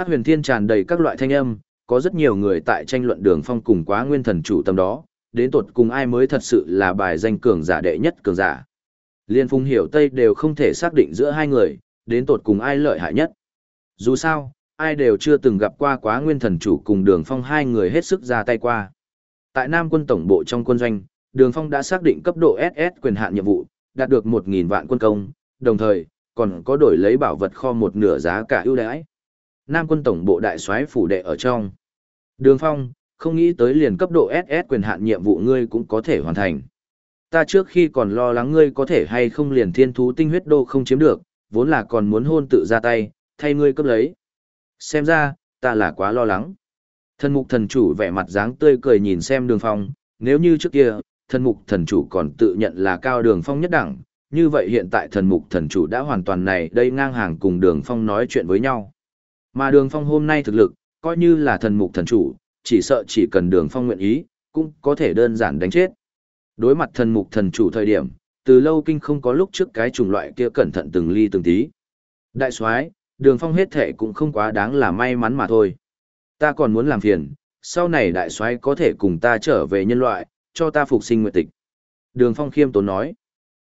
Hắc huyền thiên tràn đầy các loại thanh âm, có rất nhiều người tại tranh luận đường phong cùng quá nguyên thần chủ tâm đó, đến tột cùng ai mới thật sự là bài danh cường giả đệ nhất cường giả. Liên phung hiểu Tây đều không thể xác định giữa hai người, đến tột cùng ai lợi hại nhất. Dù sao, ai đều chưa từng gặp qua quá nguyên thần chủ cùng đường phong hai người hết sức ra tay qua. Tại Nam quân tổng bộ trong quân doanh, đường phong đã xác định cấp độ SS quyền hạn nhiệm vụ, đạt được 1.000 vạn quân công, đồng thời, còn có đổi lấy bảo vật kho một nửa giá cả ưu đãi. Nam quân tổng bộ đại soái phủ đệ ở trong. Đường phong, không nghĩ tới liền cấp độ SS quyền hạn nhiệm vụ ngươi cũng có thể hoàn thành. Ta trước khi còn lo lắng ngươi có thể hay không liền thiên thú tinh huyết đô không chiếm được, vốn là còn muốn hôn tự ra tay, thay ngươi cấp lấy. Xem ra, ta là quá lo lắng. Thần mục thần chủ vẻ mặt dáng tươi cười nhìn xem đường phong, nếu như trước kia, thần mục thần chủ còn tự nhận là cao đường phong nhất đẳng, như vậy hiện tại thần mục thần chủ đã hoàn toàn này đây ngang hàng cùng đường phong nói chuyện với nhau. Mà đường phong hôm nay thực lực, coi như là thần mục thần chủ, chỉ sợ chỉ cần đường phong nguyện ý, cũng có thể đơn giản đánh chết. Đối mặt thần mục thần chủ thời điểm, từ lâu kinh không có lúc trước cái chủng loại kia cẩn thận từng ly từng tí. Đại soái, đường phong hết thể cũng không quá đáng là may mắn mà thôi. Ta còn muốn làm phiền, sau này đại soái có thể cùng ta trở về nhân loại, cho ta phục sinh nguyện tịch. Đường phong khiêm tốn nói.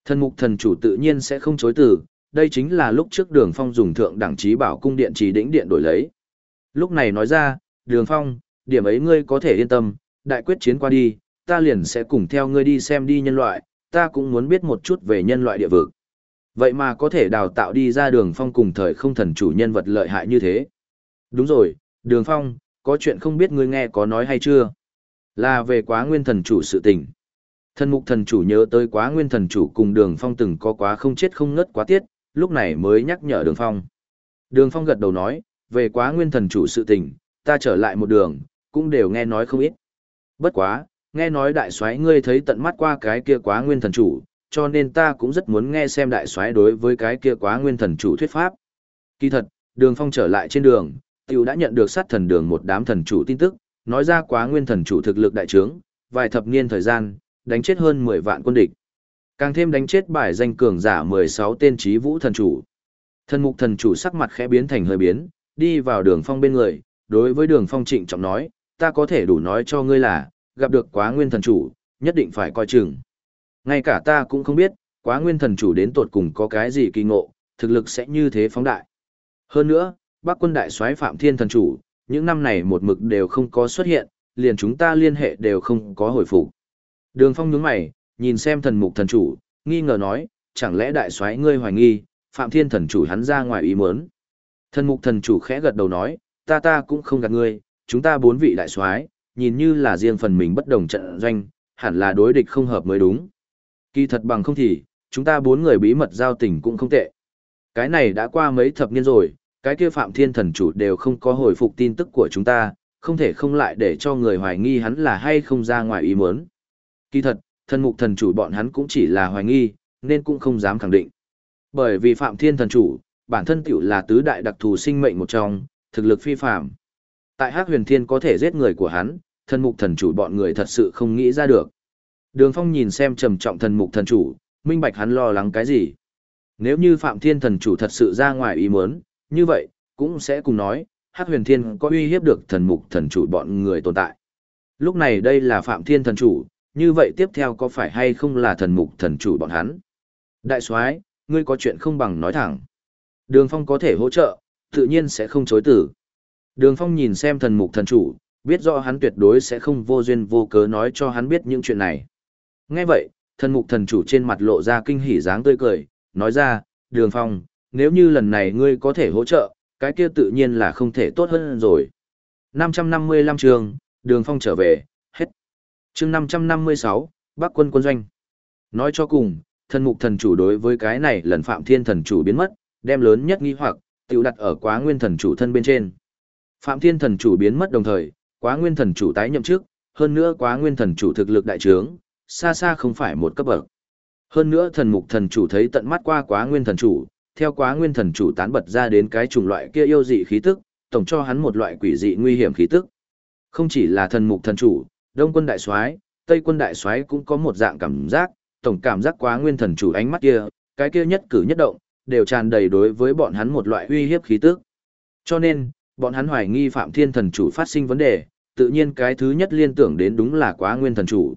Thần mục thần chủ tự nhiên sẽ không chối từ, đây chính là lúc trước đường phong dùng thượng đẳng trí bảo cung điện trì đỉnh điện đổi lấy. Lúc này nói ra, đường phong, điểm ấy ngươi có thể yên tâm, đại quyết chiến qua đi, ta liền sẽ cùng theo ngươi đi xem đi nhân loại, ta cũng muốn biết một chút về nhân loại địa vực. Vậy mà có thể đào tạo đi ra đường phong cùng thời không thần chủ nhân vật lợi hại như thế. Đúng rồi, đường phong, có chuyện không biết ngươi nghe có nói hay chưa? Là về quá nguyên thần chủ sự tình. Thần mục thần chủ nhớ tới quá nguyên thần chủ cùng đường phong từng có quá không chết không ngất quá tiết, lúc này mới nhắc nhở đường phong. Đường phong gật đầu nói, về quá nguyên thần chủ sự tình, ta trở lại một đường, cũng đều nghe nói không ít. Bất quá, nghe nói đại soái ngươi thấy tận mắt qua cái kia quá nguyên thần chủ, cho nên ta cũng rất muốn nghe xem đại soái đối với cái kia quá nguyên thần chủ thuyết pháp. Kỳ thật, đường phong trở lại trên đường, tiểu đã nhận được sát thần đường một đám thần chủ tin tức, nói ra quá nguyên thần chủ thực lực đại trướng, vài thập niên thời gian, đánh chết hơn 10 vạn quân địch. Càng thêm đánh chết bài danh cường giả 16 tên trí vũ thần chủ. Thần mục thần chủ sắc mặt khẽ biến thành hơi biến, đi vào đường phong bên người, đối với đường phong trịnh trọng nói, ta có thể đủ nói cho ngươi là, gặp được quá nguyên thần chủ, nhất định phải coi chừng. Ngay cả ta cũng không biết, quá nguyên thần chủ đến tột cùng có cái gì kỳ ngộ, thực lực sẽ như thế phóng đại. Hơn nữa, bác quân đại soái Phạm Thiên thần chủ, những năm này một mực đều không có xuất hiện, liền chúng ta liên hệ đều không có hồi phục. Đường Phong nhướng mày, nhìn xem thần mục thần chủ, nghi ngờ nói, chẳng lẽ đại soái ngươi hoài nghi, Phạm Thiên thần chủ hắn ra ngoài ý muốn. Thần mục thần chủ khẽ gật đầu nói, ta ta cũng không gạt ngươi, chúng ta bốn vị đại soái, nhìn như là riêng phần mình bất đồng trận doanh, hẳn là đối địch không hợp mới đúng. Kỳ thật bằng không thì, chúng ta bốn người bí mật giao tình cũng không tệ. Cái này đã qua mấy thập niên rồi, cái kia Phạm Thiên thần chủ đều không có hồi phục tin tức của chúng ta, không thể không lại để cho người hoài nghi hắn là hay không ra ngoài ý muốn. Kỳ thật, thần mục thần chủ bọn hắn cũng chỉ là hoài nghi, nên cũng không dám khẳng định. Bởi vì Phạm Thiên thần chủ, bản thân tiểu là tứ đại đặc thù sinh mệnh một trong, thực lực phi phạm. Tại Hắc Huyền Thiên có thể giết người của hắn, thần mục thần chủ bọn người thật sự không nghĩ ra được. Đường Phong nhìn xem trầm trọng thần mục thần chủ, minh bạch hắn lo lắng cái gì. Nếu như Phạm Thiên thần chủ thật sự ra ngoài ý muốn, như vậy, cũng sẽ cùng nói, Hắc Huyền Thiên có uy hiếp được thần mục thần chủ bọn người tồn tại. Lúc này đây là Phạm Thiên thần chủ, như vậy tiếp theo có phải hay không là thần mục thần chủ bọn hắn? Đại soái, ngươi có chuyện không bằng nói thẳng. Đường Phong có thể hỗ trợ, tự nhiên sẽ không chối từ. Đường Phong nhìn xem thần mục thần chủ, biết rõ hắn tuyệt đối sẽ không vô duyên vô cớ nói cho hắn biết những chuyện này. Nghe vậy, thần mục thần chủ trên mặt lộ ra kinh hỉ dáng tươi cười, nói ra, Đường Phong, nếu như lần này ngươi có thể hỗ trợ, cái kia tự nhiên là không thể tốt hơn rồi. 555 trường, Đường Phong trở về chương 556, Bắc quân quân doanh. Nói cho cùng, thần mục thần chủ đối với cái này lần phạm thiên thần chủ biến mất, đem lớn nhất nghi hoặc, tiêu đặt ở quá nguyên thần chủ thân bên trên. Phạm thiên thần chủ biến mất đồng thời, quá nguyên thần chủ tái nhậm chức, hơn nữa quá nguyên thần chủ thực lực đại trướng, xa xa không phải một cấp bậc. Hơn nữa thần mục thần chủ thấy tận mắt qua quá nguyên thần chủ, theo quá nguyên thần chủ tán bật ra đến cái chủng loại kia yêu dị khí tức, tổng cho hắn một loại quỷ dị nguy hiểm khí tức. Không chỉ là thần mục thần chủ, đông quân đại soái, tây quân đại soái cũng có một dạng cảm giác, tổng cảm giác quá nguyên thần chủ ánh mắt kia, cái kia nhất cử nhất động, đều tràn đầy đối với bọn hắn một loại uy hiếp khí tức. Cho nên, Bọn hắn hoài nghi Phạm Thiên thần chủ phát sinh vấn đề, tự nhiên cái thứ nhất liên tưởng đến đúng là quá nguyên thần chủ.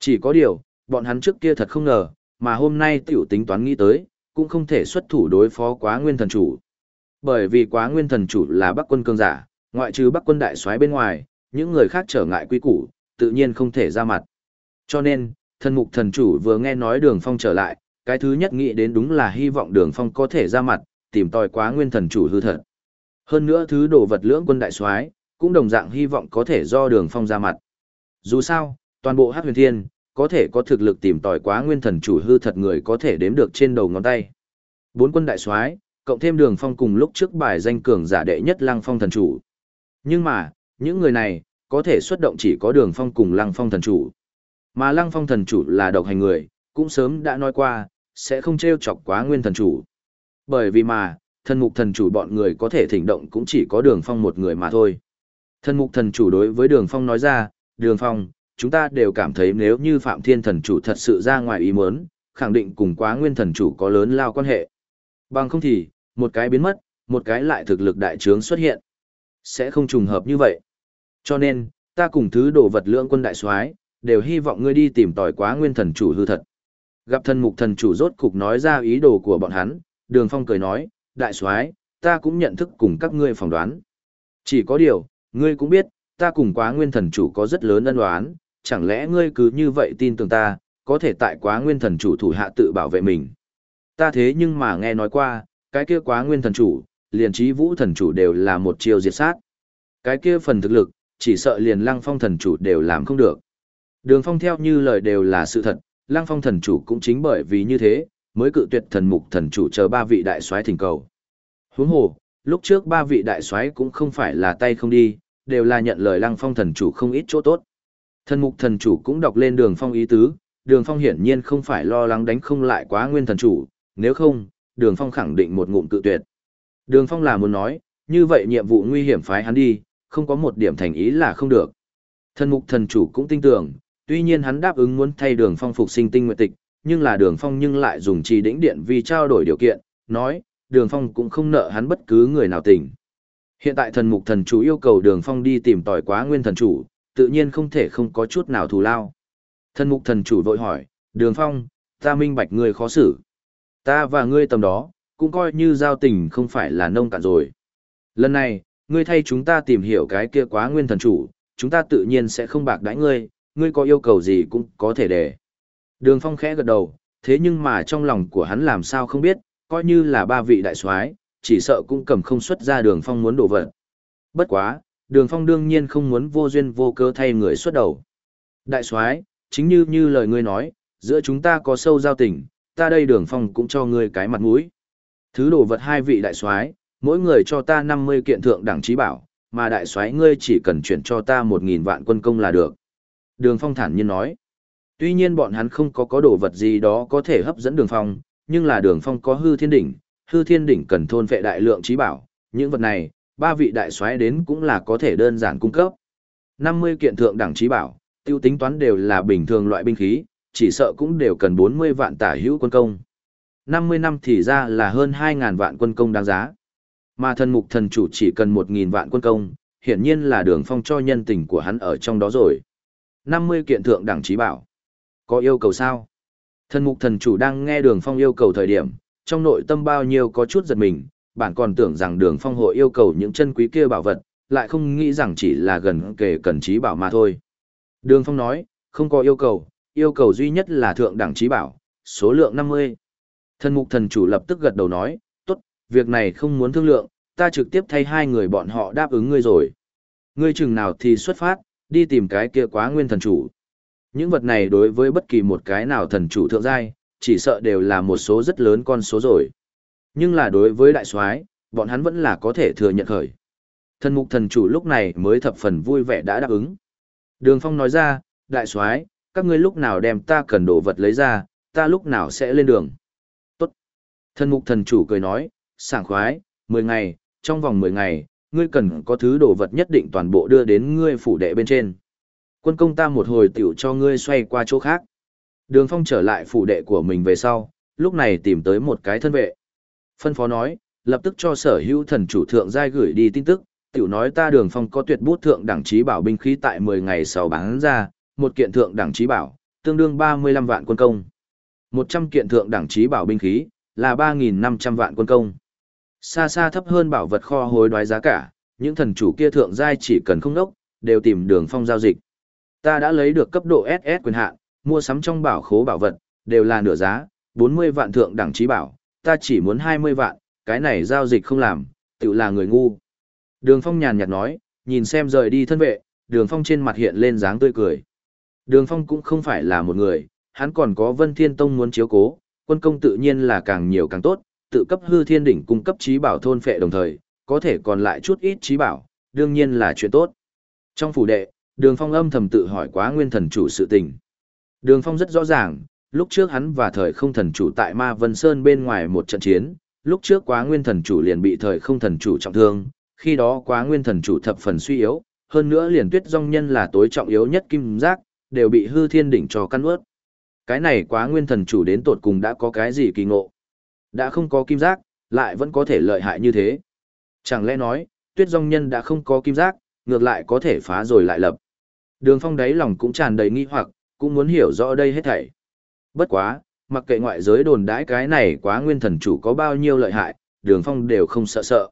Chỉ có điều, bọn hắn trước kia thật không ngờ, mà hôm nay tiểu tính toán nghĩ tới, cũng không thể xuất thủ đối phó quá nguyên thần chủ. Bởi vì quá nguyên thần chủ là bắc quân cương giả, ngoại trừ bắc quân đại soái bên ngoài, những người khác trở ngại quy củ, tự nhiên không thể ra mặt. Cho nên, thần mục thần chủ vừa nghe nói đường phong trở lại, cái thứ nhất nghĩ đến đúng là hy vọng đường phong có thể ra mặt, tìm tòi quá nguyên thần chủ hư thật. Hơn nữa thứ đồ vật lưỡng quân đại soái cũng đồng dạng hy vọng có thể do đường phong ra mặt. Dù sao, toàn bộ hát huyền thiên, có thể có thực lực tìm tòi quá nguyên thần chủ hư thật người có thể đếm được trên đầu ngón tay. Bốn quân đại soái cộng thêm đường phong cùng lúc trước bài danh cường giả đệ nhất lăng phong thần chủ. Nhưng mà, những người này, có thể xuất động chỉ có đường phong cùng lăng phong thần chủ. Mà lăng phong thần chủ là độc hành người, cũng sớm đã nói qua, sẽ không trêu chọc quá nguyên thần chủ. Bởi vì mà, thần mục thần chủ bọn người có thể thỉnh động cũng chỉ có đường phong một người mà thôi. Thần mục thần chủ đối với đường phong nói ra, đường phong, chúng ta đều cảm thấy nếu như Phạm Thiên thần chủ thật sự ra ngoài ý muốn, khẳng định cùng quá nguyên thần chủ có lớn lao quan hệ. Bằng không thì, một cái biến mất, một cái lại thực lực đại trướng xuất hiện. Sẽ không trùng hợp như vậy. Cho nên, ta cùng thứ đồ vật lượng quân đại soái đều hy vọng ngươi đi tìm tòi quá nguyên thần chủ hư thật. Gặp thần mục thần chủ rốt cục nói ra ý đồ của bọn hắn, đường phong cười nói, đại soái ta cũng nhận thức cùng các ngươi phỏng đoán. Chỉ có điều, ngươi cũng biết, ta cùng quá nguyên thần chủ có rất lớn ân đoán, chẳng lẽ ngươi cứ như vậy tin tưởng ta, có thể tại quá nguyên thần chủ thủ hạ tự bảo vệ mình. Ta thế nhưng mà nghe nói qua, cái kia quá nguyên thần chủ, liền trí vũ thần chủ đều là một chiêu diệt sát. Cái kia phần thực lực, chỉ sợ liền lăng phong thần chủ đều làm không được. Đường phong theo như lời đều là sự thật, lăng phong thần chủ cũng chính bởi vì như thế, mới cự tuyệt thần mục thần chủ chờ ba vị đại soái thỉnh cầu. Huống hồ, lúc trước ba vị đại soái cũng không phải là tay không đi, đều là nhận lời lăng phong thần chủ không ít chỗ tốt. Thần mục thần chủ cũng đọc lên đường phong ý tứ, đường phong hiển nhiên không phải lo lắng đánh không lại quá nguyên thần chủ, nếu không, đường phong khẳng định một ngụm cự tuyệt. Đường phong là muốn nói, như vậy nhiệm vụ nguy hiểm phái hắn đi, không có một điểm thành ý là không được. Thần mục thần chủ cũng tin tưởng, tuy nhiên hắn đáp ứng muốn thay đường phong phục sinh tinh nguyện tịch, nhưng là đường phong nhưng lại dùng trì đỉnh điện vì trao đổi điều kiện, nói, đường phong cũng không nợ hắn bất cứ người nào tình. Hiện tại thần mục thần chủ yêu cầu đường phong đi tìm tòi quá nguyên thần chủ, tự nhiên không thể không có chút nào thù lao. Thần mục thần chủ vội hỏi, đường phong, ta minh bạch ngươi khó xử. Ta và ngươi tầm đó, cũng coi như giao tình không phải là nông cạn rồi. Lần này, ngươi thay chúng ta tìm hiểu cái kia quá nguyên thần chủ, chúng ta tự nhiên sẽ không bạc đãi ngươi, ngươi có yêu cầu gì cũng có thể để. Đường phong khẽ gật đầu, thế nhưng mà trong lòng của hắn làm sao không biết, coi như là ba vị đại soái chỉ sợ cũng cầm không xuất ra đường phong muốn đổ vật. Bất quá, đường phong đương nhiên không muốn vô duyên vô cơ thay người xuất đầu. Đại soái chính như như lời ngươi nói, giữa chúng ta có sâu giao tình, ta đây đường phong cũng cho ngươi cái mặt mũi. Thứ đồ vật hai vị đại soái mỗi người cho ta năm mươi kiện thượng đẳng trí bảo, mà đại soái ngươi chỉ cần chuyển cho ta một nghìn vạn quân công là được. Đường phong thản nhiên nói. Tuy nhiên bọn hắn không có có đồ vật gì đó có thể hấp dẫn đường phong, nhưng là đường phong có hư thiên đỉnh, hư thiên đỉnh cần thôn vệ đại lượng trí bảo, những vật này, ba vị đại soái đến cũng là có thể đơn giản cung cấp. 50 kiện thượng đẳng trí bảo, tiêu tính toán đều là bình thường loại binh khí, chỉ sợ cũng đều cần 40 vạn tả hữu quân công. 50 năm thì ra là hơn 2.000 vạn quân công đáng giá. Mà thần mục thần chủ chỉ cần 1.000 vạn quân công, hiển nhiên là đường phong cho nhân tình của hắn ở trong đó rồi. 50 kiện thượng đẳng trí bảo. Có yêu cầu sao? Thần mục thần chủ đang nghe đường phong yêu cầu thời điểm, trong nội tâm bao nhiêu có chút giật mình, bản còn tưởng rằng đường phong hội yêu cầu những chân quý kia bảo vật, lại không nghĩ rằng chỉ là gần kề cần trí bảo mà thôi. Đường phong nói, không có yêu cầu, yêu cầu duy nhất là thượng đẳng trí bảo, số lượng 50. Thần mục thần chủ lập tức gật đầu nói, việc này không muốn thương lượng, ta trực tiếp thay hai người bọn họ đáp ứng ngươi rồi. Ngươi chừng nào thì xuất phát, đi tìm cái kia quá nguyên thần chủ. Những vật này đối với bất kỳ một cái nào thần chủ thượng giai, chỉ sợ đều là một số rất lớn con số rồi. Nhưng là đối với đại soái, bọn hắn vẫn là có thể thừa nhận khởi. Thần mục thần chủ lúc này mới thập phần vui vẻ đã đáp ứng. Đường Phong nói ra, đại soái, các ngươi lúc nào đem ta cần đồ vật lấy ra, ta lúc nào sẽ lên đường. Tốt. Thần mục thần chủ cười nói, sảng khoái, 10 ngày, trong vòng 10 ngày, ngươi cần có thứ đồ vật nhất định toàn bộ đưa đến ngươi phủ đệ bên trên. Quân công ta một hồi tiểu cho ngươi xoay qua chỗ khác. Đường Phong trở lại phủ đệ của mình về sau, lúc này tìm tới một cái thân vệ. Phân phó nói, lập tức cho sở hữu thần chủ thượng giai gửi đi tin tức, tiểu nói ta đường phong có tuyệt bút thượng đẳng trí bảo binh khí tại 10 ngày sau bán ra, một kiện thượng đẳng trí bảo, tương đương 35 vạn quân công. 100 kiện thượng đẳng trí bảo binh khí, là 3.500 vạn quân công. Xa xa thấp hơn bảo vật kho hối đoái giá cả, những thần chủ kia thượng giai chỉ cần không đốc, đều tìm đường phong giao dịch. Ta đã lấy được cấp độ SS quyền hạn, mua sắm trong bảo khố bảo vật, đều là nửa giá, 40 vạn thượng đẳng trí bảo, ta chỉ muốn 20 vạn, cái này giao dịch không làm, tự là người ngu. Đường phong nhàn nhạt nói, nhìn xem rời đi thân vệ, đường phong trên mặt hiện lên dáng tươi cười. Đường phong cũng không phải là một người, hắn còn có vân thiên tông muốn chiếu cố, quân công tự nhiên là càng nhiều càng tốt, tự cấp hư thiên đỉnh cung cấp trí bảo thôn phệ đồng thời, có thể còn lại chút ít trí bảo, đương nhiên là chuyện tốt. Trong phủ đệ, đường phong âm thầm tự hỏi quá nguyên thần chủ sự tình. Đường phong rất rõ ràng, lúc trước hắn và thời không thần chủ tại Ma Vân Sơn bên ngoài một trận chiến, lúc trước quá nguyên thần chủ liền bị thời không thần chủ trọng thương, khi đó quá nguyên thần chủ thập phần suy yếu, hơn nữa liền tuyết dòng nhân là tối trọng yếu nhất kim giác, đều bị hư thiên đỉnh cho căn ướt. Cái này quá nguyên thần chủ đến tột cùng đã có cái gì kỳ ngộ. Đã không có kim giác, lại vẫn có thể lợi hại như thế. Chẳng lẽ nói, tuyết dòng nhân đã không có kim giác, ngược lại có thể phá rồi lại lập. Đường phong đáy lòng cũng tràn đầy nghi hoặc, cũng muốn hiểu rõ đây hết thảy. Bất quá, mặc kệ ngoại giới đồn đãi cái này quá nguyên thần chủ có bao nhiêu lợi hại, đường phong đều không sợ sợ.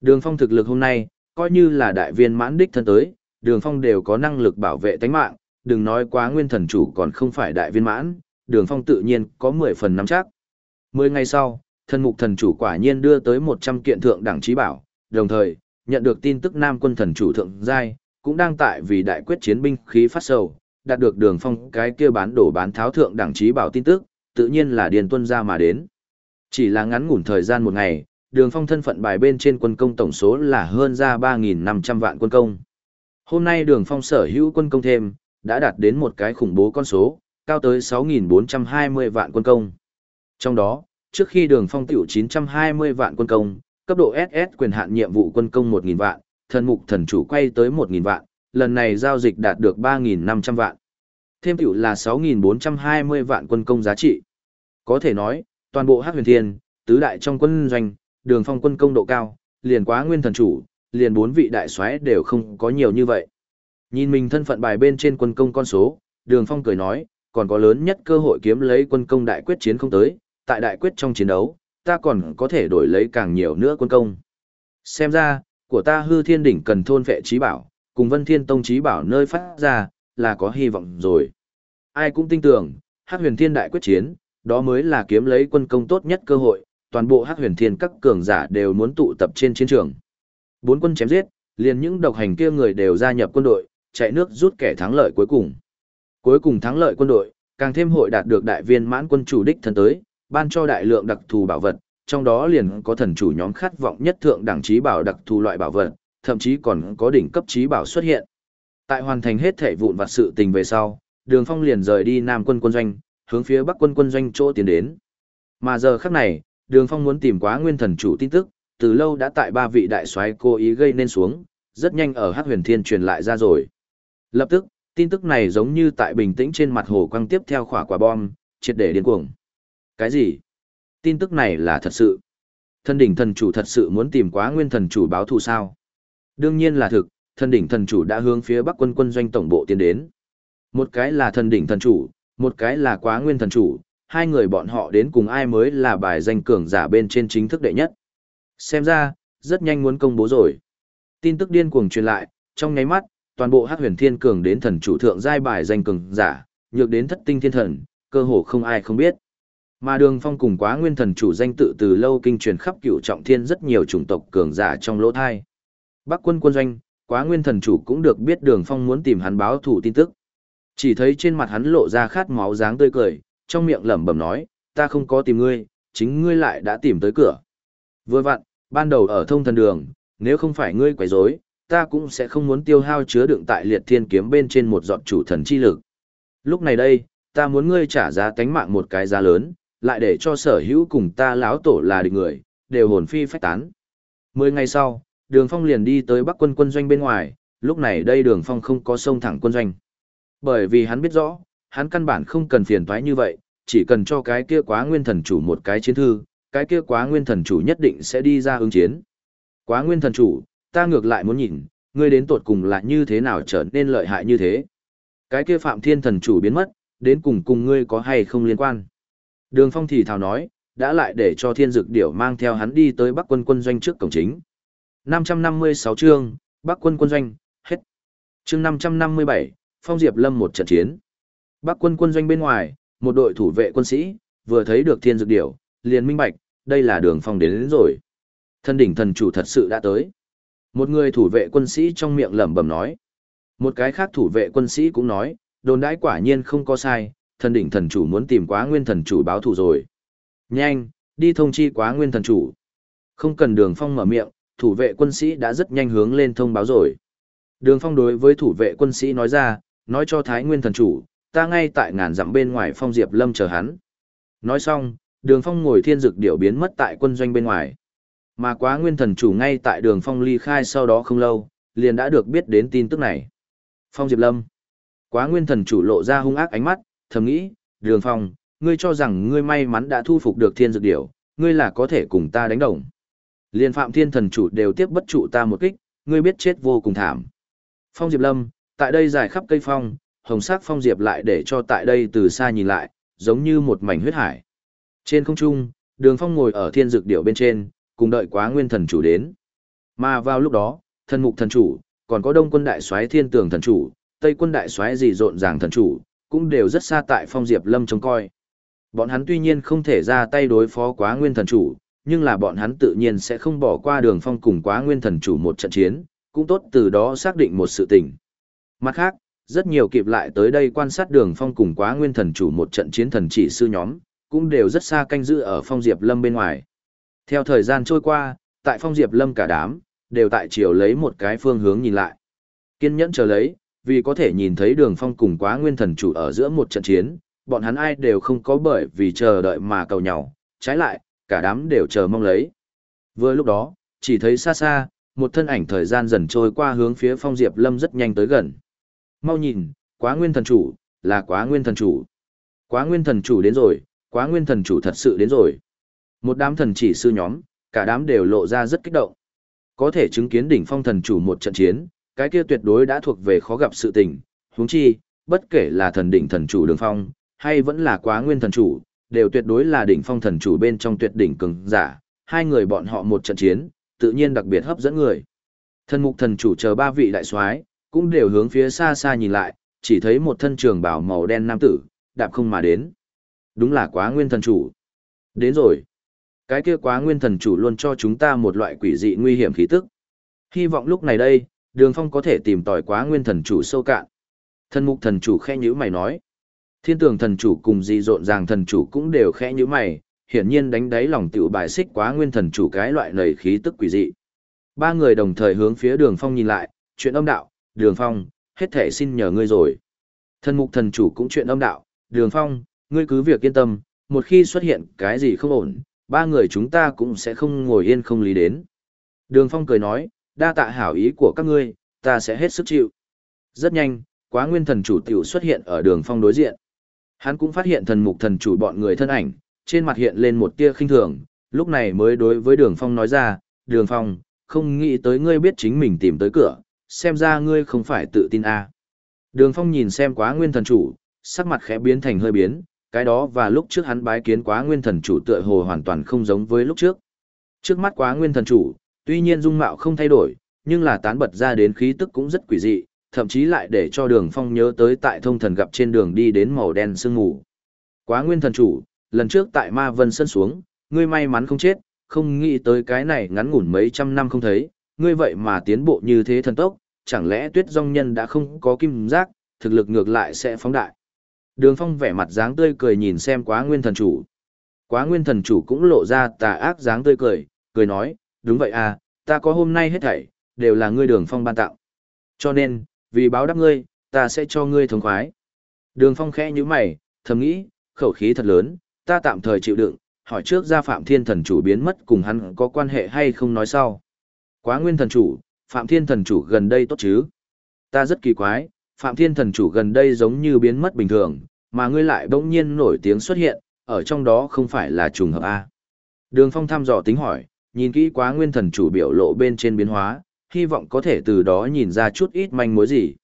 Đường phong thực lực hôm nay, coi như là đại viên mãn đích thân tới, đường phong đều có năng lực bảo vệ tánh mạng, đừng nói quá nguyên thần chủ còn không phải đại viên mãn, đường phong tự nhiên có 10 phần nắm chắc. 10 ngày sau, thần mục thần chủ quả nhiên đưa tới 100 kiện thượng đẳng trí bảo, đồng thời, nhận được tin tức nam quân thần chủ thượng giai, cũng đang tại vì đại quyết chiến binh khí phát sầu, đạt được đường phong cái kia bán đổ bán tháo thượng đẳng trí bảo tin tức, tự nhiên là điền tuân ra mà đến. Chỉ là ngắn ngủn thời gian một ngày, đường phong thân phận bài bên trên quân công tổng số là hơn ra 3.500 vạn quân công. Hôm nay đường phong sở hữu quân công thêm, đã đạt đến một cái khủng bố con số, cao tới 6.420 vạn quân công. Trong đó, trước khi đường phong tiểu 920 vạn quân công, cấp độ SS quyền hạn nhiệm vụ quân công 1.000 vạn, thần mục thần chủ quay tới 1.000 vạn, lần này giao dịch đạt được 3.500 vạn. Thêm tiểu là 6.420 vạn quân công giá trị. Có thể nói, toàn bộ hát huyền thiên, tứ đại trong quân doanh, đường phong quân công độ cao, liền quá nguyên thần chủ, liền bốn vị đại soái đều không có nhiều như vậy. Nhìn mình thân phận bài bên trên quân công con số, đường phong cười nói, còn có lớn nhất cơ hội kiếm lấy quân công đại quyết chiến không tới, tại đại quyết trong chiến đấu, ta còn có thể đổi lấy càng nhiều nữa quân công. Xem ra, của ta hư thiên đỉnh cần thôn vệ trí bảo, cùng vân thiên tông trí bảo nơi phát ra, là có hy vọng rồi. Ai cũng tin tưởng, hắc huyền thiên đại quyết chiến, đó mới là kiếm lấy quân công tốt nhất cơ hội, toàn bộ hắc huyền thiên các cường giả đều muốn tụ tập trên chiến trường. Bốn quân chém giết, liền những độc hành kia người đều gia nhập quân đội, chạy nước rút kẻ thắng lợi cuối cùng. Cuối cùng thắng lợi quân đội, càng thêm hội đạt được đại viên mãn quân chủ đích thân tới, ban cho đại lượng đặc thù bảo vật, trong đó liền có thần chủ nhóm khát vọng nhất thượng đẳng trí bảo đặc thù loại bảo vật, thậm chí còn có đỉnh cấp trí bảo xuất hiện. Tại hoàn thành hết thể vụn vặt sự tình về sau, Đường Phong liền rời đi Nam quân quân doanh, hướng phía Bắc quân quân doanh chỗ tiến đến. Mà giờ khắc này, Đường Phong muốn tìm quá nguyên thần chủ tin tức, từ lâu đã tại ba vị đại soái cố ý gây nên xuống, rất nhanh ở Hắc Huyền Thiên truyền lại ra rồi. Lập tức, tin tức này giống như tại bình tĩnh trên mặt hồ quăng tiếp theo khỏa quả bom, triệt để điên cuồng. Cái gì? Tin tức này là thật sự. Thần đỉnh thần chủ thật sự muốn tìm quá nguyên thần chủ báo thù sao? Đương nhiên là thực, thần đỉnh thần chủ đã hướng phía Bắc quân quân doanh tổng bộ tiến đến. Một cái là thần đỉnh thần chủ, một cái là quá nguyên thần chủ, hai người bọn họ đến cùng ai mới là bài danh cường giả bên trên chính thức đệ nhất. Xem ra, rất nhanh muốn công bố rồi. Tin tức điên cuồng truyền lại, trong nháy mắt, toàn bộ Hắc Huyền Thiên cường đến thần chủ thượng giai bài danh cường giả, nhược đến thất tinh thiên thần, cơ hồ không ai không biết. Mà Đường Phong cùng Quá Nguyên thần chủ danh tự từ lâu kinh truyền khắp cửu trọng thiên rất nhiều chủng tộc cường giả trong lỗ thai. Bắc Quân quân doanh, Quá Nguyên thần chủ cũng được biết Đường Phong muốn tìm hắn báo thủ tin tức. Chỉ thấy trên mặt hắn lộ ra khát máu dáng tươi cười, trong miệng lẩm bẩm nói, ta không có tìm ngươi, chính ngươi lại đã tìm tới cửa. Vừa vặn, ban đầu ở thông thần đường, nếu không phải ngươi quấy rối, ta cũng sẽ không muốn tiêu hao chứa đựng tại liệt thiên kiếm bên trên một giọt chủ thần chi lực. Lúc này đây, ta muốn ngươi trả giá tánh mạng một cái giá lớn, lại để cho sở hữu cùng ta lão tổ là địch người, đều hồn phi phách tán. Mười ngày sau, đường phong liền đi tới bắc quân quân doanh bên ngoài, lúc này đây đường phong không có sông thẳng quân doanh. Bởi vì hắn biết rõ, hắn căn bản không cần phiền toái như vậy, chỉ cần cho cái kia quá nguyên thần chủ một cái chiến thư, cái kia quá nguyên thần chủ nhất định sẽ đi ra ứng chiến. Quá nguyên thần chủ, ta ngược lại muốn nhìn, ngươi đến tột cùng là như thế nào trở nên lợi hại như thế. Cái kia phạm thiên thần chủ biến mất, đến cùng cùng ngươi có hay không liên quan. Đường phong thì thào nói, đã lại để cho thiên dực điểu mang theo hắn đi tới bắc quân quân doanh trước cổng chính. 556 chương, bắc quân quân doanh, hết. Chương 557, Phong Diệp Lâm một trận chiến. Bắc quân quân doanh bên ngoài, một đội thủ vệ quân sĩ, vừa thấy được thiên dược điểu, liền minh bạch, đây là đường phong đến, đến rồi. Thân đỉnh thần chủ thật sự đã tới. Một người thủ vệ quân sĩ trong miệng lẩm bẩm nói. Một cái khác thủ vệ quân sĩ cũng nói, đồn đãi quả nhiên không có sai, thần đỉnh thần chủ muốn tìm quá nguyên thần chủ báo thù rồi. Nhanh, đi thông chi quá nguyên thần chủ. Không cần đường phong mở miệng, thủ vệ quân sĩ đã rất nhanh hướng lên thông báo rồi. Đường phong đối với thủ vệ quân sĩ nói ra, nói cho Thái Nguyên thần chủ, ta ngay tại ngàn dặm bên ngoài phong diệp lâm chờ hắn. Nói xong, đường phong ngồi thiên dực điểu biến mất tại quân doanh bên ngoài. Mà quá nguyên thần chủ ngay tại đường phong ly khai sau đó không lâu, liền đã được biết đến tin tức này. Phong diệp lâm. Quá nguyên thần chủ lộ ra hung ác ánh mắt, thầm nghĩ, đường phong, ngươi cho rằng ngươi may mắn đã thu phục được thiên dược điểu, ngươi là có thể cùng ta đánh đồng. Liên phạm thiên thần chủ đều tiếp bất trụ ta một kích, ngươi biết chết vô cùng thảm. Phong diệp lâm, tại đây dài khắp cây phong, hồng sắc phong diệp lại để cho tại đây từ xa nhìn lại, giống như một mảnh huyết hải. Trên không trung, đường phong ngồi ở thiên dược điểu bên trên, cùng đợi quá nguyên thần chủ đến. Mà vào lúc đó, thần mục thần chủ, còn có đông quân đại soái thiên tường thần chủ, tây quân đại soái gì rộn ràng thần chủ, cũng đều rất xa tại phong diệp lâm trông coi. Bọn hắn tuy nhiên không thể ra tay đối phó quá nguyên thần chủ, nhưng là bọn hắn tự nhiên sẽ không bỏ qua đường phong cùng quá nguyên thần chủ một trận chiến, cũng tốt từ đó xác định một sự tình. Mặt khác, rất nhiều kịp lại tới đây quan sát đường phong cùng quá nguyên thần chủ một trận chiến thần chỉ sư nhóm, cũng đều rất xa canh giữ ở phong diệp lâm bên ngoài. Theo thời gian trôi qua, tại phong diệp lâm cả đám, đều tại chiều lấy một cái phương hướng nhìn lại. Kiên nhẫn chờ lấy, vì có thể nhìn thấy đường phong cùng quá nguyên thần chủ ở giữa một trận chiến, bọn hắn ai đều không có bởi vì chờ đợi mà cầu nhau, trái lại, cả đám đều chờ mong lấy. Vừa lúc đó, chỉ thấy xa xa, một thân ảnh thời gian dần trôi qua hướng phía phong diệp lâm rất nhanh tới gần mau nhìn, quá nguyên thần chủ, là quá nguyên thần chủ. Quá nguyên thần chủ đến rồi, quá nguyên thần chủ thật sự đến rồi. Một đám thần chỉ sư nhóm, cả đám đều lộ ra rất kích động. Có thể chứng kiến đỉnh phong thần chủ một trận chiến, cái kia tuyệt đối đã thuộc về khó gặp sự tình, huống chi, bất kể là thần đỉnh thần chủ đường phong, hay vẫn là quá nguyên thần chủ, đều tuyệt đối là đỉnh phong thần chủ bên trong tuyệt đỉnh cường giả, hai người bọn họ một trận chiến, tự nhiên đặc biệt hấp dẫn người. Thần mục thần chủ chờ ba vị đại soái, cũng đều hướng phía xa xa nhìn lại, chỉ thấy một thân trường bào màu đen nam tử, đạp không mà đến. Đúng là quá nguyên thần chủ. Đến rồi. Cái kia quá nguyên thần chủ luôn cho chúng ta một loại quỷ dị nguy hiểm khí tức. Hy vọng lúc này đây, đường phong có thể tìm tòi quá nguyên thần chủ sâu cạn. Thân mục thần chủ khẽ nhữ mày nói. Thiên tường thần chủ cùng dị rộn ràng thần chủ cũng đều khẽ nhữ mày, hiển nhiên đánh đáy lòng tiểu bài xích quá nguyên thần chủ cái loại nầy khí tức quỷ dị. Ba người đồng thời hướng phía đường phong nhìn lại, chuyện âm đạo, đường phong hết thể xin nhờ ngươi rồi thần mục thần chủ cũng chuyện âm đạo đường phong ngươi cứ việc yên tâm một khi xuất hiện cái gì không ổn ba người chúng ta cũng sẽ không ngồi yên không lý đến đường phong cười nói đa tạ hảo ý của các ngươi ta sẽ hết sức chịu rất nhanh quá nguyên thần chủ tiểu xuất hiện ở đường phong đối diện hắn cũng phát hiện thần mục thần chủ bọn người thân ảnh trên mặt hiện lên một tia khinh thường lúc này mới đối với đường phong nói ra đường phong không nghĩ tới ngươi biết chính mình tìm tới cửa xem ra ngươi không phải tự tin a à. Đường Phong nhìn xem quá nguyên thần chủ, sắc mặt khẽ biến thành hơi biến, cái đó và lúc trước hắn bái kiến quá nguyên thần chủ tựa hồ hoàn toàn không giống với lúc trước. Trước mắt quá nguyên thần chủ, tuy nhiên dung mạo không thay đổi, nhưng là tán bật ra đến khí tức cũng rất quỷ dị, thậm chí lại để cho đường phong nhớ tới tại thông thần gặp trên đường đi đến màu đen sương mù. Quá nguyên thần chủ, lần trước tại ma vân sân xuống, ngươi may mắn không chết, không nghĩ tới cái này ngắn ngủn mấy trăm năm không thấy, ngươi vậy mà tiến bộ như thế thần tốc, chẳng lẽ tuyết dòng nhân đã không có kim giác, thực lực ngược lại sẽ phóng đại. Đường phong vẻ mặt dáng tươi cười nhìn xem quá nguyên thần chủ. Quá nguyên thần chủ cũng lộ ra tà ác dáng tươi cười, cười nói, đúng vậy à, ta có hôm nay hết thảy, đều là ngươi đường phong ban tặng. Cho nên, vì báo đáp ngươi, ta sẽ cho ngươi thống khoái. Đường phong khẽ như mày, thầm nghĩ, khẩu khí thật lớn, ta tạm thời chịu đựng, hỏi trước ra phạm thiên thần chủ biến mất cùng hắn có quan hệ hay không nói sau. Quá nguyên thần chủ, Phạm Thiên thần chủ gần đây tốt chứ? Ta rất kỳ quái, Phạm Thiên thần chủ gần đây giống như biến mất bình thường, mà ngươi lại bỗng nhiên nổi tiếng xuất hiện, ở trong đó không phải là trùng hợp A. Đường Phong thăm dò tính hỏi, nhìn kỹ quá nguyên thần chủ biểu lộ bên trên biến hóa, hy vọng có thể từ đó nhìn ra chút ít manh mối gì.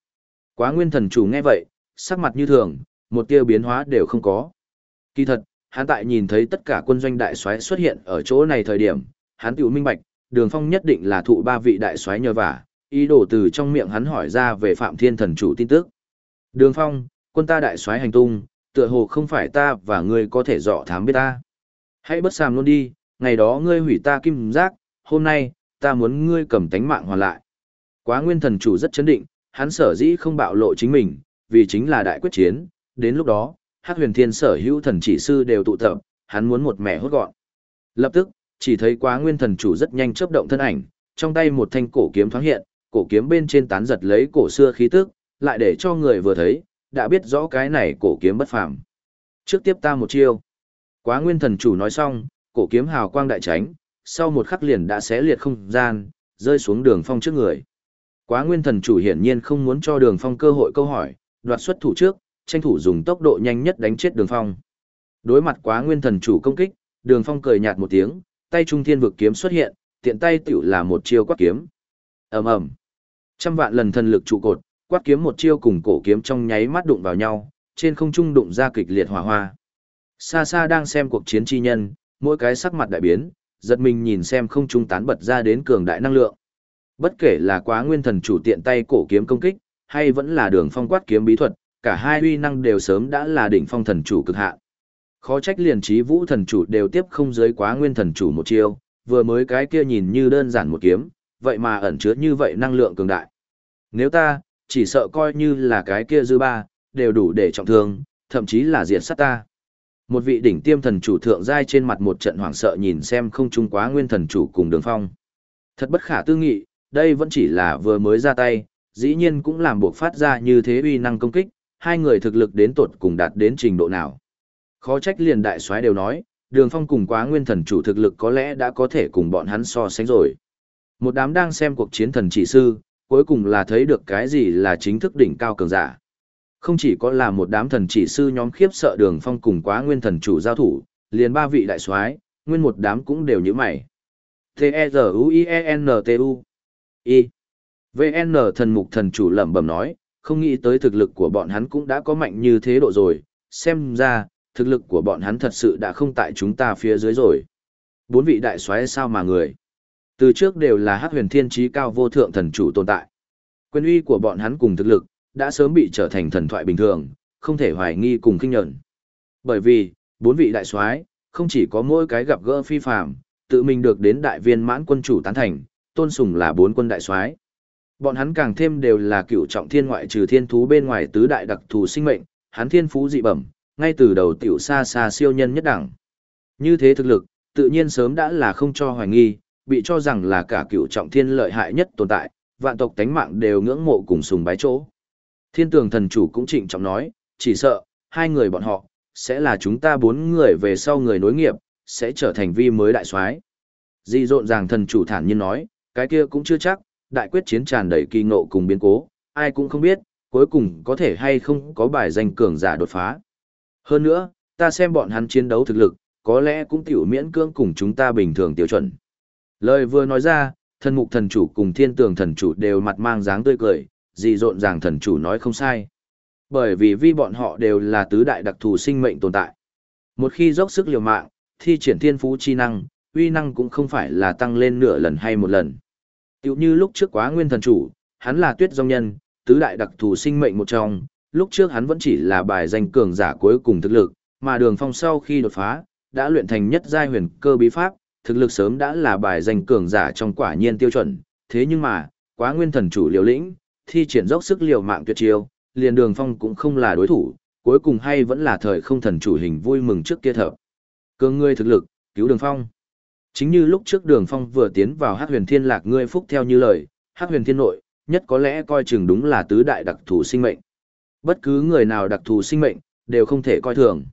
Quá nguyên thần chủ nghe vậy, sắc mặt như thường, một tia biến hóa đều không có. Kỳ thật, hắn tại nhìn thấy tất cả quân doanh đại soái xuất hiện ở chỗ này thời điểm, hắn tiểu minh bạch, Đường Phong nhất định là thụ ba vị đại soái nhờ vả, ý đồ từ trong miệng hắn hỏi ra về Phạm Thiên thần chủ tin tức. Đường Phong, quân ta đại soái hành tung, tựa hồ không phải ta và ngươi có thể dọ thám biết ta. Hãy bất sàm luôn đi, ngày đó ngươi hủy ta kim giác, hôm nay, ta muốn ngươi cầm tánh mạng hoàn lại. Quá nguyên thần chủ rất chấn định, hắn sở dĩ không bạo lộ chính mình, vì chính là đại quyết chiến, đến lúc đó, Hắc Huyền Thiên sở hữu thần chỉ sư đều tụ tập, hắn muốn một mẻ hốt gọn. Lập tức, chỉ thấy Quá Nguyên thần chủ rất nhanh chớp động thân ảnh, trong tay một thanh cổ kiếm thoáng hiện, cổ kiếm bên trên tán giật lấy cổ xưa khí tức, lại để cho người vừa thấy, đã biết rõ cái này cổ kiếm bất phàm. Trước tiếp ta một chiêu. Quá Nguyên thần chủ nói xong, cổ kiếm hào quang đại tránh, sau một khắc liền đã xé liệt không gian, rơi xuống đường phong trước người. Quá nguyên thần chủ hiển nhiên không muốn cho đường phong cơ hội câu hỏi, đoạt xuất thủ trước, tranh thủ dùng tốc độ nhanh nhất đánh chết đường phong. Đối mặt quá nguyên thần chủ công kích, đường phong cười nhạt một tiếng, tay trung thiên vực kiếm xuất hiện, tiện tay tiểu là một chiêu quát kiếm. ầm ầm Trăm vạn lần thần lực trụ cột, quát kiếm một chiêu cùng cổ kiếm trong nháy mắt đụng vào nhau, trên không trung đụng ra kịch liệt hỏa hoa. Xa xa đang xem cuộc chiến chi nhân, mỗi cái sắc mặt đại biến, giật mình nhìn xem không trung tán bật ra đến cường đại năng lượng. Bất kể là quá nguyên thần chủ tiện tay cổ kiếm công kích, hay vẫn là đường phong quát kiếm bí thuật, cả hai uy năng đều sớm đã là đỉnh phong thần chủ cực hạn. Khó trách liền trí vũ thần chủ đều tiếp không dưới quá nguyên thần chủ một chiêu, vừa mới cái kia nhìn như đơn giản một kiếm, vậy mà ẩn chứa như vậy năng lượng cường đại. Nếu ta, chỉ sợ coi như là cái kia dư ba, đều đủ để trọng thương, thậm chí là diệt sát ta. Một vị đỉnh tiêm thần chủ thượng giai trên mặt một trận hoảng sợ nhìn xem không trung quá nguyên thần chủ cùng đường phong. Thật bất khả tư nghị, đây vẫn chỉ là vừa mới ra tay, dĩ nhiên cũng làm buộc phát ra như thế uy năng công kích, hai người thực lực đến tột cùng đạt đến trình độ nào. Khó trách liền đại soái đều nói, đường phong cùng quá nguyên thần chủ thực lực có lẽ đã có thể cùng bọn hắn so sánh rồi. Một đám đang xem cuộc chiến thần chỉ sư, cuối cùng là thấy được cái gì là chính thức đỉnh cao cường giả. Không chỉ có là một đám thần chỉ sư nhóm khiếp sợ đường phong cùng quá nguyên thần chủ giao thủ, liền ba vị đại soái nguyên một đám cũng đều như mày. T-E-Z-U-I-E-N-T-U I. VN thần mục thần chủ lẩm bẩm nói, không nghĩ tới thực lực của bọn hắn cũng đã có mạnh như thế độ rồi, xem ra, thực lực của bọn hắn thật sự đã không tại chúng ta phía dưới rồi. Bốn vị đại soái sao mà người. Từ trước đều là hát huyền thiên trí cao vô thượng thần chủ tồn tại. Quyền uy của bọn hắn cùng thực lực, đã sớm bị trở thành thần thoại bình thường, không thể hoài nghi cùng kinh nhận. Bởi vì, bốn vị đại soái không chỉ có mỗi cái gặp gỡ phi phàm, tự mình được đến đại viên mãn quân chủ tán thành, tôn sùng là bốn quân đại soái. Bọn hắn càng thêm đều là cựu trọng thiên ngoại trừ thiên thú bên ngoài tứ đại đặc thù sinh mệnh, hắn thiên phú dị bẩm, ngay từ đầu tiểu xa xa siêu nhân nhất đẳng. Như thế thực lực, tự nhiên sớm đã là không cho hoài nghi, bị cho rằng là cả cựu trọng thiên lợi hại nhất tồn tại, vạn tộc tánh mạng đều ngưỡng mộ cùng sùng bái chỗ. Thiên tường thần chủ cũng trịnh trọng nói, chỉ sợ, hai người bọn họ, sẽ là chúng ta bốn người về sau người nối nghiệp, sẽ trở thành vi mới đại soái. Di rộn ràng thần chủ thản nhiên nói, cái kia cũng chưa chắc, đại quyết chiến tràn đầy kỳ ngộ cùng biến cố, ai cũng không biết, cuối cùng có thể hay không có bài danh cường giả đột phá. Hơn nữa, ta xem bọn hắn chiến đấu thực lực, có lẽ cũng tiểu miễn cưỡng cùng chúng ta bình thường tiêu chuẩn. Lời vừa nói ra, thần mục thần chủ cùng thiên tường thần chủ đều mặt mang dáng tươi cười, gì rộn ràng thần chủ nói không sai. Bởi vì vi bọn họ đều là tứ đại đặc thù sinh mệnh tồn tại. Một khi dốc sức liều mạng, thi triển thiên phú chi năng, uy năng cũng không phải là tăng lên nửa lần hay một lần. Tiểu như lúc trước quá nguyên thần chủ, hắn là tuyết dòng nhân, tứ đại đặc thù sinh mệnh một trong, lúc trước hắn vẫn chỉ là bài danh cường giả cuối cùng thực lực, mà đường phong sau khi đột phá, đã luyện thành nhất giai huyền cơ bí pháp, thực lực sớm đã là bài danh cường giả trong quả nhiên tiêu chuẩn, thế nhưng mà, quá nguyên thần chủ liều lĩnh, thi triển dốc sức liều mạng tuyệt chiêu, liền đường phong cũng không là đối thủ, cuối cùng hay vẫn là thời không thần chủ hình vui mừng trước kia thở. Cương ngươi thực lực, cứu đường phong. Chính như lúc trước đường phong vừa tiến vào hát huyền thiên lạc ngươi phúc theo như lời, hát huyền thiên nội, nhất có lẽ coi chừng đúng là tứ đại đặc thù sinh mệnh. Bất cứ người nào đặc thù sinh mệnh, đều không thể coi thường.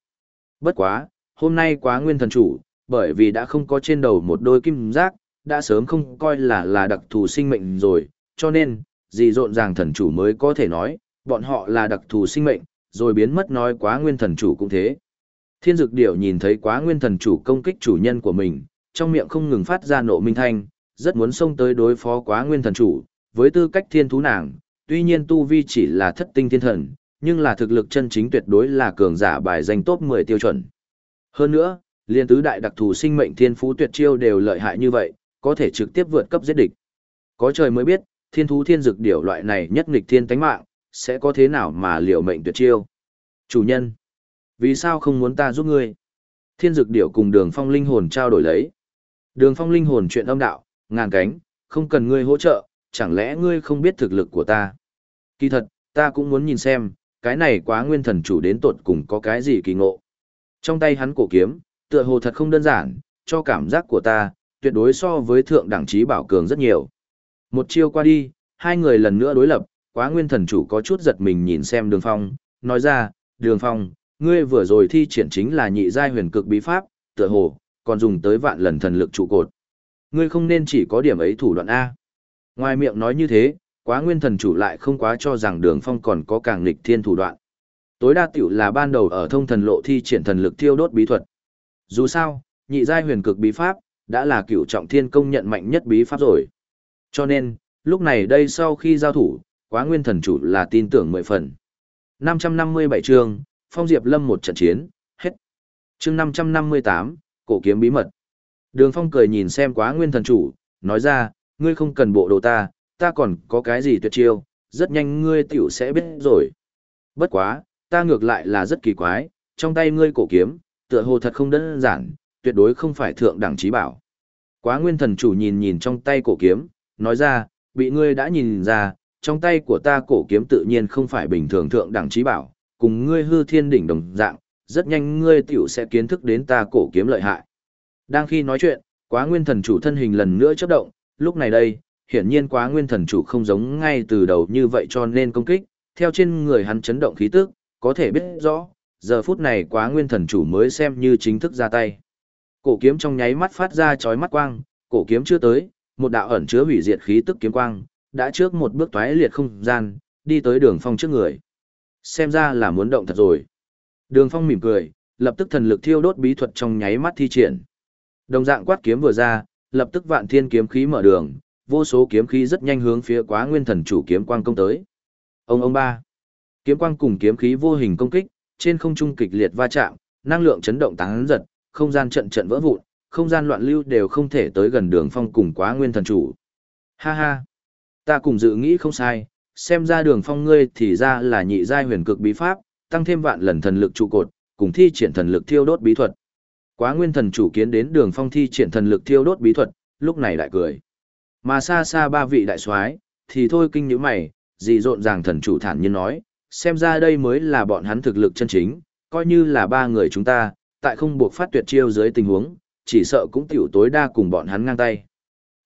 Bất quá, hôm nay quá nguyên thần chủ, bởi vì đã không có trên đầu một đôi kim giác, đã sớm không coi là là đặc thù sinh mệnh rồi, cho nên, gì rộn ràng thần chủ mới có thể nói, bọn họ là đặc thù sinh mệnh, rồi biến mất nói quá nguyên thần chủ cũng thế. Thiên dực điểu nhìn thấy quá nguyên thần chủ công kích chủ nhân của mình, trong miệng không ngừng phát ra nộ minh thanh, rất muốn xông tới đối phó quá nguyên thần chủ, với tư cách thiên thú nàng, tuy nhiên tu vi chỉ là thất tinh thiên thần, nhưng là thực lực chân chính tuyệt đối là cường giả bài danh top 10 tiêu chuẩn. Hơn nữa, liên tứ đại đặc thù sinh mệnh thiên phú tuyệt chiêu đều lợi hại như vậy, có thể trực tiếp vượt cấp giết địch. Có trời mới biết, thiên thú thiên Dực điểu loại này nhất nghịch thiên tánh mạng, sẽ có thế nào mà liệu mệnh tuyệt chiêu. Chủ nhân, vì sao không muốn ta giúp ngươi? Thiên Dực điểu cùng đường phong linh hồn trao đổi lấy. Đường phong linh hồn chuyện âm đạo, ngàn cánh, không cần ngươi hỗ trợ, chẳng lẽ ngươi không biết thực lực của ta? Kỳ thật, ta cũng muốn nhìn xem, cái này quá nguyên thần chủ đến tột cùng có cái gì kỳ ngộ. Trong tay hắn cổ kiếm, tựa hồ thật không đơn giản, cho cảm giác của ta, tuyệt đối so với thượng đẳng trí bảo cường rất nhiều. Một chiêu qua đi, hai người lần nữa đối lập, quá nguyên thần chủ có chút giật mình nhìn xem đường phong, nói ra, đường phong, ngươi vừa rồi thi triển chính là nhị giai huyền cực bí pháp, tựa hồ, còn dùng tới vạn lần thần lực trụ cột. Ngươi không nên chỉ có điểm ấy thủ đoạn A. Ngoài miệng nói như thế, quá nguyên thần chủ lại không quá cho rằng đường phong còn có càng nghịch thiên thủ đoạn. Tối đa tiểu là ban đầu ở thông thần lộ thi triển thần lực thiêu đốt bí thuật. Dù sao, nhị giai huyền cực bí pháp, đã là cựu trọng thiên công nhận mạnh nhất bí pháp rồi. Cho nên, lúc này đây sau khi giao thủ, quá nguyên thần chủ là tin tưởng mười phần. 557 chương, Phong Diệp Lâm một trận chiến, hết. Chương 558, cổ kiếm bí mật. Đường Phong cười nhìn xem quá nguyên thần chủ, nói ra, ngươi không cần bộ đồ ta, ta còn có cái gì tuyệt chiêu, rất nhanh ngươi tiểu sẽ biết rồi. Bất quá, ta ngược lại là rất kỳ quái, trong tay ngươi cổ kiếm, tựa hồ thật không đơn giản, tuyệt đối không phải thượng đẳng trí bảo. Quá nguyên thần chủ nhìn nhìn trong tay cổ kiếm, nói ra, bị ngươi đã nhìn ra, trong tay của ta cổ kiếm tự nhiên không phải bình thường thượng đẳng trí bảo, cùng ngươi hư thiên đỉnh đồng dạng, rất nhanh ngươi tiểu sẽ kiến thức đến ta cổ kiếm lợi hại. Đang khi nói chuyện, quá nguyên thần chủ thân hình lần nữa chấp động, lúc này đây, hiển nhiên quá nguyên thần chủ không giống ngay từ đầu như vậy cho nên công kích, theo trên người hắn chấn động khí tức, có thể biết rõ, giờ phút này quá nguyên thần chủ mới xem như chính thức ra tay. Cổ kiếm trong nháy mắt phát ra chói mắt quang, cổ kiếm chưa tới, một đạo ẩn chứa hủy diệt khí tức kiếm quang, đã trước một bước toái liệt không gian, đi tới đường phong trước người. Xem ra là muốn động thật rồi. Đường phong mỉm cười, lập tức thần lực thiêu đốt bí thuật trong nháy mắt thi triển. Đồng dạng quát kiếm vừa ra, lập tức vạn thiên kiếm khí mở đường, vô số kiếm khí rất nhanh hướng phía quá nguyên thần chủ kiếm quang công tới. Ông ông ba. Kiếm quang cùng kiếm khí vô hình công kích, trên không trung kịch liệt va chạm, năng lượng chấn động tán giật, không gian trận trận vỡ vụn, không gian loạn lưu đều không thể tới gần đường phong cùng quá nguyên thần chủ. Ha ha. Ta cùng dự nghĩ không sai, xem ra đường phong ngươi thì ra là nhị giai huyền cực bí pháp, tăng thêm vạn lần thần lực trụ cột, cùng thi triển thần lực thiêu đốt bí thuật. Quá nguyên thần chủ kiến đến đường phong thi triển thần lực thiêu đốt bí thuật, lúc này lại cười. Mà xa xa ba vị đại soái thì thôi kinh nhíu mày, gì rộn ràng thần chủ thản nhiên nói, xem ra đây mới là bọn hắn thực lực chân chính, coi như là ba người chúng ta, tại không buộc phát tuyệt chiêu dưới tình huống, chỉ sợ cũng tiểu tối đa cùng bọn hắn ngang tay.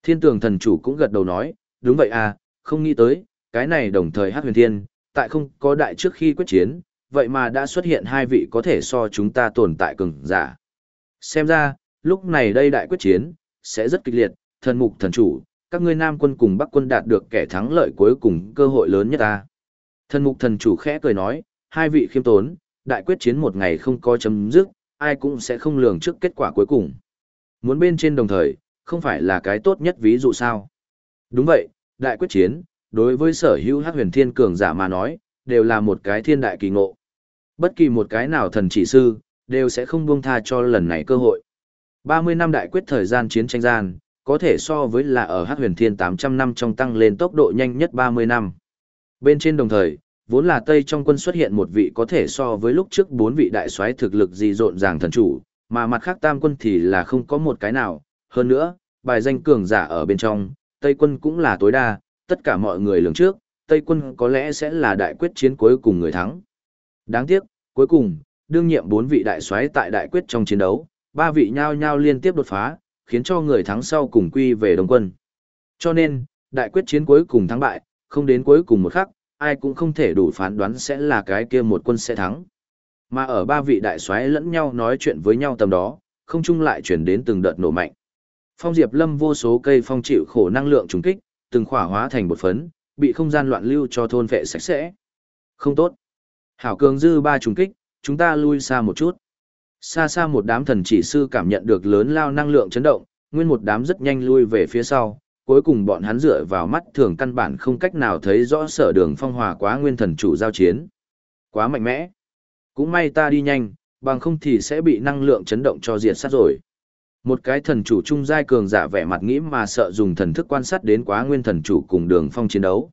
Thiên tường thần chủ cũng gật đầu nói, đúng vậy à, không nghĩ tới, cái này đồng thời hát huyền thiên, tại không có đại trước khi quyết chiến, vậy mà đã xuất hiện hai vị có thể so chúng ta tồn tại cường giả. Xem ra, lúc này đây đại quyết chiến, sẽ rất kịch liệt, thần mục thần chủ, các ngươi nam quân cùng bắc quân đạt được kẻ thắng lợi cuối cùng cơ hội lớn nhất ta. Thần mục thần chủ khẽ cười nói, hai vị khiêm tốn, đại quyết chiến một ngày không có chấm dứt, ai cũng sẽ không lường trước kết quả cuối cùng. Muốn bên trên đồng thời, không phải là cái tốt nhất ví dụ sao. Đúng vậy, đại quyết chiến, đối với sở hữu hắc huyền thiên cường giả mà nói, đều là một cái thiên đại kỳ ngộ. Bất kỳ một cái nào thần chỉ sư, đều sẽ không buông tha cho lần này cơ hội. 30 năm đại quyết thời gian chiến tranh gian, có thể so với là ở hắc huyền thiên 800 năm trong tăng lên tốc độ nhanh nhất 30 năm. Bên trên đồng thời, vốn là Tây trong quân xuất hiện một vị có thể so với lúc trước bốn vị đại soái thực lực gì rộn ràng thần chủ, mà mặt khác tam quân thì là không có một cái nào. Hơn nữa, bài danh cường giả ở bên trong, Tây quân cũng là tối đa, tất cả mọi người lường trước, Tây quân có lẽ sẽ là đại quyết chiến cuối cùng người thắng. Đáng tiếc, cuối cùng, đương nhiệm bốn vị đại soái tại đại quyết trong chiến đấu, ba vị nhao nhao liên tiếp đột phá, khiến cho người thắng sau cùng quy về đồng quân. Cho nên, đại quyết chiến cuối cùng thắng bại, không đến cuối cùng một khắc, ai cũng không thể đủ phán đoán sẽ là cái kia một quân sẽ thắng. Mà ở ba vị đại soái lẫn nhau nói chuyện với nhau tầm đó, không chung lại chuyển đến từng đợt nổ mạnh. Phong Diệp Lâm vô số cây phong chịu khổ năng lượng trùng kích, từng khỏa hóa thành bột phấn, bị không gian loạn lưu cho thôn vệ sạch sẽ. Không tốt. Hảo cường dư ba trùng kích, chúng ta lui xa một chút. Xa xa một đám thần chỉ sư cảm nhận được lớn lao năng lượng chấn động, nguyên một đám rất nhanh lui về phía sau, cuối cùng bọn hắn dựa vào mắt thường căn bản không cách nào thấy rõ sở đường phong hòa quá nguyên thần chủ giao chiến. Quá mạnh mẽ. Cũng may ta đi nhanh, bằng không thì sẽ bị năng lượng chấn động cho diệt sát rồi. Một cái thần chủ trung giai cường giả vẻ mặt nghĩ mà sợ dùng thần thức quan sát đến quá nguyên thần chủ cùng đường phong chiến đấu.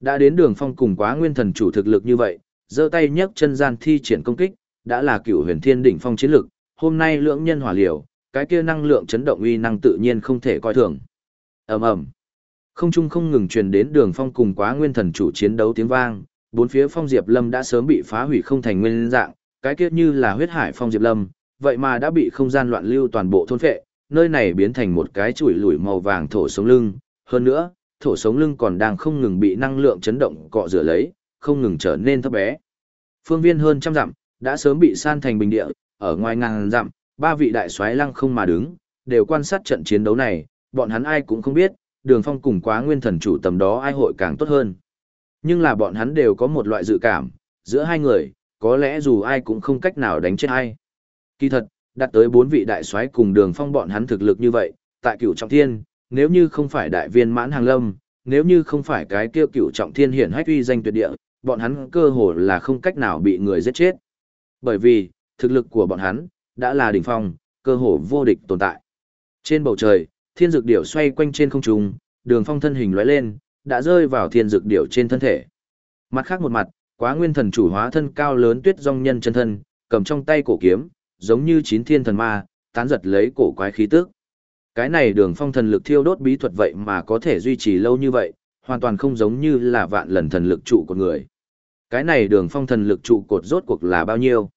Đã đến đường phong cùng quá nguyên thần chủ thực lực như vậy, giơ tay nhấc chân gian thi triển công kích, đã là cựu huyền thiên đỉnh phong chiến lực, hôm nay lưỡng nhân hỏa liều, cái kia năng lượng chấn động uy năng tự nhiên không thể coi thường. Ầm ầm. Không trung không ngừng truyền đến Đường Phong cùng Quá Nguyên Thần chủ chiến đấu tiếng vang, bốn phía Phong Diệp Lâm đã sớm bị phá hủy không thành nguyên dạng, cái kia như là huyết hải Phong Diệp Lâm, vậy mà đã bị không gian loạn lưu toàn bộ thôn phệ, nơi này biến thành một cái chuỗi lủi màu vàng thổ sống lưng, hơn nữa, thổ sống lưng còn đang không ngừng bị năng lượng chấn động cọ rửa lấy, không ngừng trở nên thấp bé. Phương viên hơn trăm dặm, đã sớm bị san thành bình địa, ở ngoài ngàn dặm, ba vị đại soái lăng không mà đứng, đều quan sát trận chiến đấu này, bọn hắn ai cũng không biết, đường phong cùng quá nguyên thần chủ tầm đó ai hội càng tốt hơn. Nhưng là bọn hắn đều có một loại dự cảm, giữa hai người, có lẽ dù ai cũng không cách nào đánh chết ai. Kỳ thật, đặt tới bốn vị đại soái cùng đường phong bọn hắn thực lực như vậy, tại cửu trọng thiên, nếu như không phải đại viên mãn hàng lâm, nếu như không phải cái kia cửu trọng thiên hiển hách uy danh tuyệt địa, bọn hắn cơ hồ là không cách nào bị người giết chết. Bởi vì, thực lực của bọn hắn, đã là đỉnh phong, cơ hồ vô địch tồn tại. Trên bầu trời, thiên dược điểu xoay quanh trên không trung, đường phong thân hình lóe lên, đã rơi vào thiên dược điểu trên thân thể. Mặt khác một mặt, quá nguyên thần chủ hóa thân cao lớn tuyết dòng nhân chân thân, cầm trong tay cổ kiếm, giống như chín thiên thần ma, tán giật lấy cổ quái khí tức. Cái này đường phong thần lực thiêu đốt bí thuật vậy mà có thể duy trì lâu như vậy, hoàn toàn không giống như là vạn lần thần lực trụ của người. Cái này đường phong thần lực trụ cột rốt cuộc là bao nhiêu?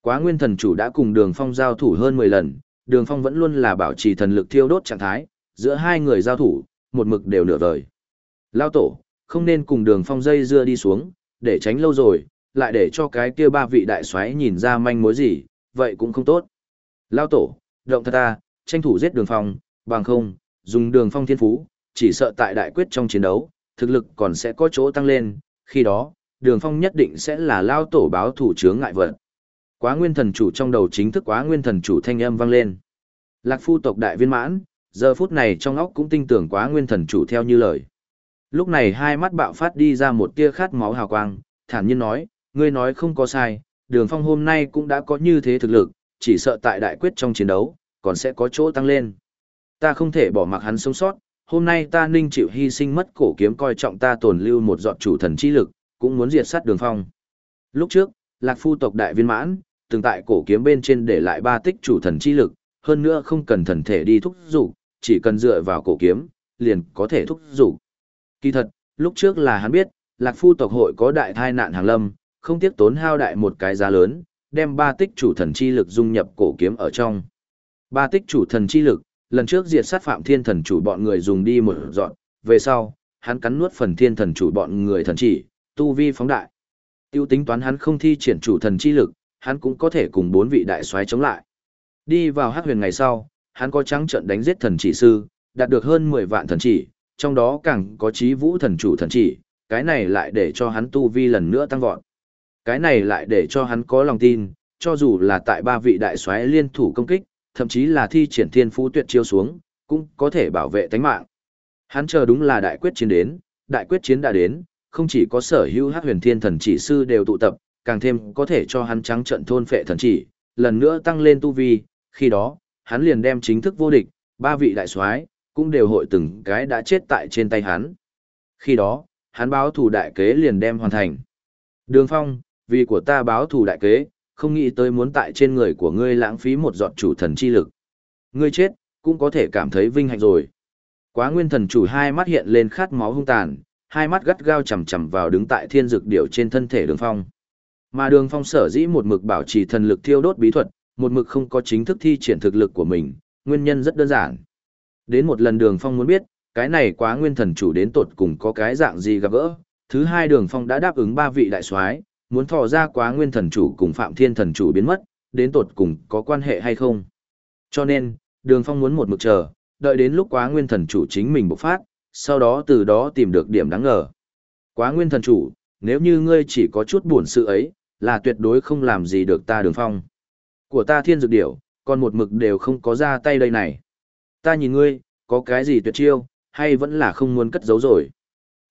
Quá nguyên thần chủ đã cùng đường phong giao thủ hơn 10 lần, đường phong vẫn luôn là bảo trì thần lực thiêu đốt trạng thái, giữa hai người giao thủ, một mực đều nửa vời. Lao tổ, không nên cùng đường phong dây dưa đi xuống, để tránh lâu rồi, lại để cho cái kia ba vị đại soái nhìn ra manh mối gì, vậy cũng không tốt. Lao tổ, động thật ta, tranh thủ giết đường phong, bằng không, dùng đường phong thiên phú, chỉ sợ tại đại quyết trong chiến đấu, thực lực còn sẽ có chỗ tăng lên, khi đó, đường phong nhất định sẽ là lao tổ báo thủ chướng ngại vật. Quá nguyên thần chủ trong đầu chính thức quá nguyên thần chủ thanh âm vang lên. Lạc phu tộc đại viên mãn, giờ phút này trong óc cũng tin tưởng quá nguyên thần chủ theo như lời. Lúc này hai mắt bạo phát đi ra một tia khát máu hào quang, thản nhiên nói, ngươi nói không có sai, đường phong hôm nay cũng đã có như thế thực lực, chỉ sợ tại đại quyết trong chiến đấu, còn sẽ có chỗ tăng lên. Ta không thể bỏ mặc hắn sống sót, hôm nay ta ninh chịu hy sinh mất cổ kiếm coi trọng ta tồn lưu một dọn chủ thần chi lực, cũng muốn diệt sát đường phong. Lúc trước, lạc phu tộc đại viên mãn, từng tại cổ kiếm bên trên để lại ba tích chủ thần chi lực, hơn nữa không cần thần thể đi thúc dục, chỉ cần dựa vào cổ kiếm, liền có thể thúc dục. Kỳ thật, lúc trước là hắn biết, Lạc Phu tộc hội có đại thai nạn hàng lâm, không tiếc tốn hao đại một cái giá lớn, đem ba tích chủ thần chi lực dung nhập cổ kiếm ở trong. Ba tích chủ thần chi lực, lần trước diệt sát Phạm Thiên thần chủ bọn người dùng đi một dọn, về sau, hắn cắn nuốt phần thiên thần chủ bọn người thần chỉ, tu vi phóng đại. Tiêu tính toán hắn không thi triển chủ thần chi lực, hắn cũng có thể cùng bốn vị đại soái chống lại. Đi vào hắc huyền ngày sau, hắn có trắng trận đánh giết thần chỉ sư, đạt được hơn 10 vạn thần chỉ, trong đó càng có trí vũ thần chủ thần chỉ, cái này lại để cho hắn tu vi lần nữa tăng vọt. Cái này lại để cho hắn có lòng tin, cho dù là tại ba vị đại soái liên thủ công kích, thậm chí là thi triển thiên phú tuyệt chiêu xuống, cũng có thể bảo vệ tánh mạng. Hắn chờ đúng là đại quyết chiến đến, đại quyết chiến đã đến, không chỉ có sở hữu hắc huyền thiên thần chỉ sư đều tụ tập, càng thêm có thể cho hắn trắng trận thôn phệ thần chỉ, lần nữa tăng lên tu vi, khi đó, hắn liền đem chính thức vô địch, ba vị đại soái cũng đều hội từng cái đã chết tại trên tay hắn. Khi đó, hắn báo thủ đại kế liền đem hoàn thành. Đường Phong, vì của ta báo thủ đại kế, không nghĩ tới muốn tại trên người của ngươi lãng phí một giọt chủ thần chi lực. Ngươi chết, cũng có thể cảm thấy vinh hạnh rồi. Quá nguyên thần chủ hai mắt hiện lên khát máu hung tàn, hai mắt gắt gao chầm chầm vào đứng tại thiên dược điểu trên thân thể đường phong. Mà đường phong sở dĩ một mực bảo trì thần lực thiêu đốt bí thuật, một mực không có chính thức thi triển thực lực của mình, nguyên nhân rất đơn giản. Đến một lần đường phong muốn biết, cái này quá nguyên thần chủ đến tột cùng có cái dạng gì gặp gỡ. Thứ hai đường phong đã đáp ứng ba vị đại soái muốn thò ra quá nguyên thần chủ cùng phạm thiên thần chủ biến mất, đến tột cùng có quan hệ hay không. Cho nên, đường phong muốn một mực chờ, đợi đến lúc quá nguyên thần chủ chính mình bộc phát, sau đó từ đó tìm được điểm đáng ngờ. Quá nguyên thần chủ, nếu như ngươi chỉ có chút buồn sự ấy, là tuyệt đối không làm gì được ta đường phong. Của ta thiên dược điểu, còn một mực đều không có ra tay đây này. Ta nhìn ngươi, có cái gì tuyệt chiêu, hay vẫn là không muốn cất giấu rồi.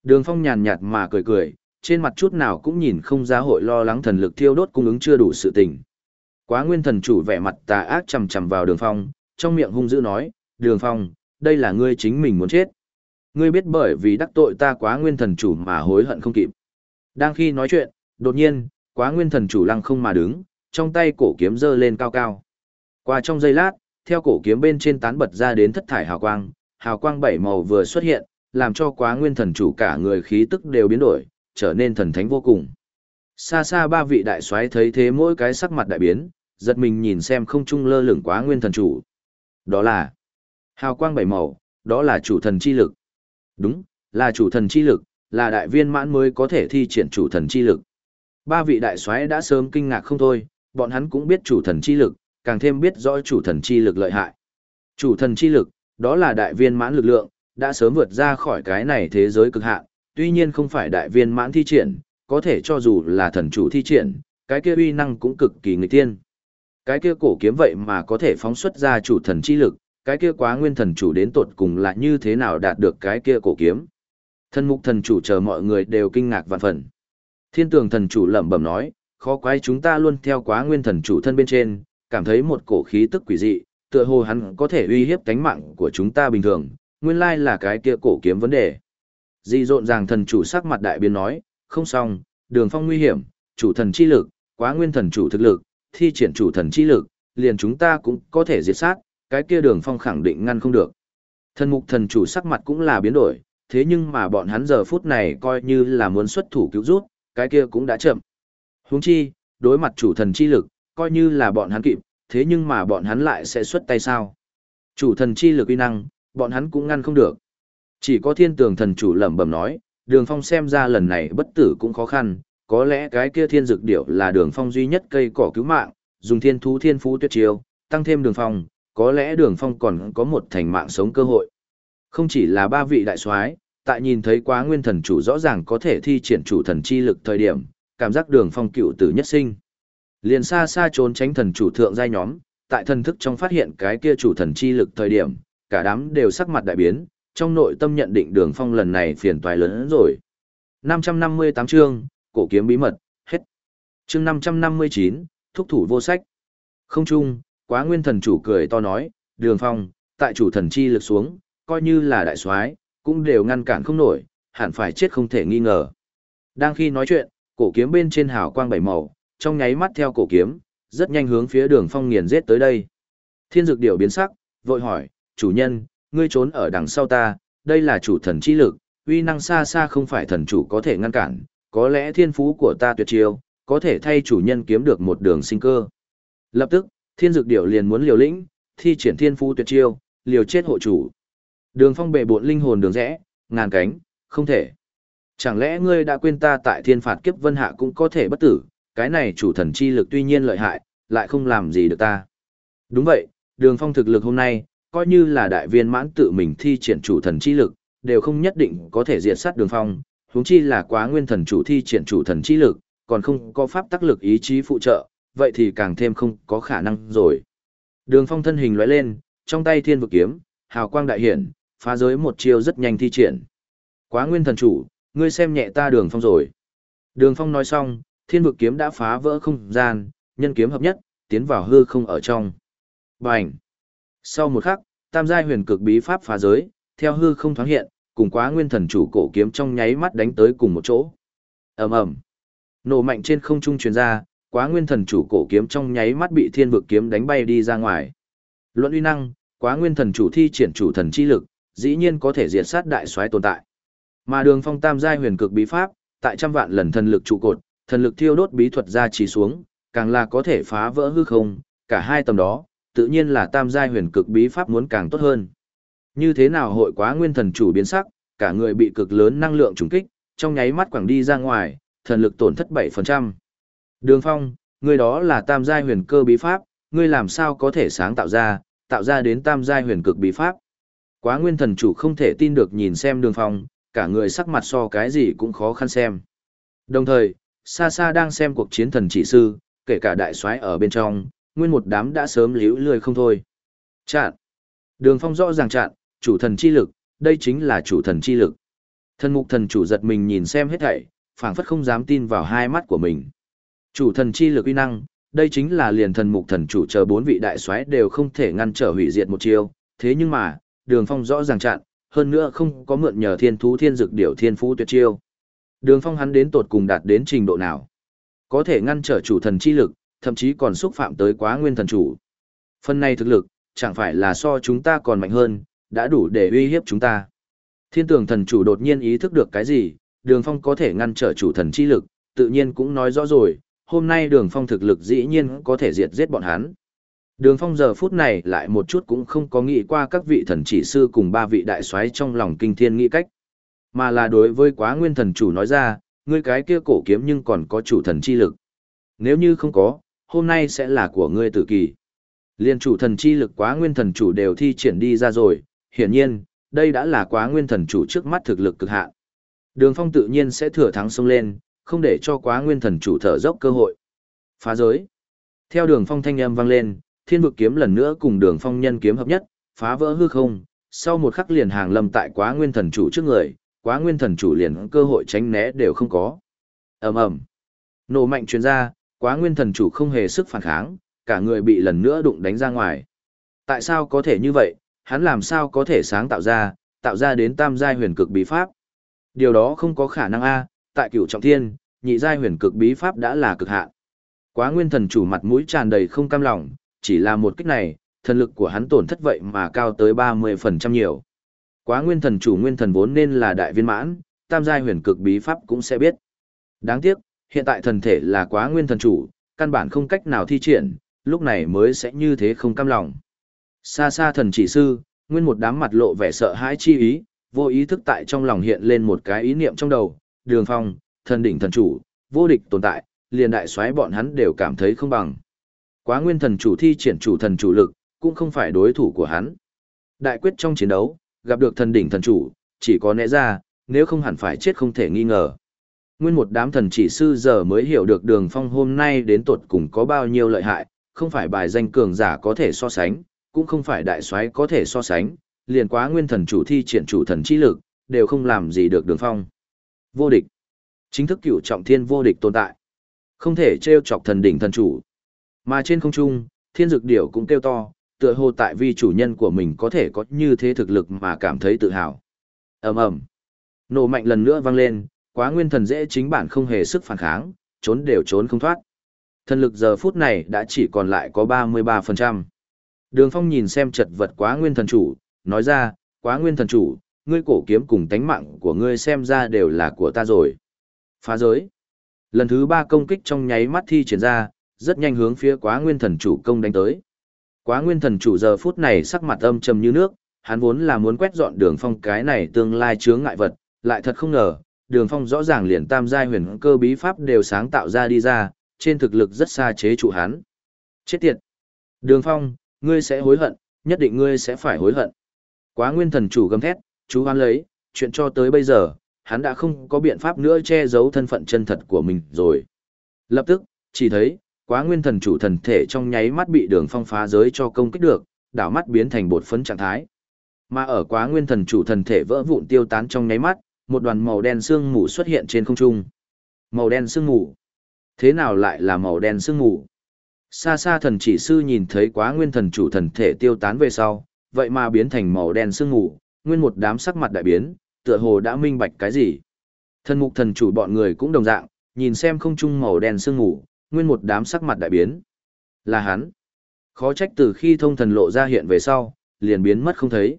Đường phong nhàn nhạt mà cười cười, trên mặt chút nào cũng nhìn không ra hội lo lắng thần lực thiêu đốt cung ứng chưa đủ sự tình. Quá nguyên thần chủ vẻ mặt tà ác chầm chầm vào đường phong, trong miệng hung dữ nói, đường phong, đây là ngươi chính mình muốn chết. Ngươi biết bởi vì đắc tội ta quá nguyên thần chủ mà hối hận không kịp. Đang khi nói chuyện, đột nhiên, quá nguyên thần chủ lăng không mà đứng, trong tay cổ kiếm giơ lên cao cao. Qua trong giây lát, theo cổ kiếm bên trên tán bật ra đến thất thải hào quang, hào quang bảy màu vừa xuất hiện, làm cho quá nguyên thần chủ cả người khí tức đều biến đổi, trở nên thần thánh vô cùng. Xa xa ba vị đại soái thấy thế mỗi cái sắc mặt đại biến, giật mình nhìn xem không trung lơ lửng quá nguyên thần chủ. Đó là hào quang bảy màu, đó là chủ thần chi lực. Đúng, là chủ thần chi lực, là đại viên mãn mới có thể thi triển chủ thần chi lực. Ba vị đại soái đã sớm kinh ngạc không thôi, bọn hắn cũng biết chủ thần chi lực, càng thêm biết rõ chủ thần chi lực lợi hại. Chủ thần chi lực, đó là đại viên mãn lực lượng, đã sớm vượt ra khỏi cái này thế giới cực hạn, tuy nhiên không phải đại viên mãn thi triển, có thể cho dù là thần chủ thi triển, cái kia uy năng cũng cực kỳ người tiên. Cái kia cổ kiếm vậy mà có thể phóng xuất ra chủ thần chi lực, cái kia quá nguyên thần chủ đến tột cùng là như thế nào đạt được cái kia cổ kiếm. Thân mục thần chủ chờ mọi người đều kinh ngạc vạn phần. Thiên tường thần chủ lẩm bẩm nói, khó quái chúng ta luôn theo quá nguyên thần chủ thân bên trên, cảm thấy một cổ khí tức quỷ dị, tựa hồ hắn có thể uy hiếp cánh mạng của chúng ta bình thường, nguyên lai là cái kia cổ kiếm vấn đề. Di rộn ràng thần chủ sắc mặt đại biến nói, không xong, đường phong nguy hiểm, chủ thần chi lực, quá nguyên thần chủ thực lực, thi triển chủ thần chi lực, liền chúng ta cũng có thể diệt sát, cái kia đường phong khẳng định ngăn không được. Thần mục thần chủ sắc mặt cũng là biến đổi, thế nhưng mà bọn hắn giờ phút này coi như là muốn xuất thủ cứu rút, cái kia cũng đã chậm. Huống chi, đối mặt chủ thần chi lực, coi như là bọn hắn kịp, thế nhưng mà bọn hắn lại sẽ xuất tay sao? Chủ thần chi lực uy năng, bọn hắn cũng ngăn không được. Chỉ có thiên tường thần chủ lẩm bẩm nói, đường phong xem ra lần này bất tử cũng khó khăn, có lẽ cái kia thiên dược điểu là đường phong duy nhất cây cỏ cứu mạng, dùng thiên thú thiên phú tuyệt chiêu, tăng thêm đường phong, có lẽ đường phong còn có một thành mạng sống cơ hội. Không chỉ là ba vị đại soái, tại nhìn thấy quá nguyên thần chủ rõ ràng có thể thi triển chủ thần chi lực thời điểm, cảm giác đường phong cựu tử nhất sinh. Liền xa xa trốn tránh thần chủ thượng giai nhóm, tại thần thức trong phát hiện cái kia chủ thần chi lực thời điểm, cả đám đều sắc mặt đại biến, trong nội tâm nhận định đường phong lần này phiền toái lớn hơn rồi. 558 chương, cổ kiếm bí mật, hết. Chương 559, thúc thủ vô sách. Không chung, quá nguyên thần chủ cười to nói, đường phong, tại chủ thần chi lực xuống, coi như là đại soái cũng đều ngăn cản không nổi, hẳn phải chết không thể nghi ngờ. Đang khi nói chuyện, cổ kiếm bên trên hào quang bảy màu, trong nháy mắt theo cổ kiếm, rất nhanh hướng phía đường phong nghiền giết tới đây. Thiên dược điểu biến sắc, vội hỏi, chủ nhân, ngươi trốn ở đằng sau ta, đây là chủ thần chi lực, uy năng xa xa không phải thần chủ có thể ngăn cản, có lẽ thiên phú của ta tuyệt chiêu, có thể thay chủ nhân kiếm được một đường sinh cơ. Lập tức, thiên dược điểu liền muốn liều lĩnh, thi triển thiên phú tuyệt chiêu, liều chết hộ chủ. Đường phong bệ bộn linh hồn đường rẽ, ngàn cánh, không thể. Chẳng lẽ ngươi đã quên ta tại thiên phạt kiếp vân hạ cũng có thể bất tử, cái này chủ thần chi lực tuy nhiên lợi hại, lại không làm gì được ta. Đúng vậy, đường phong thực lực hôm nay, coi như là đại viên mãn tự mình thi triển chủ thần chi lực, đều không nhất định có thể diệt sát đường phong, huống chi là quá nguyên thần chủ thi triển chủ thần chi lực, còn không có pháp tác lực ý chí phụ trợ, vậy thì càng thêm không có khả năng rồi. Đường phong thân hình lóe lên, trong tay thiên vực kiếm, hào quang đại hiển, phá giới một chiêu rất nhanh thi triển. Quá nguyên thần chủ, ngươi xem nhẹ ta đường phong rồi. Đường phong nói xong, thiên vực kiếm đã phá vỡ không gian, nhân kiếm hợp nhất, tiến vào hư không ở trong. Bành! Sau một khắc, tam giai huyền cực bí pháp phá giới, theo hư không thoáng hiện, cùng quá nguyên thần chủ cổ kiếm trong nháy mắt đánh tới cùng một chỗ. ầm ầm, nổ mạnh trên không trung truyền ra, quá nguyên thần chủ cổ kiếm trong nháy mắt bị thiên vực kiếm đánh bay đi ra ngoài. Luận uy năng, quá nguyên thần chủ thi triển chủ thần chi lực, dĩ nhiên có thể diệt sát đại soái tồn tại. Mà đường phong tam giai huyền cực bí pháp, tại trăm vạn lần thần lực trụ cột, thần lực thiêu đốt bí thuật ra chỉ xuống, càng là có thể phá vỡ hư không, cả hai tầm đó, tự nhiên là tam giai huyền cực bí pháp muốn càng tốt hơn. Như thế nào hội quá nguyên thần chủ biến sắc, cả người bị cực lớn năng lượng trùng kích, trong nháy mắt quẳng đi ra ngoài, thần lực tổn thất 7%. Đường Phong, người đó là tam giai huyền cơ bí pháp, ngươi làm sao có thể sáng tạo ra, tạo ra đến tam giai huyền cực bí pháp? Quá nguyên thần chủ không thể tin được nhìn xem Đường Phong, cả người sắc mặt so cái gì cũng khó khăn xem. Đồng thời, xa xa đang xem cuộc chiến thần chỉ sư, kể cả đại soái ở bên trong, nguyên một đám đã sớm liễu lười không thôi. Chặn. Đường phong rõ ràng chặn, chủ thần chi lực, đây chính là chủ thần chi lực. Thần mục thần chủ giật mình nhìn xem hết thảy, phảng phất không dám tin vào hai mắt của mình. Chủ thần chi lực uy năng, đây chính là liền thần mục thần chủ chờ bốn vị đại soái đều không thể ngăn trở hủy diệt một chiêu, thế nhưng mà, Đường Phong rõ ràng chặn, hơn nữa không có mượn nhờ thiên thú thiên dực điểu thiên phú tuyệt chiêu. Đường Phong hắn đến tột cùng đạt đến trình độ nào? Có thể ngăn trở chủ thần chi lực, thậm chí còn xúc phạm tới quá nguyên thần chủ. Phần này thực lực, chẳng phải là so chúng ta còn mạnh hơn, đã đủ để uy hiếp chúng ta. Thiên tường thần chủ đột nhiên ý thức được cái gì, đường phong có thể ngăn trở chủ thần chi lực, tự nhiên cũng nói rõ rồi, hôm nay đường phong thực lực dĩ nhiên có thể diệt giết bọn hắn. Đường phong giờ phút này lại một chút cũng không có nghĩ qua các vị thần chỉ sư cùng ba vị đại soái trong lòng kinh thiên nghĩ cách. Mà là đối với quá nguyên thần chủ nói ra, ngươi cái kia cổ kiếm nhưng còn có chủ thần chi lực. Nếu như không có, hôm nay sẽ là của ngươi tử kỳ. Liên chủ thần chi lực quá nguyên thần chủ đều thi triển đi ra rồi, hiển nhiên, đây đã là quá nguyên thần chủ trước mắt thực lực cực hạn. Đường Phong tự nhiên sẽ thừa thắng xông lên, không để cho quá nguyên thần chủ thở dốc cơ hội. Phá giới. Theo Đường Phong thanh âm vang lên, Thiên vực kiếm lần nữa cùng Đường Phong nhân kiếm hợp nhất, phá vỡ hư không, sau một khắc liền hàng lâm tại quá nguyên thần chủ trước người, quá nguyên thần chủ liền cơ hội tránh né đều không có. Ầm ầm. Nổ mạnh truyền ra, quá nguyên thần chủ không hề sức phản kháng, cả người bị lần nữa đụng đánh ra ngoài. Tại sao có thể như vậy, hắn làm sao có thể sáng tạo ra, tạo ra đến tam giai huyền cực bí pháp? Điều đó không có khả năng a, tại cửu trọng thiên, nhị giai huyền cực bí pháp đã là cực hạn. Quá nguyên thần chủ mặt mũi tràn đầy không cam lòng, chỉ là một kích này, thần lực của hắn tổn thất vậy mà cao tới 30% nhiều. Quá nguyên thần chủ nguyên thần vốn nên là đại viên mãn, tam giai huyền cực bí pháp cũng sẽ biết. Đáng tiếc, hiện tại thần thể là quá nguyên thần chủ, căn bản không cách nào thi triển, lúc này mới sẽ như thế không cam lòng. Xa xa thần chỉ sư, nguyên một đám mặt lộ vẻ sợ hãi chi ý, vô ý thức tại trong lòng hiện lên một cái ý niệm trong đầu, đường phong, thần đỉnh thần chủ, vô địch tồn tại, liền đại xoáy bọn hắn đều cảm thấy không bằng. Quá nguyên thần chủ thi triển chủ thần chủ lực, cũng không phải đối thủ của hắn. Đại quyết trong chiến đấu, gặp được thần đỉnh thần chủ, chỉ có né ra, nếu không hẳn phải chết không thể nghi ngờ. Nguyên một đám thần chỉ sư giờ mới hiểu được đường phong hôm nay đến tột cùng có bao nhiêu lợi hại, không phải bài danh cường giả có thể so sánh, cũng không phải đại soái có thể so sánh, liền quá nguyên thần chủ thi triển chủ thần chi lực, đều không làm gì được đường phong. Vô địch. Chính thức cửu trọng thiên vô địch tồn tại. Không thể trêu chọc thần đỉnh thần chủ. Mà trên không trung, thiên dực điểu cũng kêu to, tựa hồ tại vì chủ nhân của mình có thể có như thế thực lực mà cảm thấy tự hào. ầm ầm Nổ mạnh lần nữa vang lên, quá nguyên thần dễ chính bản không hề sức phản kháng, trốn đều trốn không thoát. Thần lực giờ phút này đã chỉ còn lại có 33%. Đường Phong nhìn xem chật vật quá nguyên thần chủ, nói ra, quá nguyên thần chủ, ngươi cổ kiếm cùng tánh mạng của ngươi xem ra đều là của ta rồi. Phá giới. Lần thứ ba công kích trong nháy mắt thi triển ra, rất nhanh hướng phía quá nguyên thần chủ công đánh tới. Quá nguyên thần chủ giờ phút này sắc mặt âm trầm như nước, hắn vốn là muốn quét dọn đường phong cái này tương lai chướng ngại vật, lại thật không ngờ, đường phong rõ ràng liền tam giai huyền cơ bí pháp đều sáng tạo ra đi ra, trên thực lực rất xa chế trụ hắn. Chết tiệt! Đường phong, ngươi sẽ hối hận, nhất định ngươi sẽ phải hối hận. Quá nguyên thần chủ gầm thét, chú hoan lấy, chuyện cho tới bây giờ, hắn đã không có biện pháp nữa che giấu thân phận chân thật của mình rồi. Lập tức, chỉ thấy, quá nguyên thần chủ thần thể trong nháy mắt bị đường phong phá giới cho công kích được, đảo mắt biến thành bột phấn trạng thái. Mà ở quá nguyên thần chủ thần thể vỡ vụn tiêu tán trong nháy mắt, một đoàn màu đen sương mù xuất hiện trên không trung. Màu đen sương mù. Thế nào lại là màu đen sương mù? Xa xa thần chỉ sư nhìn thấy quá nguyên thần chủ thần thể tiêu tán về sau, vậy mà biến thành màu đen sương mù, nguyên một đám sắc mặt đại biến, tựa hồ đã minh bạch cái gì. Thần mục thần chủ bọn người cũng đồng dạng, nhìn xem không trung màu đen sương mù, nguyên một đám sắc mặt đại biến. Là hắn. Khó trách từ khi thông thần lộ ra hiện về sau, liền biến mất không thấy.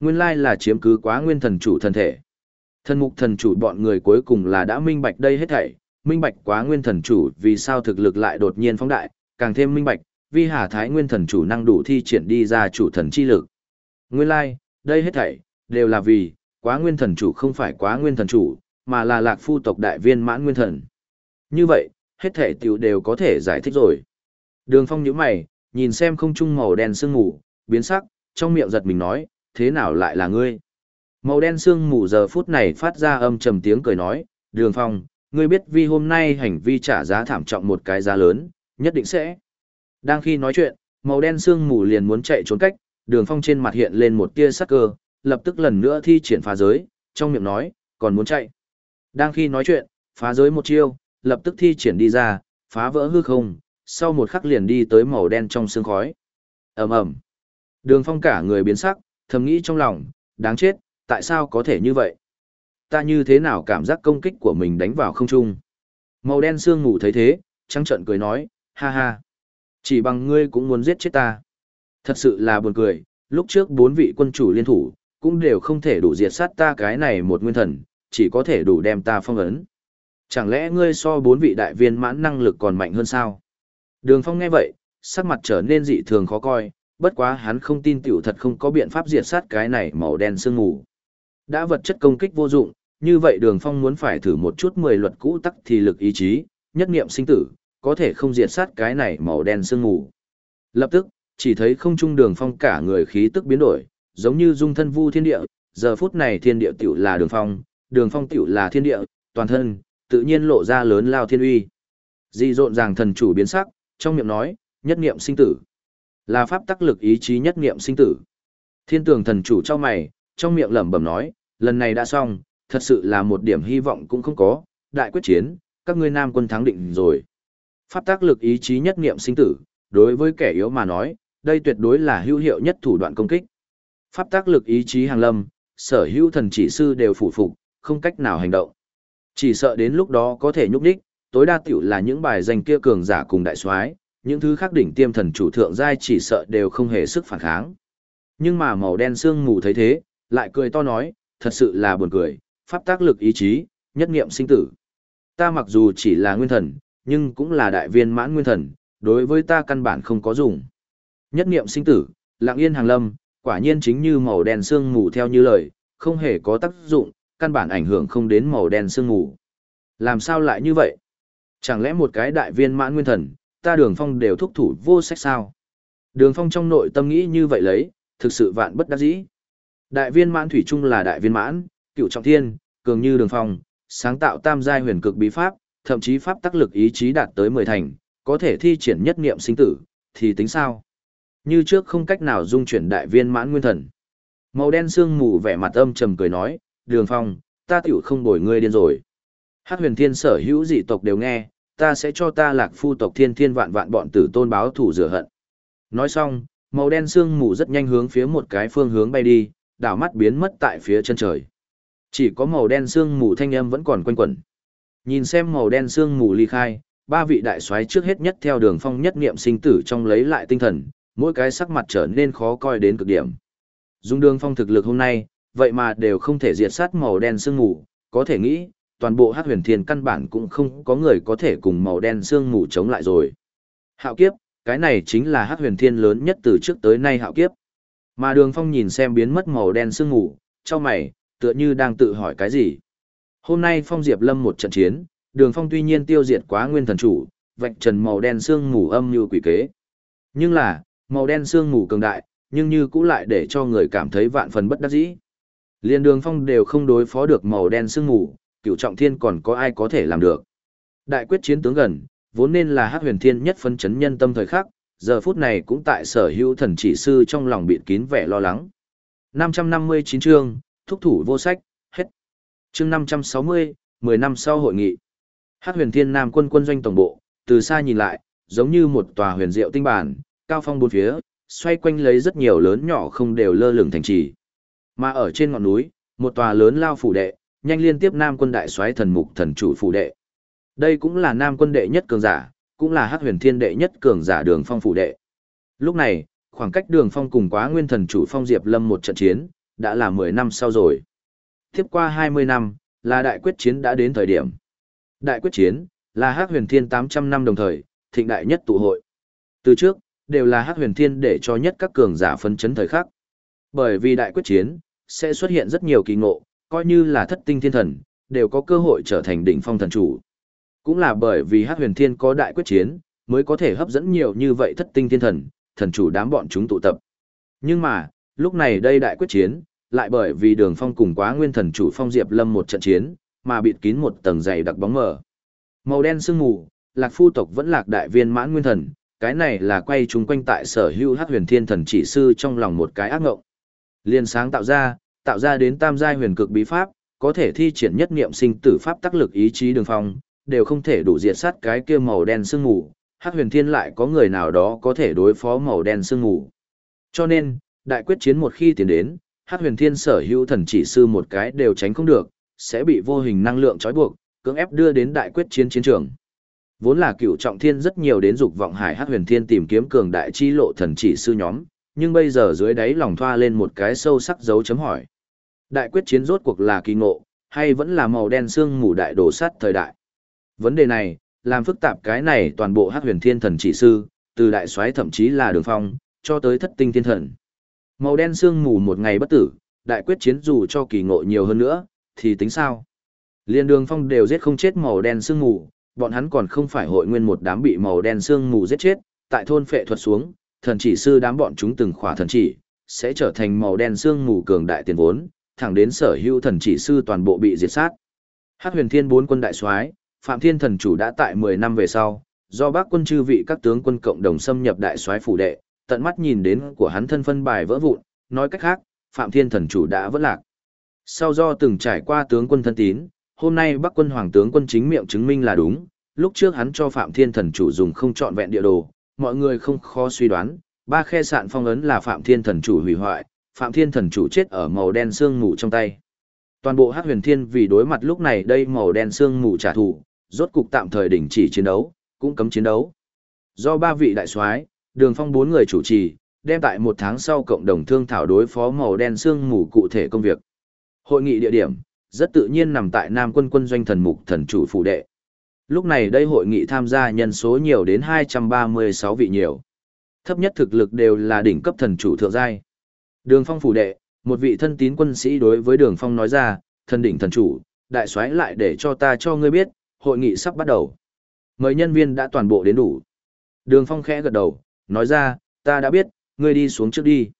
Nguyên lai là chiếm cứ quá nguyên thần chủ thần thể. Thần mục thần chủ bọn người cuối cùng là đã minh bạch đây hết thảy, minh bạch quá nguyên thần chủ vì sao thực lực lại đột nhiên phóng đại, càng thêm minh bạch, vi hà thái nguyên thần chủ năng đủ thi triển đi ra chủ thần chi lực. Nguyên lai, đây hết thảy, đều là vì, quá nguyên thần chủ không phải quá nguyên thần chủ, mà là lạc phu tộc đại viên mãn nguyên thần. Như vậy, hết thể tiểu đều có thể giải thích rồi. Đường phong nhíu mày, nhìn xem không trung màu đen sương mù, biến sắc, trong miệng giật mình nói, thế nào lại là ngươi? Màu đen sương mù giờ phút này phát ra âm trầm tiếng cười nói, đường phong, ngươi biết vì hôm nay hành vi trả giá thảm trọng một cái giá lớn, nhất định sẽ. Đang khi nói chuyện, màu đen sương mù liền muốn chạy trốn cách, đường phong trên mặt hiện lên một tia sắc cơ, lập tức lần nữa thi triển phá giới, trong miệng nói, còn muốn chạy. Đang khi nói chuyện, phá giới một chiêu, lập tức thi triển đi ra, phá vỡ hư không, sau một khắc liền đi tới màu đen trong sương khói. ầm ầm, Đường phong cả người biến sắc, thầm nghĩ trong lòng, đáng chết, tại sao có thể như vậy? Ta như thế nào cảm giác công kích của mình đánh vào không trung? Màu đen sương ngủ thấy thế, trắng trợn cười nói, ha ha. Chỉ bằng ngươi cũng muốn giết chết ta. Thật sự là buồn cười, lúc trước bốn vị quân chủ liên thủ, cũng đều không thể đủ diệt sát ta cái này một nguyên thần, chỉ có thể đủ đem ta phong ấn. Chẳng lẽ ngươi so bốn vị đại viên mãn năng lực còn mạnh hơn sao? Đường Phong nghe vậy, sắc mặt trở nên dị thường khó coi, bất quá hắn không tin tiểu thật không có biện pháp diệt sát cái này màu đen sương ngủ. Đã vật chất công kích vô dụng, như vậy Đường Phong muốn phải thử một chút mười luật cũ tắc thì lực ý chí, nhất niệm sinh tử, có thể không diệt sát cái này màu đen sương ngủ. Lập tức, chỉ thấy không trung Đường Phong cả người khí tức biến đổi, giống như dung thân vu thiên địa, giờ phút này thiên địa tiểu là Đường Phong, Đường Phong tiểu là thiên địa, toàn thân tự nhiên lộ ra lớn lao thiên uy. di rộn ràng thần chủ biến sắc, trong miệng nói, nhất niệm sinh tử. Là pháp tắc lực ý chí nhất niệm sinh tử. Thiên tường thần chủ cho mày, trong miệng lẩm bẩm nói, lần này đã xong, thật sự là một điểm hy vọng cũng không có, đại quyết chiến, các ngươi nam quân thắng định rồi. Pháp tác lực ý chí nhất niệm sinh tử, đối với kẻ yếu mà nói, đây tuyệt đối là hữu hiệu nhất thủ đoạn công kích. Pháp tác lực ý chí hàng lâm, sở hữu thần chỉ sư đều phủ phục, không cách nào hành động. Chỉ sợ đến lúc đó có thể nhúc đích, tối đa tiểu là những bài danh kia cường giả cùng đại soái, những thứ khác đỉnh tiêm thần chủ thượng giai chỉ sợ đều không hề sức phản kháng. Nhưng mà màu đen sương mù thấy thế, lại cười to nói, thật sự là buồn cười, pháp tác lực ý chí, nhất niệm sinh tử. Ta mặc dù chỉ là nguyên thần, nhưng cũng là đại viên mãn nguyên thần, đối với ta căn bản không có dùng. Nhất niệm sinh tử, lặng yên hàng lâm, quả nhiên chính như màu đen sương mù theo như lời, không hề có tác dụng, căn bản ảnh hưởng không đến màu đen sương mù. Làm sao lại như vậy? Chẳng lẽ một cái đại viên mãn nguyên thần, ta đường phong đều thúc thủ vô sách sao? Đường phong trong nội tâm nghĩ như vậy lấy, thực sự vạn bất đắc dĩ. Đại viên mãn thủy chung là đại viên mãn, cựu trọng thiên, cường như đường phong, sáng tạo tam giai huyền cực bí pháp, thậm chí pháp tác lực ý chí đạt tới mười thành, có thể thi triển nhất niệm sinh tử, thì tính sao? Như trước không cách nào dung chuyển đại viên mãn nguyên thần. Màu đen sương mù vẻ mặt âm trầm cười nói, đường phong, ta tiểu không bồi ngươi điên rồi. Hát huyền thiên sở hữu dị tộc đều nghe, ta sẽ cho ta lạc phu tộc thiên thiên vạn vạn bọn tử tôn báo thủ rửa hận. Nói xong, màu đen sương mù rất nhanh hướng phía một cái phương hướng bay đi, đảo mắt biến mất tại phía chân trời. Chỉ có màu đen sương mù thanh âm vẫn còn quanh quẩn. Nhìn xem màu đen sương mù ly khai, ba vị đại soái trước hết nhất theo đường phong nhất niệm sinh tử trong lấy lại tinh thần, mỗi cái sắc mặt trở nên khó coi đến cực điểm. Dùng đường phong thực lực hôm nay, vậy mà đều không thể diệt sát màu đen sương mù, có thể nghĩ, toàn bộ hắc huyền thiên căn bản cũng không có người có thể cùng màu đen sương mù chống lại rồi. Hạo kiếp, cái này chính là hắc huyền thiên lớn nhất từ trước tới nay hạo kiếp. Mà đường phong nhìn xem biến mất màu đen sương mù, cho mày, tựa như đang tự hỏi cái gì. Hôm nay phong diệp lâm một trận chiến, đường phong tuy nhiên tiêu diệt quá nguyên thần chủ, vạch trần màu đen sương mù âm như quỷ kế. Nhưng là, màu đen sương mù cường đại, nhưng như cũng lại để cho người cảm thấy vạn phần bất đắc dĩ. Liên đường phong đều không đối phó được màu đen sương ngủ, cựu trọng thiên còn có ai có thể làm được. Đại quyết chiến tướng gần, vốn nên là hắc huyền thiên nhất phân chấn nhân tâm thời khắc, giờ phút này cũng tại sở hữu thần chỉ sư trong lòng bịt kín vẻ lo lắng. 559 chương, thúc thủ vô sách, hết. Chương 560, 10 năm sau hội nghị. Hắc huyền thiên nam quân quân doanh tổng bộ, từ xa nhìn lại, giống như một tòa huyền diệu tinh bản, cao phong bốn phía, xoay quanh lấy rất nhiều lớn nhỏ không đều lơ lửng thành trì. Mà ở trên ngọn núi, một tòa lớn lao phủ đệ, nhanh liên tiếp nam quân đại soái thần mục thần chủ phủ đệ. Đây cũng là nam quân đệ nhất cường giả, cũng là hắc huyền thiên đệ nhất cường giả đường phong phủ đệ. Lúc này, khoảng cách đường phong cùng quá nguyên thần chủ phong diệp lâm một trận chiến, đã là 10 năm sau rồi. Tiếp qua 20 năm, là đại quyết chiến đã đến thời điểm. Đại quyết chiến, là hắc huyền thiên 800 năm đồng thời, thịnh đại nhất tụ hội. Từ trước, đều là hắc huyền thiên để cho nhất các cường giả phân chấn thời khắc. Bởi vì đại quyết chiến, sẽ xuất hiện rất nhiều kỳ ngộ, coi như là thất tinh thiên thần, đều có cơ hội trở thành đỉnh phong thần chủ. Cũng là bởi vì Hắc Huyền Thiên có đại quyết chiến, mới có thể hấp dẫn nhiều như vậy thất tinh thiên thần, thần chủ đám bọn chúng tụ tập. Nhưng mà, lúc này đây đại quyết chiến, lại bởi vì đường phong cùng quá nguyên thần chủ phong diệp lâm một trận chiến, mà bịt kín một tầng dày đặc bóng mờ. Màu đen sương mù, lạc phu tộc vẫn lạc đại viên mãn nguyên thần, cái này là quay chúng quanh tại sở hữu Hắc Huyền Thiên thần chỉ sư trong lòng một cái ác ngộng. Liên sáng tạo ra, tạo ra đến tam giai huyền cực bí pháp, có thể thi triển nhất niệm sinh tử pháp tác lực ý chí đường phong, đều không thể đủ diệt sát cái kia màu đen sương mù, Hắc Huyền Thiên lại có người nào đó có thể đối phó màu đen sương mù. Cho nên, đại quyết chiến một khi tiến đến, Hắc Huyền Thiên sở hữu thần chỉ sư một cái đều tránh không được, sẽ bị vô hình năng lượng trói buộc, cưỡng ép đưa đến đại quyết chiến chiến trường. Vốn là cựu trọng thiên rất nhiều đến dục vọng hải Hắc Huyền Thiên tìm kiếm cường đại chi lộ thần chỉ sư nhóm, nhưng bây giờ dưới đáy lòng thoa lên một cái sâu sắc dấu chấm hỏi. Đại quyết chiến rốt cuộc là kỳ ngộ, hay vẫn là màu đen xương mù đại đổ sắt thời đại? Vấn đề này, làm phức tạp cái này toàn bộ Hắc Huyền Thiên thần chỉ sư, từ đại soái thậm chí là đường phong, cho tới thất tinh thiên thần. Màu đen xương mù một ngày bất tử, đại quyết chiến dù cho kỳ ngộ nhiều hơn nữa, thì tính sao? Liên đường phong đều giết không chết màu đen xương mù, bọn hắn còn không phải hội nguyên một đám bị màu đen xương mù giết chết, tại thôn phệ thuật xuống, thần chỉ sư đám bọn chúng từng khỏa thần chỉ, sẽ trở thành màu đen xương mù cường đại tiền vốn, thẳng đến sở hữu thần chỉ sư toàn bộ bị diệt sát. Hắc huyền thiên bốn quân đại soái, Phạm Thiên thần chủ đã tại 10 năm về sau, do bác quân chư vị các tướng quân cộng đồng xâm nhập đại soái phủ đệ, tận mắt nhìn đến của hắn thân phân bài vỡ vụn, nói cách khác, Phạm Thiên thần chủ đã vỡ lạc. Sau do từng trải qua tướng quân thân tín, hôm nay Bắc quân hoàng tướng quân chính miệng chứng minh là đúng, lúc trước hắn cho Phạm Thiên thần chủ dùng không chọn vẹn địa đồ, mọi người không khó suy đoán, ba khe sạn phong ấn là Phạm Thiên thần chủ hủy hoại, Phạm Thiên thần chủ chết ở màu đen xương mù trong tay. Toàn bộ Hắc Huyền Thiên vì đối mặt lúc này đây màu đen xương mù trả thù, rốt cục tạm thời đình chỉ chiến đấu, cũng cấm chiến đấu. Do ba vị đại soái, Đường Phong bốn người chủ trì, đem tại một tháng sau cộng đồng thương thảo đối phó màu đen xương mù cụ thể công việc. Hội nghị địa điểm, rất tự nhiên nằm tại Nam Quân Quân Doanh Thần Mục Thần Chủ Phủ Đệ. Lúc này đây hội nghị tham gia nhân số nhiều đến 236 vị nhiều. Thấp nhất thực lực đều là đỉnh cấp thần chủ thượng giai. Đường Phong phủ đệ, một vị thân tín quân sĩ đối với Đường Phong nói ra, thân đỉnh thần chủ, đại soái lại để cho ta cho ngươi biết, hội nghị sắp bắt đầu. Mời nhân viên đã toàn bộ đến đủ. Đường Phong khẽ gật đầu, nói ra, ta đã biết, ngươi đi xuống trước đi.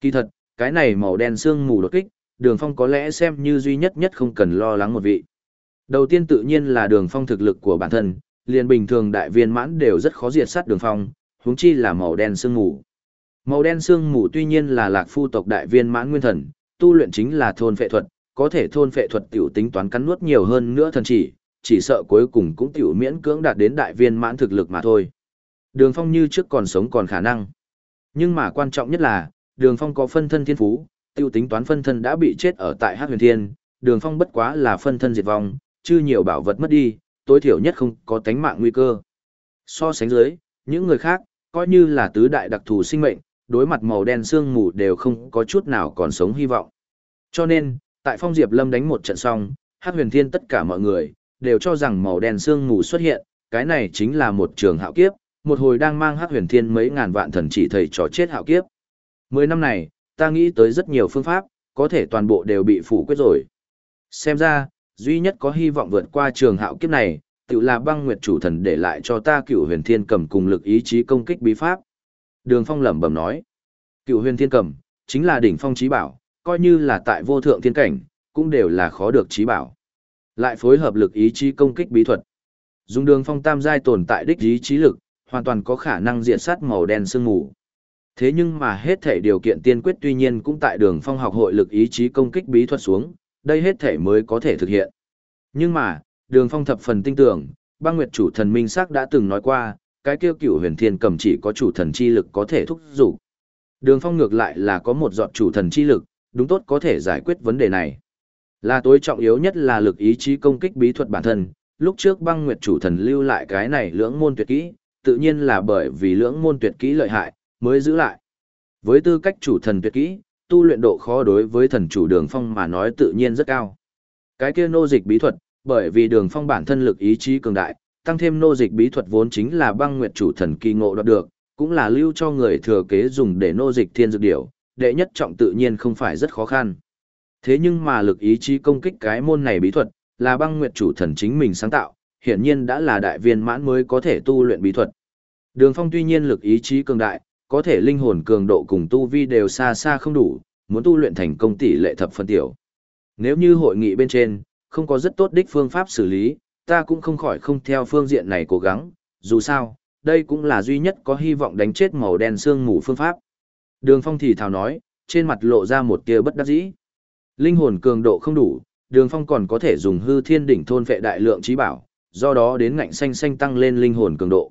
Kỳ thật, cái này màu đen xương mù đột kích, Đường Phong có lẽ xem như duy nhất nhất không cần lo lắng một vị. Đầu tiên tự nhiên là Đường Phong thực lực của bản thân, liền bình thường đại viên mãn đều rất khó diệt sát Đường Phong, huống chi là màu đen sương mù. Màu đen sương mù tuy nhiên là lạc phu tộc đại viên mãn nguyên thần, tu luyện chính là thôn phệ thuật, có thể thôn phệ thuật tiểu tính toán cắn nuốt nhiều hơn nữa thần chỉ, chỉ sợ cuối cùng cũng tiểu miễn cưỡng đạt đến đại viên mãn thực lực mà thôi. Đường Phong như trước còn sống còn khả năng. Nhưng mà quan trọng nhất là, Đường Phong có phân thân thiên phú, tiêu tính toán phân thân đã bị chết ở tại Hắc Huyền Thiên, Đường Phong bất quá là phân thân diệt vong, chứ nhiều bảo vật mất đi, tối thiểu nhất không có tánh mạng nguy cơ. So sánh dưới, những người khác, coi như là tứ đại đặc thù sinh mệnh, đối mặt màu đen sương mù đều không có chút nào còn sống hy vọng. Cho nên, tại Phong Diệp Lâm đánh một trận xong, Hắc Huyền Thiên tất cả mọi người đều cho rằng màu đen sương mù xuất hiện, cái này chính là một trường hạo kiếp, một hồi đang mang Hắc Huyền Thiên mấy ngàn vạn thần chỉ thầy trò chết hạo kiếp. Mười năm này, ta nghĩ tới rất nhiều phương pháp, có thể toàn bộ đều bị phủ quyết rồi. Xem ra, duy nhất có hy vọng vượt qua trường hạo kiếp này, tự là băng nguyệt chủ thần để lại cho ta cựu huyền thiên cầm cùng lực ý chí công kích bí pháp. Đường Phong lẩm bẩm nói, cựu huyền thiên cầm, chính là đỉnh phong trí bảo, coi như là tại vô thượng thiên cảnh, cũng đều là khó được trí bảo. Lại phối hợp lực ý chí công kích bí thuật. Dùng đường phong tam giai tồn tại đích ý chí lực, hoàn toàn có khả năng diệt sát màu đen sương mù. Thế nhưng mà hết thể điều kiện tiên quyết tuy nhiên cũng tại đường phong học hội lực ý chí công kích bí thuật xuống, đây hết thể mới có thể thực hiện. Nhưng mà, đường phong thập phần tinh tưởng, băng nguyệt chủ thần minh sắc đã từng nói qua, cái kêu cửu huyền thiên cầm chỉ có chủ thần chi lực có thể thúc giục. Đường phong ngược lại là có một giọt chủ thần chi lực, đúng tốt có thể giải quyết vấn đề này. Là tối trọng yếu nhất là lực ý chí công kích bí thuật bản thân, lúc trước băng nguyệt chủ thần lưu lại cái này lưỡng môn tuyệt kỹ, tự nhiên là bởi vì lưỡng môn tuyệt kỹ lợi hại, mới giữ lại. Với tư cách chủ thần tuyệt kỹ, tu luyện độ khó đối với thần chủ đường phong mà nói tự nhiên rất cao. Cái kia nô dịch bí thuật, bởi vì đường phong bản thân lực ý chí cường đại, tăng thêm nô dịch bí thuật vốn chính là băng nguyệt chủ thần kỳ ngộ đoạt được, cũng là lưu cho người thừa kế dùng để nô dịch thiên dược điểu, đệ nhất trọng tự nhiên không phải rất khó khăn. Thế nhưng mà lực ý chí công kích cái môn này bí thuật, là băng nguyệt chủ thần chính mình sáng tạo, hiển nhiên đã là đại viên mãn mới có thể tu luyện bí thuật. Đường Phong tuy nhiên lực ý chí cường đại, có thể linh hồn cường độ cùng tu vi đều xa xa không đủ, muốn tu luyện thành công tỷ lệ thập phân tiểu. Nếu như hội nghị bên trên, không có rất tốt đích phương pháp xử lý, ta cũng không khỏi không theo phương diện này cố gắng, dù sao, đây cũng là duy nhất có hy vọng đánh chết màu đen xương mù phương pháp. Đường Phong thì thào nói, trên mặt lộ ra một tia bất đắc dĩ. Linh hồn cường độ không đủ, đường phong còn có thể dùng hư thiên đỉnh thôn vệ đại lượng trí bảo, do đó đến ngạnh xanh xanh tăng lên linh hồn cường độ.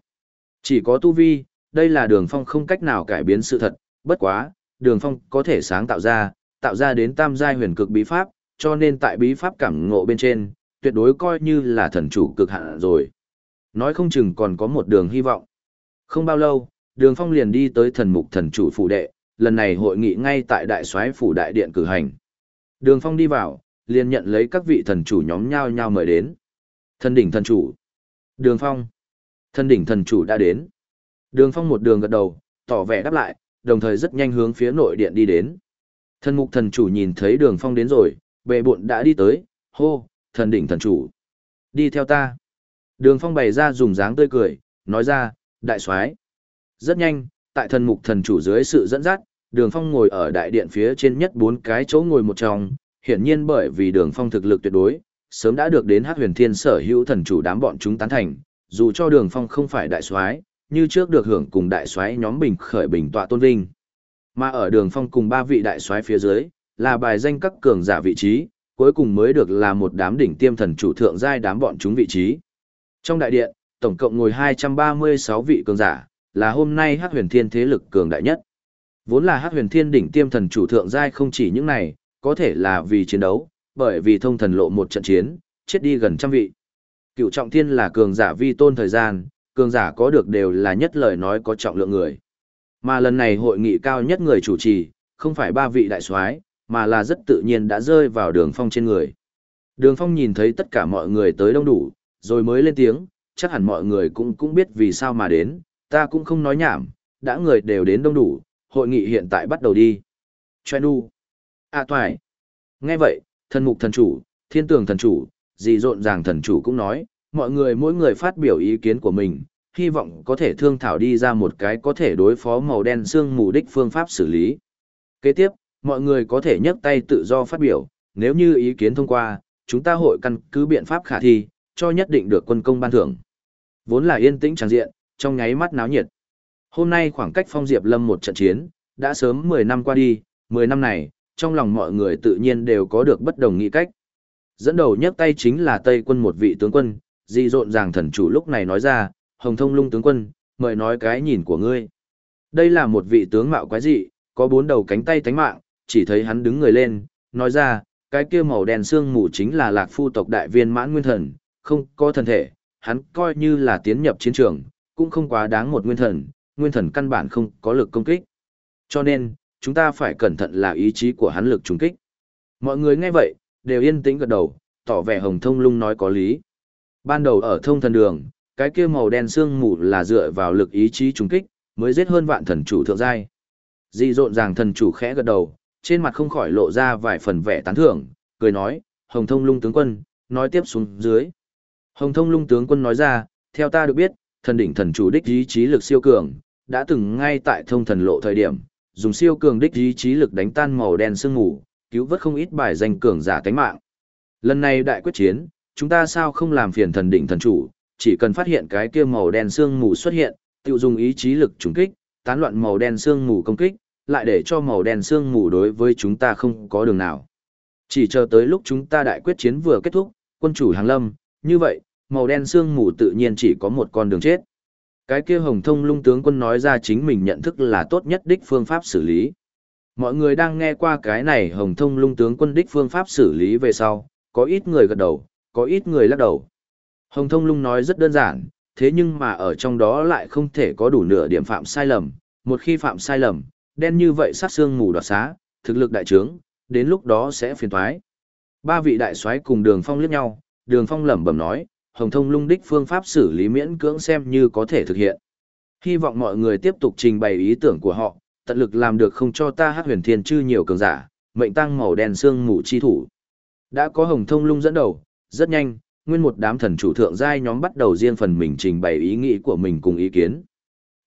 Chỉ có tu vi, đây là đường phong không cách nào cải biến sự thật, bất quá, đường phong có thể sáng tạo ra, tạo ra đến tam giai huyền cực bí pháp, cho nên tại bí pháp cảm ngộ bên trên, tuyệt đối coi như là thần chủ cực hạn rồi. Nói không chừng còn có một đường hy vọng. Không bao lâu, đường phong liền đi tới thần mục thần chủ phủ đệ, lần này hội nghị ngay tại đại soái phủ đại điện cử hành. Đường phong đi vào, liền nhận lấy các vị thần chủ nhóm nhau nhau mời đến. Thần đỉnh thần chủ. Đường phong. Thần đỉnh thần chủ đã đến. Đường phong một đường gật đầu, tỏ vẻ đáp lại, đồng thời rất nhanh hướng phía nội điện đi đến. Thần mục thần chủ nhìn thấy đường phong đến rồi, bệ bộn đã đi tới, hô, thần đỉnh thần chủ. Đi theo ta. Đường phong bày ra dùng dáng tươi cười, nói ra, đại soái Rất nhanh, tại thần mục thần chủ dưới sự dẫn dắt, đường phong ngồi ở đại điện phía trên nhất bốn cái chỗ ngồi một trong, hiển nhiên bởi vì đường phong thực lực tuyệt đối, sớm đã được đến hát huyền thiên sở hữu thần chủ đám bọn chúng tán thành, dù cho đường phong không phải đại soái như trước được hưởng cùng đại soái nhóm bình khởi bình tọa tôn vinh. Mà ở đường phong cùng ba vị đại soái phía dưới, là bài danh các cường giả vị trí, cuối cùng mới được là một đám đỉnh tiêm thần chủ thượng giai đám bọn chúng vị trí. Trong đại điện, tổng cộng ngồi 236 vị cường giả, là hôm nay Hắc Huyền Thiên thế lực cường đại nhất. Vốn là Hắc Huyền Thiên đỉnh tiêm thần chủ thượng giai không chỉ những này, có thể là vì chiến đấu, bởi vì thông thần lộ một trận chiến, chết đi gần trăm vị. Cựu trọng thiên là cường giả vi tôn thời gian, cường giả có được đều là nhất lời nói có trọng lượng người. Mà lần này hội nghị cao nhất người chủ trì, không phải ba vị đại soái, mà là rất tự nhiên đã rơi vào đường phong trên người. Đường phong nhìn thấy tất cả mọi người tới đông đủ, rồi mới lên tiếng, chắc hẳn mọi người cũng cũng biết vì sao mà đến, ta cũng không nói nhảm, đã người đều đến đông đủ, hội nghị hiện tại bắt đầu đi. Choe nu. À toài. Nghe vậy, thần mục thần chủ, thiên tường thần chủ, gì rộn ràng thần chủ cũng nói, mọi người mỗi người phát biểu ý kiến của mình, hy vọng có thể thương thảo đi ra một cái có thể đối phó màu đen xương mù đích phương pháp xử lý. Kế tiếp, mọi người có thể nhấc tay tự do phát biểu, nếu như ý kiến thông qua, chúng ta hội căn cứ biện pháp khả thi, cho nhất định được quân công ban thưởng. Vốn là yên tĩnh tràn diện, trong nháy mắt náo nhiệt. Hôm nay khoảng cách phong diệp lâm một trận chiến, đã sớm 10 năm qua đi, 10 năm này, trong lòng mọi người tự nhiên đều có được bất đồng nghĩ cách. Dẫn đầu nhấc tay chính là Tây quân một vị tướng quân, di rộn ràng thần chủ lúc này nói ra, Hồng Thông Lung tướng quân, mời nói cái nhìn của ngươi. Đây là một vị tướng mạo quái dị, có bốn đầu cánh tay tánh mạng, chỉ thấy hắn đứng người lên, nói ra, cái kia màu đen xương mù chính là lạc phu tộc đại viên mãn nguyên thần, không có thần thể, hắn coi như là tiến nhập chiến trường, cũng không quá đáng một nguyên thần, nguyên thần căn bản không có lực công kích. Cho nên, chúng ta phải cẩn thận là ý chí của hắn lực trùng kích. Mọi người nghe vậy, đều yên tĩnh gật đầu, tỏ vẻ hồng thông lung nói có lý. Ban đầu ở thông thần đường, cái kia màu đen xương mù là dựa vào lực ý chí trùng kích, mới giết hơn vạn thần chủ thượng giai. Dị rộn ràng thần chủ khẽ gật đầu, trên mặt không khỏi lộ ra vài phần vẻ tán thưởng, cười nói, Hồng Thông Lung tướng quân, nói tiếp xuống dưới. Hồng Thông Lung tướng quân nói ra, theo ta được biết, thần đỉnh thần chủ đích ý chí lực siêu cường, đã từng ngay tại thông thần lộ thời điểm, dùng siêu cường đích ý chí lực đánh tan màu đen sương mù, cứu vớt không ít bài danh cường giả tánh mạng. Lần này đại quyết chiến, chúng ta sao không làm phiền thần đỉnh thần chủ, chỉ cần phát hiện cái kia màu đen sương mù xuất hiện, tự dùng ý chí lực trùng kích, tán loạn màu đen sương mù công kích, lại để cho màu đen sương mù đối với chúng ta không có đường nào. Chỉ chờ tới lúc chúng ta đại quyết chiến vừa kết thúc, quân chủ hàng lâm, như vậy, màu đen sương mù tự nhiên chỉ có một con đường chết. Cái kia hồng thông lung tướng quân nói ra chính mình nhận thức là tốt nhất đích phương pháp xử lý. Mọi người đang nghe qua cái này hồng thông lung tướng quân đích phương pháp xử lý về sau, có ít người gật đầu, có ít người lắc đầu. Hồng thông lung nói rất đơn giản, thế nhưng mà ở trong đó lại không thể có đủ nửa điểm phạm sai lầm. Một khi phạm sai lầm, đen như vậy sát xương mù đoạt xá, thực lực đại trướng, đến lúc đó sẽ phiền toái. Ba vị đại soái cùng Đường Phong liếc nhau, Đường Phong lẩm bẩm nói, Hồng Thông Lung đích phương pháp xử lý miễn cưỡng xem như có thể thực hiện. Hy vọng mọi người tiếp tục trình bày ý tưởng của họ, tận lực làm được không cho ta hát huyền thiên chư nhiều cường giả, mệnh tăng màu đen xương mù chi thủ. Đã có Hồng Thông Lung dẫn đầu, rất nhanh, nguyên một đám thần chủ thượng giai nhóm bắt đầu riêng phần mình trình bày ý nghĩ của mình cùng ý kiến.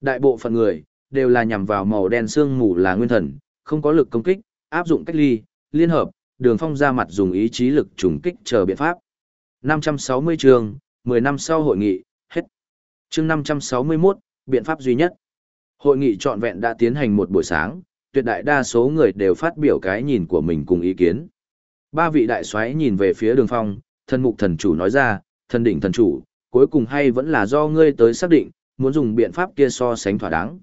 Đại bộ phận người, đều là nhằm vào màu đen xương mù là nguyên thần, không có lực công kích, áp dụng cách ly, liên hợp, đường phong ra mặt dùng ý chí lực trùng kích chờ biện pháp. 560 chương, 10 năm sau hội nghị, hết. Chương 561, biện pháp duy nhất. Hội nghị trọn vẹn đã tiến hành một buổi sáng, tuyệt đại đa số người đều phát biểu cái nhìn của mình cùng ý kiến. Ba vị đại soái nhìn về phía đường phong, thần mục thần chủ nói ra, thần đỉnh thần chủ, cuối cùng hay vẫn là do ngươi tới xác định, muốn dùng biện pháp kia so sánh thỏa đáng.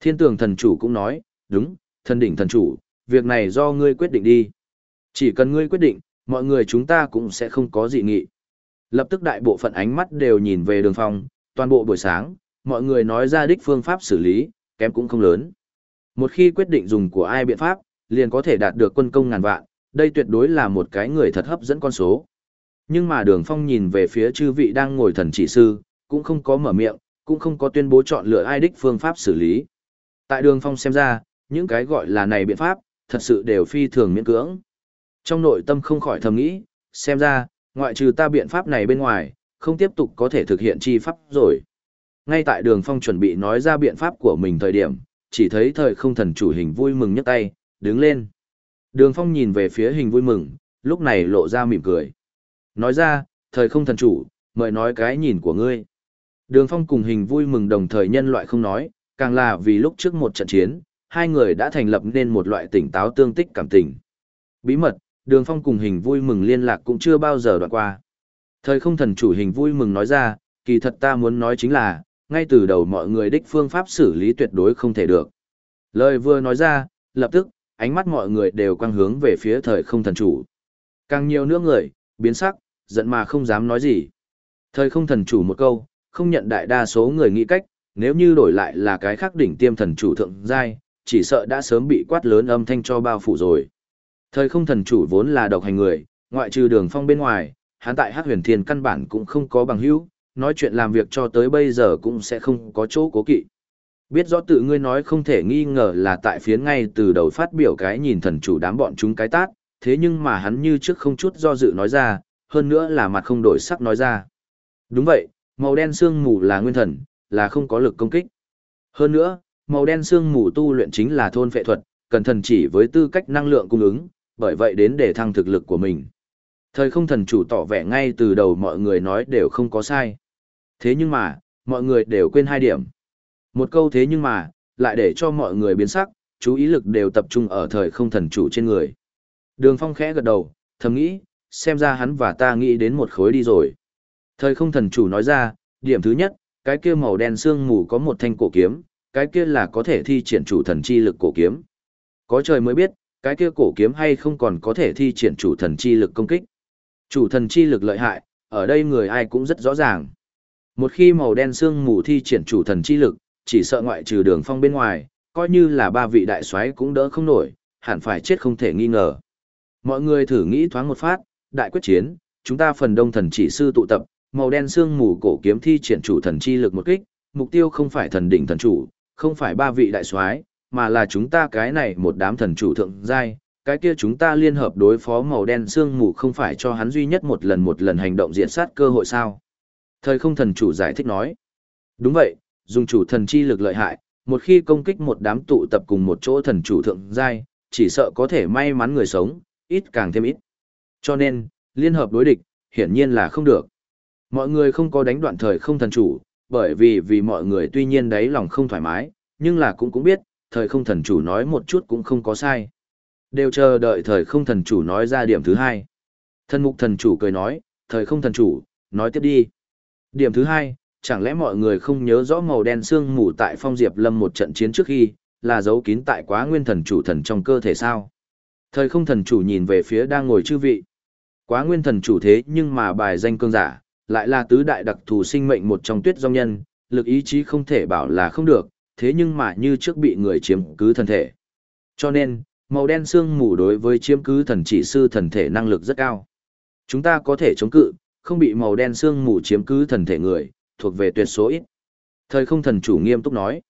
Thiên tường thần chủ cũng nói, đúng, thần đỉnh thần chủ, việc này do ngươi quyết định đi. Chỉ cần ngươi quyết định, mọi người chúng ta cũng sẽ không có dị nghị. Lập tức đại bộ phận ánh mắt đều nhìn về đường phong, toàn bộ buổi sáng, mọi người nói ra đích phương pháp xử lý, kém cũng không lớn. Một khi quyết định dùng của ai biện pháp, liền có thể đạt được quân công ngàn vạn, đây tuyệt đối là một cái người thật hấp dẫn con số. Nhưng mà đường phong nhìn về phía chư vị đang ngồi thần chỉ sư, cũng không có mở miệng, cũng không có tuyên bố chọn lựa ai đích phương pháp xử lý. Tại đường phong xem ra, những cái gọi là này biện pháp, thật sự đều phi thường miễn cưỡng. Trong nội tâm không khỏi thầm nghĩ, xem ra, ngoại trừ ta biện pháp này bên ngoài, không tiếp tục có thể thực hiện chi pháp rồi. Ngay tại đường phong chuẩn bị nói ra biện pháp của mình thời điểm, chỉ thấy thời không thần chủ hình vui mừng nhấc tay, đứng lên. Đường phong nhìn về phía hình vui mừng, lúc này lộ ra mỉm cười. Nói ra, thời không thần chủ, mời nói cái nhìn của ngươi. Đường phong cùng hình vui mừng đồng thời nhân loại không nói, càng là vì lúc trước một trận chiến, hai người đã thành lập nên một loại tỉnh táo tương tích cảm tình. Bí mật, đường phong cùng hình vui mừng liên lạc cũng chưa bao giờ đoạn qua. Thời không thần chủ hình vui mừng nói ra, kỳ thật ta muốn nói chính là, ngay từ đầu mọi người đích phương pháp xử lý tuyệt đối không thể được. Lời vừa nói ra, lập tức, ánh mắt mọi người đều quang hướng về phía thời không thần chủ. Càng nhiều nữa người, biến sắc, giận mà không dám nói gì. Thời không thần chủ một câu, không nhận đại đa số người nghĩ cách, nếu như đổi lại là cái khác đỉnh tiêm thần chủ thượng giai, chỉ sợ đã sớm bị quát lớn âm thanh cho bao phủ rồi. Thời không thần chủ vốn là độc hành người, ngoại trừ đường phong bên ngoài, hắn tại Hắc Huyền Thiên căn bản cũng không có bằng hữu, nói chuyện làm việc cho tới bây giờ cũng sẽ không có chỗ cố kỵ. Biết rõ tự ngươi nói không thể nghi ngờ là tại phiến ngay từ đầu phát biểu cái nhìn thần chủ đám bọn chúng cái tát, thế nhưng mà hắn như trước không chút do dự nói ra, hơn nữa là mặt không đổi sắc nói ra. Đúng vậy, màu đen xương mù là nguyên thần, là không có lực công kích. Hơn nữa, màu đen xương mù tu luyện chính là thôn phệ thuật, cần thần chỉ với tư cách năng lượng cung ứng, bởi vậy đến để thăng thực lực của mình. Thời không thần chủ tỏ vẻ ngay từ đầu mọi người nói đều không có sai. Thế nhưng mà, mọi người đều quên hai điểm. Một câu thế nhưng mà, lại để cho mọi người biến sắc, chú ý lực đều tập trung ở thời không thần chủ trên người. Đường phong khẽ gật đầu, thầm nghĩ, xem ra hắn và ta nghĩ đến một khối đi rồi. Thời không thần chủ nói ra, điểm thứ nhất, cái kia màu đen xương mù có một thanh cổ kiếm, cái kia là có thể thi triển chủ thần chi lực cổ kiếm. Có trời mới biết, cái kia cổ kiếm hay không còn có thể thi triển chủ thần chi lực công kích. Chủ thần chi lực lợi hại, ở đây người ai cũng rất rõ ràng. Một khi màu đen xương mù thi triển chủ thần chi lực, chỉ sợ ngoại trừ đường phong bên ngoài, coi như là ba vị đại soái cũng đỡ không nổi, hẳn phải chết không thể nghi ngờ. Mọi người thử nghĩ thoáng một phát, đại quyết chiến, chúng ta phần đông thần chỉ sư tụ tập, màu đen xương mù cổ kiếm thi triển chủ thần chi lực một kích, mục tiêu không phải thần đỉnh thần chủ, không phải ba vị đại soái, mà là chúng ta cái này một đám thần chủ thượng giai, cái kia chúng ta liên hợp đối phó màu đen xương mù không phải cho hắn duy nhất một lần một lần hành động diện sát cơ hội sao? Thời không thần chủ giải thích nói. Đúng vậy, dùng chủ thần chi lực lợi hại, một khi công kích một đám tụ tập cùng một chỗ thần chủ thượng giai, chỉ sợ có thể may mắn người sống, ít càng thêm ít. Cho nên, liên hợp đối địch, hiển nhiên là không được. Mọi người không có đánh đoạn thời không thần chủ, bởi vì vì mọi người tuy nhiên đấy lòng không thoải mái, nhưng là cũng cũng biết, thời không thần chủ nói một chút cũng không có sai. Đều chờ đợi thời không thần chủ nói ra điểm thứ hai. Thân mục thần chủ cười nói, thời không thần chủ, nói tiếp đi. Điểm thứ hai, chẳng lẽ mọi người không nhớ rõ màu đen xương mù tại phong diệp lâm một trận chiến trước khi, là giấu kín tại quá nguyên thần chủ thần trong cơ thể sao? Thời không thần chủ nhìn về phía đang ngồi chư vị. Quá nguyên thần chủ thế nhưng mà bài danh cương giả, lại là tứ đại đặc thù sinh mệnh một trong tuyết dòng nhân, lực ý chí không thể bảo là không được, thế nhưng mà như trước bị người chiếm cứ thân thể. Cho nên, màu đen xương mù đối với chiếm cứ thần chỉ sư thần thể năng lực rất cao. Chúng ta có thể chống cự, không bị màu đen xương mù chiếm cứ thần thể người, thuộc về tuyệt số ít. Thời không thần chủ nghiêm túc nói.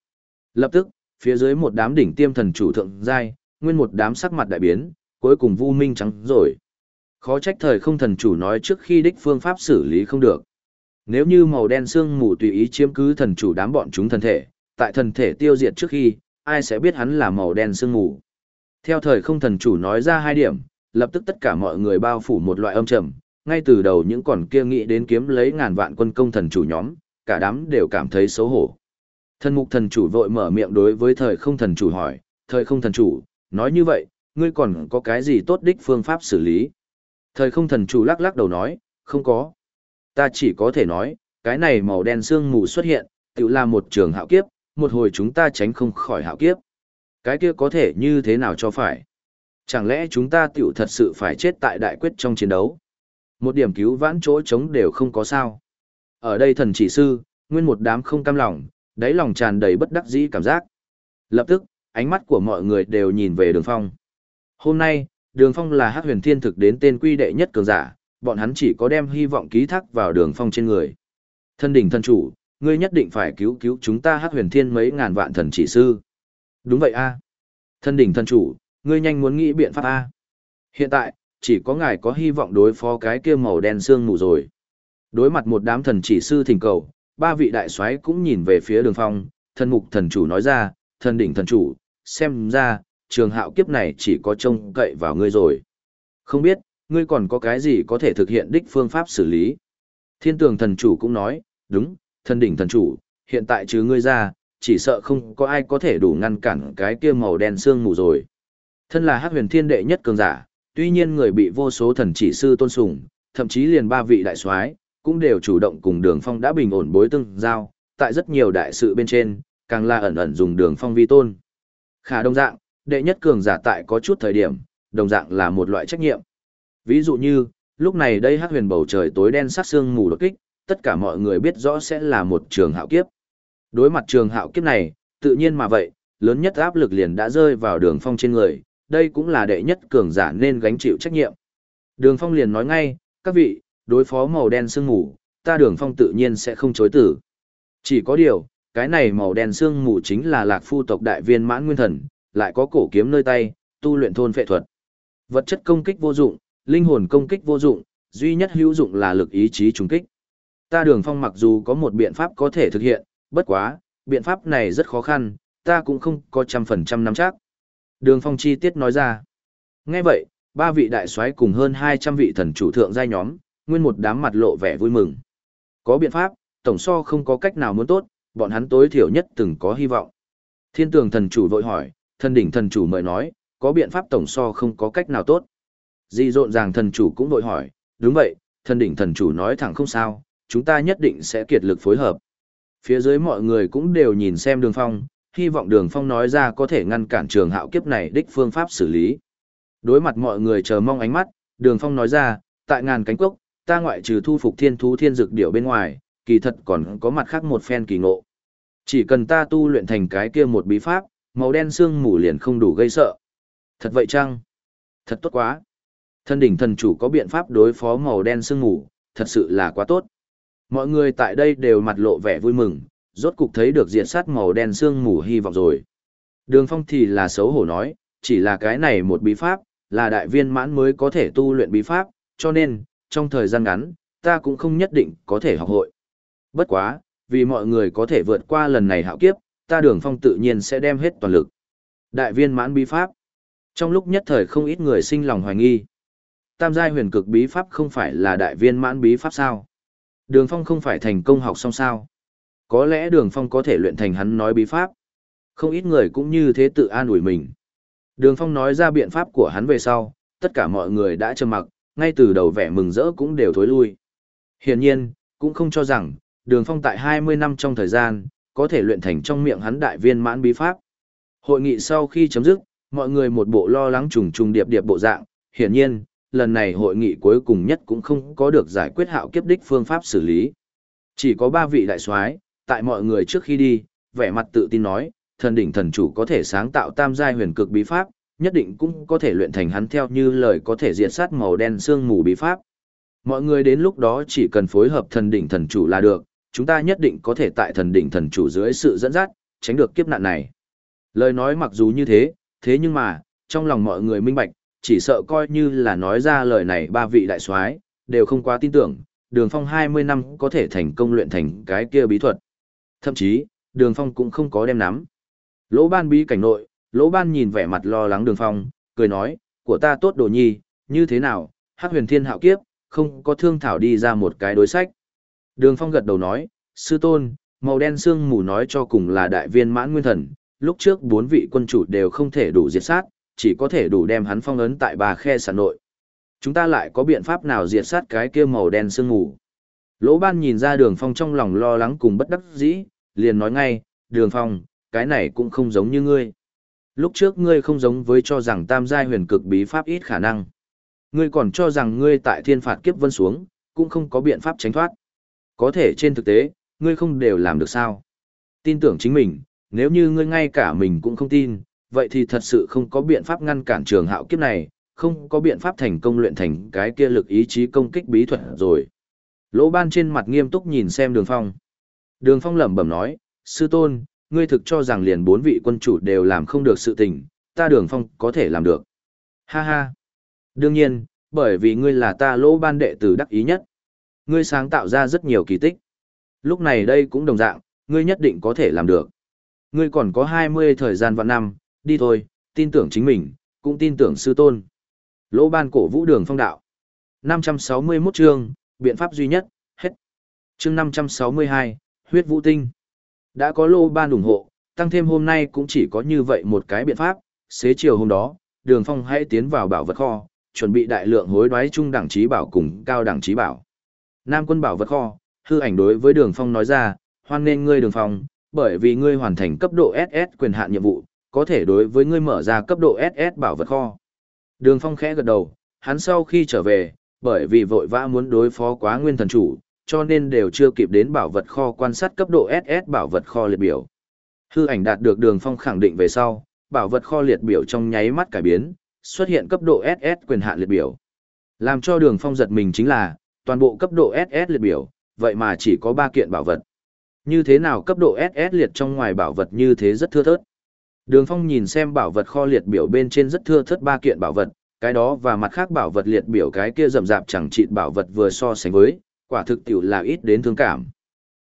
Lập tức, phía dưới một đám đỉnh tiêm thần chủ thượng giai, nguyên một đám sắc mặt đại biến, cuối cùng vu minh trắng rồi. Khó trách thời không thần chủ nói trước khi đích phương pháp xử lý không được. Nếu như màu đen xương mù tùy ý chiếm cứ thần chủ đám bọn chúng thần thể, tại thần thể tiêu diệt trước khi, ai sẽ biết hắn là màu đen xương mù. Theo thời không thần chủ nói ra hai điểm, lập tức tất cả mọi người bao phủ một loại âm trầm, ngay từ đầu những còn kia nghĩ đến kiếm lấy ngàn vạn quân công thần chủ nhóm, cả đám đều cảm thấy xấu hổ. Thần mục thần chủ vội mở miệng đối với thời không thần chủ hỏi, thời không thần chủ, nói như vậy, ngươi còn có cái gì tốt đích phương pháp xử lý? Thời không thần chủ lắc lắc đầu nói, không có. Ta chỉ có thể nói, cái này màu đen sương mù xuất hiện, tự là một trường hạo kiếp, một hồi chúng ta tránh không khỏi hạo kiếp. Cái kia có thể như thế nào cho phải? Chẳng lẽ chúng ta tiểu thật sự phải chết tại đại quyết trong chiến đấu? Một điểm cứu vãn chỗ trống đều không có sao. Ở đây thần chỉ sư, nguyên một đám không cam lòng, đáy lòng tràn đầy bất đắc dĩ cảm giác. Lập tức, ánh mắt của mọi người đều nhìn về đường phong. Hôm nay, đường phong là hát huyền thiên thực đến tên quy đệ nhất cường giả, bọn hắn chỉ có đem hy vọng ký thác vào đường phong trên người. Thân đỉnh thân chủ, ngươi nhất định phải cứu cứu chúng ta hát huyền thiên mấy ngàn vạn thần chỉ sư. Đúng vậy a Thân đỉnh thân chủ, ngươi nhanh muốn nghĩ biện pháp a Hiện tại, chỉ có ngài có hy vọng đối phó cái kia màu đen xương mù rồi. Đối mặt một đám thần chỉ sư thỉnh cầu, ba vị đại soái cũng nhìn về phía đường phong, thần mục thần chủ nói ra, thần đỉnh thần chủ, xem ra, trường hạo kiếp này chỉ có trông cậy vào ngươi rồi. Không biết, ngươi còn có cái gì có thể thực hiện đích phương pháp xử lý. Thiên tường thần chủ cũng nói, đúng, thần đỉnh thần chủ, hiện tại chứ ngươi ra, chỉ sợ không có ai có thể đủ ngăn cản cái kia màu đen xương mù rồi. Thân là hắc huyền thiên đệ nhất cường giả, tuy nhiên người bị vô số thần chỉ sư tôn sùng, thậm chí liền ba vị đại soái cũng đều chủ động cùng đường phong đã bình ổn bối tương giao, tại rất nhiều đại sự bên trên, càng là ẩn ẩn dùng đường phong vi tôn. Khả đông dạng, đệ nhất cường giả tại có chút thời điểm, đồng dạng là một loại trách nhiệm. Ví dụ như, lúc này đây hắc huyền bầu trời tối đen sát sương mù đột kích, tất cả mọi người biết rõ sẽ là một trường hạo kiếp. Đối mặt trường hạo kiếp này, tự nhiên mà vậy, lớn nhất áp lực liền đã rơi vào đường phong trên người, đây cũng là đệ nhất cường giả nên gánh chịu trách nhiệm. Đường phong liền nói ngay, các vị, đối phó màu đen sương mù, ta đường phong tự nhiên sẽ không chối tử. Chỉ có điều, cái này màu đen sương mù chính là lạc phu tộc đại viên mãn nguyên thần, lại có cổ kiếm nơi tay, tu luyện thôn phệ thuật. Vật chất công kích vô dụng, linh hồn công kích vô dụng, duy nhất hữu dụng là lực ý chí trùng kích. Ta đường phong mặc dù có một biện pháp có thể thực hiện, bất quá, biện pháp này rất khó khăn, ta cũng không có trăm phần trăm nắm chắc. Đường phong chi tiết nói ra. Nghe vậy, ba vị đại soái cùng hơn 200 vị thần chủ thượng giai nhóm, nguyên một đám mặt lộ vẻ vui mừng. Có biện pháp, tổng so không có cách nào muốn tốt, bọn hắn tối thiểu nhất từng có hy vọng. Thiên tường thần chủ vội hỏi, thần đỉnh thần chủ mời nói, có biện pháp tổng so không có cách nào tốt. Di rộn ràng thần chủ cũng vội hỏi, đúng vậy, thần đỉnh thần chủ nói thẳng không sao, chúng ta nhất định sẽ kiệt lực phối hợp. Phía dưới mọi người cũng đều nhìn xem đường phong, hy vọng đường phong nói ra có thể ngăn cản trường hạo kiếp này đích phương pháp xử lý. Đối mặt mọi người chờ mong ánh mắt, đường phong nói ra, tại ngàn cánh cốc, ta ngoại trừ thu phục thiên thú thiên dược điểu bên ngoài, kỳ thật còn có mặt khác một phen kỳ ngộ. Chỉ cần ta tu luyện thành cái kia một bí pháp, màu đen xương mù liền không đủ gây sợ. Thật vậy chăng? Thật tốt quá. Thân đỉnh thần chủ có biện pháp đối phó màu đen xương mù, thật sự là quá tốt. Mọi người tại đây đều mặt lộ vẻ vui mừng, rốt cục thấy được diện sát màu đen xương mù hy vọng rồi. Đường phong thì là xấu hổ nói, chỉ là cái này một bí pháp, là đại viên mãn mới có thể tu luyện bí pháp, cho nên, trong thời gian ngắn, ta cũng không nhất định có thể học hội. Bất quá, vì mọi người có thể vượt qua lần này hạo kiếp, ta đường phong tự nhiên sẽ đem hết toàn lực. Đại viên mãn bí pháp. Trong lúc nhất thời không ít người sinh lòng hoài nghi. Tam giai huyền cực bí pháp không phải là đại viên mãn bí pháp sao? Đường phong không phải thành công học xong sao? Có lẽ đường phong có thể luyện thành hắn nói bí pháp. Không ít người cũng như thế tự an ủi mình. Đường phong nói ra biện pháp của hắn về sau, tất cả mọi người đã trầm mặc, ngay từ đầu vẻ mừng rỡ cũng đều thối lui. Hiển nhiên, cũng không cho rằng, đường phong tại 20 năm trong thời gian, có thể luyện thành trong miệng hắn đại viên mãn bí pháp. Hội nghị sau khi chấm dứt, mọi người một bộ lo lắng trùng trùng điệp điệp bộ dạng, hiển nhiên, lần này hội nghị cuối cùng nhất cũng không có được giải quyết hạo kiếp đích phương pháp xử lý. Chỉ có ba vị đại soái, tại mọi người trước khi đi, vẻ mặt tự tin nói, thần đỉnh thần chủ có thể sáng tạo tam giai huyền cực bí pháp, nhất định cũng có thể luyện thành hắn theo như lời có thể diệt sát màu đen xương mù bí pháp. Mọi người đến lúc đó chỉ cần phối hợp thần đỉnh thần chủ là được, chúng ta nhất định có thể tại thần đỉnh thần chủ dưới sự dẫn dắt, tránh được kiếp nạn này. Lời nói mặc dù như thế, thế nhưng mà, trong lòng mọi người minh bạch, chỉ sợ coi như là nói ra lời này ba vị đại soái đều không quá tin tưởng, đường phong 20 năm có thể thành công luyện thành cái kia bí thuật. Thậm chí, đường phong cũng không có đem nắm. Lỗ ban bí cảnh nội, lỗ ban nhìn vẻ mặt lo lắng đường phong, cười nói, của ta tốt đồ nhi, như thế nào, hát huyền thiên hạo kiếp, không có thương thảo đi ra một cái đối sách. Đường phong gật đầu nói, sư tôn, màu đen xương mù nói cho cùng là đại viên mãn nguyên thần, lúc trước bốn vị quân chủ đều không thể đủ diệt sát, chỉ có thể đủ đem hắn phong ấn tại bà khe sản nội. Chúng ta lại có biện pháp nào diệt sát cái kia màu đen xương mù. Lỗ ban nhìn ra đường phong trong lòng lo lắng cùng bất đắc dĩ, liền nói ngay, đường phong, cái này cũng không giống như ngươi. Lúc trước ngươi không giống với cho rằng tam giai huyền cực bí pháp ít khả năng. Ngươi còn cho rằng ngươi tại thiên phạt kiếp vân xuống, cũng không có biện pháp tránh thoát. Có thể trên thực tế, ngươi không đều làm được sao. Tin tưởng chính mình, nếu như ngươi ngay cả mình cũng không tin, vậy thì thật sự không có biện pháp ngăn cản trường hạo kiếp này, không có biện pháp thành công luyện thành cái kia lực ý chí công kích bí thuật rồi. Lỗ ban trên mặt nghiêm túc nhìn xem đường phong. Đường phong lẩm bẩm nói, sư tôn, ngươi thực cho rằng liền bốn vị quân chủ đều làm không được sự tình, ta đường phong có thể làm được. Ha ha. Đương nhiên, bởi vì ngươi là ta lỗ ban đệ tử đắc ý nhất. Ngươi sáng tạo ra rất nhiều kỳ tích. Lúc này đây cũng đồng dạng, ngươi nhất định có thể làm được. Ngươi còn có 20 thời gian và năm, đi thôi, tin tưởng chính mình, cũng tin tưởng sư tôn. Lỗ ban cổ vũ đường phong đạo. 561 chương, biện pháp duy nhất, hết. Chương 562, huyết vũ tinh. Đã có lô ban ủng hộ, tăng thêm hôm nay cũng chỉ có như vậy một cái biện pháp, xế chiều hôm đó, đường phong hãy tiến vào bảo vật kho, chuẩn bị đại lượng hối đoái trung đẳng trí bảo cùng cao đẳng trí bảo. Nam quân bảo vật kho, hư ảnh đối với đường phong nói ra, hoan nên ngươi đường phong, bởi vì ngươi hoàn thành cấp độ SS quyền hạn nhiệm vụ, có thể đối với ngươi mở ra cấp độ SS bảo vật kho. Đường phong khẽ gật đầu, hắn sau khi trở về, bởi vì vội vã muốn đối phó quá nguyên thần chủ, cho nên đều chưa kịp đến bảo vật kho quan sát cấp độ SS bảo vật kho liệt biểu. Hư ảnh đạt được đường phong khẳng định về sau, bảo vật kho liệt biểu trong nháy mắt cải biến, xuất hiện cấp độ SS quyền hạn liệt biểu. Làm cho đường phong giật mình chính là, toàn bộ cấp độ SS liệt biểu, vậy mà chỉ có 3 kiện bảo vật. Như thế nào cấp độ SS liệt trong ngoài bảo vật như thế rất thưa thớt. Đường phong nhìn xem bảo vật kho liệt biểu bên trên rất thưa thớt 3 kiện bảo vật, cái đó và mặt khác bảo vật liệt biểu cái kia rậm rạp chẳng chịt bảo vật vừa so sánh với, quả thực tiểu là ít đến thương cảm.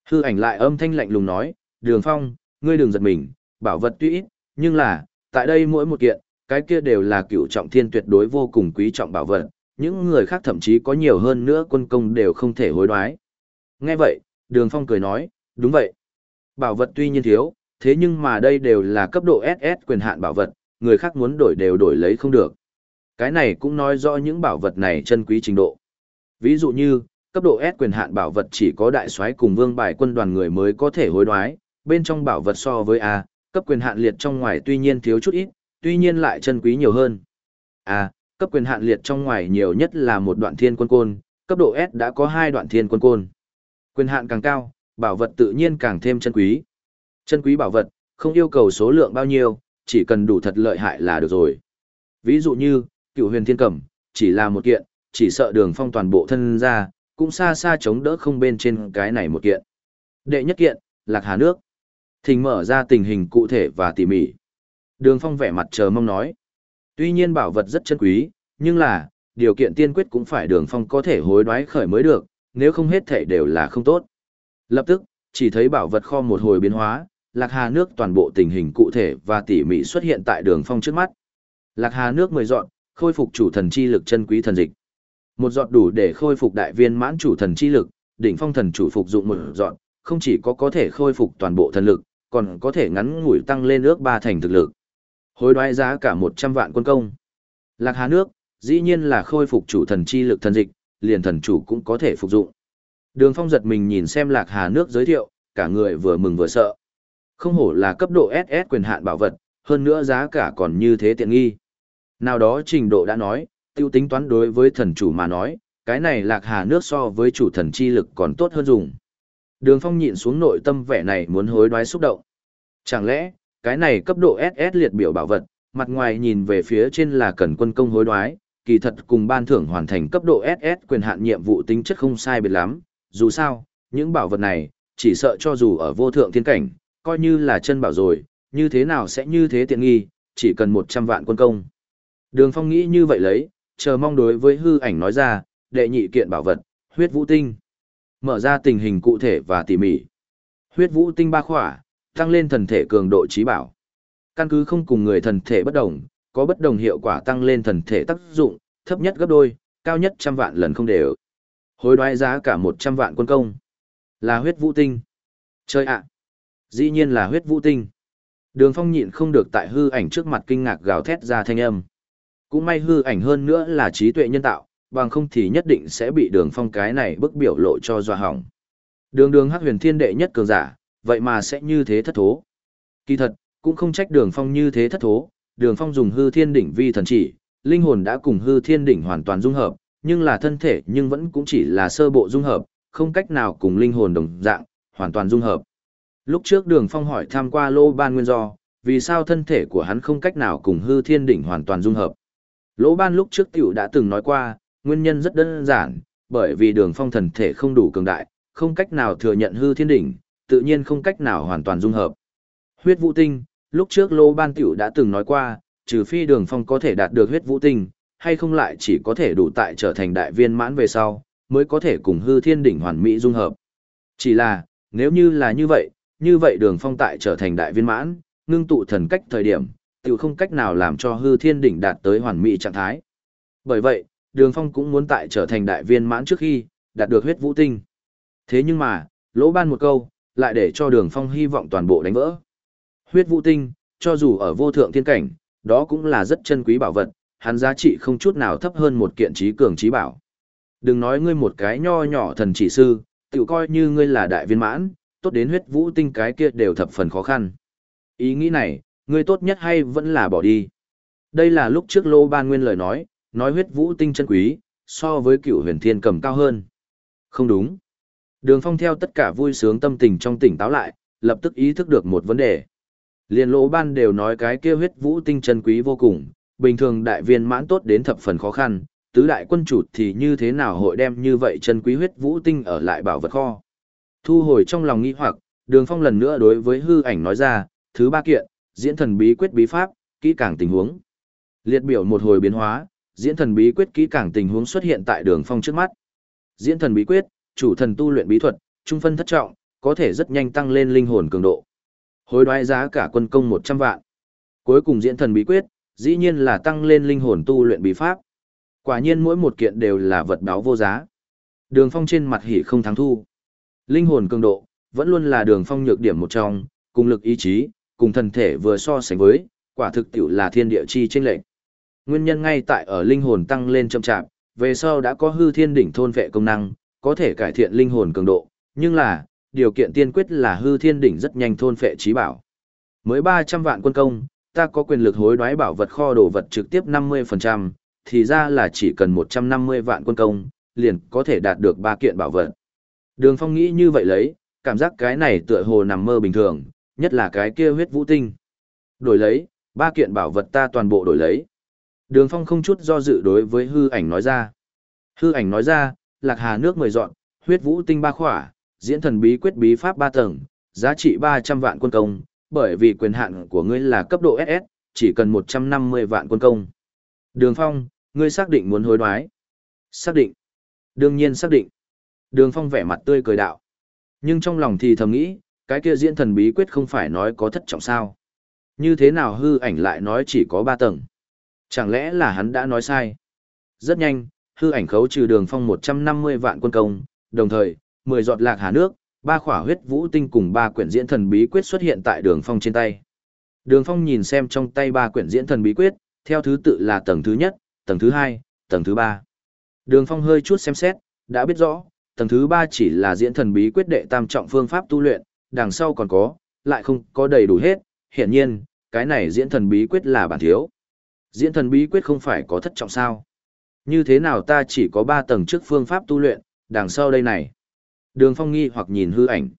Hư ảnh lại âm thanh lạnh lùng nói, đường phong, ngươi đừng giật mình, bảo vật tuy ít, nhưng là, tại đây mỗi một kiện, cái kia đều là cựu trọng thiên tuyệt đối vô cùng quý trọng bảo vật, những người khác thậm chí có nhiều hơn nữa quân công đều không thể hối đoái. Nghe vậy, đường phong cười nói, đúng vậy. Bảo vật tuy nhiên thiếu, thế nhưng mà đây đều là cấp độ SS quyền hạn bảo vật, người khác muốn đổi đều đổi lấy không được. Cái này cũng nói rõ những bảo vật này chân quý trình độ. Ví dụ như, cấp độ S quyền hạn bảo vật chỉ có đại soái cùng vương bài quân đoàn người mới có thể hối đoái, bên trong bảo vật so với A, cấp quyền hạn liệt trong ngoài tuy nhiên thiếu chút ít, tuy nhiên lại chân quý nhiều hơn. A, cấp quyền hạn liệt trong ngoài nhiều nhất là một đoạn thiên quân côn, cấp độ S đã có hai đoạn thiên quân côn. Quyền hạn càng cao, bảo vật tự nhiên càng thêm chân quý. Chân quý bảo vật, không yêu cầu số lượng bao nhiêu, chỉ cần đủ thật lợi hại là được rồi. Ví dụ như, cựu huyền thiên cẩm, chỉ là một kiện, chỉ sợ đường phong toàn bộ thân ra, cũng xa xa chống đỡ không bên trên cái này một kiện. Đệ nhất kiện, lạc hà nước. Thình mở ra tình hình cụ thể và tỉ mỉ. Đường phong vẻ mặt chờ mong nói. Tuy nhiên bảo vật rất chân quý, nhưng là, điều kiện tiên quyết cũng phải đường phong có thể hối đoái khởi mới được, nếu không hết thể đều là không tốt. Lập tức, chỉ thấy bảo vật kho một hồi biến hóa, lạc hà nước toàn bộ tình hình cụ thể và tỉ mỉ xuất hiện tại đường phong trước mắt. Lạc hà nước mười dọn, khôi phục chủ thần chi lực chân quý thần dịch. Một giọt đủ để khôi phục đại viên mãn chủ thần chi lực, đỉnh phong thần chủ phục dụng một giọt, không chỉ có có thể khôi phục toàn bộ thần lực, còn có thể ngắn ngủi tăng lên ước ba thành thực lực. Hối đoái giá cả 100 vạn quân công. Lạc Hà nước, dĩ nhiên là khôi phục chủ thần chi lực thần dịch, liền thần chủ cũng có thể phục dụng. Đường Phong giật mình nhìn xem Lạc Hà nước giới thiệu, cả người vừa mừng vừa sợ. Không hổ là cấp độ SS quyền hạn bảo vật, hơn nữa giá cả còn như thế tiện nghi. Nào đó trình độ đã nói, tiêu tính toán đối với thần chủ mà nói, cái này lạc hà nước so với chủ thần chi lực còn tốt hơn dùng. Đường phong nhịn xuống nội tâm vẻ này muốn hối đoái xúc động. Chẳng lẽ, cái này cấp độ SS liệt biểu bảo vật, mặt ngoài nhìn về phía trên là cần quân công hối đoái, kỳ thật cùng ban thưởng hoàn thành cấp độ SS quyền hạn nhiệm vụ tính chất không sai biệt lắm, dù sao, những bảo vật này, chỉ sợ cho dù ở vô thượng thiên cảnh, coi như là chân bảo rồi, như thế nào sẽ như thế tiện nghi, chỉ cần 100 vạn quân công. Đường Phong nghĩ như vậy lấy, chờ mong đối với hư ảnh nói ra, đệ nhị kiện bảo vật, huyết vũ tinh. Mở ra tình hình cụ thể và tỉ mỉ. Huyết vũ tinh ba khỏa, tăng lên thần thể cường độ trí bảo. Căn cứ không cùng người thần thể bất đồng, có bất đồng hiệu quả tăng lên thần thể tác dụng, thấp nhất gấp đôi, cao nhất trăm vạn lần không đều. Hối đoái giá cả một trăm vạn quân công. Là huyết vũ tinh. Chơi ạ. Dĩ nhiên là huyết vũ tinh. Đường phong nhịn không được tại hư ảnh trước mặt kinh ngạc gào thét ra thanh âm. Cũng may hư ảnh hơn nữa là trí tuệ nhân tạo, bằng không thì nhất định sẽ bị đường phong cái này bức biểu lộ cho dọa hỏng. Đường đường hắc huyền thiên đệ nhất cường giả, vậy mà sẽ như thế thất thố. Kỳ thật, cũng không trách đường phong như thế thất thố, đường phong dùng hư thiên đỉnh vi thần chỉ, linh hồn đã cùng hư thiên đỉnh hoàn toàn dung hợp, nhưng là thân thể nhưng vẫn cũng chỉ là sơ bộ dung hợp, không cách nào cùng linh hồn đồng dạng, hoàn toàn dung hợp. Lúc trước đường phong hỏi tham qua lô ban nguyên do, vì sao thân thể của hắn không cách nào cùng hư thiên đỉnh hoàn toàn dung hợp. Lỗ ban lúc trước tiểu đã từng nói qua, nguyên nhân rất đơn giản, bởi vì đường phong thần thể không đủ cường đại, không cách nào thừa nhận hư thiên đỉnh, tự nhiên không cách nào hoàn toàn dung hợp. Huyết vũ tinh, lúc trước lô ban tiểu đã từng nói qua, trừ phi đường phong có thể đạt được huyết vũ tinh, hay không lại chỉ có thể đủ tại trở thành đại viên mãn về sau, mới có thể cùng hư thiên đỉnh hoàn mỹ dung hợp. Chỉ là, nếu như là như vậy, như vậy đường phong tại trở thành đại viên mãn, ngưng tụ thần cách thời điểm, tiểu không cách nào làm cho hư thiên đỉnh đạt tới hoàn mỹ trạng thái. Bởi vậy, đường phong cũng muốn tại trở thành đại viên mãn trước khi, đạt được huyết vũ tinh. Thế nhưng mà, lỗ ban một câu, lại để cho đường phong hy vọng toàn bộ đánh vỡ. Huyết vũ tinh, cho dù ở vô thượng thiên cảnh, đó cũng là rất chân quý bảo vật, hắn giá trị không chút nào thấp hơn một kiện trí cường trí bảo. Đừng nói ngươi một cái nho nhỏ thần chỉ sư, tự coi như ngươi là đại viên mãn, tốt đến huyết vũ tinh cái kia đều thập phần khó khăn. Ý nghĩ này, ngươi tốt nhất hay vẫn là bỏ đi. Đây là lúc trước Lô Ban Nguyên lời nói, nói huyết vũ tinh chân quý, so với cựu huyền thiên cầm cao hơn. Không đúng. Đường Phong theo tất cả vui sướng tâm tình trong tỉnh táo lại, lập tức ý thức được một vấn đề. Liên lỗ Ban đều nói cái kia huyết vũ tinh chân quý vô cùng, bình thường đại viên mãn tốt đến thập phần khó khăn, tứ đại quân chủ thì như thế nào hội đem như vậy chân quý huyết vũ tinh ở lại bảo vật kho. Thu hồi trong lòng nghi hoặc, đường phong lần nữa đối với hư ảnh nói ra, thứ ba kiện, diễn thần bí quyết bí pháp, kỹ càng tình huống. Liệt biểu một hồi biến hóa, diễn thần bí quyết kỹ càng tình huống xuất hiện tại đường phong trước mắt. Diễn thần bí quyết, chủ thần tu luyện bí thuật, trung phân thất trọng, có thể rất nhanh tăng lên linh hồn cường độ. Hối đoái giá cả quân công 100 vạn. Cuối cùng diễn thần bí quyết, dĩ nhiên là tăng lên linh hồn tu luyện bí pháp. Quả nhiên mỗi một kiện đều là vật báo vô giá. Đường phong trên mặt hỉ không thắng thu. Linh hồn cường độ, vẫn luôn là đường phong nhược điểm một trong, cùng lực ý chí, cùng thần thể vừa so sánh với, quả thực tiểu là thiên địa chi chênh lệnh. Nguyên nhân ngay tại ở linh hồn tăng lên chậm chạp, về sau đã có hư thiên đỉnh thôn vệ công năng, có thể cải thiện linh hồn cường độ, nhưng là, điều kiện tiên quyết là hư thiên đỉnh rất nhanh thôn phệ trí bảo. Mới 300 vạn quân công, ta có quyền lực hối đoái bảo vật kho đồ vật trực tiếp 50%, thì ra là chỉ cần 150 vạn quân công, liền có thể đạt được ba kiện bảo vật. Đường Phong nghĩ như vậy lấy, cảm giác cái này tựa hồ nằm mơ bình thường, nhất là cái kia huyết vũ tinh. Đổi lấy, ba kiện bảo vật ta toàn bộ đổi lấy. Đường Phong không chút do dự đối với hư ảnh nói ra. Hư ảnh nói ra, lạc hà nước mười dọn, huyết vũ tinh ba khỏa, diễn thần bí quyết bí pháp ba tầng, giá trị 300 vạn quân công, bởi vì quyền hạn của ngươi là cấp độ SS, chỉ cần 150 vạn quân công. Đường Phong, ngươi xác định muốn hối đoái. Xác định. Đương nhiên xác định. Đường Phong vẻ mặt tươi cười đạo. Nhưng trong lòng thì thầm nghĩ, cái kia diễn thần bí quyết không phải nói có thất trọng sao. Như thế nào hư ảnh lại nói chỉ có ba tầng. Chẳng lẽ là hắn đã nói sai? Rất nhanh, hư ảnh khấu trừ đường phong 150 vạn quân công, đồng thời, 10 giọt lạc hà nước, ba khỏa huyết vũ tinh cùng ba quyển diễn thần bí quyết xuất hiện tại đường phong trên tay. Đường phong nhìn xem trong tay ba quyển diễn thần bí quyết, theo thứ tự là tầng thứ nhất, tầng thứ hai, tầng thứ ba. Đường phong hơi chút xem xét, đã biết rõ, tầng thứ ba chỉ là diễn thần bí quyết đệ tam trọng phương pháp tu luyện, đằng sau còn có, lại không có đầy đủ hết, hiển nhiên, cái này diễn thần bí quyết là bản thiếu. Diễn thần bí quyết không phải có thất trọng sao. Như thế nào ta chỉ có ba tầng trước phương pháp tu luyện, đằng sau đây này. Đường phong nghi hoặc nhìn hư ảnh.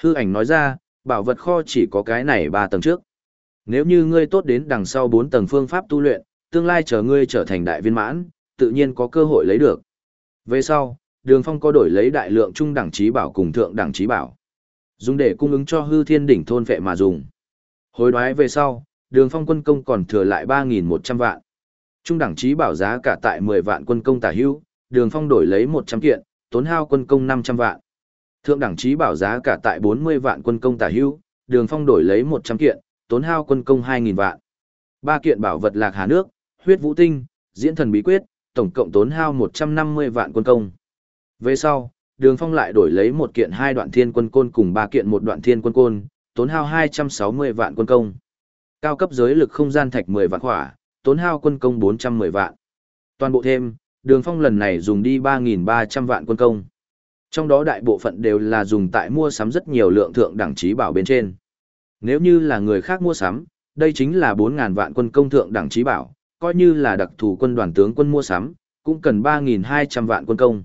Hư ảnh nói ra, bảo vật kho chỉ có cái này ba tầng trước. Nếu như ngươi tốt đến đằng sau bốn tầng phương pháp tu luyện, tương lai chờ ngươi trở thành đại viên mãn, tự nhiên có cơ hội lấy được. Về sau, đường phong có đổi lấy đại lượng trung đẳng trí bảo cùng thượng đẳng trí bảo dùng để cung ứng cho hư thiên đỉnh thôn vệ mà dùng hối đoái về sau đường phong quân công còn thừa lại ba nghìn một trăm vạn trung đẳng trí bảo giá cả tại mười vạn quân công tả hữu đường phong đổi lấy một trăm kiện tốn hao quân công năm trăm vạn. Thượng đẳng trí bảo giá cả tại bốn mươi vạn quân công tả hữu đường phong đổi lấy một trăm kiện tốn hao quân công hai nghìn vạn. Ba kiện bảo vật lạc hà nước huyết vũ tinh diễn thần bí quyết tổng cộng tốn hao một trăm năm mươi vạn quân công. Về sau, Đường Phong lại đổi lấy một kiện hai đoạn thiên quân côn cùng ba kiện một đoạn thiên quân côn, tốn hao 260 vạn quân công. Cao cấp giới lực không gian thạch 10 vạn khỏa, tốn hao quân công 410 vạn. Toàn bộ thêm, đường phong lần này dùng đi 3.300 vạn quân công. Trong đó đại bộ phận đều là dùng tại mua sắm rất nhiều lượng thượng đẳng trí bảo bên trên. Nếu như là người khác mua sắm, đây chính là 4.000 vạn quân công thượng đẳng trí bảo, coi như là đặc thù quân đoàn tướng quân mua sắm, cũng cần 3.200 vạn quân công.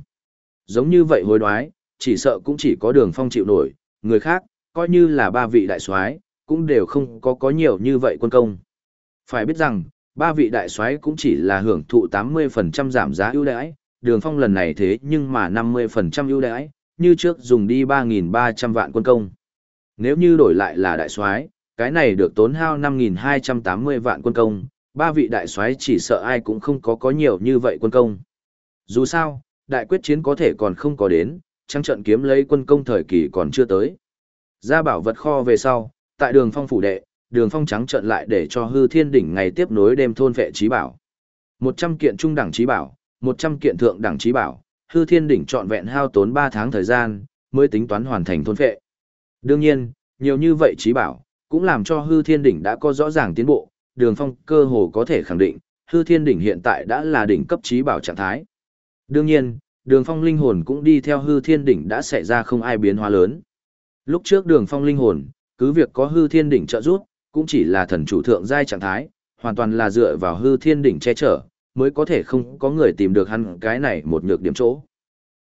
Giống như vậy hối đoái, chỉ sợ cũng chỉ có đường phong chịu nổi, người khác, coi như là ba vị đại soái cũng đều không có có nhiều như vậy quân công. Phải biết rằng, ba vị đại soái cũng chỉ là hưởng thụ 80% giảm giá ưu đãi, đường phong lần này thế nhưng mà 50% ưu đãi, như trước dùng đi 3.300 vạn quân công. Nếu như đổi lại là đại soái cái này được tốn hao 5.280 vạn quân công, ba vị đại soái chỉ sợ ai cũng không có có nhiều như vậy quân công. Dù sao, đại quyết chiến có thể còn không có đến, trăng trận kiếm lấy quân công thời kỳ còn chưa tới. Ra bảo vật kho về sau, tại đường phong phủ đệ, đường phong trắng trận lại để cho hư thiên đỉnh ngày tiếp nối đêm thôn vệ trí bảo. 100 kiện trung đẳng trí bảo, 100 kiện thượng đẳng trí bảo, hư thiên đỉnh trọn vẹn hao tốn ba tháng thời gian, mới tính toán hoàn thành thôn vệ. Đương nhiên, nhiều như vậy trí bảo, cũng làm cho hư thiên đỉnh đã có rõ ràng tiến bộ, đường phong cơ hồ có thể khẳng định, hư thiên đỉnh hiện tại đã là đỉnh cấp trí bảo trạng thái. Đương nhiên, đường phong linh hồn cũng đi theo hư thiên đỉnh đã xảy ra không ai biến hóa lớn. Lúc trước đường phong linh hồn, cứ việc có hư thiên đỉnh trợ giúp, cũng chỉ là thần chủ thượng giai trạng thái, hoàn toàn là dựa vào hư thiên đỉnh che chở, mới có thể không có người tìm được hắn cái này một nhược điểm chỗ.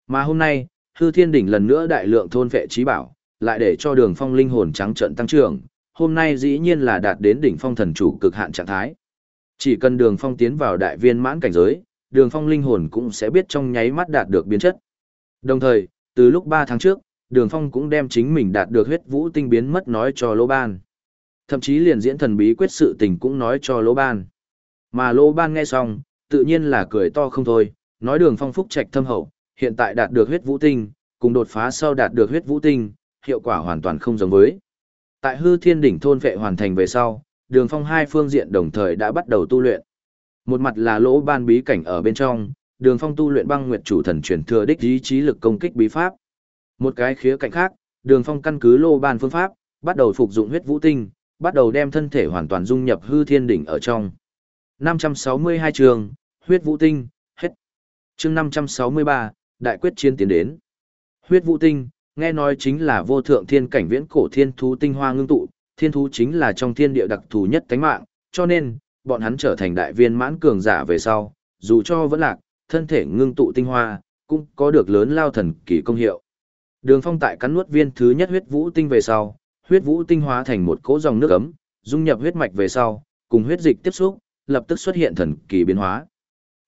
Mà hôm nay, hư thiên đỉnh lần nữa đại lượng thôn vệ trí bảo, lại để cho đường phong linh hồn trắng trận tăng trưởng, hôm nay dĩ nhiên là đạt đến đỉnh phong thần chủ cực hạn trạng thái. Chỉ cần đường phong tiến vào đại viên mãn cảnh giới, đường phong linh hồn cũng sẽ biết trong nháy mắt đạt được biến chất. Đồng thời, từ lúc 3 tháng trước, đường phong cũng đem chính mình đạt được huyết vũ tinh biến mất nói cho lỗ ban. Thậm chí liền diễn thần bí quyết sự tình cũng nói cho lỗ ban. Mà lỗ ban nghe xong, tự nhiên là cười to không thôi, nói đường phong phúc trạch thâm hậu, hiện tại đạt được huyết vũ tinh, cùng đột phá sau đạt được huyết vũ tinh, hiệu quả hoàn toàn không giống với. Tại hư thiên đỉnh thôn vệ hoàn thành về sau, đường phong hai phương diện đồng thời đã bắt đầu tu luyện. Một mặt là lỗ ban bí cảnh ở bên trong, đường phong tu luyện băng nguyệt chủ thần truyền thừa đích ý chí lực công kích bí pháp. Một cái khía cạnh khác, đường phong căn cứ lô ban phương pháp, bắt đầu phục dụng huyết vũ tinh, bắt đầu đem thân thể hoàn toàn dung nhập hư thiên đỉnh ở trong. 562 trường, huyết vũ tinh, hết. chương 563, đại quyết chiến tiến đến. Huyết vũ tinh, nghe nói chính là vô thượng thiên cảnh viễn cổ thiên thú tinh hoa ngưng tụ, thiên thú chính là trong thiên địa đặc thù nhất tánh mạng, cho nên, bọn hắn trở thành đại viên mãn cường giả về sau, dù cho vẫn lạc, thân thể ngưng tụ tinh hoa, cũng có được lớn lao thần kỳ công hiệu. Đường Phong tại cắn nuốt viên thứ nhất huyết vũ tinh về sau, huyết vũ tinh hóa thành một cỗ dòng nước ấm, dung nhập huyết mạch về sau, cùng huyết dịch tiếp xúc, lập tức xuất hiện thần kỳ biến hóa.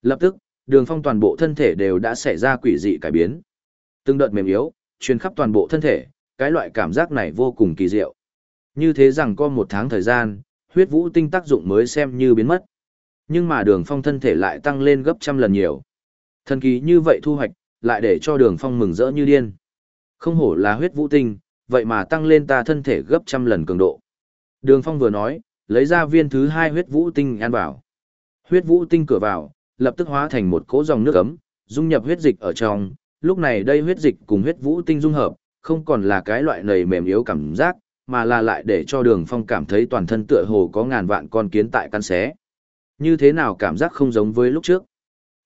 Lập tức, Đường Phong toàn bộ thân thể đều đã xảy ra quỷ dị cải biến. Từng đợt mềm yếu, truyền khắp toàn bộ thân thể, cái loại cảm giác này vô cùng kỳ diệu. Như thế rằng có một tháng thời gian, huyết vũ tinh tác dụng mới xem như biến mất. Nhưng mà đường phong thân thể lại tăng lên gấp trăm lần nhiều. Thần kỳ như vậy thu hoạch, lại để cho đường phong mừng rỡ như điên. Không hổ là huyết vũ tinh, vậy mà tăng lên ta thân thể gấp trăm lần cường độ. Đường phong vừa nói, lấy ra viên thứ hai huyết vũ tinh ăn vào. Huyết vũ tinh cửa vào, lập tức hóa thành một cỗ dòng nước ấm, dung nhập huyết dịch ở trong. Lúc này đây huyết dịch cùng huyết vũ tinh dung hợp, không còn là cái loại nầy mềm yếu cảm giác, mà là lại để cho đường phong cảm thấy toàn thân tựa hồ có ngàn vạn con kiến tại căn xé. Như thế nào cảm giác không giống với lúc trước?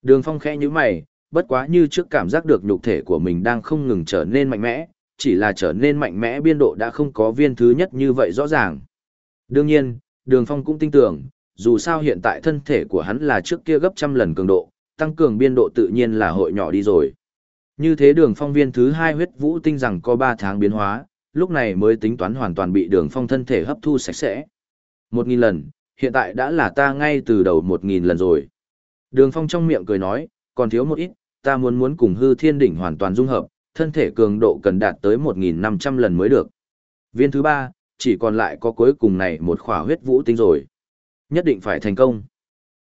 Đường phong khẽ như mày, bất quá như trước cảm giác được nhục thể của mình đang không ngừng trở nên mạnh mẽ, chỉ là trở nên mạnh mẽ biên độ đã không có viên thứ nhất như vậy rõ ràng. Đương nhiên, đường phong cũng tin tưởng, dù sao hiện tại thân thể của hắn là trước kia gấp trăm lần cường độ, tăng cường biên độ tự nhiên là hội nhỏ đi rồi. Như thế đường phong viên thứ hai huyết vũ tinh rằng có 3 tháng biến hóa, lúc này mới tính toán hoàn toàn bị đường phong thân thể hấp thu sạch sẽ. Một nghìn lần, hiện tại đã là ta ngay từ đầu một nghìn lần rồi. Đường phong trong miệng cười nói, còn thiếu một ít, ta muốn muốn cùng hư thiên đỉnh hoàn toàn dung hợp, thân thể cường độ cần đạt tới một nghìn năm trăm lần mới được. Viên thứ ba, chỉ còn lại có cuối cùng này một khỏa huyết vũ tinh rồi. Nhất định phải thành công.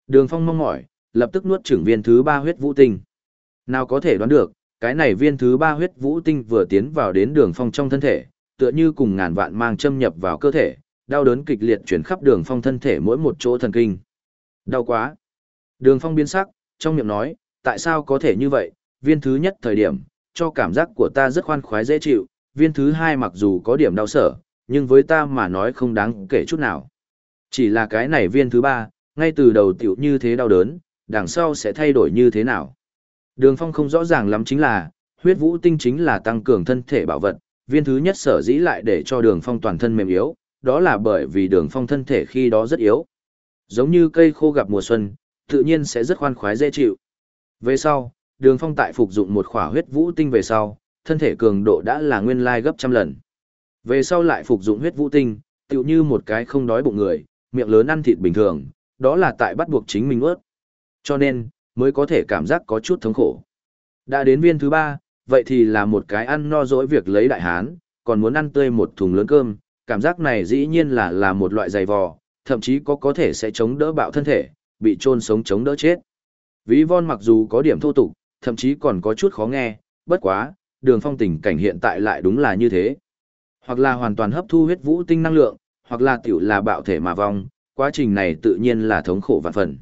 Đường phong mong mỏi, lập tức nuốt trưởng viên thứ ba huyết vũ tinh. Nào có thể đoán được, cái này viên thứ ba huyết vũ tinh vừa tiến vào đến đường phong trong thân thể, tựa như cùng ngàn vạn mang châm nhập vào cơ thể, đau đớn kịch liệt chuyển khắp đường phong thân thể mỗi một chỗ thần kinh. Đau quá. Đường phong biến sắc, trong miệng nói, tại sao có thể như vậy, viên thứ nhất thời điểm, cho cảm giác của ta rất khoan khoái dễ chịu, viên thứ hai mặc dù có điểm đau sở, nhưng với ta mà nói không đáng kể chút nào. Chỉ là cái này viên thứ ba, ngay từ đầu tiểu như thế đau đớn, đằng sau sẽ thay đổi như thế nào. Đường Phong không rõ ràng lắm chính là, huyết vũ tinh chính là tăng cường thân thể bảo vật, viên thứ nhất sở dĩ lại để cho đường phong toàn thân mềm yếu, đó là bởi vì đường phong thân thể khi đó rất yếu. Giống như cây khô gặp mùa xuân, tự nhiên sẽ rất khoan khoái dễ chịu. Về sau, đường phong tại phục dụng một khỏa huyết vũ tinh về sau, thân thể cường độ đã là nguyên lai gấp trăm lần. Về sau lại phục dụng huyết vũ tinh, tựu như một cái không đói bụng người, miệng lớn ăn thịt bình thường, đó là tại bắt buộc chính mình ướt. Cho nên, mới có thể cảm giác có chút thống khổ. Đã đến viên thứ ba, vậy thì là một cái ăn no dỗi việc lấy đại hán, còn muốn ăn tươi một thùng lớn cơm, cảm giác này dĩ nhiên là là một loại dày vò, thậm chí có có thể sẽ chống đỡ bạo thân thể, bị trôn sống chống đỡ chết. Ví von mặc dù có điểm thô tục, thậm chí còn có chút khó nghe, bất quá, đường phong tình cảnh hiện tại lại đúng là như thế. Hoặc là hoàn toàn hấp thu huyết vũ tinh năng lượng, hoặc là tiểu là bạo thể mà vong, quá trình này tự nhiên là thống khổ vạn phần.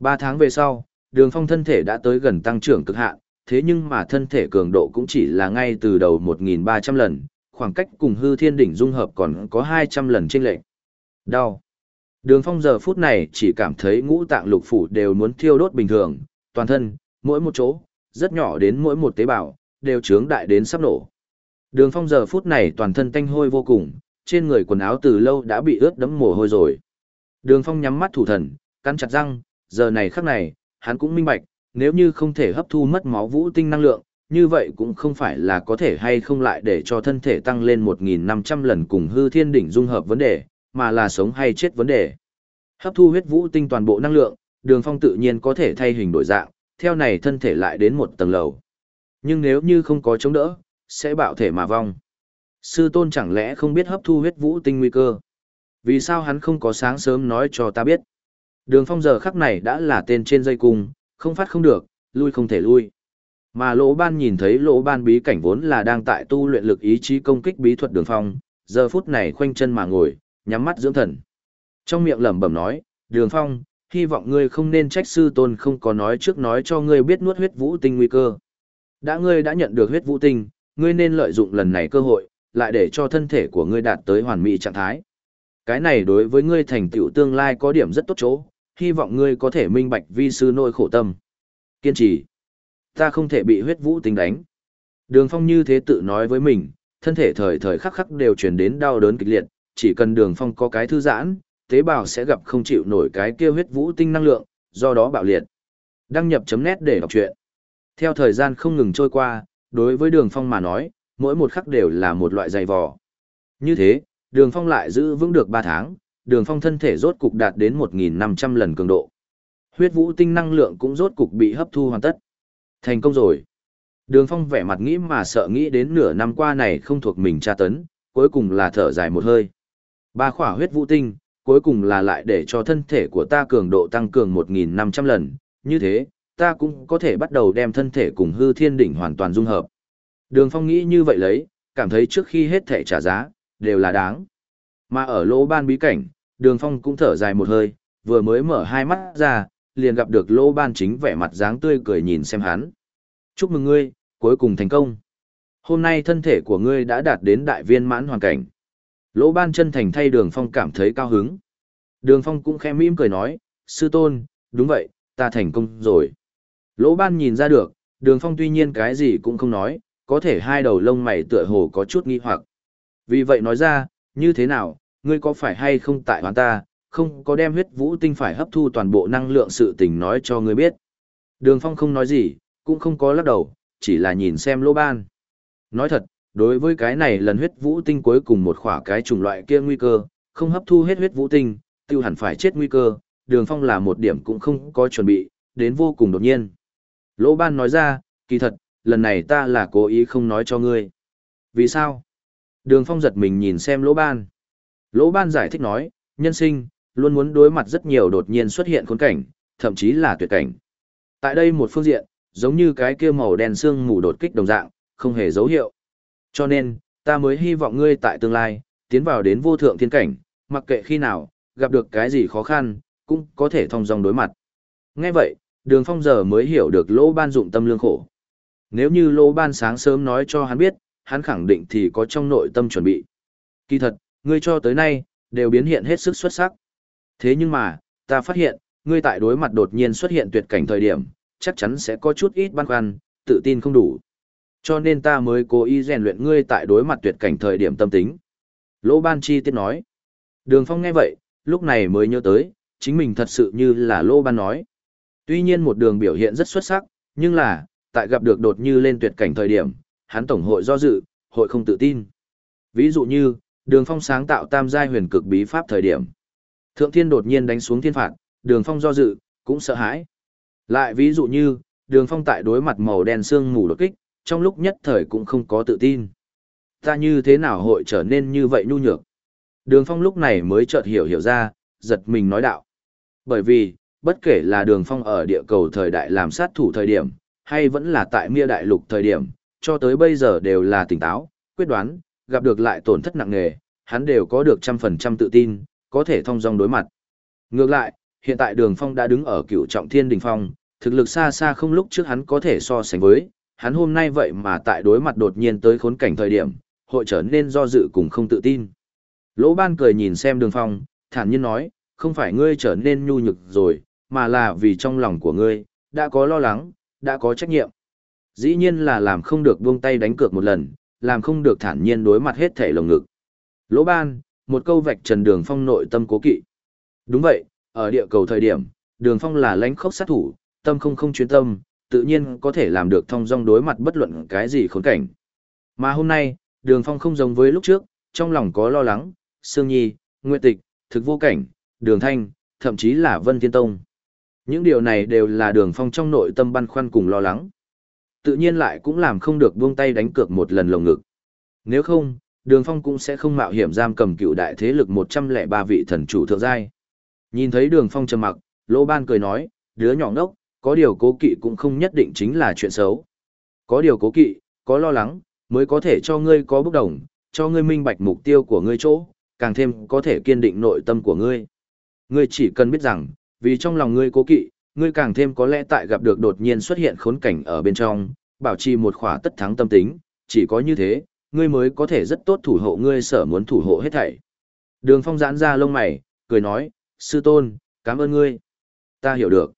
Ba tháng về sau, đường phong thân thể đã tới gần tăng trưởng cực hạn, thế nhưng mà thân thể cường độ cũng chỉ là ngay từ đầu 1.300 lần, khoảng cách cùng hư thiên đỉnh dung hợp còn có 200 lần trên lệch. Đau. Đường phong giờ phút này chỉ cảm thấy ngũ tạng lục phủ đều muốn thiêu đốt bình thường, toàn thân, mỗi một chỗ, rất nhỏ đến mỗi một tế bào, đều trướng đại đến sắp nổ. Đường phong giờ phút này toàn thân tanh hôi vô cùng, trên người quần áo từ lâu đã bị ướt đẫm mồ hôi rồi. Đường phong nhắm mắt thủ thần, cắn chặt răng, giờ này khắc này, hắn cũng minh bạch, nếu như không thể hấp thu mất máu vũ tinh năng lượng, như vậy cũng không phải là có thể hay không lại để cho thân thể tăng lên 1.500 lần cùng hư thiên đỉnh dung hợp vấn đề, mà là sống hay chết vấn đề. Hấp thu huyết vũ tinh toàn bộ năng lượng, đường phong tự nhiên có thể thay hình đổi dạng, theo này thân thể lại đến một tầng lầu. Nhưng nếu như không có chống đỡ, sẽ bạo thể mà vong. Sư tôn chẳng lẽ không biết hấp thu huyết vũ tinh nguy cơ? Vì sao hắn không có sáng sớm nói cho ta biết? Đường phong giờ khắc này đã là tên trên dây cung, không phát không được, lui không thể lui. Mà lỗ ban nhìn thấy lỗ ban bí cảnh vốn là đang tại tu luyện lực ý chí công kích bí thuật đường phong, giờ phút này khoanh chân mà ngồi, nhắm mắt dưỡng thần. Trong miệng lẩm bẩm nói, đường phong, hy vọng ngươi không nên trách sư tôn không có nói trước nói cho ngươi biết nuốt huyết vũ tinh nguy cơ. Đã ngươi đã nhận được huyết vũ tinh, ngươi nên lợi dụng lần này cơ hội, lại để cho thân thể của ngươi đạt tới hoàn mỹ trạng thái. Cái này đối với ngươi thành tựu tương lai có điểm rất tốt chỗ, hy vọng ngươi có thể minh bạch vi sư nôi khổ tâm. Kiên trì. Ta không thể bị huyết vũ tinh đánh. Đường phong như thế tự nói với mình, thân thể thời thời khắc khắc đều chuyển đến đau đớn kịch liệt, chỉ cần đường phong có cái thư giãn, tế bào sẽ gặp không chịu nổi cái kia huyết vũ tinh năng lượng, do đó bạo liệt. Đăng nhập chấm nét để đọc truyện. Theo thời gian không ngừng trôi qua, đối với đường phong mà nói, mỗi một khắc đều là một loại dày vò. Như thế, đường phong lại giữ vững được 3 tháng, đường phong thân thể rốt cục đạt đến 1.500 lần cường độ. Huyết vũ tinh năng lượng cũng rốt cục bị hấp thu hoàn tất. Thành công rồi. Đường phong vẻ mặt nghĩ mà sợ nghĩ đến nửa năm qua này không thuộc mình tra tấn, cuối cùng là thở dài một hơi. Ba khỏa huyết vũ tinh, cuối cùng là lại để cho thân thể của ta cường độ tăng cường 1.500 lần, như thế, ta cũng có thể bắt đầu đem thân thể cùng hư thiên đỉnh hoàn toàn dung hợp. Đường phong nghĩ như vậy lấy, cảm thấy trước khi hết thể trả giá, đều là đáng. Mà ở lỗ ban bí cảnh, đường phong cũng thở dài một hơi, vừa mới mở hai mắt ra, liền gặp được lỗ ban chính vẻ mặt dáng tươi cười nhìn xem hắn. Chúc mừng ngươi, cuối cùng thành công. Hôm nay thân thể của ngươi đã đạt đến đại viên mãn hoàn cảnh. Lỗ ban chân thành thay đường phong cảm thấy cao hứng. Đường phong cũng khẽ mỉm cười nói, sư tôn, đúng vậy, ta thành công rồi. Lỗ ban nhìn ra được, đường phong tuy nhiên cái gì cũng không nói, có thể hai đầu lông mày tựa hồ có chút nghi hoặc. Vì vậy nói ra, như thế nào, ngươi có phải hay không tại hoàn ta, không có đem huyết vũ tinh phải hấp thu toàn bộ năng lượng sự tình nói cho ngươi biết. Đường Phong không nói gì, cũng không có lắc đầu, chỉ là nhìn xem lô ban. Nói thật, đối với cái này lần huyết vũ tinh cuối cùng một khỏa cái chủng loại kia nguy cơ, không hấp thu hết huyết vũ tinh, tiêu hẳn phải chết nguy cơ, đường phong là một điểm cũng không có chuẩn bị, đến vô cùng đột nhiên. Lỗ ban nói ra, kỳ thật, lần này ta là cố ý không nói cho ngươi. Vì sao? Đường phong giật mình nhìn xem lỗ ban. Lỗ ban giải thích nói, nhân sinh, luôn muốn đối mặt rất nhiều đột nhiên xuất hiện khốn cảnh, thậm chí là tuyệt cảnh. Tại đây một phương diện, giống như cái kia màu đen xương mù đột kích đồng dạng, không hề dấu hiệu. Cho nên, ta mới hy vọng ngươi tại tương lai, tiến vào đến vô thượng thiên cảnh, mặc kệ khi nào, gặp được cái gì khó khăn, cũng có thể thông dong đối mặt. Nghe vậy, đường phong giờ mới hiểu được lỗ ban dụng tâm lương khổ. Nếu như lỗ ban sáng sớm nói cho hắn biết, hắn khẳng định thì có trong nội tâm chuẩn bị. Kỳ thật, ngươi cho tới nay, đều biến hiện hết sức xuất sắc. Thế nhưng mà, ta phát hiện, ngươi tại đối mặt đột nhiên xuất hiện tuyệt cảnh thời điểm, chắc chắn sẽ có chút ít băn khoăn, tự tin không đủ. Cho nên ta mới cố ý rèn luyện ngươi tại đối mặt tuyệt cảnh thời điểm tâm tính. Lỗ Ban Chi tiết nói. Đường Phong nghe vậy, lúc này mới nhớ tới, chính mình thật sự như là Lỗ Ban nói. Tuy nhiên một đường biểu hiện rất xuất sắc, nhưng là, tại gặp được đột như lên tuyệt cảnh thời điểm, hắn tổng hội do dự, hội không tự tin. Ví dụ như, đường phong sáng tạo tam giai huyền cực bí pháp thời điểm. Thượng thiên đột nhiên đánh xuống thiên phạt, đường phong do dự, cũng sợ hãi. Lại ví dụ như, đường phong tại đối mặt màu đen sương mù đột kích, trong lúc nhất thời cũng không có tự tin. Ta như thế nào hội trở nên như vậy nhu nhược? Đường phong lúc này mới chợt hiểu hiểu ra, giật mình nói đạo. Bởi vì, bất kể là đường phong ở địa cầu thời đại làm sát thủ thời điểm, hay vẫn là tại mia đại lục thời điểm, cho tới bây giờ đều là tỉnh táo, quyết đoán, gặp được lại tổn thất nặng nề, hắn đều có được trăm phần trăm tự tin, có thể thông dong đối mặt. Ngược lại, hiện tại đường phong đã đứng ở cựu trọng thiên đỉnh phong, thực lực xa xa không lúc trước hắn có thể so sánh với, hắn hôm nay vậy mà tại đối mặt đột nhiên tới khốn cảnh thời điểm, hội trở nên do dự cùng không tự tin. Lỗ ban cười nhìn xem đường phong, thản nhiên nói, không phải ngươi trở nên nhu nhược rồi, mà là vì trong lòng của ngươi, đã có lo lắng, đã có trách nhiệm. Dĩ nhiên là làm không được buông tay đánh cược một lần, làm không được thản nhiên đối mặt hết thể lồng ngực. Lỗ ban, một câu vạch trần đường phong nội tâm cố kỵ. Đúng vậy, ở địa cầu thời điểm, đường phong là lãnh khốc sát thủ, tâm không không chuyên tâm, tự nhiên có thể làm được thông dong đối mặt bất luận cái gì khốn cảnh. Mà hôm nay, đường phong không giống với lúc trước, trong lòng có lo lắng, Sương Nhi, Nguyệt Tịch, Thực Vô Cảnh, Đường Thanh, thậm chí là Vân Thiên Tông. Những điều này đều là đường phong trong nội tâm băn khoăn cùng lo lắng. Tự nhiên lại cũng làm không được buông tay đánh cược một lần lồng ngực. Nếu không, đường phong cũng sẽ không mạo hiểm giam cầm cựu đại thế lực một trăm lẻ ba vị thần chủ thượng giai. Nhìn thấy đường phong trầm mặc, lô ban cười nói, đứa nhỏ ngốc, có điều cố kỵ cũng không nhất định chính là chuyện xấu. Có điều cố kỵ, có lo lắng, mới có thể cho ngươi có bốc đồng, cho ngươi minh bạch mục tiêu của ngươi chỗ, càng thêm có thể kiên định nội tâm của ngươi. Ngươi chỉ cần biết rằng, vì trong lòng ngươi cố kỵ, ngươi càng thêm có lẽ tại gặp được đột nhiên xuất hiện khốn cảnh ở bên trong, bảo trì một khỏa tất thắng tâm tính, chỉ có như thế, ngươi mới có thể rất tốt thủ hộ ngươi sở muốn thủ hộ hết thảy. Đường Phong giãn ra lông mày, cười nói, sư tôn, cảm ơn ngươi. Ta hiểu được.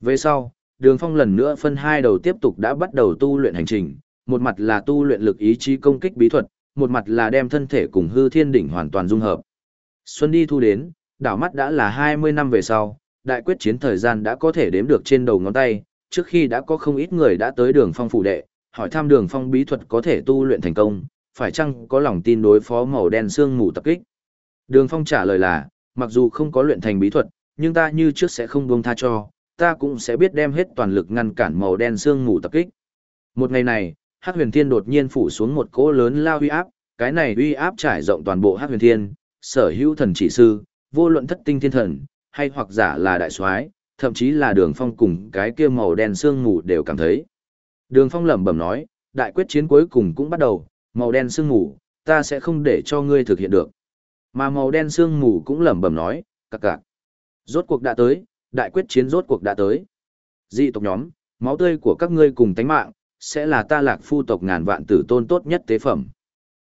Về sau, Đường Phong lần nữa phân hai đầu tiếp tục đã bắt đầu tu luyện hành trình, một mặt là tu luyện lực ý chí công kích bí thuật, một mặt là đem thân thể cùng hư thiên đỉnh hoàn toàn dung hợp. Xuân đi thu đến, đảo mắt đã là 20 năm về sau, đại quyết chiến thời gian đã có thể đếm được trên đầu ngón tay, trước khi đã có không ít người đã tới đường phong phủ đệ, hỏi thăm đường phong bí thuật có thể tu luyện thành công, phải chăng có lòng tin đối phó màu đen xương mù tập kích. Đường phong trả lời là, mặc dù không có luyện thành bí thuật, nhưng ta như trước sẽ không buông tha cho, ta cũng sẽ biết đem hết toàn lực ngăn cản màu đen xương mù tập kích. Một ngày này, Hắc Huyền Thiên đột nhiên phủ xuống một cỗ lớn lao uy áp, cái này uy áp trải rộng toàn bộ Hắc Huyền Thiên, sở hữu thần chỉ sư, vô luận thất tinh thiên thần, hay hoặc giả là đại soái, thậm chí là đường phong cùng cái kia màu đen sương mù đều cảm thấy. Đường phong lẩm bẩm nói, đại quyết chiến cuối cùng cũng bắt đầu, màu đen sương mù, ta sẽ không để cho ngươi thực hiện được. Mà màu đen sương mù cũng lẩm bẩm nói, cặc cặc. Rốt cuộc đã tới, đại quyết chiến rốt cuộc đã tới. Dị tộc nhóm, máu tươi của các ngươi cùng tánh mạng, sẽ là ta lạc phu tộc ngàn vạn tử tôn tốt nhất tế phẩm.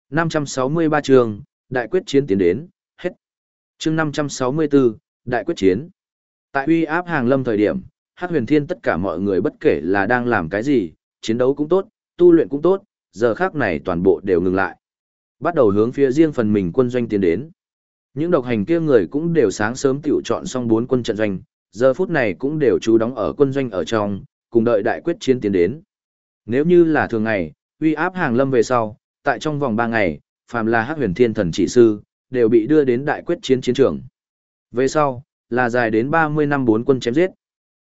563 chương, đại quyết chiến tiến đến, hết. Chương 564, đại quyết chiến. Tại uy áp hàng lâm thời điểm, Hắc Huyền Thiên tất cả mọi người bất kể là đang làm cái gì, chiến đấu cũng tốt, tu luyện cũng tốt, giờ khác này toàn bộ đều ngừng lại. Bắt đầu hướng phía riêng phần mình quân doanh tiến đến. Những độc hành kia người cũng đều sáng sớm tiểu chọn xong bốn quân trận doanh, giờ phút này cũng đều trú đóng ở quân doanh ở trong, cùng đợi đại quyết chiến tiến đến. Nếu như là thường ngày, uy áp hàng lâm về sau, tại trong vòng 3 ngày, phàm là Hắc Huyền Thiên thần chỉ sư, đều bị đưa đến đại quyết chiến chiến trường. Về sau, là dài đến 30 năm bốn quân chém giết.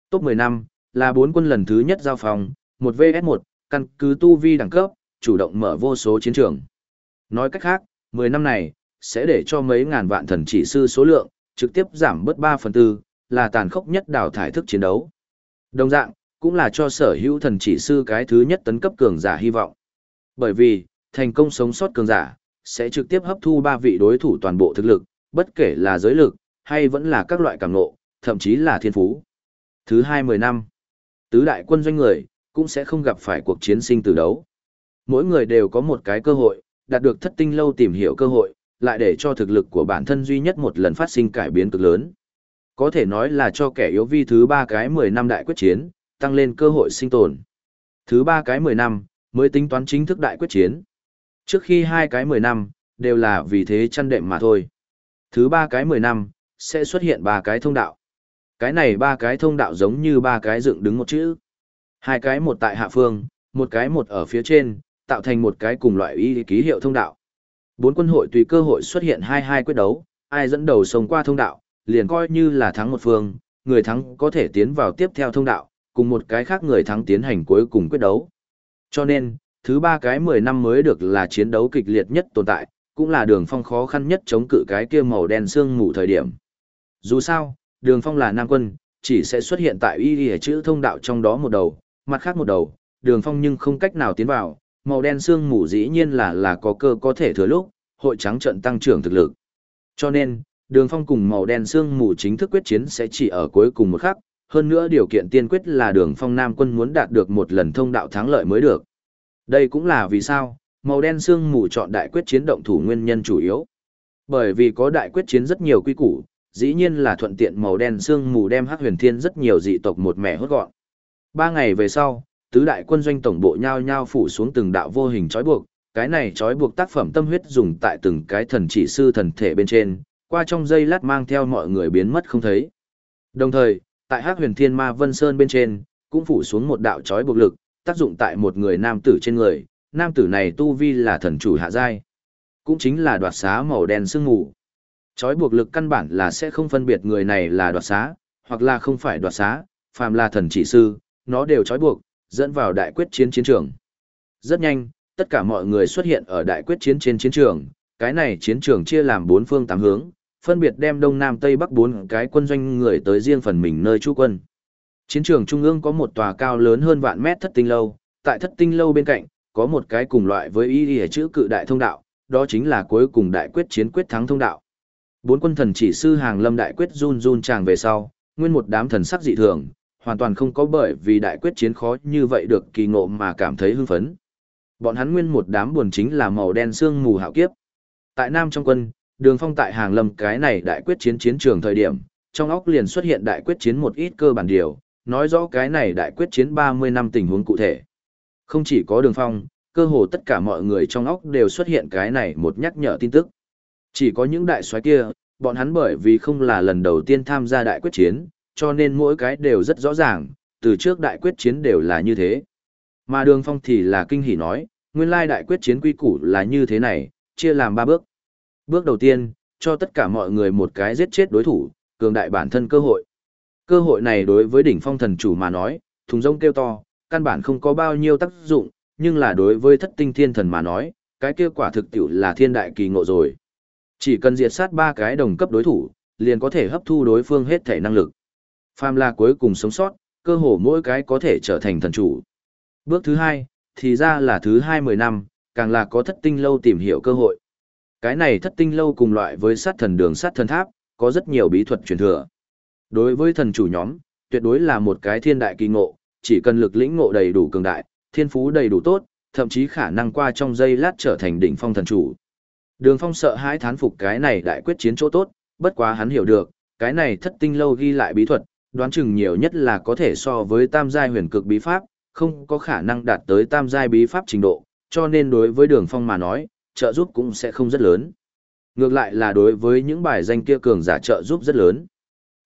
Top 10 năm, là bốn quân lần thứ nhất giao phòng, 1 vs 1, căn cứ tu vi đẳng cấp, chủ động mở vô số chiến trường. Nói cách khác, 10 năm này, sẽ để cho mấy ngàn vạn thần chỉ sư số lượng, trực tiếp giảm bớt 3 phần 4, là tàn khốc nhất đào thải thức chiến đấu. Đồng dạng, cũng là cho sở hữu thần chỉ sư cái thứ nhất tấn cấp cường giả hy vọng. Bởi vì, thành công sống sót cường giả, sẽ trực tiếp hấp thu ba vị đối thủ toàn bộ thực lực, bất kể là giới lực, hay vẫn là các loại cảm ngộ, thậm chí là thiên phú. Thứ hai mười năm, tứ đại quân doanh người, cũng sẽ không gặp phải cuộc chiến sinh tử đấu. Mỗi người đều có một cái cơ hội, đạt được thất tinh lâu tìm hiểu cơ hội, lại để cho thực lực của bản thân duy nhất một lần phát sinh cải biến cực lớn. Có thể nói là cho kẻ yếu vi thứ ba cái 10 năm đại quyết chiến, tăng lên cơ hội sinh tồn. Thứ ba cái 10 năm, mới tính toán chính thức đại quyết chiến. Trước khi hai cái 10 năm, đều là vì thế chăn đệm mà thôi. Thứ ba cái 10 năm, sẽ xuất hiện ba cái thông đạo. Cái này ba cái thông đạo giống như ba cái dựng đứng một chữ. Hai cái một tại hạ phương, một cái một ở phía trên, tạo thành một cái cùng loại y ký hiệu thông đạo. Bốn quân hội tùy cơ hội xuất hiện hai hai quyết đấu, ai dẫn đầu sống qua thông đạo, liền coi như là thắng một phương, người thắng có thể tiến vào tiếp theo thông đạo, cùng một cái khác người thắng tiến hành cuối cùng quyết đấu. Cho nên, thứ ba cái 10 năm mới được là chiến đấu kịch liệt nhất tồn tại, cũng là đường phong khó khăn nhất chống cự cái kia màu đen xương mù thời điểm. Dù sao, đường phong là nam quân, chỉ sẽ xuất hiện tại y y chữ thông đạo trong đó một đầu, mặt khác một đầu, đường phong nhưng không cách nào tiến vào, màu đen xương mù dĩ nhiên là là có cơ có thể thừa lúc, hội trắng trận tăng trưởng thực lực. Cho nên, đường phong cùng màu đen sương mù chính thức quyết chiến sẽ chỉ ở cuối cùng một khắc, hơn nữa điều kiện tiên quyết là đường phong nam quân muốn đạt được một lần thông đạo thắng lợi mới được. Đây cũng là vì sao, màu đen sương mù chọn đại quyết chiến động thủ nguyên nhân chủ yếu. Bởi vì có đại quyết chiến rất nhiều quy củ, dĩ nhiên là thuận tiện màu đen sương mù đem hắc huyền thiên rất nhiều dị tộc một mẻ hốt gọn. Ba ngày về sau, tứ đại quân doanh tổng bộ nhao nhao phủ xuống từng đạo vô hình trói buộc, cái này trói buộc tác phẩm tâm huyết dùng tại từng cái thần chỉ sư thần thể bên trên, qua trong giây lát mang theo mọi người biến mất không thấy. Đồng thời, tại Hắc Huyền Thiên Ma Vân Sơn bên trên, cũng phủ xuống một đạo chói buộc lực, tác dụng tại một người nam tử trên người, nam tử này tu vi là thần chủ hạ giai, cũng chính là đoạt xá màu đen sương ngủ. Chói buộc lực căn bản là sẽ không phân biệt người này là đoạt xá, hoặc là không phải đoạt xá, phàm là thần chỉ sư, nó đều trói buộc, dẫn vào đại quyết chiến chiến trường. Rất nhanh, tất cả mọi người xuất hiện ở đại quyết chiến trên chiến trường, cái này chiến trường chia làm bốn phương tám hướng, phân biệt đem đông nam tây bắc bốn cái quân doanh người tới riêng phần mình nơi trú quân. Chiến trường trung ương có một tòa cao lớn hơn vạn mét thất tinh lâu, tại thất tinh lâu bên cạnh, có một cái cùng loại với ý nghĩa chữ cự đại thông đạo, đó chính là cuối cùng đại quyết chiến quyết thắng thông đạo. Bốn quân thần chỉ sư hàng lâm đại quyết run run tràng về sau, nguyên một đám thần sắc dị thường, hoàn toàn không có bởi vì đại quyết chiến khó như vậy được kỳ ngộ mà cảm thấy hưng phấn. Bọn hắn nguyên một đám buồn chính là màu đen xương mù hạo kiếp. Tại Nam trong quân, đường phong tại hàng lâm cái này đại quyết chiến chiến trường thời điểm, trong óc liền xuất hiện đại quyết chiến một ít cơ bản điều, nói rõ cái này đại quyết chiến 30 năm tình huống cụ thể. Không chỉ có đường phong, cơ hồ tất cả mọi người trong óc đều xuất hiện cái này một nhắc nhở tin tức. Chỉ có những đại soái kia, bọn hắn bởi vì không là lần đầu tiên tham gia đại quyết chiến, cho nên mỗi cái đều rất rõ ràng, từ trước đại quyết chiến đều là như thế. Mà đường phong thì là kinh hỉ nói, nguyên lai đại quyết chiến quy củ là như thế này, chia làm ba bước. Bước đầu tiên, cho tất cả mọi người một cái giết chết đối thủ, cường đại bản thân cơ hội. Cơ hội này đối với đỉnh phong thần chủ mà nói, thùng rông kêu to, căn bản không có bao nhiêu tác dụng, nhưng là đối với thất tinh thiên thần mà nói, cái kia quả thực tiểu là thiên đại kỳ ngộ rồi. Chỉ cần diệt sát ba cái đồng cấp đối thủ, liền có thể hấp thu đối phương hết thể năng lực. Phàm là cuối cùng sống sót, cơ hồ mỗi cái có thể trở thành thần chủ. Bước thứ hai, thì ra là thứ hai mười năm, càng là có thất tinh lâu tìm hiểu cơ hội. Cái này thất tinh lâu cùng loại với sát thần đường sát thần tháp, có rất nhiều bí thuật truyền thừa. Đối với thần chủ nhóm, tuyệt đối là một cái thiên đại kỳ ngộ, chỉ cần lực lĩnh ngộ đầy đủ cường đại, thiên phú đầy đủ tốt, thậm chí khả năng qua trong giây lát trở thành đỉnh phong thần chủ. Đường Phong sợ hãi thán phục cái này đại quyết chiến chỗ tốt, bất quá hắn hiểu được, cái này thất tinh lâu ghi lại bí thuật, đoán chừng nhiều nhất là có thể so với tam giai huyền cực bí pháp, không có khả năng đạt tới tam giai bí pháp trình độ, cho nên đối với Đường Phong mà nói, trợ giúp cũng sẽ không rất lớn. Ngược lại là đối với những bài danh kia cường giả trợ giúp rất lớn.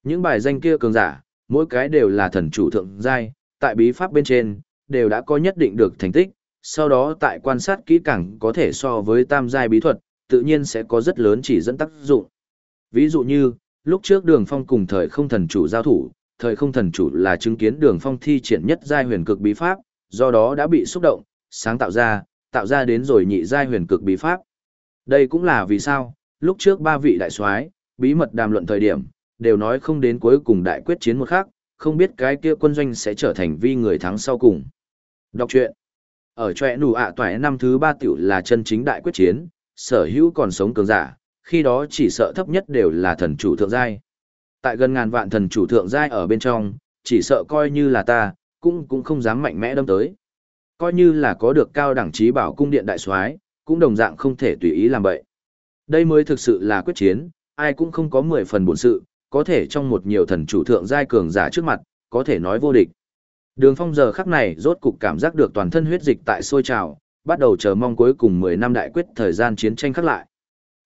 Những bài danh kia cường giả, mỗi cái đều là thần chủ thượng giai, tại bí pháp bên trên, đều đã có nhất định được thành tích, sau đó tại quan sát kỹ càng có thể so với tam giai bí thuật, tự nhiên sẽ có rất lớn chỉ dẫn tác dụng. Ví dụ như, lúc trước đường phong cùng thời không thần chủ giao thủ, thời không thần chủ là chứng kiến đường phong thi triển nhất giai huyền cực bí pháp, do đó đã bị xúc động, sáng tạo ra, tạo ra đến rồi nhị giai huyền cực bí pháp. Đây cũng là vì sao, lúc trước ba vị đại soái bí mật đàm luận thời điểm, đều nói không đến cuối cùng đại quyết chiến một khác, không biết cái kia quân doanh sẽ trở thành vi người thắng sau cùng. Đọc truyện. Ở trọe nụ ạ toại năm thứ ba tiểu là chân chính đại quyết chiến, sở hữu còn sống cường giả, khi đó chỉ sợ thấp nhất đều là thần chủ thượng giai. Tại gần ngàn vạn thần chủ thượng giai ở bên trong, chỉ sợ coi như là ta, cũng cũng không dám mạnh mẽ đâm tới. Coi như là có được cao đẳng trí bảo cung điện đại soái, cũng đồng dạng không thể tùy ý làm vậy. Đây mới thực sự là quyết chiến, ai cũng không có 10 phần bổn sự, có thể trong một nhiều thần chủ thượng giai cường giả trước mặt, có thể nói vô địch. Đường phong giờ khắc này rốt cục cảm giác được toàn thân huyết dịch tại sôi trào, bắt đầu chờ mong cuối cùng 10 năm đại quyết thời gian chiến tranh khắc lại.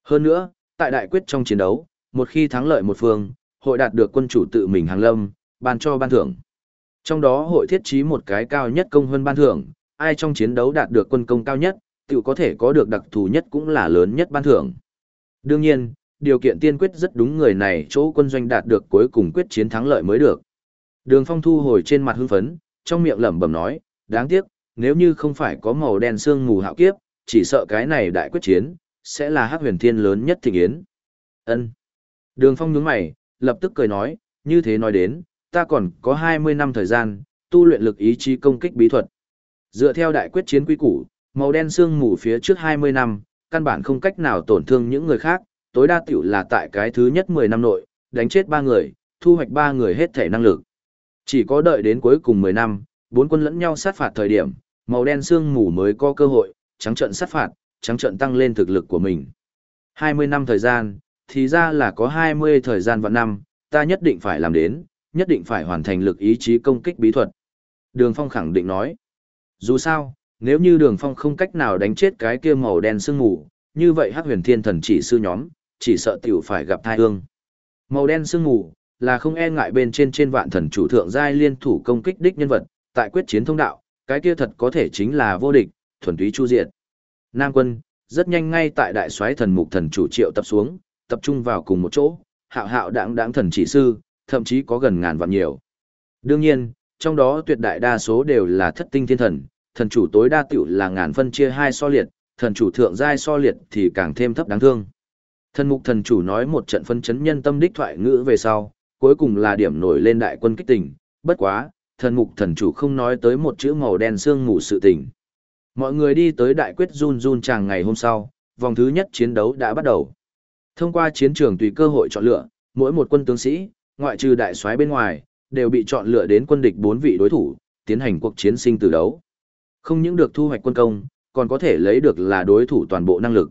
Hơn nữa, tại đại quyết trong chiến đấu, một khi thắng lợi một phương, hội đạt được quân chủ tự mình hàng lâm, ban cho ban thưởng. Trong đó hội thiết trí một cái cao nhất công hơn ban thưởng, ai trong chiến đấu đạt được quân công cao nhất, tự có thể có được đặc thù nhất cũng là lớn nhất ban thưởng. Đương nhiên, điều kiện tiên quyết rất đúng người này chỗ quân doanh đạt được cuối cùng quyết chiến thắng lợi mới được. Đường phong thu hồi trên mặt hưng phấn, trong miệng lẩm bẩm nói, đáng tiếc, nếu như không phải có màu đen xương mù hạo kiếp, chỉ sợ cái này đại quyết chiến, sẽ là hắc huyền thiên lớn nhất thịnh yến. Ân. Đường phong nhướng mày, lập tức cười nói, như thế nói đến, ta còn có 20 năm thời gian, tu luyện lực ý chí công kích bí thuật. Dựa theo đại quyết chiến quy củ, màu đen xương mù phía trước 20 năm, căn bản không cách nào tổn thương những người khác, tối đa tiểu là tại cái thứ nhất 10 năm nội, đánh chết 3 người, thu hoạch 3 người hết thể năng lực. Chỉ có đợi đến cuối cùng 10 năm, bốn quân lẫn nhau sát phạt thời điểm, màu đen xương mù mới có cơ hội, trắng trận sát phạt, trắng trận tăng lên thực lực của mình. 20 năm thời gian, thì ra là có 20 thời gian và năm, ta nhất định phải làm đến, nhất định phải hoàn thành lực ý chí công kích bí thuật. Đường Phong khẳng định nói. Dù sao, nếu như Đường Phong không cách nào đánh chết cái kia màu đen sương mù, như vậy Hắc Huyền Thiên Thần chỉ sư nhóm, chỉ sợ tiểu phải gặp tai ương. Màu đen sương mù là không e ngại bên trên trên vạn thần chủ thượng giai liên thủ công kích đích nhân vật, tại quyết chiến thông đạo, cái kia thật có thể chính là vô địch, thuần túy chu diệt. Nam quân, rất nhanh ngay tại đại soái thần mục thần chủ triệu tập xuống, tập trung vào cùng một chỗ, hạo hạo đãng đãng thần chỉ sư, thậm chí có gần ngàn vạn nhiều. Đương nhiên, trong đó tuyệt đại đa số đều là thất tinh thiên thần, thần chủ tối đa tiểu là ngàn phân chia hai so liệt, thần chủ thượng giai so liệt thì càng thêm thấp đáng thương. Thần mục thần chủ nói một trận phân chấn nhân tâm đích thoại ngữ về sau, cuối cùng là điểm nổi lên đại quân kích tỉnh. bất quá, thần mục thần chủ không nói tới một chữ màu đen xương ngủ sự tình. Mọi người đi tới đại quyết run run chàng ngày hôm sau, vòng thứ nhất chiến đấu đã bắt đầu. Thông qua chiến trường tùy cơ hội chọn lựa, mỗi một quân tướng sĩ, ngoại trừ đại soái bên ngoài, đều bị chọn lựa đến quân địch bốn vị đối thủ, tiến hành cuộc chiến sinh tử đấu. Không những được thu hoạch quân công, còn có thể lấy được là đối thủ toàn bộ năng lực.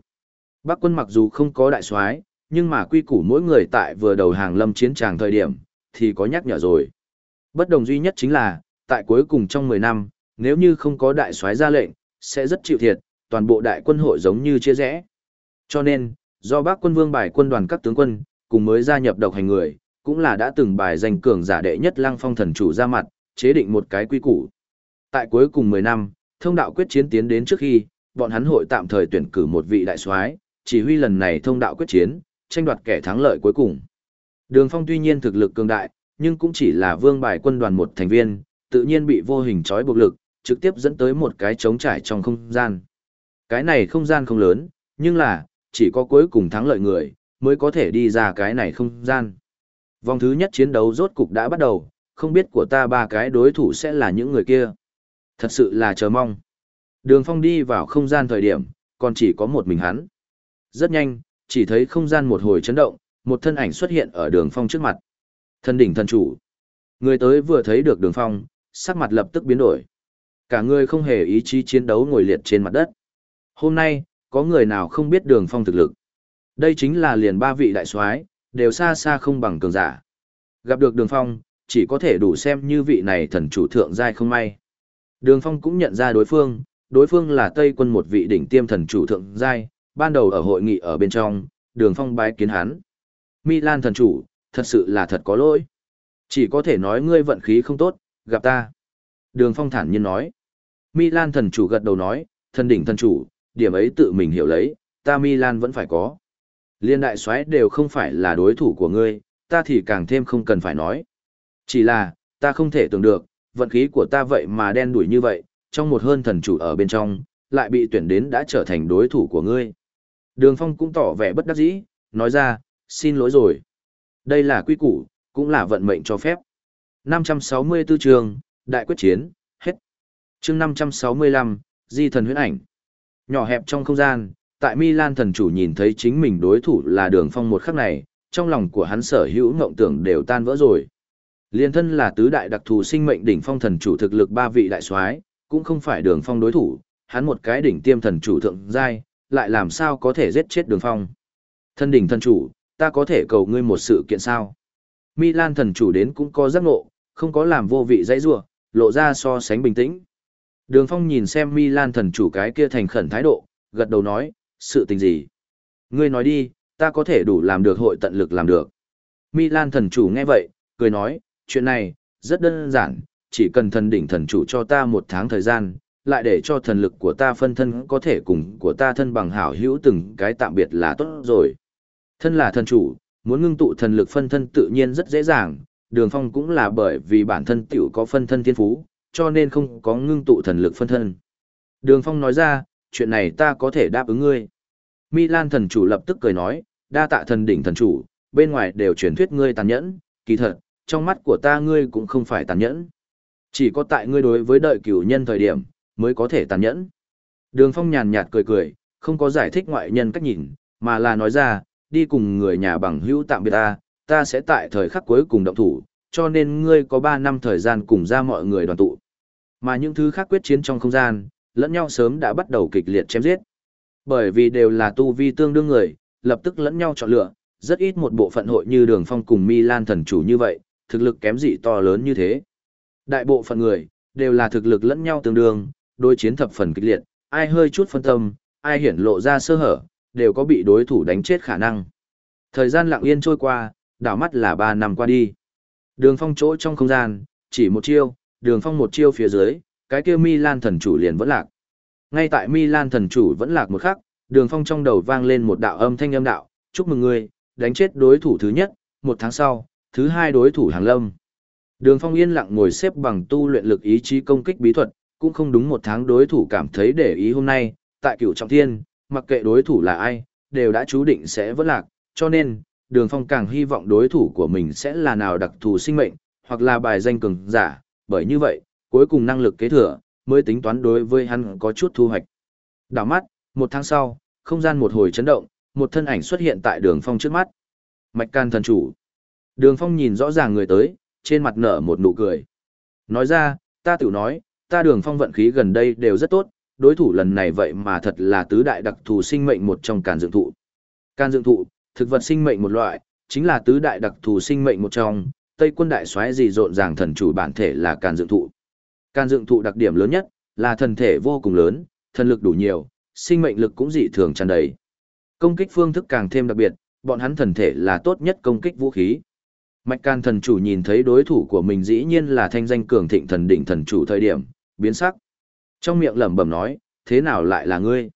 Bắc quân mặc dù không có đại soái, nhưng mà quy củ mỗi người tại vừa đầu hàng lâm chiến tràng thời điểm, thì có nhắc nhở rồi. Bất đồng duy nhất chính là, tại cuối cùng trong 10 năm, nếu như không có đại soái ra lệnh, sẽ rất chịu thiệt, toàn bộ đại quân hội giống như chia rẽ. Cho nên, do bác quân vương bài quân đoàn các tướng quân, cùng mới gia nhập độc hành người, cũng là đã từng bài danh cường giả đệ nhất lăng phong thần chủ ra mặt, chế định một cái quy củ. Tại cuối cùng 10 năm, thông đạo quyết chiến tiến đến trước khi, bọn hắn hội tạm thời tuyển cử một vị đại soái, chỉ huy lần này thông đạo quyết chiến, tranh đoạt kẻ thắng lợi cuối cùng. Đường Phong tuy nhiên thực lực cường đại, nhưng cũng chỉ là vương bài quân đoàn một thành viên, tự nhiên bị vô hình trói buộc lực, trực tiếp dẫn tới một cái trống trải trong không gian. Cái này không gian không lớn, nhưng là, chỉ có cuối cùng thắng lợi người, mới có thể đi ra cái này không gian. Vòng thứ nhất chiến đấu rốt cục đã bắt đầu, không biết của ta ba cái đối thủ sẽ là những người kia. Thật sự là chờ mong. Đường phong đi vào không gian thời điểm, còn chỉ có một mình hắn. Rất nhanh, chỉ thấy không gian một hồi chấn động, một thân ảnh xuất hiện ở đường phong trước mặt. Thân đỉnh thần chủ. Người tới vừa thấy được đường phong, sắc mặt lập tức biến đổi. Cả người không hề ý chí chiến đấu ngồi liệt trên mặt đất. Hôm nay, có người nào không biết đường phong thực lực. Đây chính là liền ba vị đại soái đều xa xa không bằng cường giả. Gặp được đường phong, chỉ có thể đủ xem như vị này thần chủ thượng giai không may. Đường phong cũng nhận ra đối phương, đối phương là Tây quân một vị đỉnh tiêm thần chủ thượng giai, ban đầu ở hội nghị ở bên trong, đường phong bái kiến hắn. Milan thần chủ, thật sự là thật có lỗi. Chỉ có thể nói ngươi vận khí không tốt, gặp ta. Đường phong thản nhiên nói. Milan thần chủ gật đầu nói, thần đỉnh thần chủ, điểm ấy tự mình hiểu lấy, ta Milan vẫn phải có. Liên đại soái đều không phải là đối thủ của ngươi, ta thì càng thêm không cần phải nói. Chỉ là, ta không thể tưởng được, vận khí của ta vậy mà đen đuổi như vậy, trong một hơn thần chủ ở bên trong, lại bị tuyển đến đã trở thành đối thủ của ngươi. Đường Phong cũng tỏ vẻ bất đắc dĩ, nói ra, xin lỗi rồi. Đây là quy củ, cũng là vận mệnh cho phép. 564 trường, Đại quyết chiến, hết. chương 565, Di thần huyễn ảnh. Nhỏ hẹp trong không gian, tại Milan thần chủ nhìn thấy chính mình đối thủ là đường phong một khắc này, trong lòng của hắn sở hữu ngộng tưởng đều tan vỡ rồi. Liên thân là tứ đại đặc thù sinh mệnh đỉnh phong thần chủ thực lực ba vị đại soái, cũng không phải đường phong đối thủ, hắn một cái đỉnh tiêm thần chủ thượng giai, lại làm sao có thể giết chết đường phong. Thân đỉnh thần chủ, ta có thể cầu ngươi một sự kiện sao? Milan thần chủ đến cũng có giác ngộ, không có làm vô vị dãy rủa, lộ ra so sánh bình tĩnh. Đường Phong nhìn xem Milan thần chủ cái kia thành khẩn thái độ, gật đầu nói, sự tình gì? Ngươi nói đi, ta có thể đủ làm được hội tận lực làm được. Milan thần chủ nghe vậy, cười nói, chuyện này, rất đơn giản, chỉ cần thần đỉnh thần chủ cho ta một tháng thời gian, lại để cho thần lực của ta phân thân có thể cùng của ta thân bằng hảo hữu từng cái tạm biệt là tốt rồi. Thân là thần chủ, muốn ngưng tụ thần lực phân thân tự nhiên rất dễ dàng, đường phong cũng là bởi vì bản thân tiểu có phân thân thiên phú, cho nên không có ngưng tụ thần lực phân thân. Đường phong nói ra, chuyện này ta có thể đáp ứng ngươi. Milan thần chủ lập tức cười nói, đa tạ thần đỉnh thần chủ, bên ngoài đều truyền thuyết ngươi tàn nhẫn, kỳ thật, trong mắt của ta ngươi cũng không phải tàn nhẫn. Chỉ có tại ngươi đối với đợi cửu nhân thời điểm, mới có thể tàn nhẫn. Đường phong nhàn nhạt cười cười, không có giải thích ngoại nhân cách nhìn, mà là nói ra, đi cùng người nhà bằng hữu tạm biệt ta, ta sẽ tại thời khắc cuối cùng động thủ, cho nên ngươi có 3 năm thời gian cùng ra mọi người đoàn tụ. Mà những thứ khác quyết chiến trong không gian, lẫn nhau sớm đã bắt đầu kịch liệt chém giết. Bởi vì đều là tu vi tương đương người, lập tức lẫn nhau chọn lựa, rất ít một bộ phận hội như đường phong cùng Milan thần chủ như vậy, thực lực kém dị to lớn như thế. Đại bộ phận người, đều là thực lực lẫn nhau tương đương, đối chiến thập phần kịch liệt, ai hơi chút phân tâm, ai hiển lộ ra sơ hở, đều có bị đối thủ đánh chết khả năng. Thời gian lặng yên trôi qua, đảo mắt là 3 năm qua đi. Đường phong chỗ trong không gian, chỉ một chiêu, đường phong một chiêu phía dưới, cái kia Milan thần chủ liền vẫn lạc. Ngay tại Milan thần chủ vẫn lạc một khắc, đường phong trong đầu vang lên một đạo âm thanh âm đạo, chúc mừng ngươi, đánh chết đối thủ thứ nhất, một tháng sau, thứ hai đối thủ hàng lâm. Đường phong yên lặng ngồi xếp bằng tu luyện lực ý chí công kích bí thuật, cũng không đúng một tháng đối thủ cảm thấy để ý hôm nay, tại cửu trọng thiên, mặc kệ đối thủ là ai, đều đã chú định sẽ vẫn lạc, cho nên, đường phong càng hy vọng đối thủ của mình sẽ là nào đặc thù sinh mệnh, hoặc là bài danh cường giả, bởi như vậy, cuối cùng năng lực kế thừa, mới tính toán đối với hắn có chút thu hoạch. Đảo mắt, một tháng sau, không gian một hồi chấn động, một thân ảnh xuất hiện tại đường phong trước mắt. Mạch can thần chủ. Đường phong nhìn rõ ràng người tới, trên mặt nở một nụ cười. Nói ra, ta tự nói, ta đường phong vận khí gần đây đều rất tốt, đối thủ lần này vậy mà thật là tứ đại đặc thù sinh mệnh một trong càn dựng thụ. càn dựng thụ, thực vật sinh mệnh một loại, chính là tứ đại đặc thù sinh mệnh một trong, Tây quân đại soái gì rộn ràng thần chủ bản thể là càn dựng thụ. Can dựng thụ đặc điểm lớn nhất là thần thể vô cùng lớn, thần lực đủ nhiều, sinh mệnh lực cũng dị thường tràn đầy. Công kích phương thức càng thêm đặc biệt, bọn hắn thần thể là tốt nhất công kích vũ khí. Mạch Can thần chủ nhìn thấy đối thủ của mình dĩ nhiên là thanh danh cường thịnh thần đỉnh thần chủ thời điểm, biến sắc. Trong miệng lẩm bẩm nói, thế nào lại là ngươi?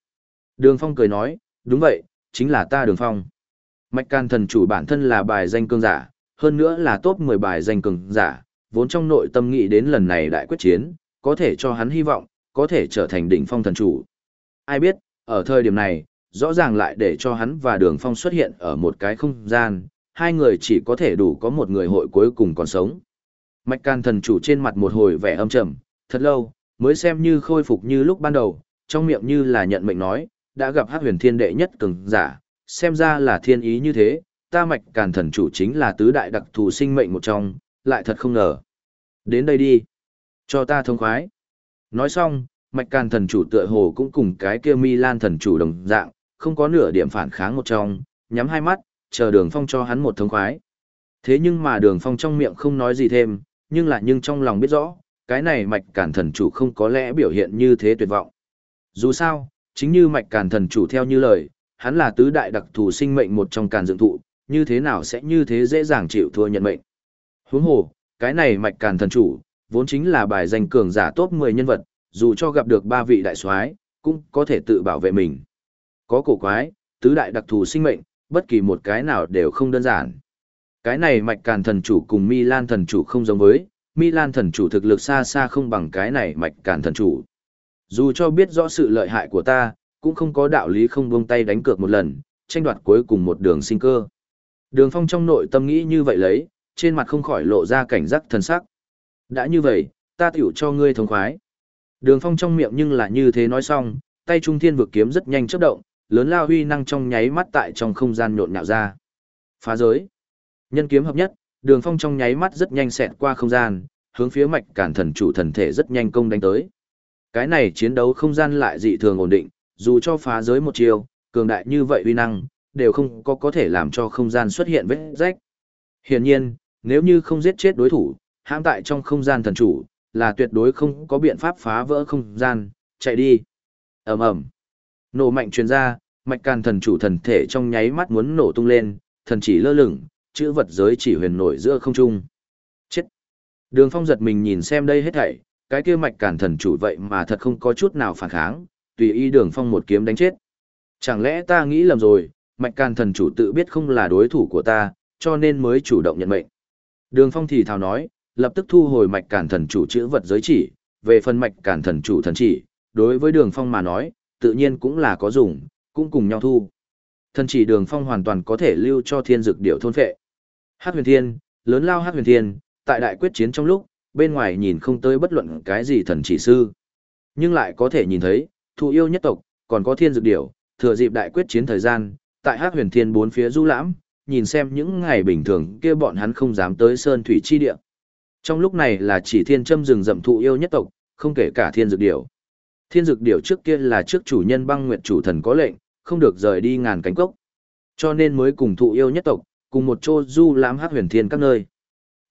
Đường Phong cười nói, đúng vậy, chính là ta Đường Phong. Mạch Can thần chủ bản thân là bài danh cường giả, hơn nữa là top 10 bài danh cường giả, vốn trong nội tâm nghĩ đến lần này đại quyết chiến, có thể cho hắn hy vọng, có thể trở thành đỉnh phong thần chủ. Ai biết, ở thời điểm này, rõ ràng lại để cho hắn và Đường Phong xuất hiện ở một cái không gian, hai người chỉ có thể đủ có một người hội cuối cùng còn sống. Mạch Can thần chủ trên mặt một hồi vẻ âm trầm, thật lâu, mới xem như khôi phục như lúc ban đầu, trong miệng như là nhận mệnh nói, đã gặp hát huyền thiên đệ nhất cường giả, xem ra là thiên ý như thế, ta mạch càn thần chủ chính là tứ đại đặc thù sinh mệnh một trong, lại thật không ngờ. Đến đây đi, cho ta thông khoái. Nói xong, mạch càn thần chủ tựa hồ cũng cùng cái kia mi lan thần chủ đồng dạng, không có nửa điểm phản kháng một trong, nhắm hai mắt, chờ đường phong cho hắn một thông khoái. Thế nhưng mà đường phong trong miệng không nói gì thêm, nhưng lại nhưng trong lòng biết rõ, cái này mạch càn thần chủ không có lẽ biểu hiện như thế tuyệt vọng. Dù sao, chính như mạch càn thần chủ theo như lời, hắn là tứ đại đặc thù sinh mệnh một trong càn dựng thụ, như thế nào sẽ như thế dễ dàng chịu thua nhận mệnh. Huống hồ, cái này mạch càn thần chủ, vốn chính là bài danh cường giả top 10 nhân vật, dù cho gặp được ba vị đại soái, cũng có thể tự bảo vệ mình. Có cổ quái, tứ đại đặc thù sinh mệnh, bất kỳ một cái nào đều không đơn giản. Cái này mạch càn thần chủ cùng Milan thần chủ không giống với, Milan thần chủ thực lực xa xa không bằng cái này mạch càn thần chủ. Dù cho biết rõ sự lợi hại của ta, cũng không có đạo lý không buông tay đánh cược một lần, tranh đoạt cuối cùng một đường sinh cơ. Đường phong trong nội tâm nghĩ như vậy lấy, trên mặt không khỏi lộ ra cảnh giác thần sắc. Đã như vậy, ta tiểu cho ngươi thống khoái. Đường phong trong miệng nhưng là như thế nói xong, tay trung thiên vực kiếm rất nhanh chớp động, lớn lao huy năng trong nháy mắt tại trong không gian nhộn nhạo ra. Phá giới. Nhân kiếm hợp nhất, đường phong trong nháy mắt rất nhanh xẹt qua không gian, hướng phía mạch cản thần chủ thần thể rất nhanh công đánh tới. Cái này chiến đấu không gian lại dị thường ổn định, dù cho phá giới một chiều, cường đại như vậy uy năng, đều không có có thể làm cho không gian xuất hiện vết rách. Hiển nhiên, nếu như không giết chết đối thủ, hãm tại trong không gian thần chủ, là tuyệt đối không có biện pháp phá vỡ không gian, chạy đi. ầm ầm Nổ mạnh truyền ra, mạch can thần chủ thần thể trong nháy mắt muốn nổ tung lên, thần chỉ lơ lửng, chữ vật giới chỉ huyền nổi giữa không trung. Chết! Đường phong giật mình nhìn xem đây hết thảy, cái kia mạch càn thần chủ vậy mà thật không có chút nào phản kháng, tùy ý đường phong một kiếm đánh chết. Chẳng lẽ ta nghĩ lầm rồi, mạch càn thần chủ tự biết không là đối thủ của ta, cho nên mới chủ động nhận mệnh. Đường phong thì thào nói, lập tức thu hồi mạch cản thần chủ chữ vật giới chỉ, về phần mạch cản thần chủ thần chỉ, đối với đường phong mà nói, tự nhiên cũng là có dùng, cũng cùng nhau thu. Thần chỉ đường phong hoàn toàn có thể lưu cho thiên dực điểu thôn phệ. Hát huyền thiên, lớn lao hát huyền thiên, tại đại quyết chiến trong lúc, bên ngoài nhìn không tới bất luận cái gì thần chỉ sư. Nhưng lại có thể nhìn thấy, thụ yêu nhất tộc, còn có thiên dược điểu, thừa dịp đại quyết chiến thời gian, tại hát huyền thiên bốn phía du lãm, nhìn xem những ngày bình thường kia bọn hắn không dám tới sơn thủy chi địa. Trong lúc này là chỉ thiên châm rừng rậm thụ yêu nhất tộc, không kể cả thiên dược điểu. Thiên dược điểu trước kia là trước chủ nhân băng nguyệt chủ thần có lệnh, không được rời đi ngàn cánh cốc. Cho nên mới cùng thụ yêu nhất tộc, cùng một chỗ du lãm hát huyền thiên các nơi.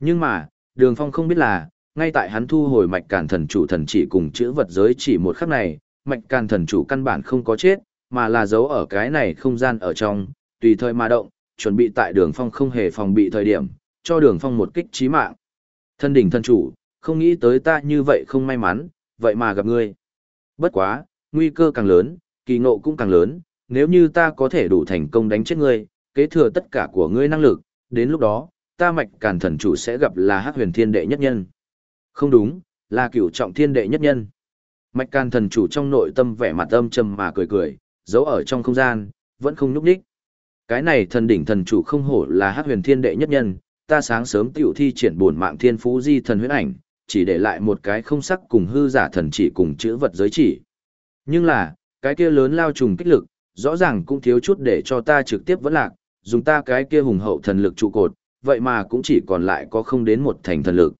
Nhưng mà, đường phong không biết là, ngay tại hắn thu hồi mạch càn thần chủ thần chỉ cùng chữ vật giới chỉ một khắc này, mạch càn thần chủ căn bản không có chết, mà là giấu ở cái này không gian ở trong, tùy thời mà động, chuẩn bị tại đường phong không hề phòng bị thời điểm, cho đường phong một kích trí mạng. Thân đỉnh thân chủ, không nghĩ tới ta như vậy không may mắn, vậy mà gặp ngươi. Bất quá, nguy cơ càng lớn, kỳ ngộ cũng càng lớn, nếu như ta có thể đủ thành công đánh chết ngươi, kế thừa tất cả của ngươi năng lực, đến lúc đó, ta mạch càn thần chủ sẽ gặp là hắc huyền thiên đệ nhất nhân. Không đúng, là cửu trọng thiên đệ nhất nhân. Mạch càn thần chủ trong nội tâm vẻ mặt âm trầm mà cười cười, giấu ở trong không gian, vẫn không nhúc ních cái này thần đỉnh thần chủ không hổ là hắc huyền thiên đệ nhất nhân, ta sáng sớm tiểu thi triển bổn mạng thiên phú di thần huyễn ảnh, chỉ để lại một cái không sắc cùng hư giả thần chỉ cùng chữ vật giới chỉ. Nhưng là, cái kia lớn lao trùng kích lực, rõ ràng cũng thiếu chút để cho ta trực tiếp vẫn lạc, dùng ta cái kia hùng hậu thần lực trụ cột, vậy mà cũng chỉ còn lại có không đến một thành thần lực.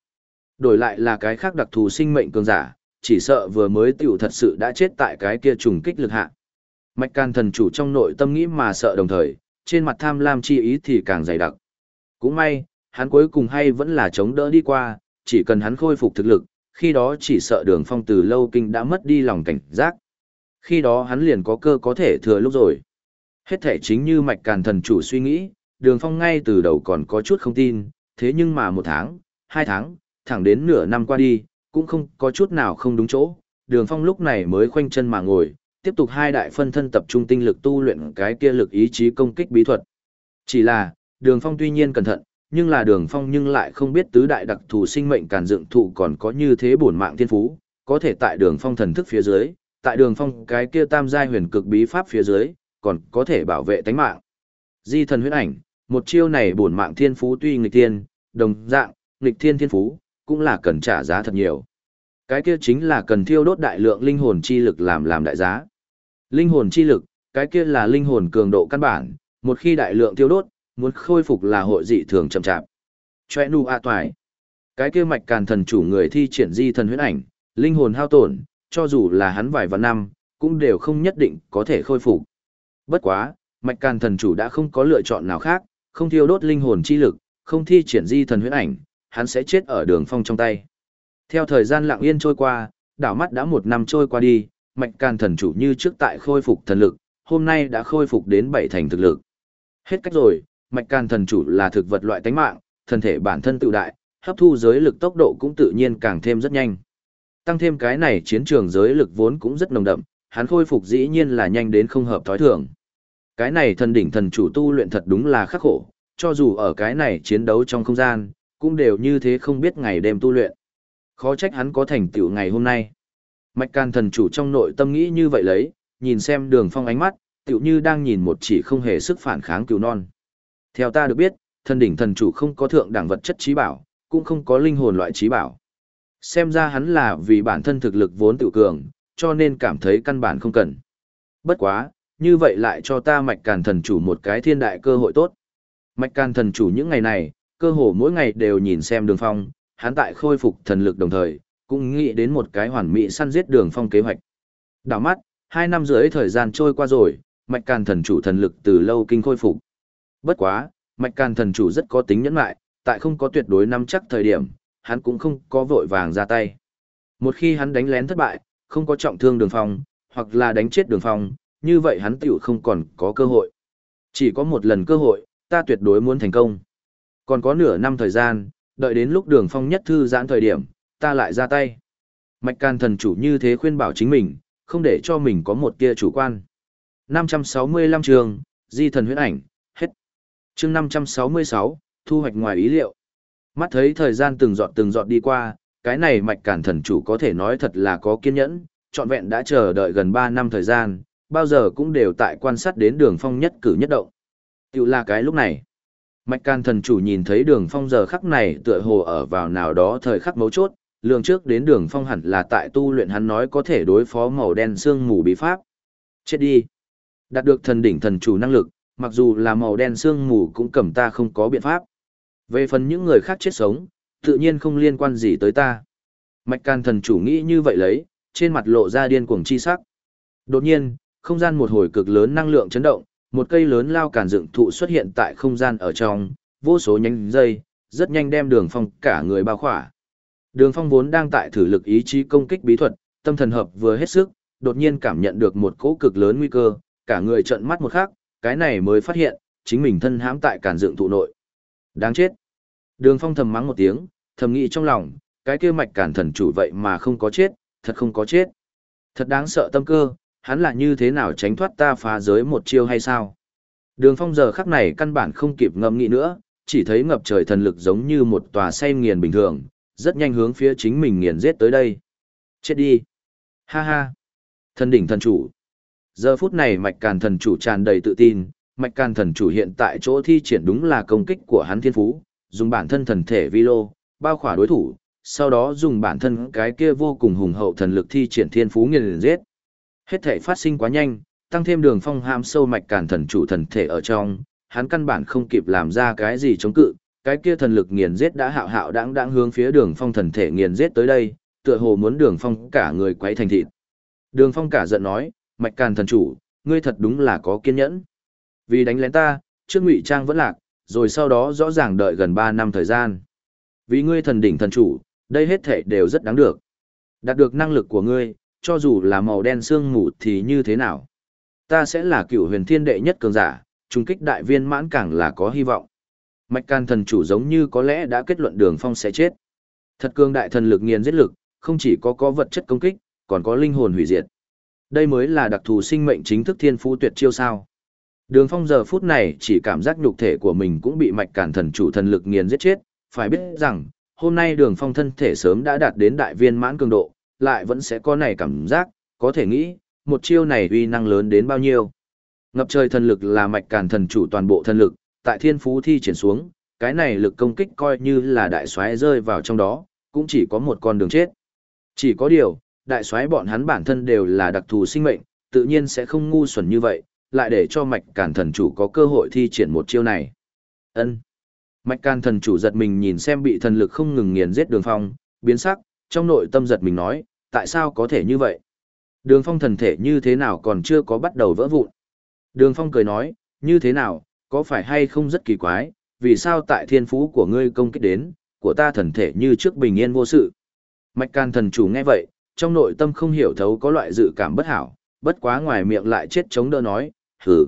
Đổi lại là cái khác đặc thù sinh mệnh cường giả, chỉ sợ vừa mới tiểu thật sự đã chết tại cái kia trùng kích lực hạ. Mạch can thần chủ trong nội tâm nghĩ mà sợ đồng thời, trên mặt tham lam chi ý thì càng dày đặc. Cũng may, hắn cuối cùng hay vẫn là chống đỡ đi qua, chỉ cần hắn khôi phục thực lực, khi đó chỉ sợ đường phong từ lâu kinh đã mất đi lòng cảnh giác. Khi đó hắn liền có cơ có thể thừa lúc rồi. Hết thể chính như mạch càn thần chủ suy nghĩ, đường phong ngay từ đầu còn có chút không tin, thế nhưng mà một tháng, hai tháng, thẳng đến nửa năm qua đi, cũng không có chút nào không đúng chỗ. Đường phong lúc này mới khoanh chân mà ngồi, tiếp tục hai đại phân thân tập trung tinh lực tu luyện cái kia lực ý chí công kích bí thuật. Chỉ là, đường phong tuy nhiên cẩn thận, nhưng là đường phong nhưng lại không biết tứ đại đặc thù sinh mệnh càn dựng thụ còn có như thế bổn mạng thiên phú, có thể tại đường phong thần thức phía dưới, tại đường phong cái kia tam giai huyền cực bí pháp phía dưới, còn có thể bảo vệ tánh mạng. Di thần huyết ảnh, một chiêu này bổn mạng thiên phú tuy nghịch thiên, đồng dạng, nghịch thiên thiên phú, cũng là cần trả giá thật nhiều. Cái kia chính là cần thiêu đốt đại lượng linh hồn chi lực làm làm đại giá. Linh hồn chi lực, cái kia là linh hồn cường độ căn bản, một khi đại lượng tiêu đốt, muốn khôi phục là hội dị thường chậm chạp. Choe nu a toài. Cái kia mạch càn thần chủ người thi triển di thần huyết ảnh, linh hồn hao tổn, cho dù là hắn vài vạn năm, cũng đều không nhất định có thể khôi phục. Bất quá, mạch càn thần chủ đã không có lựa chọn nào khác, không thiêu đốt linh hồn chi lực, không thi triển di thần huyết ảnh, hắn sẽ chết ở đường phong trong tay. Theo thời gian lặng yên trôi qua, đảo mắt đã một năm trôi qua đi, mạch can thần chủ như trước tại khôi phục thần lực, hôm nay đã khôi phục đến bảy thành thực lực. Hết cách rồi, mạch can thần chủ là thực vật loại tánh mạng, thân thể bản thân tự đại, hấp thu giới lực tốc độ cũng tự nhiên càng thêm rất nhanh. Tăng thêm cái này chiến trường giới lực vốn cũng rất nồng đậm, hắn khôi phục dĩ nhiên là nhanh đến không hợp thói thường. Cái này thần đỉnh thần chủ tu luyện thật đúng là khắc khổ, cho dù ở cái này chiến đấu trong không gian, cũng đều như thế không biết ngày đêm tu luyện. Khó trách hắn có thành tựu ngày hôm nay. Mạch can thần chủ trong nội tâm nghĩ như vậy lấy, nhìn xem đường phong ánh mắt, tựu như đang nhìn một chỉ không hề sức phản kháng cứu non. Theo ta được biết, thần đỉnh thần chủ không có thượng đẳng vật chất trí bảo, cũng không có linh hồn loại trí bảo. Xem ra hắn là vì bản thân thực lực vốn tự cường, cho nên cảm thấy căn bản không cần. Bất quá, như vậy lại cho ta mạch càn thần chủ một cái thiên đại cơ hội tốt. Mạch càn thần chủ những ngày này, cơ hồ mỗi ngày đều nhìn xem đường phong, hắn tại khôi phục thần lực đồng thời, cũng nghĩ đến một cái hoàn mỹ săn giết đường phong kế hoạch. Đảo mắt, hai năm rưỡi thời gian trôi qua rồi, mạch càn thần chủ thần lực từ lâu kinh khôi phục. Bất quá, mạch càn thần chủ rất có tính nhẫn lại, tại không có tuyệt đối nắm chắc thời điểm, hắn cũng không có vội vàng ra tay. Một khi hắn đánh lén thất bại, không có trọng thương đường phong, hoặc là đánh chết đường phong, như vậy hắn tiểu không còn có cơ hội. Chỉ có một lần cơ hội, ta tuyệt đối muốn thành công. Còn có nửa năm thời gian, đợi đến lúc đường phong nhất thư giãn thời điểm, ta lại ra tay. Mạch can thần chủ như thế khuyên bảo chính mình, không để cho mình có một tia chủ quan. 565 trường, di thần huyết ảnh, hết. chương 566, thu hoạch ngoài ý liệu. Mắt thấy thời gian từng giọt từng giọt đi qua, cái này mạch cản thần chủ có thể nói thật là có kiên nhẫn, trọn vẹn đã chờ đợi gần 3 năm thời gian, bao giờ cũng đều tại quan sát đến đường phong nhất cử nhất động. Tiểu là cái lúc này. Mạch can thần chủ nhìn thấy đường phong giờ khắc này tựa hồ ở vào nào đó thời khắc mấu chốt, lường trước đến đường phong hẳn là tại tu luyện hắn nói có thể đối phó màu đen xương mù bí pháp. Chết đi. Đạt được thần đỉnh thần chủ năng lực, mặc dù là màu đen xương mù cũng cầm ta không có biện pháp. Về phần những người khác chết sống, tự nhiên không liên quan gì tới ta. Mạch can thần chủ nghĩ như vậy lấy, trên mặt lộ ra điên cuồng chi sắc. Đột nhiên, không gian một hồi cực lớn năng lượng chấn động, một cây lớn lao cản dựng thụ xuất hiện tại không gian ở trong, vô số nhánh dây, rất nhanh đem đường phong cả người bao khỏa. Đường phong vốn đang tại thử lực ý chí công kích bí thuật, tâm thần hợp vừa hết sức, đột nhiên cảm nhận được một cỗ cực lớn nguy cơ, cả người trợn mắt một khắc, cái này mới phát hiện, chính mình thân hãm tại cản dựng thụ nội. Đáng chết. Đường phong thầm mắng một tiếng, thầm nghĩ trong lòng, cái kia mạch cản thần chủ vậy mà không có chết, thật không có chết. Thật đáng sợ tâm cơ, hắn là như thế nào tránh thoát ta phá giới một chiêu hay sao? Đường phong giờ khắc này căn bản không kịp ngẫm nghĩ nữa, chỉ thấy ngập trời thần lực giống như một tòa say nghiền bình thường, rất nhanh hướng phía chính mình nghiền giết tới đây. Chết đi! Ha ha! Thần đỉnh thần chủ! Giờ phút này mạch càn thần chủ tràn đầy tự tin, mạch càn thần chủ hiện tại chỗ thi triển đúng là công kích của hắn thiên phú, dùng bản thân thần thể vi lô, bao khỏa đối thủ, sau đó dùng bản thân cái kia vô cùng hùng hậu thần lực thi triển thiên phú nghiền giết. Hết thể phát sinh quá nhanh, tăng thêm đường phong ham sâu mạch càn thần chủ thần thể ở trong, hắn căn bản không kịp làm ra cái gì chống cự, cái kia thần lực nghiền giết đã hạo hạo đáng đáng hướng phía đường phong thần thể nghiền giết tới đây, tựa hồ muốn đường phong cả người quấy thành thịt. Đường phong cả giận nói, mạch càn thần chủ, ngươi thật đúng là có kiên nhẫn. Vì đánh lén ta, trước ngụy trang vẫn lạc, rồi sau đó rõ ràng đợi gần ba năm thời gian. Vì ngươi thần đỉnh thần chủ, đây hết thể đều rất đáng được. Đạt được năng lực của ngươi, cho dù là màu đen xương mù thì như thế nào. Ta sẽ là cựu huyền thiên đệ nhất cường giả, trung kích đại viên mãn càng là có hy vọng. Mạch can thần chủ giống như có lẽ đã kết luận đường phong sẽ chết. Thật cường đại thần lực nghiền giết lực, không chỉ có có vật chất công kích, còn có linh hồn hủy diệt. Đây mới là đặc thù sinh mệnh chính thức thiên phú tuyệt chiêu sao. Đường phong giờ phút này chỉ cảm giác nhục thể của mình cũng bị mạch cản thần chủ thần lực nghiền giết chết, phải biết rằng, hôm nay đường phong thân thể sớm đã đạt đến đại viên mãn cường độ, lại vẫn sẽ có này cảm giác, có thể nghĩ, một chiêu này uy năng lớn đến bao nhiêu. Ngập trời thần lực là mạch cản thần chủ toàn bộ thần lực, tại thiên phú thi triển xuống, cái này lực công kích coi như là đại xoáy rơi vào trong đó, cũng chỉ có một con đường chết. Chỉ có điều, đại xoáy bọn hắn bản thân đều là đặc thù sinh mệnh, tự nhiên sẽ không ngu xuẩn như vậy, lại để cho mạch càn thần chủ có cơ hội thi triển một chiêu này. Ân. Mạch càn thần chủ giật mình nhìn xem bị thần lực không ngừng nghiền giết đường phong, biến sắc, trong nội tâm giật mình nói, tại sao có thể như vậy? Đường phong thần thể như thế nào còn chưa có bắt đầu vỡ vụn? Đường phong cười nói, như thế nào, có phải hay không rất kỳ quái, vì sao tại thiên phú của ngươi công kích đến, của ta thần thể như trước bình yên vô sự? Mạch can thần chủ nghe vậy, trong nội tâm không hiểu thấu có loại dự cảm bất hảo, bất quá ngoài miệng lại chết chống đỡ nói, hử.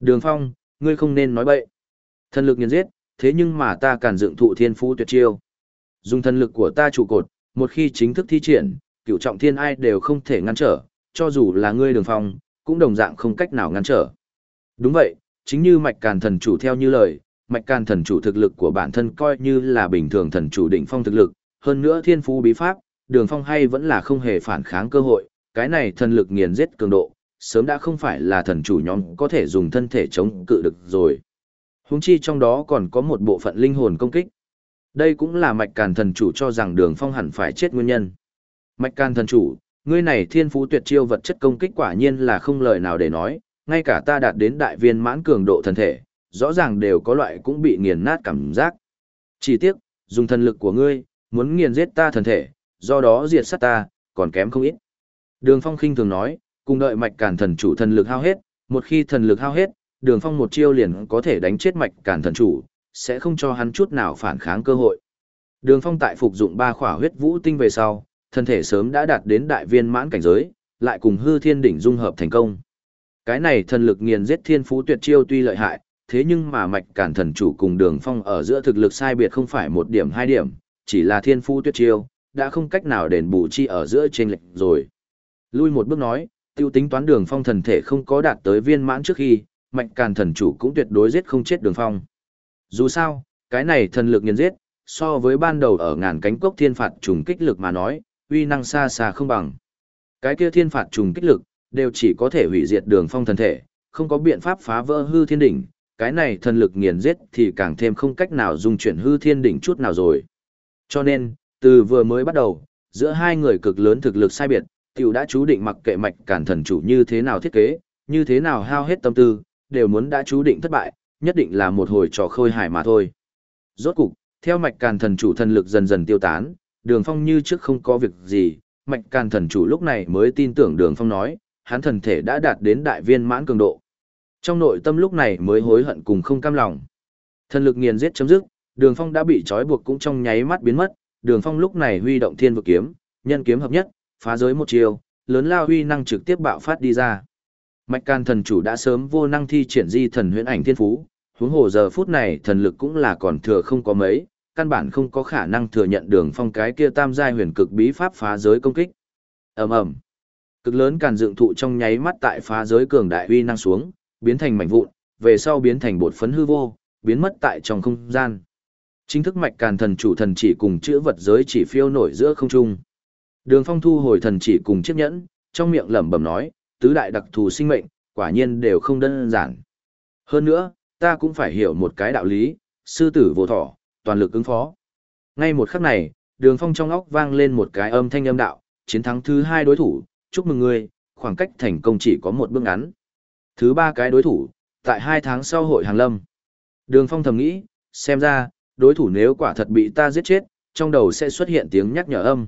Đường phong, ngươi không nên nói bậy. Thần lực nghiền giết, thế nhưng mà ta càn dựng thụ thiên phú tuyệt chiêu. Dùng thần lực của ta trụ cột, một khi chính thức thi triển, cửu trọng thiên ai đều không thể ngăn trở, cho dù là ngươi đường phong, cũng đồng dạng không cách nào ngăn trở. Đúng vậy, chính như mạch càn thần chủ theo như lời, mạch càn thần chủ thực lực của bản thân coi như là bình thường thần chủ đỉnh phong thực lực, hơn nữa thiên phú bí pháp, đường phong hay vẫn là không hề phản kháng cơ hội, cái này thần lực nghiền giết cường độ, sớm đã không phải là thần chủ nhóm có thể dùng thân thể chống cự được rồi. Húng chi trong đó còn có một bộ phận linh hồn công kích. Đây cũng là mạch càn thần chủ cho rằng đường phong hẳn phải chết nguyên nhân. Mạch càn thần chủ, ngươi này thiên phú tuyệt chiêu vật chất công kích quả nhiên là không lời nào để nói, ngay cả ta đạt đến đại viên mãn cường độ thần thể, rõ ràng đều có loại cũng bị nghiền nát cảm giác. Chỉ tiếc, dùng thần lực của ngươi, muốn nghiền giết ta thần thể, do đó diệt sát ta, còn kém không ít. Đường Phong khinh thường nói, cùng đợi mạch cản thần chủ thần lực hao hết, một khi thần lực hao hết, Đường Phong một chiêu liền có thể đánh chết mạch cản thần chủ, sẽ không cho hắn chút nào phản kháng cơ hội. Đường Phong tại phục dụng ba khỏa huyết vũ tinh về sau, thân thể sớm đã đạt đến đại viên mãn cảnh giới, lại cùng hư thiên đỉnh dung hợp thành công. Cái này thần lực nghiền giết thiên phú tuyệt chiêu tuy lợi hại, thế nhưng mà mạch cản thần chủ cùng đường phong ở giữa thực lực sai biệt không phải một điểm hai điểm, chỉ là thiên phú tuyệt chiêu, đã không cách nào đền bù chi ở giữa trên lệch rồi. Lui một bước nói, tiêu tính toán đường phong thần thể không có đạt tới viên mãn trước khi, mạch càn thần chủ cũng tuyệt đối giết không chết đường phong. Dù sao, cái này thần lực nghiền giết, so với ban đầu ở ngàn cánh cốc thiên phạt trùng kích lực mà nói, uy năng xa xa không bằng. Cái kia thiên phạt trùng kích lực, đều chỉ có thể hủy diệt đường phong thần thể, không có biện pháp phá vỡ hư thiên đỉnh, cái này thần lực nghiền giết thì càng thêm không cách nào dung chuyển hư thiên đỉnh chút nào rồi. Cho nên, từ vừa mới bắt đầu, giữa hai người cực lớn thực lực sai biệt, tiểu đã chú định mặc kệ mạch cản thần chủ như thế nào thiết kế, như thế nào hao hết tâm tư, đều muốn đã chú định thất bại, nhất định là một hồi trò khôi hài mà thôi. Rốt cục, theo mạch càn thần chủ thần lực dần dần tiêu tán, đường phong như trước không có việc gì, mạch càn thần chủ lúc này mới tin tưởng đường phong nói, hắn thần thể đã đạt đến đại viên mãn cường độ. Trong nội tâm lúc này mới hối hận cùng không cam lòng. Thần lực nghiền giết chấm dứt, đường phong đã bị trói buộc cũng trong nháy mắt biến mất, đường phong lúc này huy động thiên vực kiếm, nhân kiếm hợp nhất, phá giới một chiều, lớn lao huy năng trực tiếp bạo phát đi ra. Mạch can thần chủ đã sớm vô năng thi triển di thần huyễn ảnh thiên phú, huống hồ giờ phút này thần lực cũng là còn thừa không có mấy, căn bản không có khả năng thừa nhận đường phong cái kia tam giai huyền cực bí pháp phá giới công kích. ầm ầm, cực lớn càn dựng thụ trong nháy mắt tại phá giới cường đại uy năng xuống, biến thành mảnh vụn, về sau biến thành bột phấn hư vô, biến mất tại trong không gian. Chính thức mạch càn thần chủ thần chỉ cùng chữ vật giới chỉ phiêu nổi giữa không trung. Đường Phong thu hồi thần chỉ cùng chiếc nhẫn, trong miệng lẩm bẩm nói, tứ đại đặc thù sinh mệnh, quả nhiên đều không đơn giản. Hơn nữa, ta cũng phải hiểu một cái đạo lý, sư tử vô thỏ, toàn lực ứng phó. Ngay một khắc này, đường phong trong óc vang lên một cái âm thanh âm đạo, chiến thắng thứ hai đối thủ, chúc mừng ngươi, khoảng cách thành công chỉ có một bước ngắn. Thứ ba cái đối thủ, tại hai tháng sau hội hàng lâm. Đường phong thầm nghĩ, xem ra, đối thủ nếu quả thật bị ta giết chết, trong đầu sẽ xuất hiện tiếng nhắc nhở âm.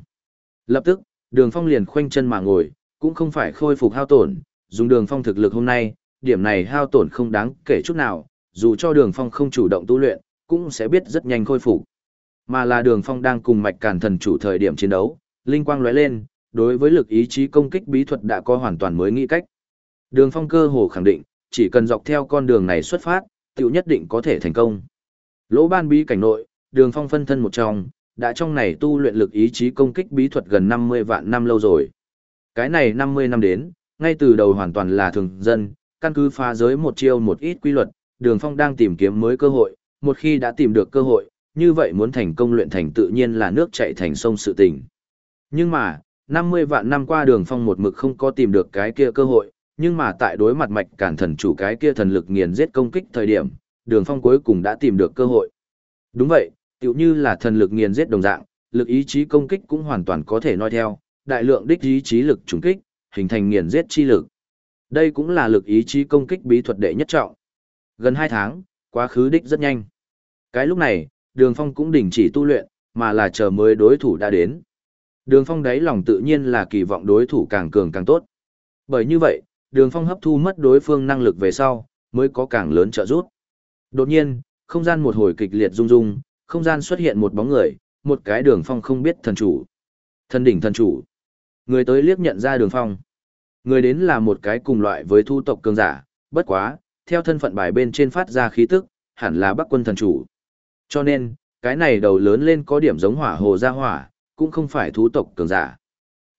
Lập tức, đường phong liền khoanh chân mà ngồi, cũng không phải khôi phục hao tổn, dùng đường phong thực lực hôm nay, điểm này hao tổn không đáng kể chút nào, dù cho đường phong không chủ động tu luyện, cũng sẽ biết rất nhanh khôi phục. Mà là đường phong đang cùng mạch càn thần chủ thời điểm chiến đấu, linh quang lóe lên, đối với lực ý chí công kích bí thuật đã có hoàn toàn mới nghĩ cách. Đường phong cơ hồ khẳng định, chỉ cần dọc theo con đường này xuất phát, tiểu nhất định có thể thành công. Lỗ ban bí cảnh nội, đường phong phân thân một trong, đã trong này tu luyện lực ý chí công kích bí thuật gần 50 vạn năm lâu rồi. Cái này 50 năm đến, ngay từ đầu hoàn toàn là thường dân, căn cứ phá giới một chiêu một ít quy luật, đường phong đang tìm kiếm mới cơ hội, một khi đã tìm được cơ hội, như vậy muốn thành công luyện thành tự nhiên là nước chạy thành sông sự tình. Nhưng mà, 50 vạn năm qua đường phong một mực không có tìm được cái kia cơ hội, nhưng mà tại đối mặt mạch cản thần chủ cái kia thần lực nghiền giết công kích thời điểm, đường phong cuối cùng đã tìm được cơ hội. Đúng vậy, tựu như là thần lực nghiền giết đồng dạng, lực ý chí công kích cũng hoàn toàn có thể nói theo, đại lượng đích ý chí lực trùng kích, hình thành nghiền giết chi lực. Đây cũng là lực ý chí công kích bí thuật đệ nhất trọng. Gần 2 tháng, quá khứ đích rất nhanh. Cái lúc này, Đường Phong cũng đình chỉ tu luyện, mà là chờ mới đối thủ đã đến. Đường Phong đáy lòng tự nhiên là kỳ vọng đối thủ càng cường càng tốt. Bởi như vậy, Đường Phong hấp thu mất đối phương năng lực về sau, mới có càng lớn trợ giúp. Đột nhiên, không gian một hồi kịch liệt rung rung, không gian xuất hiện một bóng người, một cái Đường Phong không biết thần chủ. Thần đỉnh thần chủ. Người tới liếc nhận ra Đường Phong. Người đến là một cái cùng loại với thu tộc cường giả, bất quá, theo thân phận bài bên trên phát ra khí tức, hẳn là Bắc quân thần chủ. Cho nên, cái này đầu lớn lên có điểm giống hỏa hồ gia hỏa, cũng không phải thú tộc cường giả.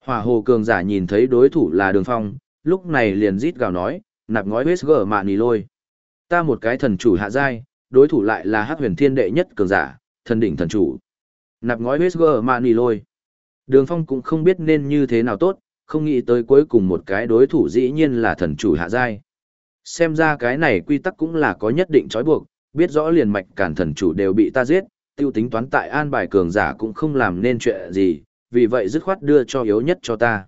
Hỏa hồ cường giả nhìn thấy đối thủ là đường phong, lúc này liền rít gào nói, nạp ngói huyết gở mạ nì lôi. Ta một cái thần chủ hạ giai, đối thủ lại là hắc huyền thiên đệ nhất cường giả, thần đỉnh thần chủ. Nạp ngói huyết gở mạ nì lôi. Đường phong cũng không biết nên như thế nào tốt, không nghĩ tới cuối cùng một cái đối thủ dĩ nhiên là thần chủ hạ giai. Xem ra cái này quy tắc cũng là có nhất định trói buộc, biết rõ liền mạch cản thần chủ đều bị ta giết, tiêu tính toán tại an bài cường giả cũng không làm nên chuyện gì, vì vậy dứt khoát đưa cho yếu nhất cho ta.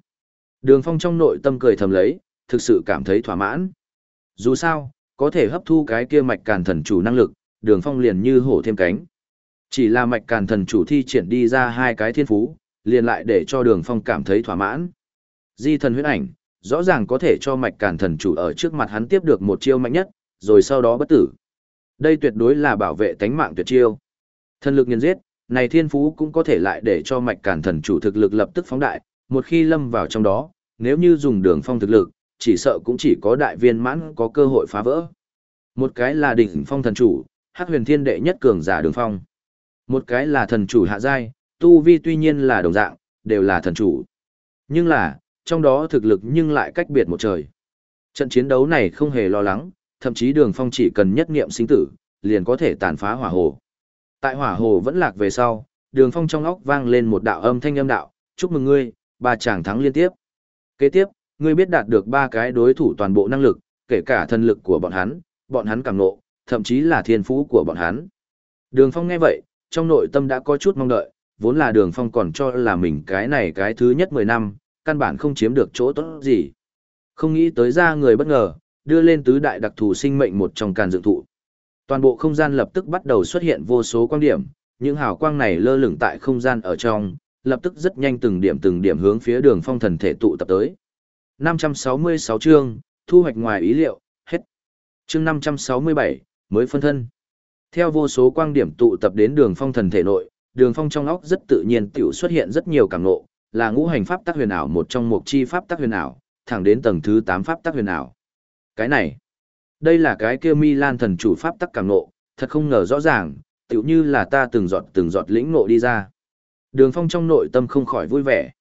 Đường phong trong nội tâm cười thầm lấy, thực sự cảm thấy thỏa mãn. Dù sao, có thể hấp thu cái kia mạch càn thần chủ năng lực, đường phong liền như hổ thêm cánh. Chỉ là mạch càn thần chủ thi triển đi ra hai cái thiên phú, liền lại để cho đường phong cảm thấy thỏa mãn. Di thần huyết ảnh, rõ ràng có thể cho mạch càn thần chủ ở trước mặt hắn tiếp được một chiêu mạnh nhất, rồi sau đó bất tử. Đây tuyệt đối là bảo vệ tánh mạng tuyệt chiêu. Thần lực nghiền giết, Này thiên phú cũng có thể lại để cho mạch cản thần chủ thực lực lập tức phóng đại, một khi lâm vào trong đó, nếu như dùng đường phong thực lực, chỉ sợ cũng chỉ có đại viên mãn có cơ hội phá vỡ. Một cái là đỉnh phong thần chủ, hắc huyền thiên đệ nhất cường giả đường phong. Một cái là thần chủ hạ giai, tu vi tuy nhiên là đồng dạng, đều là thần chủ. Nhưng là, trong đó thực lực nhưng lại cách biệt một trời. Trận chiến đấu này không hề lo lắng, thậm chí đường phong chỉ cần nhất niệm sinh tử, liền có thể tàn phá hỏa hồ. Tại hỏa hồ vẫn lạc về sau, đường phong trong óc vang lên một đạo âm thanh âm đạo, chúc mừng ngươi, ba chàng thắng liên tiếp. Kế tiếp, ngươi biết đạt được ba cái đối thủ toàn bộ năng lực, kể cả thân lực của bọn hắn, bọn hắn càng nộ, thậm chí là thiên phú của bọn hắn. Đường phong nghe vậy, trong nội tâm đã có chút mong đợi, vốn là đường phong còn cho là mình cái này cái thứ nhất 10 năm, căn bản không chiếm được chỗ tốt gì. Không nghĩ tới ra người bất ngờ, đưa lên tứ đại đặc thù sinh mệnh một trong càn dựng thụ. Toàn bộ không gian lập tức bắt đầu xuất hiện vô số quang điểm, những hào quang này lơ lửng tại không gian ở trong, lập tức rất nhanh từng điểm từng điểm hướng phía đường phong thần thể tụ tập tới. 566 chương, thu hoạch ngoài ý liệu, hết. Chương 567, mới phân thân. Theo vô số quang điểm tụ tập đến đường phong thần thể nội, đường phong trong óc rất tự nhiên tiểu xuất hiện rất nhiều cảm ngộ, là ngũ hành pháp tác huyền ảo một trong một chi pháp tác huyền ảo, thẳng đến tầng thứ 8 pháp tác huyền ảo. Cái này, đây là cái kia Milan thần chủ pháp tắc càng ngộ, thật không ngờ rõ ràng, tựu như là ta từng giọt từng giọt lĩnh ngộ đi ra. Đường Phong trong nội tâm không khỏi vui vẻ.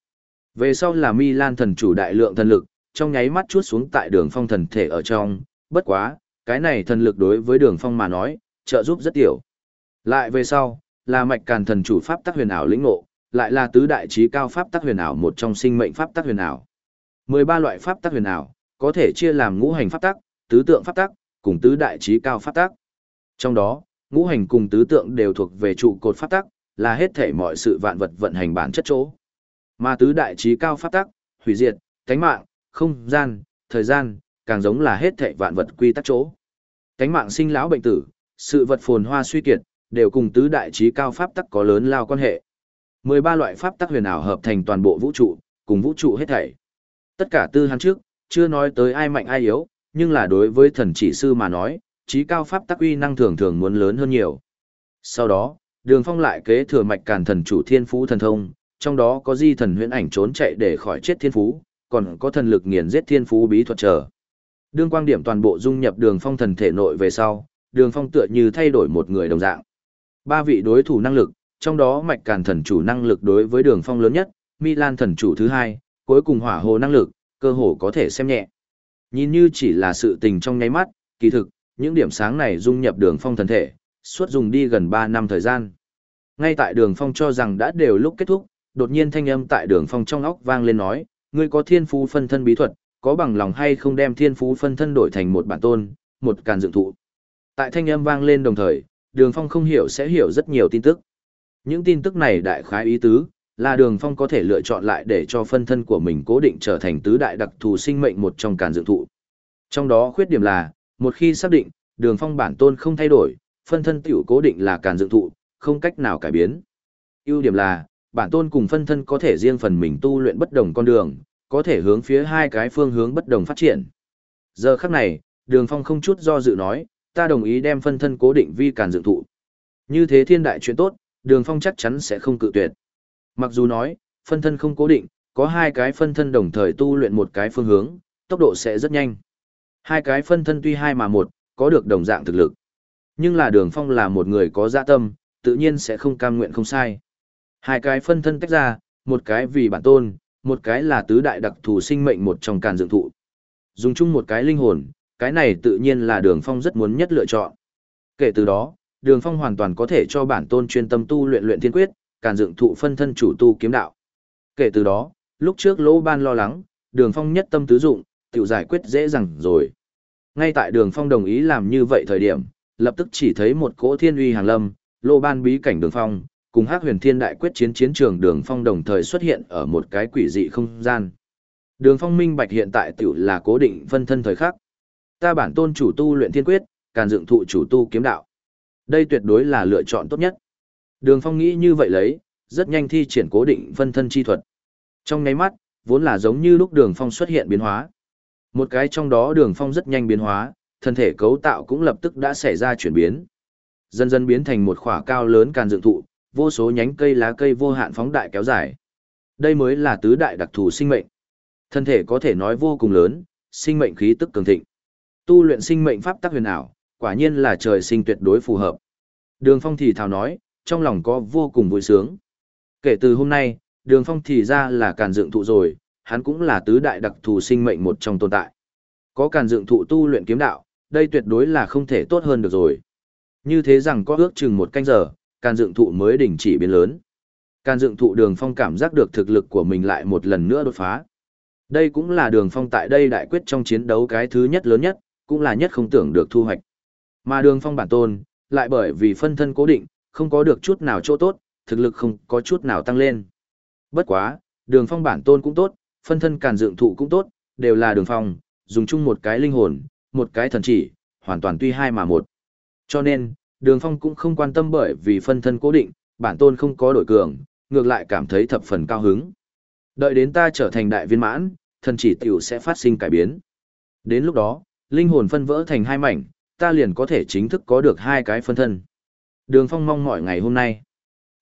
Về sau là Milan thần chủ đại lượng thần lực, trong nháy mắt chuốt xuống tại Đường Phong thần thể ở trong, bất quá, cái này thần lực đối với Đường Phong mà nói, trợ giúp rất tiểu. Lại về sau, là mạch càn thần chủ pháp tắc huyền ảo lĩnh ngộ, lại là tứ đại trí cao pháp tắc huyền ảo một trong sinh mệnh pháp tắc huyền ảo. 13 loại pháp tắc huyền ảo, có thể chia làm ngũ hành pháp tắc, tứ tượng pháp tắc, cùng tứ đại trí cao pháp tắc. Trong đó, ngũ hành cùng tứ tượng đều thuộc về trụ cột pháp tắc, là hết thể mọi sự vạn vật vận hành bản chất chỗ. Mà tứ đại trí cao pháp tắc, hủy diệt, cánh mạng, không gian, thời gian, càng giống là hết thể vạn vật quy tắc chỗ. Cánh mạng sinh lão bệnh tử, sự vật phồn hoa suy kiệt, đều cùng tứ đại trí cao pháp tắc có lớn lao quan hệ. 13 loại pháp tắc huyền ảo hợp thành toàn bộ vũ trụ, cùng vũ trụ hết thảy. Tất cả tư hắn trước, chưa nói tới ai mạnh ai yếu, nhưng là đối với thần chỉ sư mà nói, trí cao pháp tắc uy năng thường thường muốn lớn hơn nhiều. Sau đó, Đường Phong lại kế thừa mạch càn thần chủ thiên phú thần thông, trong đó có di thần huyễn ảnh trốn chạy để khỏi chết thiên phú, còn có thần lực nghiền giết thiên phú bí thuật trở. Đường quang điểm toàn bộ dung nhập Đường Phong thần thể nội về sau, Đường Phong tựa như thay đổi một người đồng dạng. Ba vị đối thủ năng lực, trong đó mạch càn thần chủ năng lực đối với Đường Phong lớn nhất, Milan thần chủ thứ hai, cuối cùng hỏa hồ năng lực, cơ hồ có thể xem nhẹ. Nhìn như chỉ là sự tình trong nháy mắt, kỳ thực, những điểm sáng này dung nhập đường phong thần thể, suốt dùng đi gần 3 năm thời gian. Ngay tại đường phong cho rằng đã đều lúc kết thúc, đột nhiên thanh âm tại đường phong trong óc vang lên nói, ngươi có thiên phú phân thân bí thuật, có bằng lòng hay không đem thiên phú phân thân đổi thành một bản tôn, một càn dựng thụ. Tại thanh âm vang lên đồng thời, đường phong không hiểu sẽ hiểu rất nhiều tin tức. Những tin tức này đại khái ý tứ, là đường phong có thể lựa chọn lại để cho phân thân của mình cố định trở thành tứ đại đặc thù sinh mệnh một trong càn dự thụ. Trong đó khuyết điểm là, một khi xác định, đường phong bản tôn không thay đổi, phân thân tiểu cố định là càn dự thụ, không cách nào cải biến. ưu điểm là, bản tôn cùng phân thân có thể riêng phần mình tu luyện bất đồng con đường, có thể hướng phía hai cái phương hướng bất đồng phát triển. Giờ khắc này, đường phong không chút do dự nói, ta đồng ý đem phân thân cố định vi càn dự thụ. Như thế thiên đại chuyện tốt, đường phong chắc chắn sẽ không cự tuyệt. Mặc dù nói, phân thân không cố định, có hai cái phân thân đồng thời tu luyện một cái phương hướng, tốc độ sẽ rất nhanh. Hai cái phân thân tuy hai mà một, có được đồng dạng thực lực. Nhưng là đường phong là một người có dạ tâm, tự nhiên sẽ không cam nguyện không sai. Hai cái phân thân tách ra, một cái vì bản tôn, một cái là tứ đại đặc thù sinh mệnh một trong càn dựng thụ. Dùng chung một cái linh hồn, cái này tự nhiên là đường phong rất muốn nhất lựa chọn. Kể từ đó, đường phong hoàn toàn có thể cho bản tôn chuyên tâm tu luyện luyện thiên quyết, càn dựng thụ phân thân chủ tu kiếm đạo. Kể từ đó, lúc trước Lỗ Ban lo lắng, Đường Phong nhất tâm tứ dụng, tự giải quyết dễ dàng rồi. Ngay tại Đường Phong đồng ý làm như vậy thời điểm, lập tức chỉ thấy một cỗ thiên uy hàng lâm, Lô Ban bí cảnh Đường Phong, cùng Hắc Huyền Thiên đại quyết chiến chiến trường Đường Phong đồng thời xuất hiện ở một cái quỷ dị không gian. Đường Phong minh bạch hiện tại tiểu là cố định phân thân thời khắc. Ta bản tôn chủ tu luyện thiên quyết, càn dựng thụ chủ tu kiếm đạo. Đây tuyệt đối là lựa chọn tốt nhất. Đường Phong nghĩ như vậy lấy, rất nhanh thi triển cố định phân thân chi thuật. Trong nháy mắt, vốn là giống như lúc Đường Phong xuất hiện biến hóa. Một cái trong đó Đường Phong rất nhanh biến hóa, thân thể cấu tạo cũng lập tức đã xảy ra chuyển biến. Dần dần biến thành một khỏa cao lớn càn dựng thụ, vô số nhánh cây lá cây vô hạn phóng đại kéo dài. Đây mới là tứ đại đặc thù sinh mệnh. Thân thể có thể nói vô cùng lớn, sinh mệnh khí tức cường thịnh. Tu luyện sinh mệnh pháp tắc huyền ảo, quả nhiên là trời sinh tuyệt đối phù hợp. Đường Phong thì thào nói, trong lòng có vô cùng vui sướng. Kể từ hôm nay, Đường Phong thì ra là càn dựng thụ rồi, hắn cũng là tứ đại đặc thù sinh mệnh một trong tồn tại. Có càn dựng thụ tu luyện kiếm đạo, đây tuyệt đối là không thể tốt hơn được rồi. Như thế rằng có ước chừng một canh giờ, càn dựng thụ mới đình chỉ biến lớn. Càn dựng thụ đường phong cảm giác được thực lực của mình lại một lần nữa đột phá. Đây cũng là đường phong tại đây đại quyết trong chiến đấu cái thứ nhất lớn nhất, cũng là nhất không tưởng được thu hoạch. Mà đường phong bản tôn, lại bởi vì phân thân cố định, không có được chút nào chỗ tốt, thực lực không có chút nào tăng lên. Bất quá, đường phong bản tôn cũng tốt, phân thân càn dựng thụ cũng tốt, đều là đường phong, dùng chung một cái linh hồn, một cái thần chỉ, hoàn toàn tuy hai mà một. Cho nên, đường phong cũng không quan tâm bởi vì phân thân cố định, bản tôn không có đổi cường, ngược lại cảm thấy thập phần cao hứng. Đợi đến ta trở thành đại viên mãn, thần chỉ tiểu sẽ phát sinh cải biến. Đến lúc đó, linh hồn phân vỡ thành hai mảnh, ta liền có thể chính thức có được hai cái phân thân. Đường Phong mong mọi ngày hôm nay.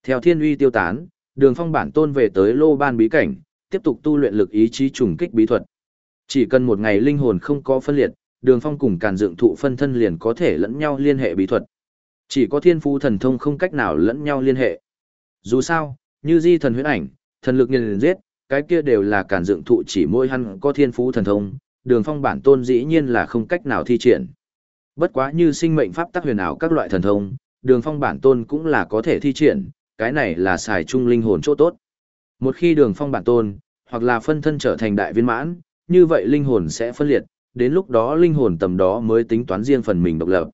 Theo thiên uy tiêu tán, Đường Phong bản tôn về tới lô ban bí cảnh, tiếp tục tu luyện lực ý chí trùng kích bí thuật. Chỉ cần một ngày linh hồn không có phân liệt, Đường Phong cùng càn dựng thụ phân thân liền có thể lẫn nhau liên hệ bí thuật. Chỉ có thiên phú thần thông không cách nào lẫn nhau liên hệ. Dù sao, như di thần huyễn ảnh, thần lực liền giết, cái kia đều là càn dựng thụ chỉ mỗi hắn có thiên phú thần thông, đường phong bản tôn dĩ nhiên là không cách nào thi triển. Bất quá như sinh mệnh pháp tắc huyền ảo các loại thần thông, đường phong bản tôn cũng là có thể thi triển, cái này là xài chung linh hồn chỗ tốt. Một khi đường phong bản tôn, hoặc là phân thân trở thành đại viên mãn, như vậy linh hồn sẽ phân liệt, đến lúc đó linh hồn tầm đó mới tính toán riêng phần mình độc lập.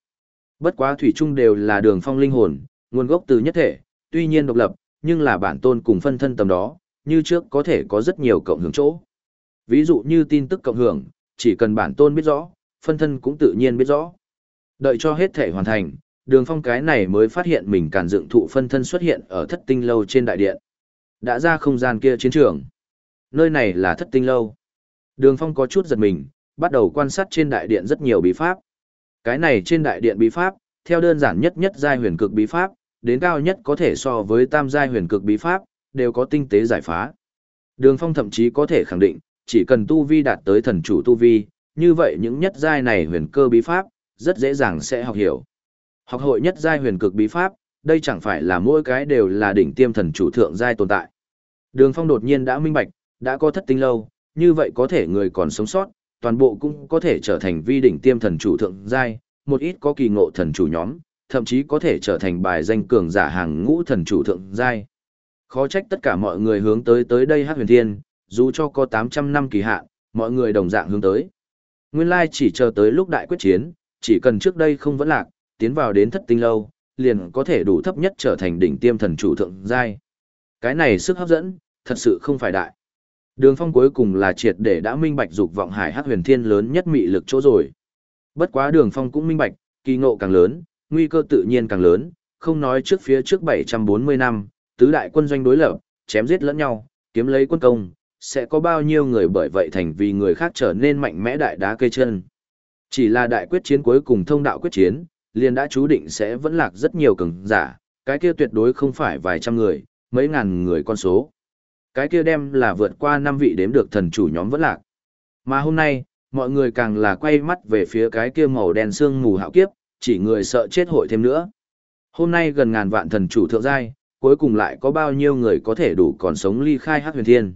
Bất quá thủy chung đều là đường phong linh hồn, nguồn gốc từ nhất thể, tuy nhiên độc lập, nhưng là bản tôn cùng phân thân tầm đó, như trước có thể có rất nhiều cộng hưởng chỗ. Ví dụ như tin tức cộng hưởng, chỉ cần bản tôn biết rõ, phân thân cũng tự nhiên biết rõ. Đợi cho hết thể hoàn thành, đường phong cái này mới phát hiện mình càn dựng thụ phân thân xuất hiện ở thất tinh lâu trên đại điện. Đã ra không gian kia chiến trường. Nơi này là thất tinh lâu. Đường phong có chút giật mình, bắt đầu quan sát trên đại điện rất nhiều bí pháp. Cái này trên đại điện bí pháp, theo đơn giản nhất nhất giai huyền cực bí pháp, đến cao nhất có thể so với tam giai huyền cực bí pháp, đều có tinh tế giải phá. Đường Phong thậm chí có thể khẳng định, chỉ cần tu vi đạt tới thần chủ tu vi, như vậy những nhất giai này huyền cơ bí pháp, rất dễ dàng sẽ học hiểu. Học hội nhất giai huyền cực bí pháp, đây chẳng phải là mỗi cái đều là đỉnh tiêm thần chủ thượng giai tồn tại. Đường Phong đột nhiên đã minh bạch, đã có thất tinh lâu, như vậy có thể người còn sống sót, toàn bộ cũng có thể trở thành vi đỉnh tiêm thần chủ thượng giai, một ít có kỳ ngộ thần chủ nhóm, thậm chí có thể trở thành bài danh cường giả hàng ngũ thần chủ thượng giai. Khó trách tất cả mọi người hướng tới tới đây hát Huyền Thiên, dù cho có 800 năm kỳ hạn, mọi người đồng dạng hướng tới. Nguyên lai chỉ chờ tới lúc đại quyết chiến, chỉ cần trước đây không vẫn lạc, tiến vào đến thất tinh lâu, liền có thể đủ thấp nhất trở thành đỉnh tiêm thần chủ thượng giai. Cái này sức hấp dẫn, thật sự không phải đại. Đường phong cuối cùng là triệt để đã minh bạch dục vọng hải hắc huyền thiên lớn nhất mị lực chỗ rồi. Bất quá đường phong cũng minh bạch, kỳ ngộ càng lớn, nguy cơ tự nhiên càng lớn, không nói trước phía trước 740 năm, tứ đại quân doanh đối lập, chém giết lẫn nhau, kiếm lấy quân công, sẽ có bao nhiêu người bởi vậy thành vì người khác trở nên mạnh mẽ đại đá cây chân. Chỉ là đại quyết chiến cuối cùng thông đạo quyết chiến, liền đã chú định sẽ vẫn lạc rất nhiều cường giả, cái kia tuyệt đối không phải vài trăm người, mấy ngàn người con số. Cái kia đem là vượt qua năm vị đếm được thần chủ nhóm vẫn lạc. Mà hôm nay, mọi người càng là quay mắt về phía cái kia màu đen xương mù hạo kiếp, chỉ người sợ chết hội thêm nữa. Hôm nay gần ngàn vạn thần chủ thượng giai, cuối cùng lại có bao nhiêu người có thể đủ còn sống ly khai hắc huyền thiên.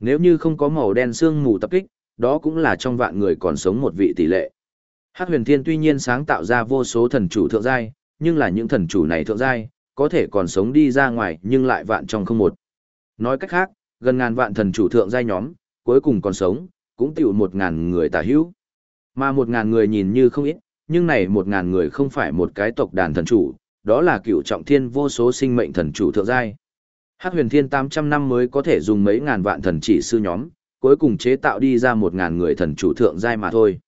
Nếu như không có màu đen xương mù tập kích, đó cũng là trong vạn người còn sống một vị tỷ lệ. Hắc huyền thiên tuy nhiên sáng tạo ra vô số thần chủ thượng giai, nhưng là những thần chủ này thượng giai, có thể còn sống đi ra ngoài nhưng lại vạn trong không một. Nói cách khác, gần ngàn vạn thần chủ thượng giai nhóm, cuối cùng còn sống, cũng tiểu một ngàn người tả hữu. Mà một ngàn người nhìn như không ít, nhưng này một ngàn người không phải một cái tộc đàn thần chủ, đó là cựu trọng thiên vô số sinh mệnh thần chủ thượng giai. Hắc huyền thiên 800 năm mới có thể dùng mấy ngàn vạn thần chỉ sư nhóm, cuối cùng chế tạo đi ra một ngàn người thần chủ thượng giai mà thôi.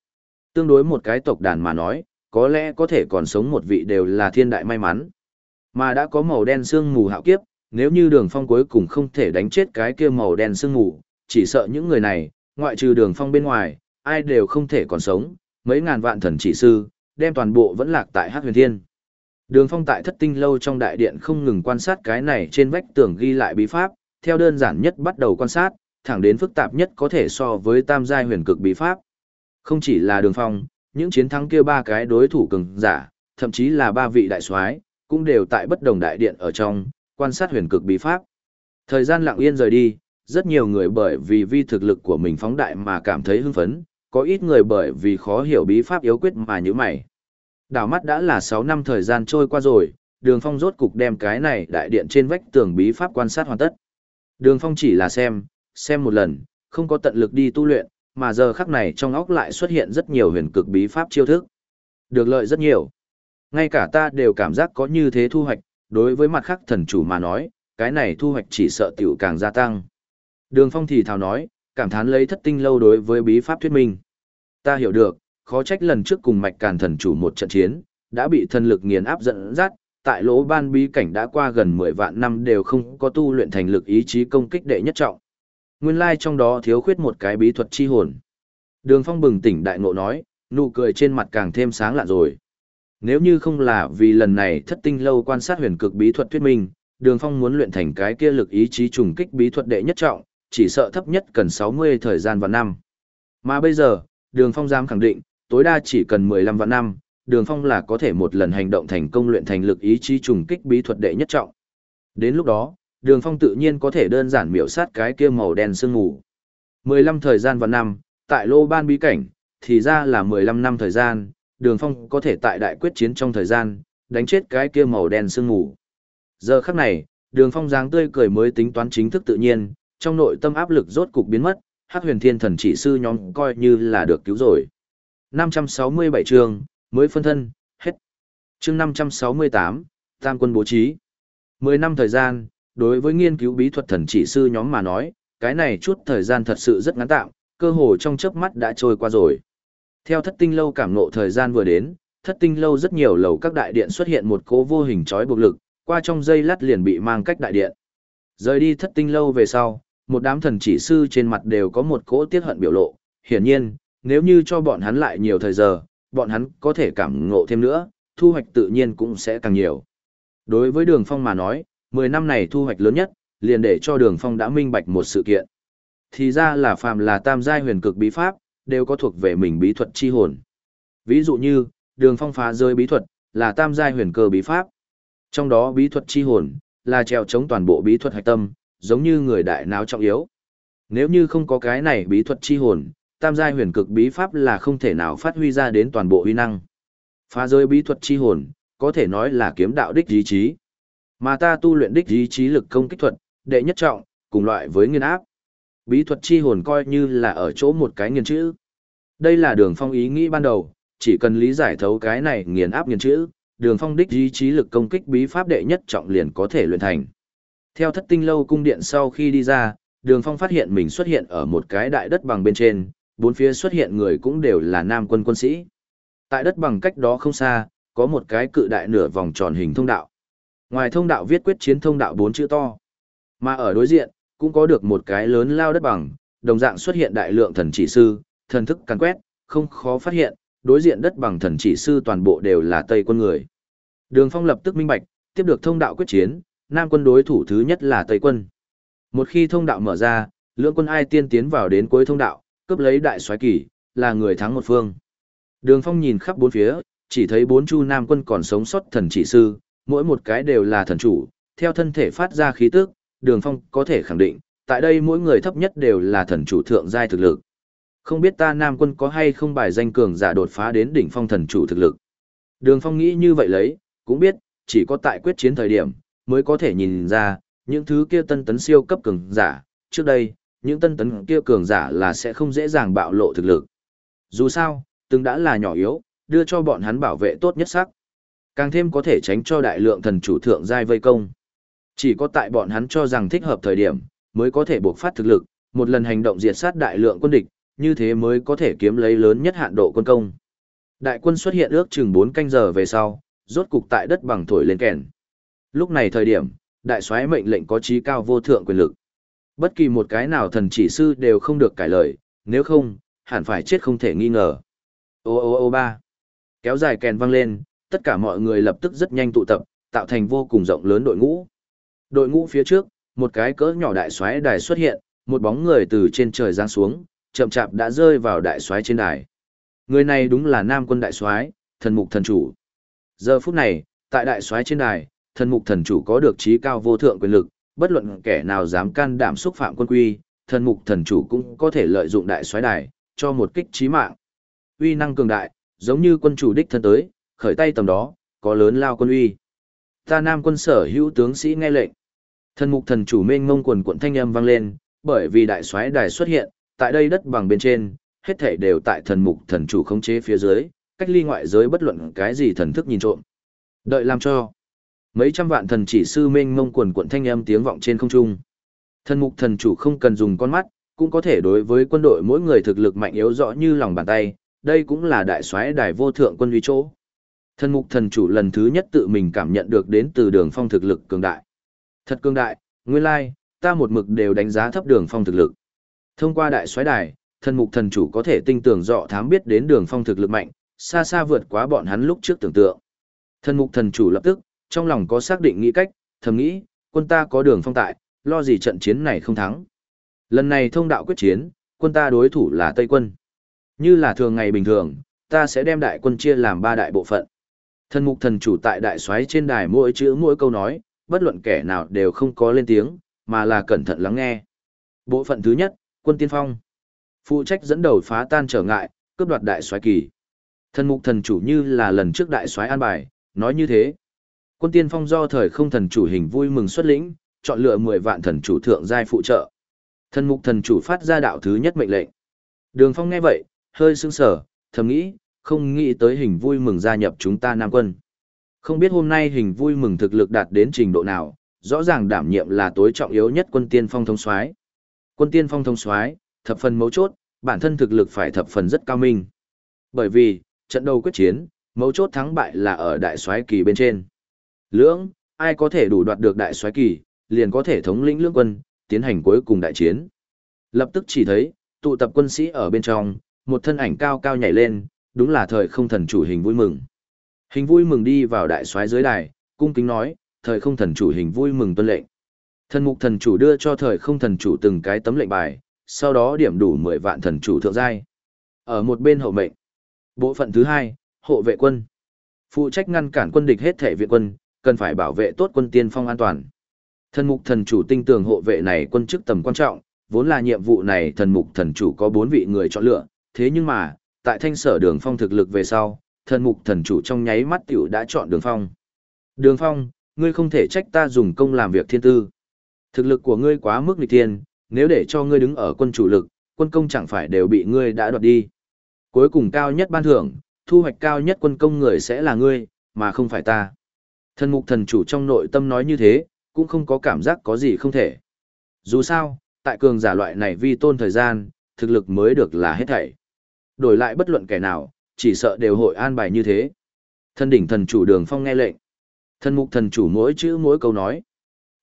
Tương đối một cái tộc đàn mà nói, có lẽ có thể còn sống một vị đều là thiên đại may mắn. Mà đã có màu đen sương mù hạo kiếp, nếu như đường phong cuối cùng không thể đánh chết cái kia màu đen sương mù, chỉ sợ những người này, ngoại trừ đường phong bên ngoài, ai đều không thể còn sống, mấy ngàn vạn thần chỉ sư, đem toàn bộ vẫn lạc tại Hắc huyền thiên. Đường phong tại thất tinh lâu trong đại điện không ngừng quan sát cái này trên vách tường ghi lại bí pháp, theo đơn giản nhất bắt đầu quan sát, thẳng đến phức tạp nhất có thể so với tam giai huyền cực bí pháp. Không chỉ là đường phong, những chiến thắng kia ba cái đối thủ cường giả, thậm chí là ba vị đại soái cũng đều tại bất đồng đại điện ở trong, quan sát huyền cực bí pháp. Thời gian lặng yên rời đi, rất nhiều người bởi vì vi thực lực của mình phóng đại mà cảm thấy hưng phấn, có ít người bởi vì khó hiểu bí pháp yếu quyết mà như mày. Đảo mắt đã là 6 năm thời gian trôi qua rồi, đường phong rốt cục đem cái này đại điện trên vách tường bí pháp quan sát hoàn tất. Đường phong chỉ là xem, xem một lần, không có tận lực đi tu luyện, mà giờ khắc này trong óc lại xuất hiện rất nhiều huyền cực bí pháp chiêu thức. Được lợi rất nhiều. Ngay cả ta đều cảm giác có như thế thu hoạch, đối với mặt khác thần chủ mà nói, cái này thu hoạch chỉ sợ tiểu càng gia tăng. Đường Phong thì thào nói, cảm thán lấy thất tinh lâu đối với bí pháp thuyết minh. Ta hiểu được, khó trách lần trước cùng mạch càn thần chủ một trận chiến, đã bị thần lực nghiền áp dẫn dắt, tại lỗ ban bí cảnh đã qua gần 10 vạn năm đều không có tu luyện thành lực ý chí công kích đệ nhất trọng. Nguyên lai trong đó thiếu khuyết một cái bí thuật chi hồn. Đường Phong bừng tỉnh đại ngộ nói, nụ cười trên mặt càng thêm sáng lạ rồi. Nếu như không là vì lần này thất tinh lâu quan sát huyền cực bí thuật thuyết minh, Đường Phong muốn luyện thành cái kia lực ý chí trùng kích bí thuật đệ nhất trọng, chỉ sợ thấp nhất cần 60 thời gian và năm. Mà bây giờ, Đường Phong dám khẳng định, tối đa chỉ cần 15 vạn năm, Đường Phong là có thể một lần hành động thành công luyện thành lực ý chí trùng kích bí thuật đệ nhất trọng. Đến lúc đó, Đường Phong tự nhiên có thể đơn giản miểu sát cái kia màu đen sương mù. 15 thời gian và năm, tại lô ban bí cảnh, thì ra là 15 năm thời gian, Đường Phong có thể tại đại quyết chiến trong thời gian, đánh chết cái kia màu đen sương mù. Giờ khắc này, Đường Phong dáng tươi cười mới tính toán chính thức tự nhiên, trong nội tâm áp lực rốt cục biến mất, Hắc Huyền Thiên Thần chỉ sư nhóm coi như là được cứu rồi. 567 chương, mới phân thân, hết. Chương 568, Tam quân bố trí. 10 năm thời gian, đối với nghiên cứu bí thuật thần chỉ sư nhóm mà nói, cái này chút thời gian thật sự rất ngắn tạm, cơ hồ trong chớp mắt đã trôi qua rồi. Theo thất tinh lâu cảm ngộ thời gian vừa đến, thất tinh lâu rất nhiều lầu các đại điện xuất hiện một cố vô hình trói buộc lực, qua trong dây lát liền bị mang cách đại điện. Rời đi thất tinh lâu về sau, một đám thần chỉ sư trên mặt đều có một cỗ tiết hận biểu lộ, hiển nhiên, nếu như cho bọn hắn lại nhiều thời giờ, bọn hắn có thể cảm ngộ thêm nữa, thu hoạch tự nhiên cũng sẽ càng nhiều. Đối với đường phong mà nói, 10 năm này thu hoạch lớn nhất, liền để cho đường phong đã minh bạch một sự kiện. Thì ra là phàm là tam giai huyền cực bí pháp, đều có thuộc về mình bí thuật chi hồn. Ví dụ như, đường phong phá rơi bí thuật, là tam giai huyền cơ bí pháp. Trong đó bí thuật chi hồn, là treo chống toàn bộ bí thuật hạch tâm, giống như người đại náo trọng yếu. Nếu như không có cái này bí thuật chi hồn, tam giai huyền cực bí pháp là không thể nào phát huy ra đến toàn bộ uy năng. Phá rơi bí thuật chi hồn, có thể nói là kiếm đạo đích ý chí. Mà ta tu luyện đích ý chí lực công kích thuật, đệ nhất trọng, cùng loại với nghiên áp. Bí thuật chi hồn coi như là ở chỗ một cái nghiên chữ. Đây là đường phong ý nghĩ ban đầu, chỉ cần lý giải thấu cái này nghiền áp nghiên chữ, đường phong đích ý chí lực công kích bí pháp đệ nhất trọng liền có thể luyện thành. Theo thất tinh lâu cung điện sau khi đi ra, đường phong phát hiện mình xuất hiện ở một cái đại đất bằng bên trên, bốn phía xuất hiện người cũng đều là nam quân quân sĩ. Tại đất bằng cách đó không xa, có một cái cự đại nửa vòng tròn hình thông đạo. Ngoài thông đạo viết quyết chiến thông đạo bốn chữ to. Mà ở đối diện, cũng có được một cái lớn lao đất bằng, đồng dạng xuất hiện đại lượng thần chỉ sư, thần thức càn quét, không khó phát hiện, đối diện đất bằng thần chỉ sư toàn bộ đều là Tây quân người. Đường Phong lập tức minh bạch, tiếp được thông đạo quyết chiến, Nam quân đối thủ thứ nhất là Tây quân. Một khi thông đạo mở ra, lưỡng quân ai tiên tiến vào đến cuối thông đạo, cướp lấy đại soái kỳ, là người thắng một phương. Đường Phong nhìn khắp bốn phía, chỉ thấy bốn chu Nam quân còn sống sót thần chỉ sư, mỗi một cái đều là thần chủ, theo thân thể phát ra khí tức, Đường Phong có thể khẳng định, tại đây mỗi người thấp nhất đều là thần chủ thượng giai thực lực. Không biết ta Nam quân có hay không bài danh cường giả đột phá đến đỉnh phong thần chủ thực lực. Đường Phong nghĩ như vậy lấy, cũng biết, chỉ có tại quyết chiến thời điểm, mới có thể nhìn ra, những thứ kia tân tấn siêu cấp cường giả, trước đây, những tân tấn kia cường giả là sẽ không dễ dàng bạo lộ thực lực. Dù sao, từng đã là nhỏ yếu, đưa cho bọn hắn bảo vệ tốt nhất sắc. Càng thêm có thể tránh cho đại lượng thần chủ thượng giai vây công. Chỉ có tại bọn hắn cho rằng thích hợp thời điểm, mới có thể buộc phát thực lực, một lần hành động diệt sát đại lượng quân địch, như thế mới có thể kiếm lấy lớn nhất hạn độ quân công. Đại quân xuất hiện ước chừng 4 canh giờ về sau, rốt cục tại đất bằng thổi lên kèn. Lúc này thời điểm, đại soái mệnh lệnh có trí cao vô thượng quyền lực. Bất kỳ một cái nào thần chỉ sư đều không được cải lời, nếu không, hẳn phải chết không thể nghi ngờ. Ô ô ô ba. Kéo dài kèn vang lên, tất cả mọi người lập tức rất nhanh tụ tập, tạo thành vô cùng rộng lớn đội ngũ. Đội ngũ phía trước, một cái cỡ nhỏ đại xoáy đài xuất hiện, một bóng người từ trên trời giáng xuống, chậm chạp đã rơi vào đại xoáy trên đài. Người này đúng là Nam quân đại xoáy, thần mục thần chủ. Giờ phút này, tại đại xoáy trên đài, thần mục thần chủ có được trí cao vô thượng quyền lực, bất luận kẻ nào dám can đảm xúc phạm quân quy, thần mục thần chủ cũng có thể lợi dụng đại xoáy đài, cho một kích trí mạng. Uy năng cường đại, giống như quân chủ đích thân tới, khởi tay tầm đó, có lớn lao quân uy. Ta nam quân sở hữu tướng sĩ nghe lệnh. Thần mục thần chủ mênh ngông quần quận thanh âm vang lên, bởi vì đại xoáy đài xuất hiện, tại đây đất bằng bên trên, hết thảy đều tại thần mục thần chủ khống chế phía dưới, cách ly ngoại giới bất luận cái gì thần thức nhìn trộm. Đợi làm cho. Mấy trăm vạn thần chỉ sư mênh ngông quần quận thanh âm tiếng vọng trên không trung. Thần mục thần chủ không cần dùng con mắt, cũng có thể đối với quân đội mỗi người thực lực mạnh yếu rõ như lòng bàn tay, đây cũng là đại soái đài vô thượng quân uy chỗ. Thần mục thần chủ lần thứ nhất tự mình cảm nhận được đến từ đường phong thực lực cường đại. Thật cường đại, nguyên lai, ta một mực đều đánh giá thấp đường phong thực lực. Thông qua đại soái đài, thần mục thần chủ có thể tinh tường dọ thám biết đến đường phong thực lực mạnh, xa xa vượt quá bọn hắn lúc trước tưởng tượng. Thần mục thần chủ lập tức, trong lòng có xác định nghĩ cách, thầm nghĩ, quân ta có đường phong tại, lo gì trận chiến này không thắng. Lần này thông đạo quyết chiến, quân ta đối thủ là Tây quân. Như là thường ngày bình thường, ta sẽ đem đại quân chia làm ba đại bộ phận. Thần mục thần chủ tại đại soái trên đài mỗi chữ mỗi câu nói, bất luận kẻ nào đều không có lên tiếng, mà là cẩn thận lắng nghe. Bộ phận thứ nhất, quân tiên phong. Phụ trách dẫn đầu phá tan trở ngại, cướp đoạt đại soái kỳ. Thần mục thần chủ như là lần trước đại soái an bài, nói như thế. Quân tiên phong do thời không thần chủ hình vui mừng xuất lĩnh, chọn lựa 10 vạn thần chủ thượng giai phụ trợ. Thần mục thần chủ phát ra đạo thứ nhất mệnh lệnh. Đường phong nghe vậy, hơi sững sờ, thầm nghĩ, không nghĩ tới hình vui mừng gia nhập chúng ta Nam quân. Không biết hôm nay hình vui mừng thực lực đạt đến trình độ nào, rõ ràng đảm nhiệm là tối trọng yếu nhất quân tiên phong thông soái. Quân tiên phong thông soái, thập phần mấu chốt, bản thân thực lực phải thập phần rất cao minh. Bởi vì, trận đầu quyết chiến, mấu chốt thắng bại là ở đại soái kỳ bên trên. Lưỡng, ai có thể đủ đoạt được đại soái kỳ, liền có thể thống lĩnh lưỡng quân, tiến hành cuối cùng đại chiến. Lập tức chỉ thấy, tụ tập quân sĩ ở bên trong, một thân ảnh cao cao nhảy lên, đúng là thời không thần chủ hình vui mừng. Hình vui mừng đi vào đại soái dưới đài, cung kính nói, thời không thần chủ hình vui mừng tuân lệnh. Thần mục thần chủ đưa cho thời không thần chủ từng cái tấm lệnh bài, sau đó điểm đủ 10 vạn thần chủ thượng giai. Ở một bên hậu mệnh. Bộ phận thứ hai, hộ vệ quân. Phụ trách ngăn cản quân địch hết thể viện quân, cần phải bảo vệ tốt quân tiên phong an toàn. Thần mục thần chủ tinh tường hộ vệ này quân chức tầm quan trọng, vốn là nhiệm vụ này thần mục thần chủ có 4 vị người chọn lựa, thế nhưng mà, tại thanh sở đường phong thực lực về sau, thần mục thần chủ trong nháy mắt tiểu đã chọn đường phong. Đường phong, ngươi không thể trách ta dùng công làm việc thiên tư. Thực lực của ngươi quá mức nghịch thiên, nếu để cho ngươi đứng ở quân chủ lực, quân công chẳng phải đều bị ngươi đã đoạt đi. Cuối cùng cao nhất ban thưởng, thu hoạch cao nhất quân công người sẽ là ngươi, mà không phải ta. Thần mục thần chủ trong nội tâm nói như thế, cũng không có cảm giác có gì không thể. Dù sao, tại cường giả loại này vi tôn thời gian, thực lực mới được là hết thảy. Đổi lại bất luận kẻ nào, chỉ sợ đều hội an bài như thế. Thân đỉnh thần chủ đường phong nghe lệnh. Thân mục thần chủ mỗi chữ mỗi câu nói.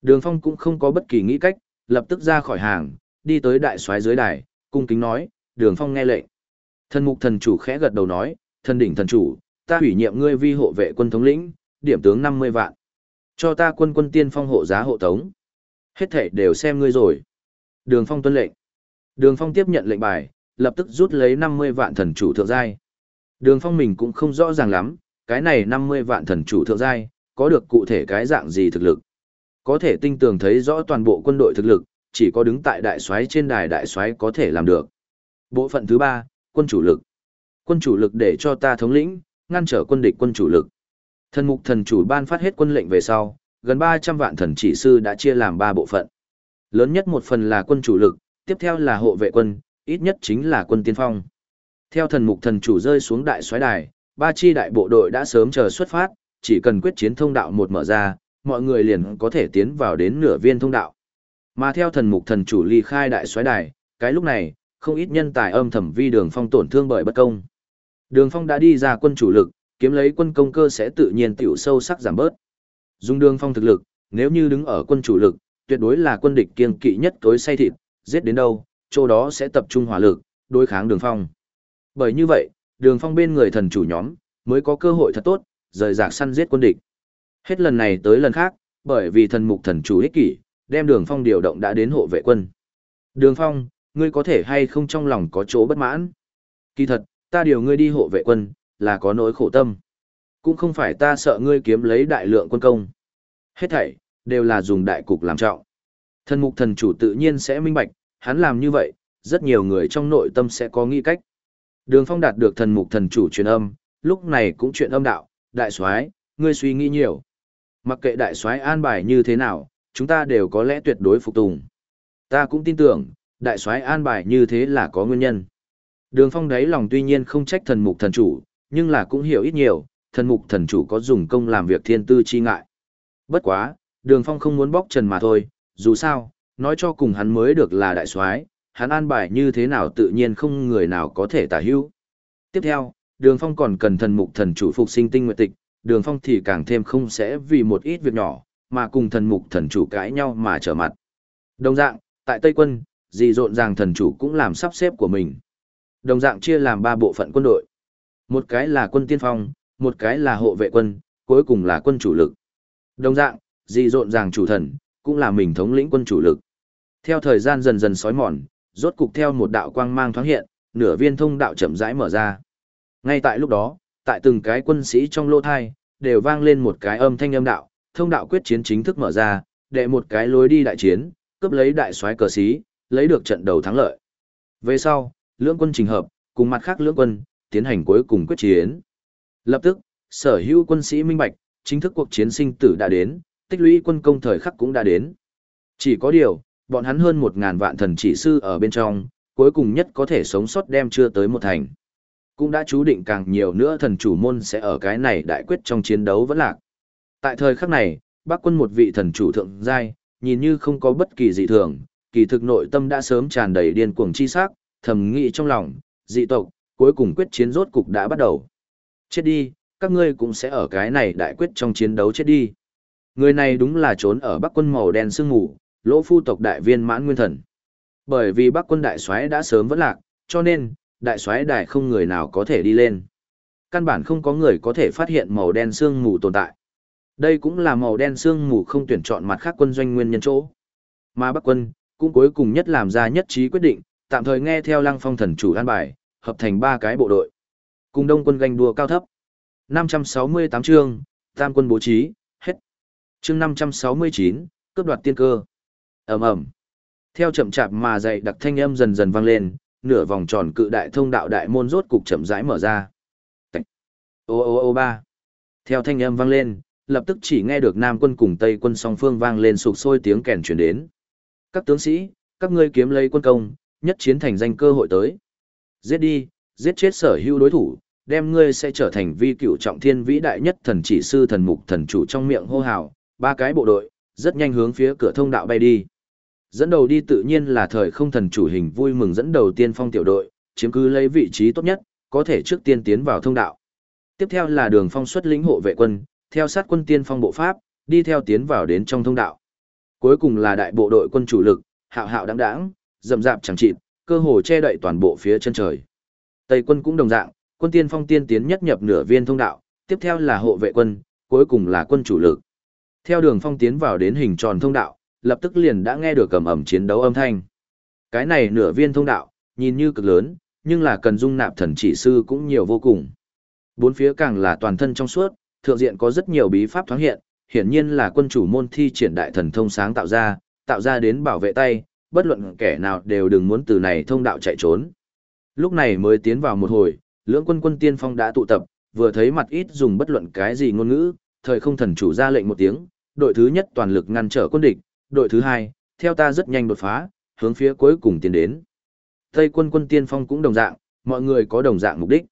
Đường phong cũng không có bất kỳ nghĩ cách, lập tức ra khỏi hàng, đi tới đại soái dưới đài, cung kính nói, đường phong nghe lệnh. Thân mục thần chủ khẽ gật đầu nói, thân đỉnh thần chủ, ta hủy nhiệm ngươi vi hộ vệ quân thống lĩnh, điểm tướng 50 vạn. Cho ta quân quân tiên phong hộ giá hộ tống. Hết thể đều xem ngươi rồi. Đường phong tuân lệnh. Đường phong tiếp nhận lệnh bài, lập tức rút lấy 50 vạn thần chủ thượng giai. Đường phong mình cũng không rõ ràng lắm, cái này 50 vạn thần chủ thượng giai, có được cụ thể cái dạng gì thực lực. Có thể tinh tường thấy rõ toàn bộ quân đội thực lực, chỉ có đứng tại đại soái trên đài đại soái có thể làm được. Bộ phận thứ 3, quân chủ lực. Quân chủ lực để cho ta thống lĩnh, ngăn trở quân địch quân chủ lực. Thần mục thần chủ ban phát hết quân lệnh về sau, gần 300 vạn thần chỉ sư đã chia làm 3 bộ phận. Lớn nhất một phần là quân chủ lực, tiếp theo là hộ vệ quân, ít nhất chính là quân tiên phong. Theo thần mục thần chủ rơi xuống đại soái đài, ba chi đại bộ đội đã sớm chờ xuất phát, chỉ cần quyết chiến thông đạo một mở ra, mọi người liền có thể tiến vào đến nửa viên thông đạo. Mà theo thần mục thần chủ ly khai đại soái đài, cái lúc này, không ít nhân tài âm thầm vi đường phong tổn thương bởi bất công. Đường phong đã đi ra quân chủ lực, kiếm lấy quân công cơ sẽ tự nhiên tiểu sâu sắc giảm bớt. Dùng đường phong thực lực, nếu như đứng ở quân chủ lực, tuyệt đối là quân địch kiên kỵ nhất tối say thịt, giết đến đâu, chỗ đó sẽ tập trung hỏa lực, đối kháng đường phong. Bởi như vậy, đường phong bên người thần chủ nhóm, mới có cơ hội thật tốt, rời rạc săn giết quân địch. Hết lần này tới lần khác, bởi vì thần mục thần chủ ích kỷ, đem đường phong điều động đã đến hộ vệ quân. Đường phong, ngươi có thể hay không trong lòng có chỗ bất mãn? Kỳ thật, ta điều ngươi đi hộ vệ quân, là có nỗi khổ tâm. Cũng không phải ta sợ ngươi kiếm lấy đại lượng quân công. Hết thảy, đều là dùng đại cục làm trọng. Thần mục thần chủ tự nhiên sẽ minh bạch, hắn làm như vậy, rất nhiều người trong nội tâm sẽ có nghi cách. Đường Phong đạt được thần mục thần chủ truyền âm, lúc này cũng chuyện âm đạo, đại soái, ngươi suy nghĩ nhiều. Mặc kệ đại soái an bài như thế nào, chúng ta đều có lẽ tuyệt đối phục tùng. Ta cũng tin tưởng, đại soái an bài như thế là có nguyên nhân. Đường Phong đáy lòng tuy nhiên không trách thần mục thần chủ, nhưng là cũng hiểu ít nhiều, thần mục thần chủ có dùng công làm việc thiên tư chi ngại. Bất quá, Đường Phong không muốn bóc trần mà thôi, dù sao, nói cho cùng hắn mới được là đại soái, hắn an bài như thế nào tự nhiên không người nào có thể tả hữu. Tiếp theo, Đường Phong còn cần thần mục thần chủ phục sinh tinh nguyện tịch, Đường Phong thì càng thêm không sẽ vì một ít việc nhỏ, mà cùng thần mục thần chủ cãi nhau mà trở mặt. Đồng dạng, tại Tây Quân, dì rộn ràng thần chủ cũng làm sắp xếp của mình. Đồng dạng chia làm ba bộ phận quân đội. Một cái là quân tiên phong, một cái là hộ vệ quân, cuối cùng là quân chủ lực. Đồng dạng, dì rộn ràng chủ thần, cũng là mình thống lĩnh quân chủ lực. Theo thời gian dần dần sói mòn, rốt cục theo một đạo quang mang thoáng hiện, nửa viên thông đạo chậm rãi mở ra. Ngay tại lúc đó, tại từng cái quân sĩ trong lô thai, đều vang lên một cái âm thanh âm đạo, thông đạo quyết chiến chính thức mở ra, đệ một cái lối đi đại chiến, cướp lấy đại soái cờ sĩ, lấy được trận đầu thắng lợi. Về sau, lưỡng quân trình hợp, cùng mặt khác lưỡng quân, tiến hành cuối cùng quyết chiến. Lập tức, sở hữu quân sĩ minh bạch, chính thức cuộc chiến sinh tử đã đến, tích lũy quân công thời khắc cũng đã đến. Chỉ có điều, bọn hắn hơn một ngàn vạn thần chỉ sư ở bên trong, cuối cùng nhất có thể sống sót đem chưa tới một thành. Cũng đã chú định càng nhiều nữa thần chủ môn sẽ ở cái này đại quyết trong chiến đấu vẫn lạc. Tại thời khắc này, bác quân một vị thần chủ thượng giai, nhìn như không có bất kỳ dị thường, kỳ thực nội tâm đã sớm tràn đầy điên cuồng chi sắc, thầm nghĩ trong lòng, dị tộc, cuối cùng quyết chiến rốt cục đã bắt đầu. Chết đi, các ngươi cũng sẽ ở cái này đại quyết trong chiến đấu chết đi. Người này đúng là trốn ở Bắc quân màu đen sương ngủ, lỗ phu tộc đại viên mãn nguyên thần. Bởi vì Bắc quân đại soái đã sớm vẫn lạc, cho nên, đại soái đại không người nào có thể đi lên. Căn bản không có người có thể phát hiện màu đen sương mù tồn tại. Đây cũng là màu đen sương mù không tuyển chọn mặt khác quân doanh nguyên nhân chỗ. Mà Bắc quân, cũng cuối cùng nhất làm ra nhất trí quyết định, tạm thời nghe theo lăng phong thần chủ an bài, hợp thành ba cái bộ đội. Cùng đông quân ganh đua cao thấp. 568 chương, tam quân bố trí, hết. Chương 569, cướp đoạt tiên cơ ầm ầm Theo chậm chạp mà dậy đặc thanh âm dần dần vang lên, nửa vòng tròn cự đại thông đạo đại môn rốt cục chậm rãi mở ra. Ô ô ô ba. Theo thanh âm vang lên, lập tức chỉ nghe được Nam quân cùng Tây quân song phương vang lên sục sôi tiếng kèn truyền đến. Các tướng sĩ, các ngươi kiếm lấy quân công, nhất chiến thành danh cơ hội tới. Giết đi, giết chết sở hữu đối thủ, đem ngươi sẽ trở thành vi cựu trọng thiên vĩ đại nhất thần chỉ sư thần mục thần chủ trong miệng hô hào, ba cái bộ đội, rất nhanh hướng phía cửa thông đạo bay đi. Dẫn đầu đi tự nhiên là thời không thần chủ hình vui mừng dẫn đầu tiên phong tiểu đội, chiếm cứ lấy vị trí tốt nhất, có thể trước tiên tiến vào thông đạo. Tiếp theo là đường phong xuất lĩnh hộ vệ quân, theo sát quân tiên phong bộ pháp, đi theo tiến vào đến trong thông đạo. Cuối cùng là đại bộ đội quân chủ lực, hạo hạo đáng đáng, rầm rạp chẳng chịt, cơ hồ che đậy toàn bộ phía chân trời. Tây quân cũng đồng dạng, quân tiên phong tiên tiến nhất nhập nửa viên thông đạo, tiếp theo là hộ vệ quân, cuối cùng là quân chủ lực. Theo đường phong tiến vào đến hình tròn thông đạo, lập tức liền đã nghe được cầm ẩm chiến đấu âm thanh. Cái này nửa viên thông đạo, nhìn như cực lớn, nhưng là cần dung nạp thần chỉ sư cũng nhiều vô cùng. Bốn phía càng là toàn thân trong suốt, thượng diện có rất nhiều bí pháp thoáng hiện, hiển nhiên là quân chủ môn thi triển đại thần thông sáng tạo ra, tạo ra đến bảo vệ tay, bất luận kẻ nào đều đừng muốn từ này thông đạo chạy trốn. Lúc này mới tiến vào một hồi, lưỡng quân quân tiên phong đã tụ tập, vừa thấy mặt ít dùng bất luận cái gì ngôn ngữ, thời không thần chủ ra lệnh một tiếng, đội thứ nhất toàn lực ngăn trở quân địch, đội thứ hai, theo ta rất nhanh đột phá, hướng phía cuối cùng tiến đến. Tây quân quân tiên phong cũng đồng dạng, mọi người có đồng dạng mục đích.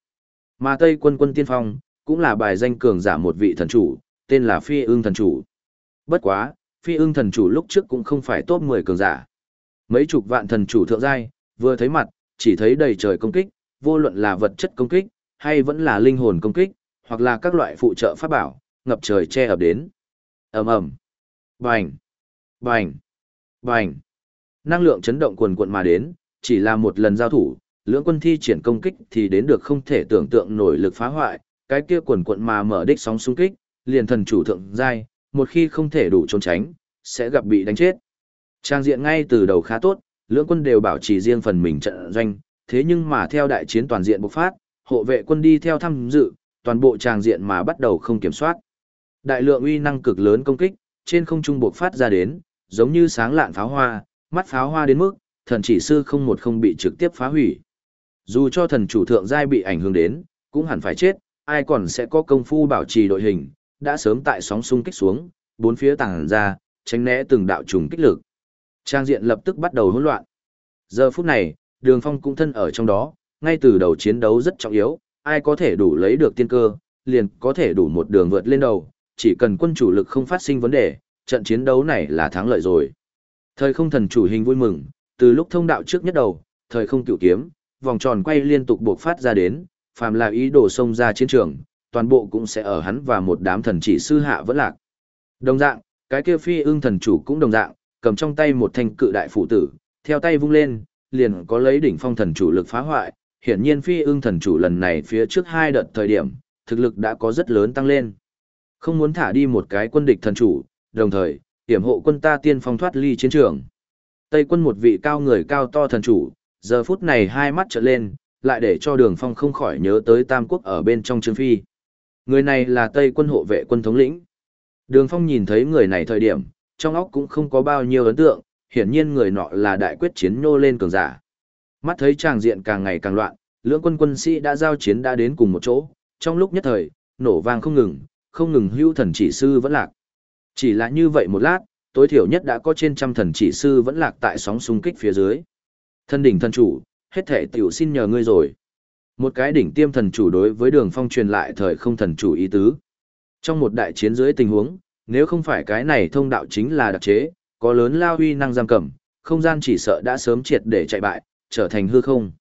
Mà Tây quân quân tiên phong, cũng là bài danh cường giả một vị thần chủ, tên là Phi ương thần chủ. Bất quá, Phi ương thần chủ lúc trước cũng không phải top 10 cường giả. Mấy chục vạn thần chủ thượng giai, vừa thấy mặt, chỉ thấy đầy trời công kích, vô luận là vật chất công kích, hay vẫn là linh hồn công kích, hoặc là các loại phụ trợ pháp bảo, ngập trời che ập đến. ầm ầm, bành, bành, bành, năng lượng chấn động cuồn cuộn mà đến, chỉ là một lần giao thủ, lưỡng quân thi triển công kích thì đến được không thể tưởng tượng nổi lực phá hoại, cái kia cuồn cuộn mà mở đích sóng xung kích, liền thần chủ thượng giai, một khi không thể đủ trốn tránh, sẽ gặp bị đánh chết. Trang diện ngay từ đầu khá tốt, lưỡng quân đều bảo trì riêng phần mình trận doanh, thế nhưng mà theo đại chiến toàn diện bộc phát, hộ vệ quân đi theo tham dự, toàn bộ tràng diện mà bắt đầu không kiểm soát. Đại lượng uy năng cực lớn công kích, trên không trung bộc phát ra đến, giống như sáng lạn pháo hoa, mắt pháo hoa đến mức, thần chỉ sư không một không bị trực tiếp phá hủy. Dù cho thần chủ thượng giai bị ảnh hưởng đến, cũng hẳn phải chết, ai còn sẽ có công phu bảo trì đội hình, đã sớm tại sóng xung kích xuống, bốn phía tàng ra, tránh né từng đạo trùng kích lực. Trang diện lập tức bắt đầu hỗn loạn. Giờ phút này, Đường Phong cũng thân ở trong đó, ngay từ đầu chiến đấu rất trọng yếu, ai có thể đủ lấy được tiên cơ, liền có thể đủ một đường vượt lên đầu, chỉ cần quân chủ lực không phát sinh vấn đề, trận chiến đấu này là thắng lợi rồi. Thời không thần chủ hình vui mừng, từ lúc thông đạo trước nhất đầu, thời không cựu kiếm, vòng tròn quay liên tục buộc phát ra đến, phàm là ý đồ xông ra chiến trường, toàn bộ cũng sẽ ở hắn và một đám thần chỉ sư hạ vẫn lạc. Đồng dạng, cái kia phi ưng thần chủ cũng đồng dạng, cầm trong tay một thanh cự đại phụ tử, theo tay vung lên, liền có lấy đỉnh phong thần chủ lực phá hoại, hiển nhiên phi ưng thần chủ lần này phía trước hai đợt thời điểm, thực lực đã có rất lớn tăng lên. Không muốn thả đi một cái quân địch thần chủ, đồng thời, hiểm hộ quân ta tiên phong thoát ly chiến trường. Tây quân một vị cao người cao to thần chủ, giờ phút này hai mắt trợn lên, lại để cho đường phong không khỏi nhớ tới Tam Quốc ở bên trong Trương Phi. Người này là Tây quân hộ vệ quân thống lĩnh. Đường phong nhìn thấy người này thời điểm, trong óc cũng không có bao nhiêu ấn tượng, hiển nhiên người nọ là đại quyết chiến nô lên cường giả. Mắt thấy tràng diện càng ngày càng loạn, lưỡng quân quân sĩ đã giao chiến đã đến cùng một chỗ, trong lúc nhất thời, nổ vang không ngừng, không ngừng hưu thần chỉ sư vẫn lạc. Chỉ là như vậy một lát, tối thiểu nhất đã có trên trăm thần chỉ sư vẫn lạc tại sóng xung kích phía dưới. Thân đỉnh thần chủ, hết thể tiểu xin nhờ ngươi rồi. Một cái đỉnh tiêm thần chủ đối với đường phong truyền lại thời không thần chủ ý tứ. Trong một đại chiến dưới tình huống, nếu không phải cái này thông đạo chính là đặc chế, có lớn lao huy năng giam cầm, không gian chỉ sợ đã sớm triệt để chạy bại, trở thành hư không.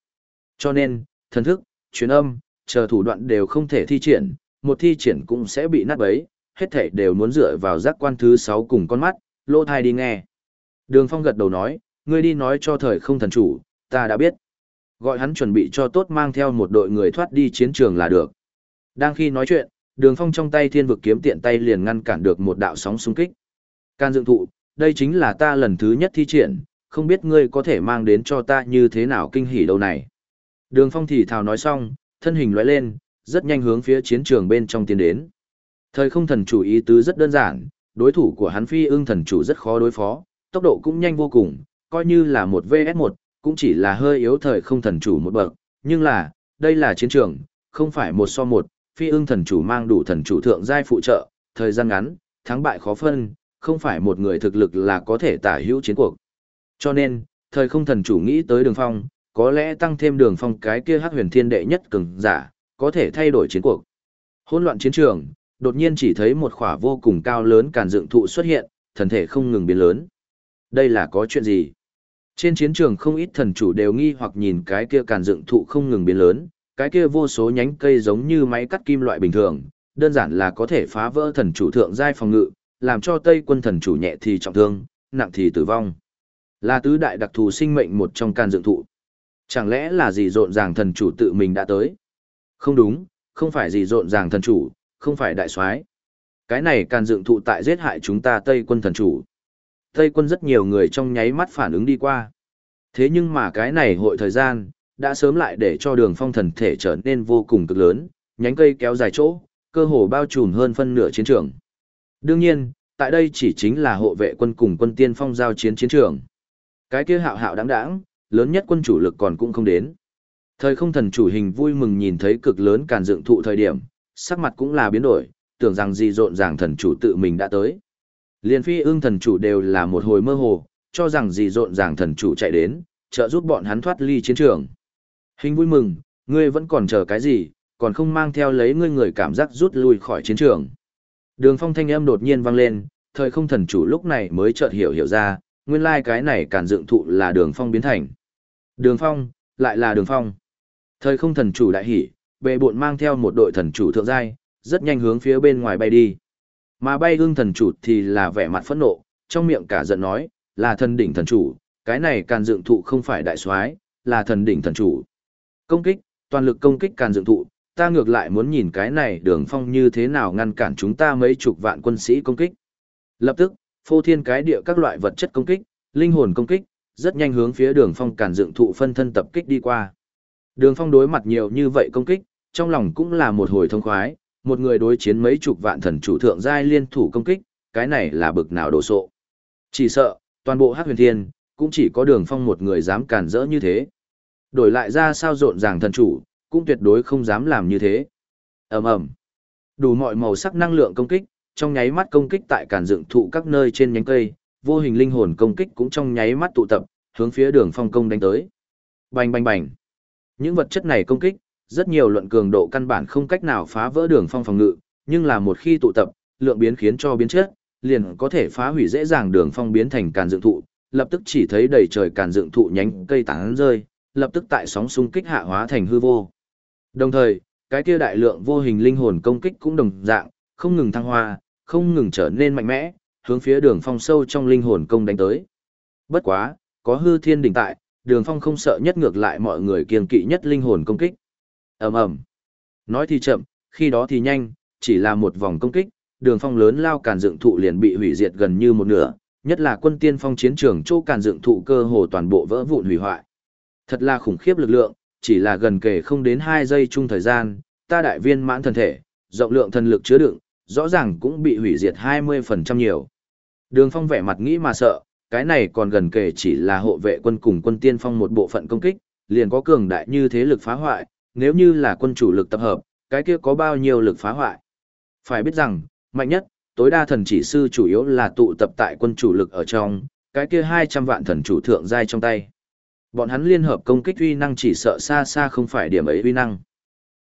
Cho nên, thần thức, truyền âm, chờ thủ đoạn đều không thể thi triển, một thi triển cũng sẽ bị nát bấy, hết thể đều muốn dựa vào giác quan thứ sáu cùng con mắt, lô thai đi nghe. Đường Phong gật đầu nói, ngươi đi nói cho thời không thần chủ, ta đã biết. Gọi hắn chuẩn bị cho tốt mang theo một đội người thoát đi chiến trường là được. Đang khi nói chuyện, Đường Phong trong tay thiên vực kiếm tiện tay liền ngăn cản được một đạo sóng xung kích. Can dựng thụ, đây chính là ta lần thứ nhất thi triển, không biết ngươi có thể mang đến cho ta như thế nào kinh hỉ đâu này. Đường Phong thì thào nói xong, thân hình lóe lên, rất nhanh hướng phía chiến trường bên trong tiến đến. Thời không thần chủ ý tứ rất đơn giản, đối thủ của hắn phi ưng thần chủ rất khó đối phó, tốc độ cũng nhanh vô cùng, coi như là một VS1, cũng chỉ là hơi yếu thời không thần chủ một bậc, nhưng là, đây là chiến trường, không phải một so một, phi ưng thần chủ mang đủ thần chủ thượng giai phụ trợ, thời gian ngắn, thắng bại khó phân, không phải một người thực lực là có thể tả hữu chiến cuộc. Cho nên, thời không thần chủ nghĩ tới đường phong, có lẽ tăng thêm đường phong cái kia hắc huyền thiên đệ nhất cường giả, có thể thay đổi chiến cuộc. Hỗn loạn chiến trường, đột nhiên chỉ thấy một khỏa vô cùng cao lớn càn dựng thụ xuất hiện, thần thể không ngừng biến lớn. Đây là có chuyện gì? Trên chiến trường không ít thần chủ đều nghi hoặc nhìn cái kia càn dựng thụ không ngừng biến lớn, cái kia vô số nhánh cây giống như máy cắt kim loại bình thường, đơn giản là có thể phá vỡ thần chủ thượng giai phòng ngự, làm cho Tây quân thần chủ nhẹ thì trọng thương, nặng thì tử vong. Là tứ đại đặc thù sinh mệnh một trong càn dựng thụ. Chẳng lẽ là gì rộn ràng thần chủ tự mình đã tới? Không đúng, không phải gì rộn ràng thần chủ, không phải đại soái. Cái này càn dựng thụ tại giết hại chúng ta Tây quân thần chủ. Tây quân rất nhiều người trong nháy mắt phản ứng đi qua. Thế nhưng mà cái này hội thời gian, đã sớm lại để cho đường phong thần thể trở nên vô cùng cực lớn, nhánh cây kéo dài chỗ, cơ hồ bao trùm hơn phân nửa chiến trường. Đương nhiên, tại đây chỉ chính là hộ vệ quân cùng quân tiên phong giao chiến chiến trường. Cái kia hạo hạo đáng đáng, lớn nhất quân chủ lực còn cũng không đến. Thời không thần chủ hình vui mừng nhìn thấy cực lớn càn dựng thụ thời điểm, sắc mặt cũng là biến đổi, tưởng rằng gì rộn ràng thần chủ tự mình đã tới. Liên phi ương thần chủ đều là một hồi mơ hồ, cho rằng gì rộn ràng thần chủ chạy đến, trợ giúp bọn hắn thoát ly chiến trường. Hình vui mừng, ngươi vẫn còn chờ cái gì, còn không mang theo lấy ngươi người cảm giác rút lui khỏi chiến trường. Đường phong thanh âm đột nhiên vang lên, thời không thần chủ lúc này mới chợt hiểu hiểu ra, nguyên lai cái này càn dựng thụ là đường phong biến thành. Đường phong, lại là đường phong. Thời không thần chủ đại hỉ, bệ bộn mang theo một đội thần chủ thượng giai, rất nhanh hướng phía bên ngoài bay đi. Mà bay hương thần chủ thì là vẻ mặt phẫn nộ, trong miệng cả giận nói, là thần đỉnh thần chủ, cái này càn dựng thụ không phải đại soái, là thần đỉnh thần chủ. Công kích, toàn lực công kích càn dựng thụ, ta ngược lại muốn nhìn cái này đường phong như thế nào ngăn cản chúng ta mấy chục vạn quân sĩ công kích. Lập tức, phô thiên cái địa các loại vật chất công kích, linh hồn công kích, rất nhanh hướng phía đường phong Càn dựng thụ phân thân tập kích đi qua. Đường phong đối mặt nhiều như vậy công kích, trong lòng cũng là một hồi thông khoái, một người đối chiến mấy chục vạn thần chủ thượng giai liên thủ công kích, cái này là bực nào đồ sộ. Chỉ sợ, toàn bộ Hắc Huyền Thiên, cũng chỉ có Đường Phong một người dám cản rỡ như thế. Đổi lại ra sao rộn ràng thần chủ, cũng tuyệt đối không dám làm như thế. Ầm ầm. Đủ mọi màu sắc năng lượng công kích, trong nháy mắt công kích tại cản dựng thụ các nơi trên nhánh cây, vô hình linh hồn công kích cũng trong nháy mắt tụ tập, hướng phía Đường Phong công đánh tới. Bành bành bành. Những vật chất này công kích, rất nhiều luận cường độ căn bản không cách nào phá vỡ Đường Phong phòng ngự, nhưng là một khi tụ tập, lượng biến khiến cho biến chất, liền có thể phá hủy dễ dàng Đường Phong biến thành càn dựng thụ, lập tức chỉ thấy đầy trời càn dựng thụ nhánh cây tán rơi, lập tức tại sóng xung kích hạ hóa thành hư vô. Đồng thời, cái kia đại lượng vô hình linh hồn công kích cũng đồng dạng, không ngừng thăng hoa, không ngừng trở nên mạnh mẽ, hướng phía đường phong sâu trong linh hồn công đánh tới. Bất quá, có hư thiên đỉnh tại, đường phong không sợ nhất ngược lại mọi người kiên kỵ nhất linh hồn công kích. ầm ầm Nói thì chậm, khi đó thì nhanh, chỉ là một vòng công kích, đường phong lớn lao càn dựng thụ liền bị hủy diệt gần như một nửa, nhất là quân tiên phong chiến trường chỗ càn dựng thụ cơ hồ toàn bộ vỡ vụn hủy hoại. Thật là khủng khiếp lực lượng, chỉ là gần kể không đến hai giây chung thời gian, ta đại viên mãn thần thể, rộng lượng thần lực chứa đựng, rõ ràng cũng bị hủy diệt 20% nhiều. Đường phong vẻ mặt nghĩ mà sợ, cái này còn gần kể chỉ là hộ vệ quân cùng quân tiên phong một bộ phận công kích, liền có cường đại như thế lực phá hoại, nếu như là quân chủ lực tập hợp, cái kia có bao nhiêu lực phá hoại. Phải biết rằng, mạnh nhất, tối đa thần chỉ sư chủ yếu là tụ tập tại quân chủ lực ở trong, cái kia 200 vạn thần chủ thượng giai trong tay. Bọn hắn liên hợp công kích uy năng chỉ sợ xa xa không phải điểm ấy uy năng.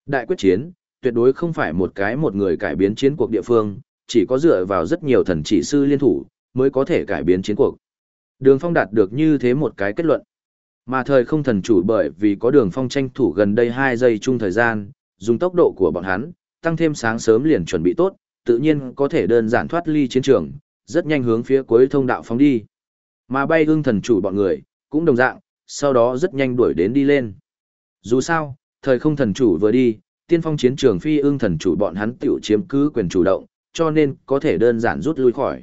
Đại quyết chiến, tuyệt đối không phải một cái một người cải biến chiến cuộc địa phương, chỉ có dựa vào rất nhiều thần chỉ sư liên thủ, mới có thể cải biến chiến cuộc. Đường phong đạt được như thế một cái kết luận. Mà thời không thần chủ bởi vì có đường phong tranh thủ gần đây 2 giây chung thời gian, dùng tốc độ của bọn hắn, tăng thêm sáng sớm liền chuẩn bị tốt, tự nhiên có thể đơn giản thoát ly chiến trường, rất nhanh hướng phía cuối thông đạo phóng đi. Mà bay hương thần chủ bọn người, cũng đồng dạng, sau đó rất nhanh đuổi đến đi lên. Dù sao, thời không thần chủ vừa đi, tiên phong chiến trường phi ưng thần chủ bọn hắn tiểu chiếm cứ quyền chủ động, cho nên có thể đơn giản rút lui khỏi.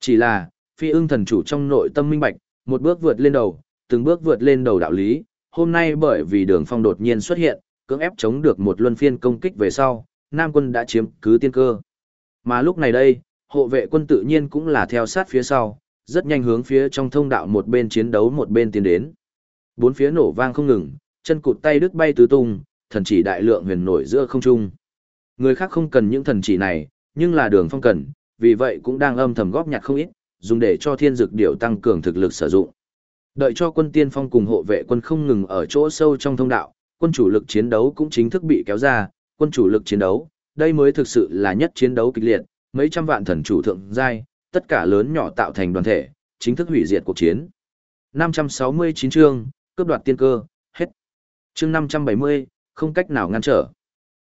Chỉ là, phi ưng thần chủ trong nội tâm minh bạch, một bước vượt lên đầu, từng bước vượt lên đầu đạo lý, hôm nay bởi vì đường phong đột nhiên xuất hiện, cưỡng ép chống được một luân phiên công kích về sau, Nam quân đã chiếm cứ tiên cơ. Mà lúc này đây, hộ vệ quân tự nhiên cũng là theo sát phía sau, rất nhanh hướng phía trong thông đạo một bên chiến đấu một bên tiến đến. Bốn phía nổ vang không ngừng, chân cụt tay đứt bay tứ tung, thần chỉ đại lượng huyền nổi giữa không trung. Người khác không cần những thần chỉ này, nhưng là đường phong cần, vì vậy cũng đang âm thầm góp nhặt không ít, dùng để cho thiên dược điểu tăng cường thực lực sử dụng. Đợi cho quân tiên phong cùng hộ vệ quân không ngừng ở chỗ sâu trong thông đạo, quân chủ lực chiến đấu cũng chính thức bị kéo ra, quân chủ lực chiến đấu, đây mới thực sự là nhất chiến đấu kịch liệt, mấy trăm vạn thần chủ thượng giai, tất cả lớn nhỏ tạo thành đoàn thể, chính thức hủy diệt cuộc chiến. 569 chương, cướp đoạt tiên cơ, hết. Chương 570, không cách nào ngăn trở.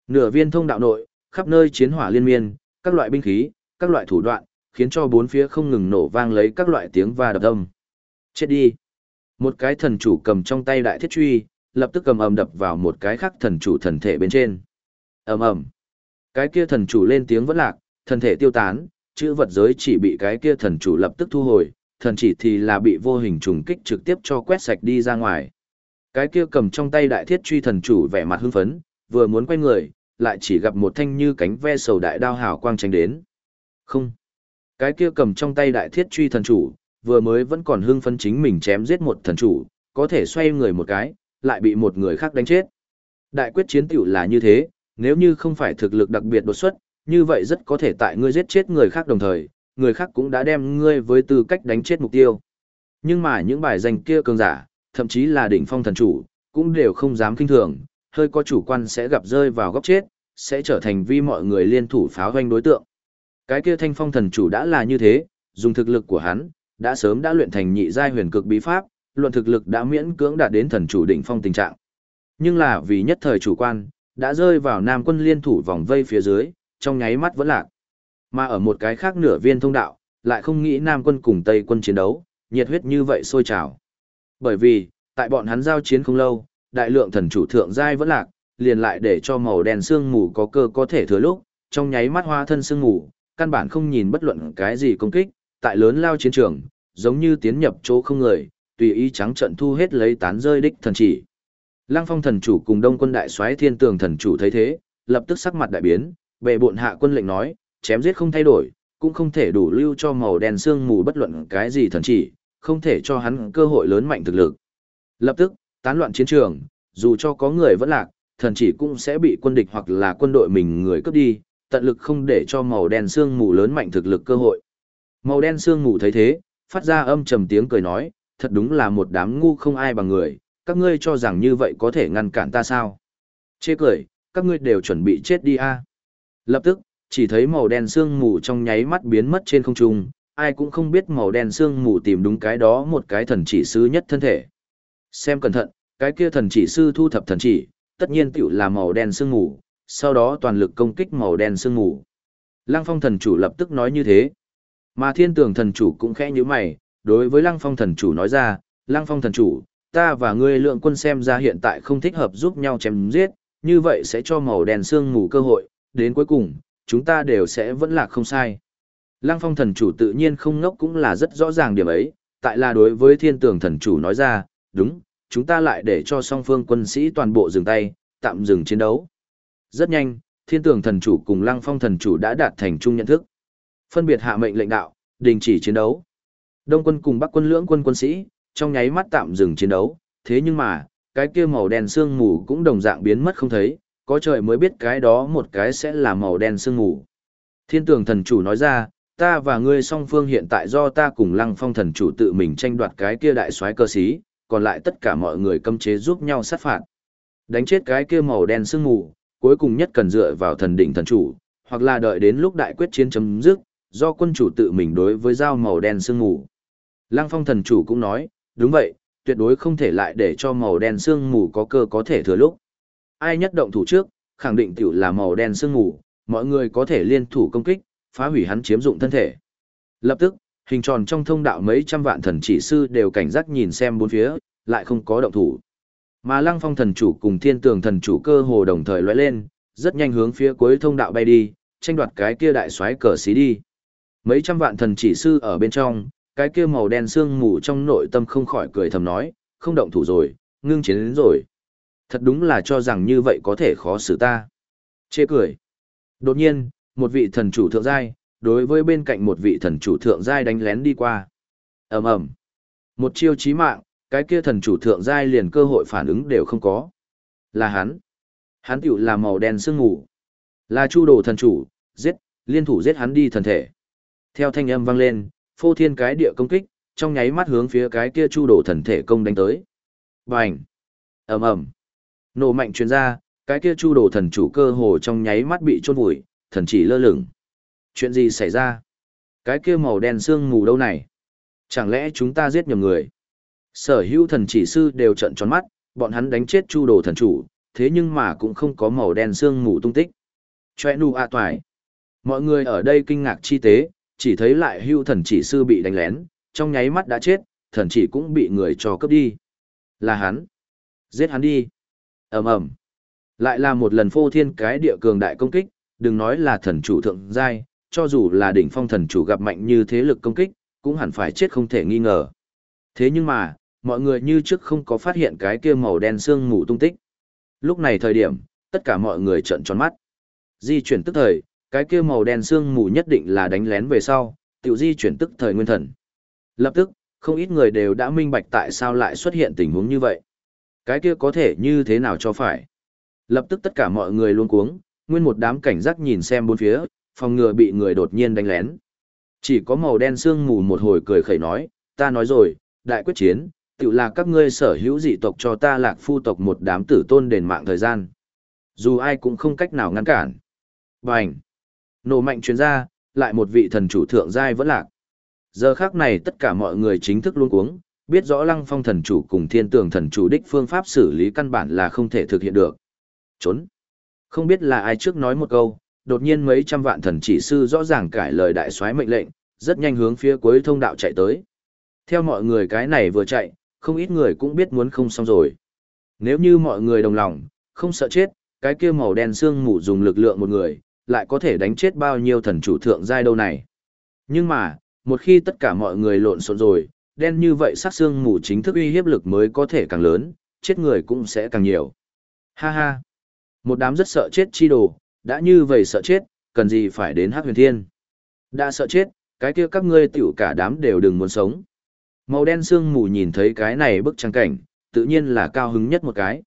Nửa viên thông đạo nội, khắp nơi chiến hỏa liên miên, các loại binh khí, các loại thủ đoạn, khiến cho bốn phía không ngừng nổ vang lấy các loại tiếng va đập âm. Chết đi. Một cái thần chủ cầm trong tay đại thiết truy, lập tức cầm ầm đập vào một cái khác thần chủ thần thể bên trên. Ầm ầm. Cái kia thần chủ lên tiếng vẫn lạc, thần thể tiêu tán, chữ vật giới chỉ bị cái kia thần chủ lập tức thu hồi, thần chỉ thì là bị vô hình trùng kích trực tiếp cho quét sạch đi ra ngoài. Cái kia cầm trong tay đại thiết truy thần chủ vẻ mặt hưng phấn, vừa muốn quay người, lại chỉ gặp một thanh như cánh ve sầu đại đao hào quang tránh đến. Không. Cái kia cầm trong tay đại thiết truy thần chủ, vừa mới vẫn còn hưng phấn chính mình chém giết một thần chủ, có thể xoay người một cái, lại bị một người khác đánh chết. Đại quyết chiến tiểu là như thế, nếu như không phải thực lực đặc biệt đột xuất, như vậy rất có thể tại ngươi giết chết người khác đồng thời, người khác cũng đã đem ngươi với tư cách đánh chết mục tiêu. Nhưng mà những bài danh kia cường giả, thậm chí là đỉnh phong thần chủ, cũng đều không dám kinh thường, hơi có chủ quan sẽ gặp rơi vào góc chết, sẽ trở thành vi mọi người liên thủ pháo hoanh đối tượng. Cái kia thanh phong thần chủ đã là như thế, dùng thực lực của hắn, đã sớm đã luyện thành nhị giai huyền cực bí pháp, luận thực lực đã miễn cưỡng đạt đến thần chủ đỉnh phong tình trạng. Nhưng là vì nhất thời chủ quan, đã rơi vào nam quân liên thủ vòng vây phía dưới, trong nháy mắt vẫn lạc. Mà ở một cái khác nửa viên thông đạo, lại không nghĩ nam quân cùng tây quân chiến đấu, nhiệt huyết như vậy sôi trào. Bởi vì, tại bọn hắn giao chiến không lâu, đại lượng thần chủ thượng giai vẫn lạc, liền lại để cho màu đen sương mù có cơ có thể thừa lúc, trong nháy mắt hoa thân sương mù, căn bản không nhìn bất luận cái gì công kích, tại lớn lao chiến trường, giống như tiến nhập chỗ không người, tùy ý trắng trận thu hết lấy tán rơi đích thần chỉ. Lăng Phong thần chủ cùng Đông quân đại soái Thiên Tường thần chủ thấy thế, lập tức sắc mặt đại biến, bệ bộn hạ quân lệnh nói, chém giết không thay đổi, cũng không thể đủ lưu cho màu đen xương mù bất luận cái gì thần chỉ, không thể cho hắn cơ hội lớn mạnh thực lực. Lập tức, tán loạn chiến trường, dù cho có người vẫn lạc, thần chỉ cũng sẽ bị quân địch hoặc là quân đội mình người cướp đi, tận lực không để cho màu đen sương mù lớn mạnh thực lực cơ hội. Màu đen sương mù thấy thế, phát ra âm trầm tiếng cười nói, thật đúng là một đám ngu không ai bằng người, các ngươi cho rằng như vậy có thể ngăn cản ta sao? Chê cười, các ngươi đều chuẩn bị chết đi a. Lập tức, chỉ thấy màu đen sương mù trong nháy mắt biến mất trên không trung, ai cũng không biết màu đen sương mù tìm đúng cái đó một cái thần chỉ sư nhất thân thể. Xem cẩn thận, cái kia thần chỉ sư thu thập thần chỉ, tất nhiên tiểu là màu đen sương mù, sau đó toàn lực công kích màu đen sương mù. Lăng phong thần chủ lập tức nói như thế. Mà thiên tường thần chủ cũng khẽ như mày, đối với lăng phong thần chủ nói ra, lăng phong thần chủ, ta và ngươi lượng quân xem ra hiện tại không thích hợp giúp nhau chém giết, như vậy sẽ cho màu đen sương mù cơ hội, đến cuối cùng, chúng ta đều sẽ vẫn là không sai. Lăng phong thần chủ tự nhiên không ngốc cũng là rất rõ ràng điểm ấy, tại là đối với thiên tường thần chủ nói ra, đúng, chúng ta lại để cho song phương quân sĩ toàn bộ dừng tay, tạm dừng chiến đấu. Rất nhanh, thiên tường thần chủ cùng lăng phong thần chủ đã đạt thành chung nhận thức. Phân biệt hạ mệnh lệnh đạo, đình chỉ chiến đấu. Đông quân cùng Bắc quân lưỡng quân quân sĩ, trong nháy mắt tạm dừng chiến đấu, thế nhưng mà, cái kia màu đen sương mù cũng đồng dạng biến mất không thấy, có trời mới biết cái đó một cái sẽ là màu đen sương mù. Thiên tường thần chủ nói ra, ta và ngươi song phương hiện tại do ta cùng lăng phong thần chủ tự mình tranh đoạt cái kia đại soái cơ sĩ, còn lại tất cả mọi người cấm chế giúp nhau sát phạt. Đánh chết cái kia màu đen sương mù, cuối cùng nhất cần dựa vào thần đỉnh thần chủ, hoặc là đợi đến lúc đại quyết chiến chấm dứt, do quân chủ tự mình đối với dao màu đen sương mù. Lăng phong thần chủ cũng nói, đúng vậy, tuyệt đối không thể lại để cho màu đen sương mù có cơ có thể thừa lúc. Ai nhất động thủ trước, khẳng định tiểu là màu đen sương mù, mọi người có thể liên thủ công kích, phá hủy hắn chiếm dụng thân thể. Lập tức, hình tròn trong thông đạo mấy trăm vạn thần chỉ sư đều cảnh giác nhìn xem bốn phía, lại không có động thủ. Mà Lăng Phong thần chủ cùng Thiên Tường thần chủ cơ hồ đồng thời lóe lên, rất nhanh hướng phía cuối thông đạo bay đi, tranh đoạt cái kia đại xoáy cờ xí đi. Mấy trăm vạn thần chỉ sư ở bên trong, cái kia màu đen sương mù trong nội tâm không khỏi cười thầm nói, không động thủ rồi, ngưng chiến đến rồi. Thật đúng là cho rằng như vậy có thể khó xử ta. Chê cười. Đột nhiên, một vị thần chủ thượng giai, đối với bên cạnh một vị thần chủ thượng giai đánh lén đi qua. ầm ầm, Một chiêu chí mạng, cái kia thần chủ thượng giai liền cơ hội phản ứng đều không có. Là hắn. Hắn tiểu là màu đen sương mù. Là chu đồ thần chủ, giết, liên thủ giết hắn đi thần thể. Theo thanh âm vang lên, phô thiên cái địa công kích, trong nháy mắt hướng phía cái kia chu đồ thần thể công đánh tới. Bành! ầm ầm, Nổ mạnh truyền ra, cái kia chu đồ thần chủ cơ hồ trong nháy mắt bị chôn vùi, thần chỉ lơ lửng. Chuyện gì xảy ra? Cái kia màu đen sương mù đâu này? Chẳng lẽ chúng ta giết nhầm người? Sở hữu thần chỉ sư đều trận tròn mắt, bọn hắn đánh chết chu đồ thần chủ, thế nhưng mà cũng không có màu đen xương mù tung tích. Chòe nu a toài. Mọi người ở đây kinh ngạc chi tế, chỉ thấy lại hưu thần chỉ sư bị đánh lén, trong nháy mắt đã chết, thần chỉ cũng bị người cho cướp đi. Là hắn. Giết hắn đi. ầm ầm Lại là một lần phô thiên cái địa cường đại công kích, đừng nói là thần chủ thượng giai, cho dù là đỉnh phong thần chủ gặp mạnh như thế lực công kích, cũng hẳn phải chết không thể nghi ngờ. Thế nhưng mà, mọi người như trước không có phát hiện cái kia màu đen sương mù tung tích. Lúc này thời điểm, tất cả mọi người trợn tròn mắt. Di chuyển tức thời, cái kia màu đen sương mù nhất định là đánh lén về sau, tiểu di chuyển tức thời nguyên thần. Lập tức, không ít người đều đã minh bạch tại sao lại xuất hiện tình huống như vậy. Cái kia có thể như thế nào cho phải. Lập tức tất cả mọi người luôn cuống, nguyên một đám cảnh giác nhìn xem bốn phía, phòng ngừa bị người đột nhiên đánh lén. Chỉ có màu đen sương mù một hồi cười khẩy nói, ta nói rồi, đại quyết chiến, tự là các ngươi sở hữu dị tộc cho ta lạc phu tộc một đám tử tôn đền mạng thời gian. Dù ai cũng không cách nào ngăn cản. Bành! Nổ mạnh chuyên gia lại một vị thần chủ thượng giai vẫn lạc. Giờ khác này tất cả mọi người chính thức luôn cuống, biết rõ lăng phong thần chủ cùng thiên tường thần chủ đích phương pháp xử lý căn bản là không thể thực hiện được. Trốn! Không biết là ai trước nói một câu, đột nhiên mấy trăm vạn thần chỉ sư rõ ràng cải lời đại soái mệnh lệnh, rất nhanh hướng phía cuối thông đạo chạy tới. Theo mọi người cái này vừa chạy, không ít người cũng biết muốn không xong rồi. Nếu như mọi người đồng lòng, không sợ chết, cái kia màu đen xương mù dùng lực lượng một người, lại có thể đánh chết bao nhiêu thần chủ thượng giai đâu này. Nhưng mà, một khi tất cả mọi người lộn xộn rồi, đen như vậy sát xương mù chính thức uy hiếp lực mới có thể càng lớn, chết người cũng sẽ càng nhiều. Ha ha! Một đám rất sợ chết chi đồ, đã như vậy sợ chết, cần gì phải đến hắc huyền thiên. Đã sợ chết, cái kia các ngươi tiểu cả đám đều đừng muốn sống. Màu đen xương mù nhìn thấy cái này bức trang cảnh, tự nhiên là cao hứng nhất một cái.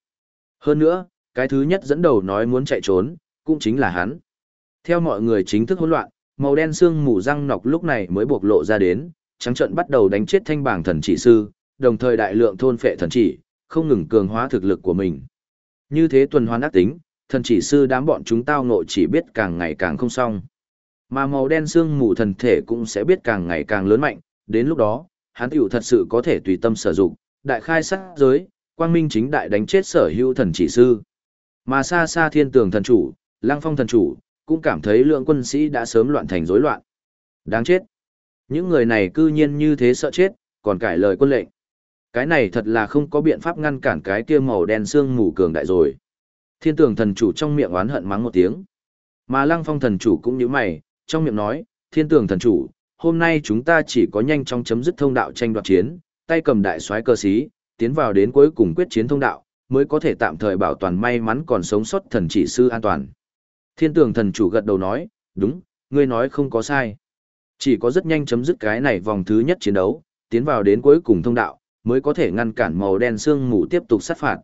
Hơn nữa, cái thứ nhất dẫn đầu nói muốn chạy trốn, cũng chính là hắn. Theo mọi người chính thức hỗn loạn, màu đen xương mù răng nọc lúc này mới bộc lộ ra đến, trắng trận bắt đầu đánh chết thanh bảng thần chỉ sư, đồng thời đại lượng thôn phệ thần chỉ, không ngừng cường hóa thực lực của mình. Như thế tuần hoàn ác tính, thần chỉ sư đám bọn chúng tao ngộ chỉ biết càng ngày càng không xong. Mà màu đen xương mù thần thể cũng sẽ biết càng ngày càng lớn mạnh, đến lúc đó, hắn tiểu thật sự có thể tùy tâm sử dụng, đại khai sát giới, quang minh chính đại đánh chết sở hữu thần chỉ sư. Mà xa xa thiên tường thần chủ, lang phong thần chủ, cũng cảm thấy lượng quân sĩ đã sớm loạn thành rối loạn. Đáng chết. Những người này cư nhiên như thế sợ chết, còn cải lời quân lệnh. Cái này thật là không có biện pháp ngăn cản cái kia màu đen xương mù cường đại rồi. Thiên tường thần chủ trong miệng oán hận mắng một tiếng. Mà lăng phong thần chủ cũng như mày, trong miệng nói, thiên tường thần chủ, hôm nay chúng ta chỉ có nhanh chóng chấm dứt thông đạo tranh đoạt chiến, tay cầm đại soái cơ sĩ, tiến vào đến cuối cùng quyết chiến thông đạo, mới có thể tạm thời bảo toàn may mắn còn sống sót thần chỉ sư an toàn. Thiên tường thần chủ gật đầu nói, đúng, ngươi nói không có sai. Chỉ có rất nhanh chấm dứt cái này vòng thứ nhất chiến đấu, tiến vào đến cuối cùng thông đạo, mới có thể ngăn cản màu đen sương mù tiếp tục sát phạt.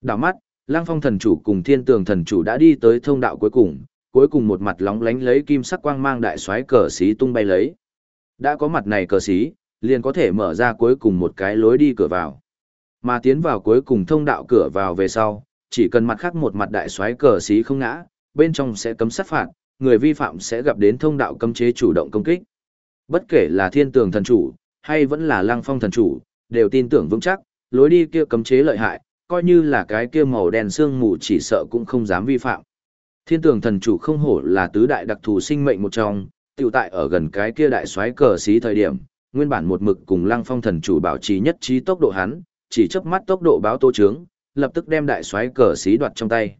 Đảo mắt, Lang Phong thần chủ cùng Thiên Tường thần chủ đã đi tới thông đạo cuối cùng, cuối cùng một mặt lóng lánh lấy kim sắc quang mang đại xoáy cờ xí tung bay lấy. Đã có mặt này cờ xí, liền có thể mở ra cuối cùng một cái lối đi cửa vào. Mà tiến vào cuối cùng thông đạo cửa vào về sau, chỉ cần mặt khác một mặt đại xoáy cờ xí không ngã, bên trong sẽ cấm sát phạt, người vi phạm sẽ gặp đến thông đạo cấm chế chủ động công kích. Bất kể là thiên tường thần chủ, hay vẫn là lăng phong thần chủ, đều tin tưởng vững chắc, lối đi kia cấm chế lợi hại, coi như là cái kia màu đen xương mù chỉ sợ cũng không dám vi phạm. Thiên tường thần chủ không hổ là tứ đại đặc thù sinh mệnh một trong, tiểu tại ở gần cái kia đại xoáy cờ xí thời điểm, nguyên bản một mực cùng lăng phong thần chủ bảo trì nhất trí tốc độ hắn, chỉ chớp mắt tốc độ báo tô trướng, lập tức đem đại xoáy cờ xí đoạt trong tay.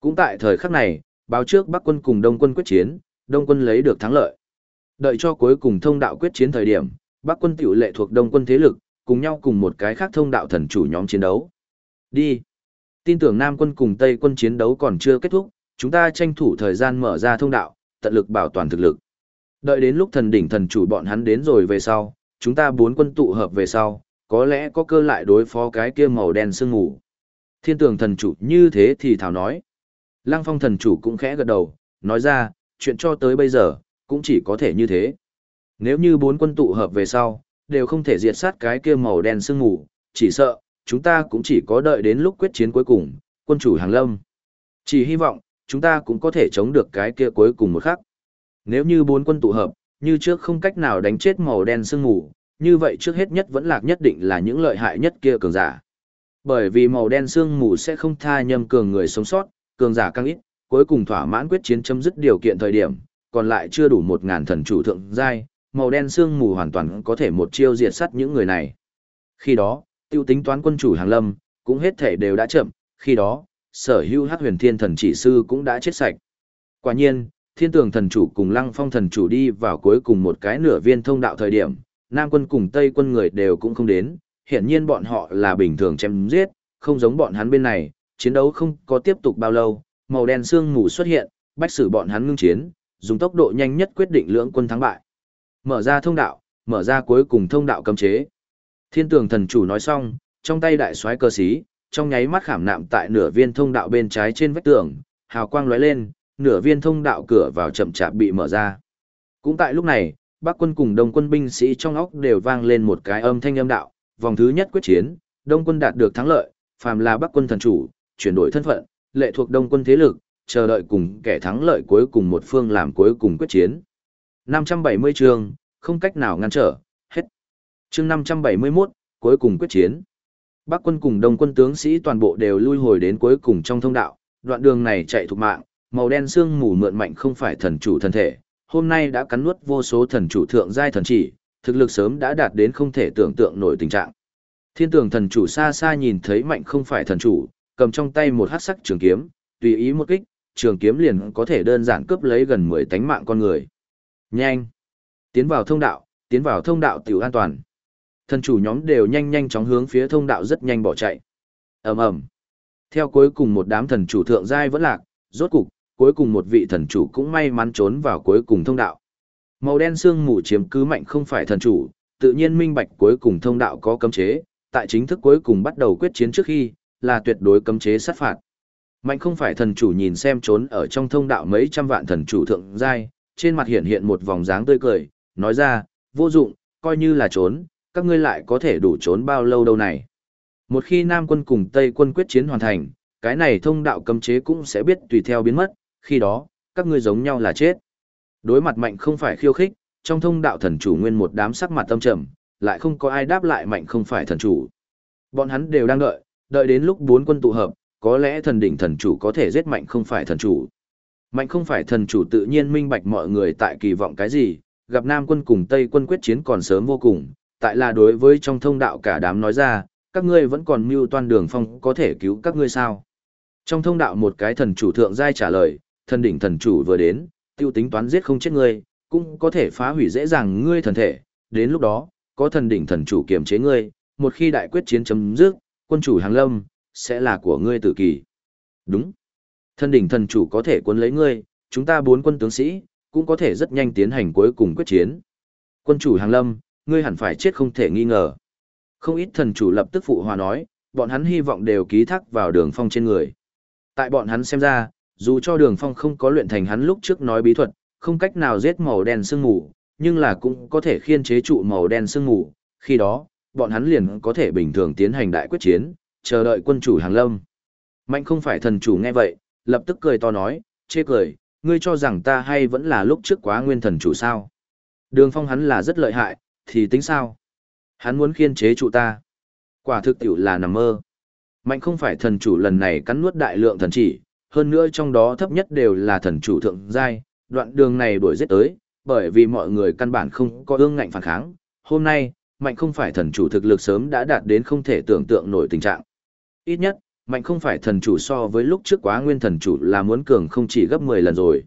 Cũng tại thời khắc này, báo trước Bắc quân cùng Đông quân quyết chiến, Đông quân lấy được thắng lợi. Đợi cho cuối cùng thông đạo quyết chiến thời điểm, Bắc quân tiểu lệ thuộc Đông quân thế lực, cùng nhau cùng một cái khác thông đạo thần chủ nhóm chiến đấu. Đi. Tin tưởng Nam quân cùng Tây quân chiến đấu còn chưa kết thúc, chúng ta tranh thủ thời gian mở ra thông đạo, tận lực bảo toàn thực lực. Đợi đến lúc thần đỉnh thần chủ bọn hắn đến rồi về sau, chúng ta bốn quân tụ hợp về sau, có lẽ có cơ lại đối phó cái kia màu đen sương ngủ. Thiên tường thần chủ như thế thì thảo nói. Lăng phong thần chủ cũng khẽ gật đầu, nói ra, chuyện cho tới bây giờ, cũng chỉ có thể như thế. Nếu như bốn quân tụ hợp về sau, đều không thể diệt sát cái kia màu đen sương ngủ, chỉ sợ, chúng ta cũng chỉ có đợi đến lúc quyết chiến cuối cùng, quân chủ hàng lâm. Chỉ hy vọng, chúng ta cũng có thể chống được cái kia cuối cùng một khắc. Nếu như bốn quân tụ hợp, như trước không cách nào đánh chết màu đen sương mù như vậy trước hết nhất vẫn lạc nhất định là những lợi hại nhất kia cường giả. Bởi vì màu đen sương mù sẽ không tha nhâm cường người sống sót, cường giả càng ít, cuối cùng thỏa mãn quyết chiến chấm dứt điều kiện thời điểm, còn lại chưa đủ một ngàn thần chủ thượng giai, màu đen sương mù hoàn toàn có thể một chiêu diệt sát những người này. Khi đó, tiêu tính toán quân chủ hàng lâm, cũng hết thể đều đã chậm, khi đó, sở hữu hắc huyền thiên thần chỉ sư cũng đã chết sạch. Quả nhiên, thiên tường thần chủ cùng lăng phong thần chủ đi vào cuối cùng một cái nửa viên thông đạo thời điểm, Nam quân cùng Tây quân người đều cũng không đến, hiện nhiên bọn họ là bình thường chém giết, không giống bọn hắn bên này, chiến đấu không có tiếp tục bao lâu, màu đen sương mù xuất hiện, bách sử bọn hắn ngưng chiến, dùng tốc độ nhanh nhất quyết định lưỡng quân thắng bại. Mở ra thông đạo, mở ra cuối cùng thông đạo cấm chế. Thiên tường thần chủ nói xong, trong tay đại soái cơ sĩ, trong nháy mắt khảm nạm tại nửa viên thông đạo bên trái trên vách tường, hào quang lóe lên, nửa viên thông đạo cửa vào chậm chạp bị mở ra. Cũng tại lúc này, Bắc quân cùng Đông quân binh sĩ trong óc đều vang lên một cái âm thanh âm đạo, vòng thứ nhất quyết chiến, Đông quân đạt được thắng lợi, phàm là Bắc quân thần chủ, chuyển đổi thân phận, lệ thuộc Đông quân thế lực, chờ đợi cùng kẻ thắng lợi cuối cùng một phương làm cuối cùng quyết chiến. 570 chương, không cách nào ngăn trở, hết. Chương 571, cuối cùng quyết chiến. Bắc quân cùng Đông quân tướng sĩ toàn bộ đều lui hồi đến cuối cùng trong thông đạo, đoạn đường này chạy thuộc mạng, màu đen xương mù mượn mạnh không phải thần chủ thân thể, hôm nay đã cắn nuốt vô số thần chủ thượng giai thần chỉ, thực lực sớm đã đạt đến không thể tưởng tượng nổi tình trạng. Thiên tường thần chủ xa xa nhìn thấy mạnh không phải thần chủ, cầm trong tay một hắc sắc trường kiếm, tùy ý một kích, trường kiếm liền có thể đơn giản cướp lấy gần 10 tánh mạng con người. Nhanh! Tiến vào thông đạo, tiến vào thông đạo tiểu an toàn. Thần chủ nhóm đều nhanh nhanh chóng hướng phía thông đạo rất nhanh bỏ chạy. ầm ầm. Theo cuối cùng một đám thần chủ thượng giai vẫn lạc, rốt cục, cuối cùng một vị thần chủ cũng may mắn trốn vào cuối cùng thông đạo. Màu đen xương mù chiếm cứ mạnh không phải thần chủ, tự nhiên minh bạch cuối cùng thông đạo có cấm chế, tại chính thức cuối cùng bắt đầu quyết chiến trước khi, là tuyệt đối cấm chế sát phạt. Mạnh không phải thần chủ nhìn xem trốn ở trong thông đạo mấy trăm vạn thần chủ thượng giai, trên mặt hiện hiện một vòng dáng tươi cười, nói ra, vô dụng, coi như là trốn, các ngươi lại có thể đủ trốn bao lâu đâu này. Một khi Nam quân cùng Tây quân quyết chiến hoàn thành, cái này thông đạo cấm chế cũng sẽ biết tùy theo biến mất, khi đó, các ngươi giống nhau là chết. Đối mặt mạnh không phải khiêu khích, trong thông đạo thần chủ nguyên một đám sắc mặt tâm trầm, lại không có ai đáp lại mạnh không phải thần chủ. Bọn hắn đều đang đợi, đợi đến lúc bốn quân tụ hợp, có lẽ thần đỉnh thần chủ có thể giết mạnh không phải thần chủ. Mạnh không phải thần chủ tự nhiên minh bạch mọi người tại kỳ vọng cái gì, gặp Nam quân cùng Tây quân quyết chiến còn sớm vô cùng, tại là đối với trong thông đạo cả đám nói ra, các ngươi vẫn còn mưu toan đường phong có thể cứu các ngươi sao. Trong thông đạo một cái thần chủ thượng giai trả lời, thần đỉnh thần chủ vừa đến, tiêu tính toán giết không chết ngươi, cũng có thể phá hủy dễ dàng ngươi thần thể, đến lúc đó, có thần đỉnh thần chủ kiềm chế ngươi, một khi đại quyết chiến chấm dứt, quân chủ hàng lâm, sẽ là của ngươi tử kỳ. Đúng. Thần đỉnh thần chủ có thể quân lấy ngươi, chúng ta bốn quân tướng sĩ, cũng có thể rất nhanh tiến hành cuối cùng quyết chiến. Quân chủ hàng lâm, ngươi hẳn phải chết không thể nghi ngờ. Không ít thần chủ lập tức phụ hòa nói, bọn hắn hy vọng đều ký thác vào đường phong trên người. Tại bọn hắn xem ra, dù cho đường phong không có luyện thành hắn lúc trước nói bí thuật, không cách nào giết màu đen sương mù, nhưng là cũng có thể khiên chế trụ màu đen sương mù, khi đó, bọn hắn liền có thể bình thường tiến hành đại quyết chiến, chờ đợi quân chủ hàng lâm. Mạnh không phải thần chủ nghe vậy, lập tức cười to nói, chê cười, ngươi cho rằng ta hay vẫn là lúc trước quá nguyên thần chủ sao. Đường phong hắn là rất lợi hại, thì tính sao? Hắn muốn khiên chế trụ ta. Quả thực tiểu là nằm mơ. Mạnh không phải thần chủ lần này cắn nuốt đại lượng thần chỉ, hơn nữa trong đó thấp nhất đều là thần chủ thượng giai, đoạn đường này đuổi giết tới, bởi vì mọi người căn bản không có ương ngạnh phản kháng. Hôm nay, mạnh không phải thần chủ thực lực sớm đã đạt đến không thể tưởng tượng nổi tình trạng. Ít nhất, mạnh không phải thần chủ so với lúc trước quá nguyên thần chủ là muốn cường không chỉ gấp 10 lần rồi.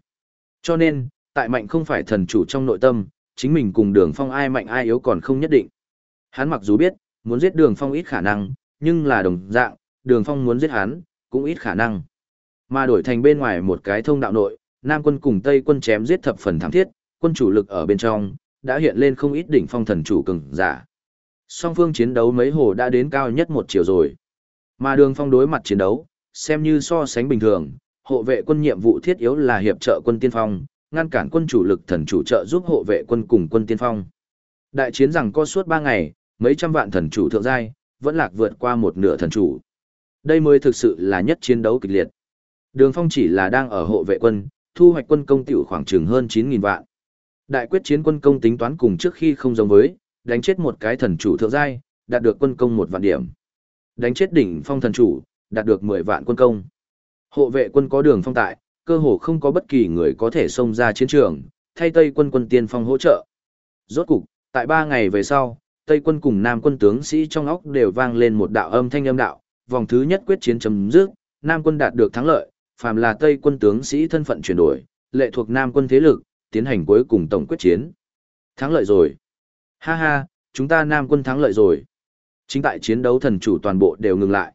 Cho nên, tại mạnh không phải thần chủ trong nội tâm, chính mình cùng đường phong ai mạnh ai yếu còn không nhất định. Hắn mặc dù biết, muốn giết đường phong ít khả năng, nhưng là đồng dạng, đường phong muốn giết hắn, cũng ít khả năng. Mà đổi thành bên ngoài một cái thông đạo nội, Nam quân cùng Tây quân chém giết thập phần thảm thiết, quân chủ lực ở bên trong, đã hiện lên không ít đỉnh phong thần chủ cường giả. Song phương chiến đấu mấy hồ đã đến cao nhất một chiều rồi. Mà đường phong đối mặt chiến đấu, xem như so sánh bình thường, hộ vệ quân nhiệm vụ thiết yếu là hiệp trợ quân tiên phong, ngăn cản quân chủ lực thần chủ trợ giúp hộ vệ quân cùng quân tiên phong. Đại chiến rằng có suốt 3 ngày, mấy trăm vạn thần chủ thượng giai, vẫn lạc vượt qua một nửa thần chủ. Đây mới thực sự là nhất chiến đấu kịch liệt. Đường Phong chỉ là đang ở hộ vệ quân, thu hoạch quân công tiểu khoảng chừng hơn 9.000 vạn. Đại quyết chiến quân công tính toán cùng trước khi không giống với, đánh chết một cái thần chủ thượng giai, đạt được quân công một vạn điểm. Đánh chết đỉnh phong thần chủ, đạt được 10 vạn quân công. Hộ vệ quân có đường phong tại, cơ hồ không có bất kỳ người có thể xông ra chiến trường, thay Tây quân quân tiên phong hỗ trợ. Rốt cục, tại ba ngày về sau, Tây quân cùng Nam quân tướng sĩ trong óc đều vang lên một đạo âm thanh âm đạo, vòng thứ nhất quyết chiến chấm dứt, Nam quân đạt được thắng lợi, phàm là Tây quân tướng sĩ thân phận chuyển đổi, lệ thuộc Nam quân thế lực, tiến hành cuối cùng tổng quyết chiến. Thắng lợi rồi. Ha ha, chúng ta Nam quân thắng lợi rồi. Chính tại chiến đấu thần chủ toàn bộ đều ngừng lại.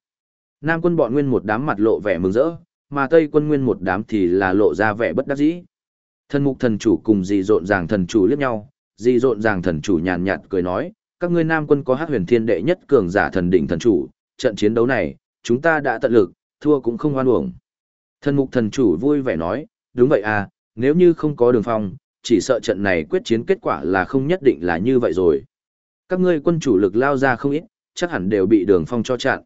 Nam quân bọn nguyên một đám mặt lộ vẻ mừng rỡ, mà Tây quân nguyên một đám thì là lộ ra vẻ bất đắc dĩ. Thần mục thần chủ cùng dì rộn ràng thần chủ liếc nhau, dì rộn ràng thần chủ nhàn nhạt cười nói, các ngươi nam quân có hát huyền thiên đệ nhất cường giả thần đỉnh thần chủ, trận chiến đấu này, chúng ta đã tận lực, thua cũng không hoan uổng. Thần mục thần chủ vui vẻ nói, đúng vậy à, nếu như không có đường phong, chỉ sợ trận này quyết chiến kết quả là không nhất định là như vậy rồi. Các ngươi quân chủ lực lao ra không ít, chắc hẳn đều bị đường phong cho chặn.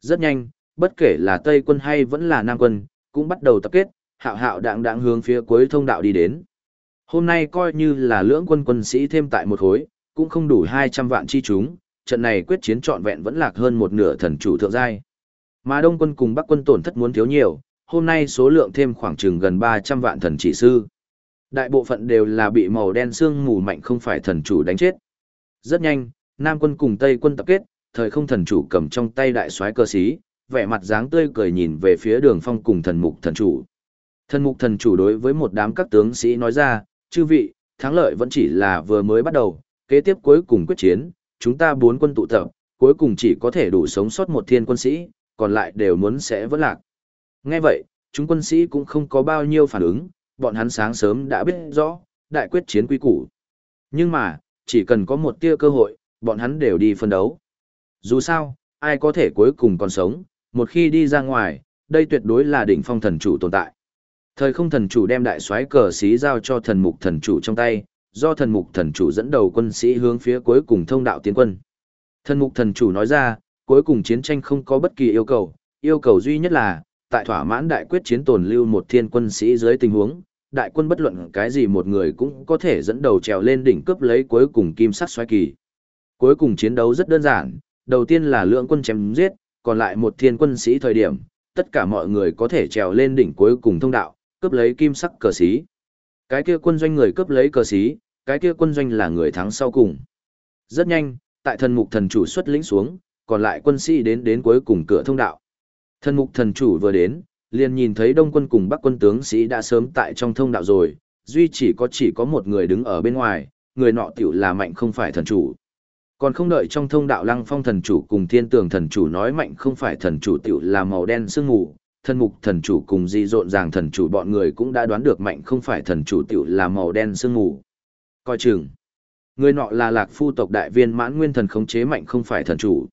Rất nhanh, bất kể là Tây quân hay vẫn là Nam quân, cũng bắt đầu tập kết, hạo hạo đạng đạng hướng phía cuối thông đạo đi đến. Hôm nay coi như là lưỡng quân quân sĩ thêm tại một khối, cũng không đủ 200 vạn chi chúng, trận này quyết chiến trọn vẹn vẫn lạc hơn một nửa thần chủ thượng giai. Mà Đông quân cùng Bắc quân tổn thất muốn thiếu nhiều, hôm nay số lượng thêm khoảng chừng gần 300 vạn thần chỉ sư. Đại bộ phận đều là bị màu đen xương mù mạnh không phải thần chủ đánh chết. Rất nhanh, Nam quân cùng Tây quân tập kết, thời không thần chủ cầm trong tay đại soái cơ sĩ, vẻ mặt dáng tươi cười nhìn về phía đường phong cùng thần mục thần chủ. Thần mục thần chủ đối với một đám các tướng sĩ nói ra, chư vị, thắng lợi vẫn chỉ là vừa mới bắt đầu, kế tiếp cuối cùng quyết chiến, chúng ta bốn quân tụ tập, cuối cùng chỉ có thể đủ sống sót một thiên quân sĩ, còn lại đều muốn sẽ vỡ lạc. Nghe vậy, chúng quân sĩ cũng không có bao nhiêu phản ứng, bọn hắn sáng sớm đã biết rõ, đại quyết chiến quy củ. Nhưng mà, chỉ cần có một tia cơ hội, bọn hắn đều đi phân đấu. Dù sao, ai có thể cuối cùng còn sống, một khi đi ra ngoài, đây tuyệt đối là đỉnh phong thần chủ tồn tại. Thời không thần chủ đem đại soái cờ xí giao cho thần mục thần chủ trong tay, do thần mục thần chủ dẫn đầu quân sĩ hướng phía cuối cùng thông đạo tiến quân. Thần mục thần chủ nói ra, cuối cùng chiến tranh không có bất kỳ yêu cầu, yêu cầu duy nhất là, tại thỏa mãn đại quyết chiến tồn lưu một thiên quân sĩ dưới tình huống, đại quân bất luận cái gì một người cũng có thể dẫn đầu trèo lên đỉnh cướp lấy cuối cùng kim sắc xoay kỳ. Cuối cùng chiến đấu rất đơn giản, đầu tiên là lượng quân chém giết, còn lại một thiên quân sĩ thời điểm, tất cả mọi người có thể trèo lên đỉnh cuối cùng thông đạo, cướp lấy kim sắc cờ sĩ. Cái kia quân doanh người cướp lấy cờ sĩ, cái kia quân doanh là người thắng sau cùng. Rất nhanh, tại thần mục thần chủ xuất lĩnh xuống, còn lại quân sĩ đến đến cuối cùng cửa thông đạo. Thần mục thần chủ vừa đến, liền nhìn thấy đông quân cùng bắc quân tướng sĩ đã sớm tại trong thông đạo rồi, duy chỉ có chỉ có một người đứng ở bên ngoài, người nọ tiểu là mạnh không phải thần chủ. Còn không đợi trong thông đạo lăng phong thần chủ cùng thiên tường thần chủ nói mạnh không phải thần chủ tiểu là màu đen sương mù, thần mục thần chủ cùng di rộn ràng thần chủ bọn người cũng đã đoán được mạnh không phải thần chủ tiểu là màu đen sương mù. Coi chừng. Người nọ là lạc phu tộc đại viên mãn nguyên thần khống chế mạnh không phải thần chủ.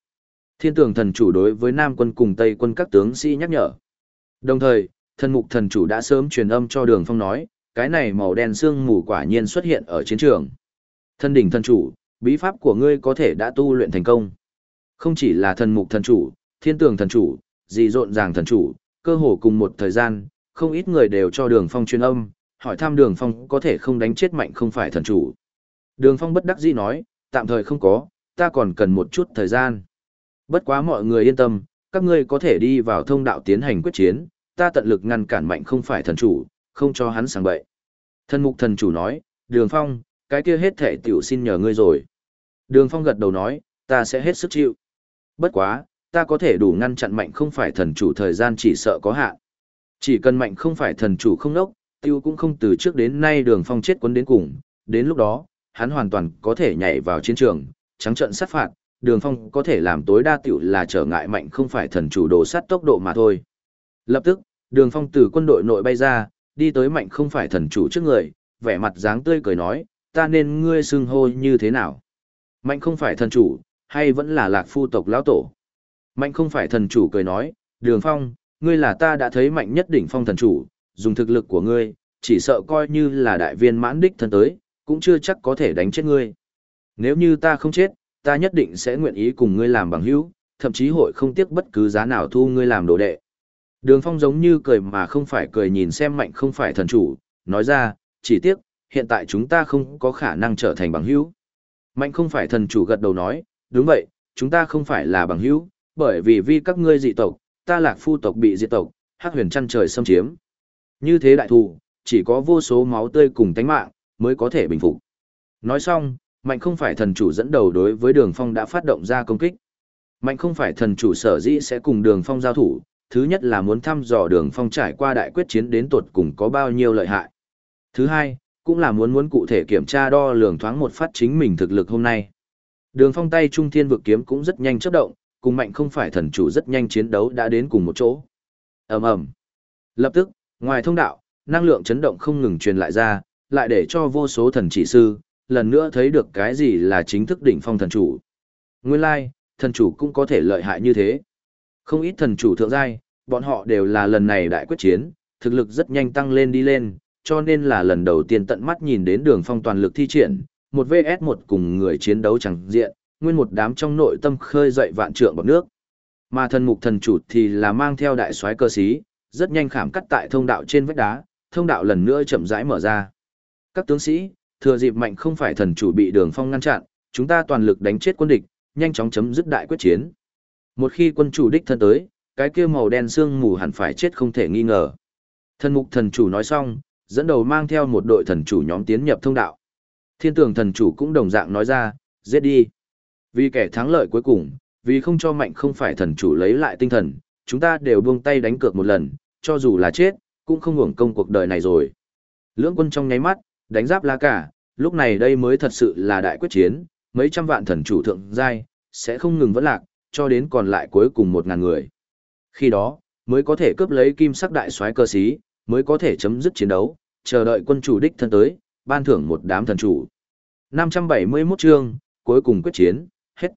Thiên tường thần chủ đối với Nam quân cùng Tây quân các tướng sĩ nhắc nhở. Đồng thời, thần mục thần chủ đã sớm truyền âm cho đường phong nói, cái này màu đen sương mù quả nhiên xuất hiện ở chiến trường. Thân đỉnh thần chủ, bí pháp của ngươi có thể đã tu luyện thành công. Không chỉ là thần mục thần chủ, thiên tường thần chủ, dị rộn ràng thần chủ, cơ hồ cùng một thời gian, không ít người đều cho đường phong truyền âm, hỏi thăm đường phong có thể không đánh chết mạnh không phải thần chủ. Đường phong bất đắc dĩ nói, tạm thời không có, ta còn cần một chút thời gian. Bất quá mọi người yên tâm, các ngươi có thể đi vào thông đạo tiến hành quyết chiến, ta tận lực ngăn cản mạnh không phải thần chủ, không cho hắn sang bậy. Thần mục thần chủ nói, đường phong, cái kia hết thể tiểu xin nhờ ngươi rồi. Đường phong gật đầu nói, ta sẽ hết sức chịu. Bất quá, ta có thể đủ ngăn chặn mạnh không phải thần chủ thời gian chỉ sợ có hạn. Chỉ cần mạnh không phải thần chủ không nốc, tiêu cũng không từ trước đến nay đường phong chết quấn đến cùng, đến lúc đó, hắn hoàn toàn có thể nhảy vào chiến trường, trắng trận sát phạt, đường phong có thể làm tối đa tiểu là trở ngại mạnh không phải thần chủ đồ sát tốc độ mà thôi. Lập tức, đường phong từ quân đội nội bay ra, đi tới mạnh không phải thần chủ trước người, vẻ mặt dáng tươi cười nói, ta nên ngươi xưng hô như thế nào? Mạnh không phải thần chủ, hay vẫn là lạc phu tộc lão tổ? Mạnh không phải thần chủ cười nói, đường phong, ngươi là ta đã thấy mạnh nhất đỉnh phong thần chủ, dùng thực lực của ngươi, chỉ sợ coi như là đại viên mãn đích thân tới, cũng chưa chắc có thể đánh chết ngươi. Nếu như ta không chết, ta nhất định sẽ nguyện ý cùng ngươi làm bằng hữu, thậm chí hội không tiếc bất cứ giá nào thu ngươi làm đồ đệ. Đường Phong giống như cười mà không phải cười nhìn xem mạnh không phải thần chủ, nói ra, chỉ tiếc, hiện tại chúng ta không có khả năng trở thành bằng hữu. Mạnh không phải thần chủ gật đầu nói, đúng vậy, chúng ta không phải là bằng hữu, bởi vì vì các ngươi dị tộc, ta lạc phu tộc bị diệt tộc, hắc huyền chăn trời xâm chiếm. Như thế đại thù, chỉ có vô số máu tươi cùng tánh mạng, mới có thể bình phục. Nói xong, Mạnh không phải thần chủ dẫn đầu đối với đường phong đã phát động ra công kích. Mạnh không phải thần chủ sở dĩ sẽ cùng đường phong giao thủ, thứ nhất là muốn thăm dò đường phong trải qua đại quyết chiến đến tột cùng có bao nhiêu lợi hại. Thứ hai, cũng là muốn muốn cụ thể kiểm tra đo lường thoáng một phát chính mình thực lực hôm nay. Đường phong tay trung thiên vực kiếm cũng rất nhanh chấp động, cùng mạnh không phải thần chủ rất nhanh chiến đấu đã đến cùng một chỗ. ầm ầm Lập tức, ngoài thông đạo, năng lượng chấn động không ngừng truyền lại ra, lại để cho vô số thần chỉ sư, lần nữa thấy được cái gì là chính thức đỉnh phong thần chủ. Nguyên lai, like, thần chủ cũng có thể lợi hại như thế. Không ít thần chủ thượng giai, bọn họ đều là lần này đại quyết chiến, thực lực rất nhanh tăng lên đi lên, cho nên là lần đầu tiên tận mắt nhìn đến đường phong toàn lực thi triển, một vs một cùng người chiến đấu chẳng diện, nguyên một đám trong nội tâm khơi dậy vạn trượng bọc nước. Mà thần mục thần chủ thì là mang theo đại soái cơ sĩ, rất nhanh khảm cắt tại thông đạo trên vách đá, thông đạo lần nữa chậm rãi mở ra. Các tướng sĩ, thừa dịp mạnh không phải thần chủ bị đường phong ngăn chặn, chúng ta toàn lực đánh chết quân địch, nhanh chóng chấm dứt đại quyết chiến. Một khi quân chủ đích thân tới, cái kia màu đen sương mù hẳn phải chết không thể nghi ngờ. Thần mục thần chủ nói xong, dẫn đầu mang theo một đội thần chủ nhóm tiến nhập thông đạo. Thiên tường thần chủ cũng đồng dạng nói ra, giết đi. Vì kẻ thắng lợi cuối cùng, vì không cho mạnh không phải thần chủ lấy lại tinh thần, chúng ta đều buông tay đánh cược một lần, cho dù là chết, cũng không hưởng công cuộc đời này rồi. Lưỡng quân trong nháy mắt, đánh giáp lá cả, lúc này đây mới thật sự là đại quyết chiến, mấy trăm vạn thần chủ thượng giai, sẽ không ngừng vẫn lạc, cho đến còn lại cuối cùng một ngàn người. Khi đó, mới có thể cướp lấy kim sắc đại soái cơ sĩ, mới có thể chấm dứt chiến đấu, chờ đợi quân chủ đích thân tới, ban thưởng một đám thần chủ. 571 chương, cuối cùng quyết chiến, hết.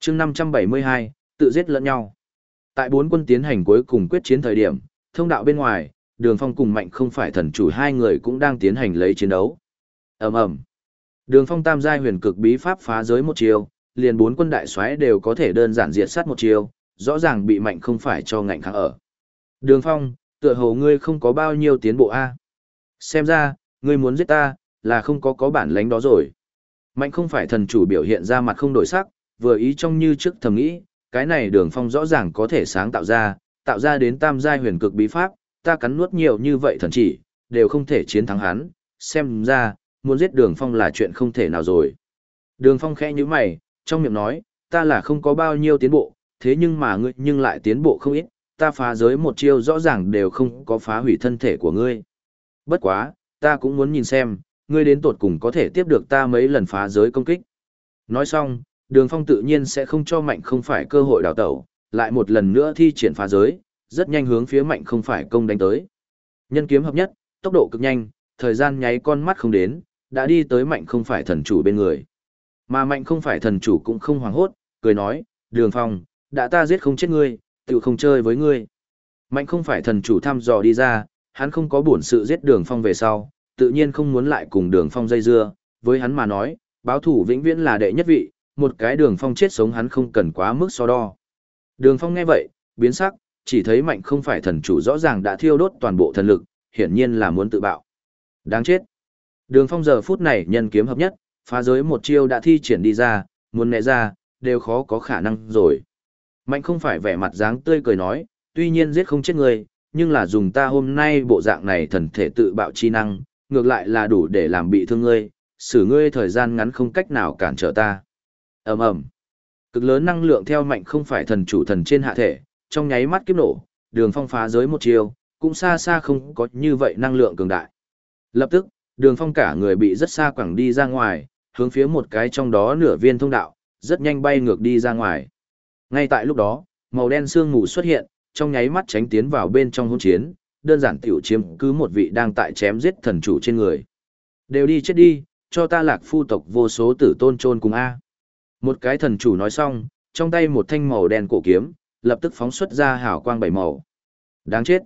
Chương 572, tự giết lẫn nhau. Tại bốn quân tiến hành cuối cùng quyết chiến thời điểm, thông đạo bên ngoài, Đường Phong cùng Mạnh không phải thần chủ hai người cũng đang tiến hành lấy chiến đấu. Ầm ầm. Đường Phong tam giai huyền cực bí pháp phá giới một chiều, liền bốn quân đại soái đều có thể đơn giản diệt sát một chiều, rõ ràng bị Mạnh không phải cho ngạnh kháng ở. Đường Phong, tựa hồ ngươi không có bao nhiêu tiến bộ a. Xem ra, ngươi muốn giết ta, là không có có bản lánh đó rồi. Mạnh không phải thần chủ biểu hiện ra mặt không đổi sắc, vừa ý trong như trước thầm nghĩ, cái này đường phong rõ ràng có thể sáng tạo ra, tạo ra đến tam giai huyền cực bí pháp, ta cắn nuốt nhiều như vậy thần chỉ, đều không thể chiến thắng hắn, xem ra, muốn giết đường phong là chuyện không thể nào rồi. Đường phong khẽ như mày, trong miệng nói, ta là không có bao nhiêu tiến bộ, thế nhưng mà ngươi nhưng lại tiến bộ không ít, ta phá giới một chiêu rõ ràng đều không có phá hủy thân thể của ngươi. Bất quá, ta cũng muốn nhìn xem, ngươi đến tột cùng có thể tiếp được ta mấy lần phá giới công kích. Nói xong, đường phong tự nhiên sẽ không cho mạnh không phải cơ hội đào tẩu, lại một lần nữa thi triển phá giới, rất nhanh hướng phía mạnh không phải công đánh tới. Nhân kiếm hợp nhất, tốc độ cực nhanh, thời gian nháy con mắt không đến, đã đi tới mạnh không phải thần chủ bên người. Mà mạnh không phải thần chủ cũng không hoảng hốt, cười nói, đường phong, đã ta giết không chết ngươi, tự không chơi với ngươi. Mạnh không phải thần chủ thăm dò đi ra, hắn không có buồn sự giết đường phong về sau, tự nhiên không muốn lại cùng đường phong dây dưa, với hắn mà nói, báo thủ vĩnh viễn là đệ nhất vị, một cái đường phong chết sống hắn không cần quá mức so đo. Đường phong nghe vậy, biến sắc, chỉ thấy mạnh không phải thần chủ rõ ràng đã thiêu đốt toàn bộ thần lực, hiển nhiên là muốn tự bạo. Đáng chết. Đường phong giờ phút này nhân kiếm hợp nhất, phá giới một chiêu đã thi triển đi ra, muốn né ra, đều khó có khả năng rồi. Mạnh không phải vẻ mặt dáng tươi cười nói, tuy nhiên giết không chết người, nhưng là dùng ta hôm nay bộ dạng này thần thể tự bạo chi năng, ngược lại là đủ để làm bị thương ngươi, xử ngươi thời gian ngắn không cách nào cản trở ta. ầm ầm, Cực lớn năng lượng theo mạnh không phải thần chủ thần trên hạ thể, trong nháy mắt kiếp nổ, đường phong phá giới một chiều, cũng xa xa không có như vậy năng lượng cường đại. Lập tức, đường phong cả người bị rất xa quẳng đi ra ngoài, hướng phía một cái trong đó nửa viên thông đạo, rất nhanh bay ngược đi ra ngoài. Ngay tại lúc đó, màu đen sương mù xuất hiện, trong nháy mắt tránh tiến vào bên trong hỗn chiến, đơn giản tiểu chiếm cứ một vị đang tại chém giết thần chủ trên người. Đều đi chết đi, cho ta lạc phu tộc vô số tử tôn trôn cùng A. Một cái thần chủ nói xong, trong tay một thanh màu đen cổ kiếm, lập tức phóng xuất ra hào quang bảy màu. Đáng chết.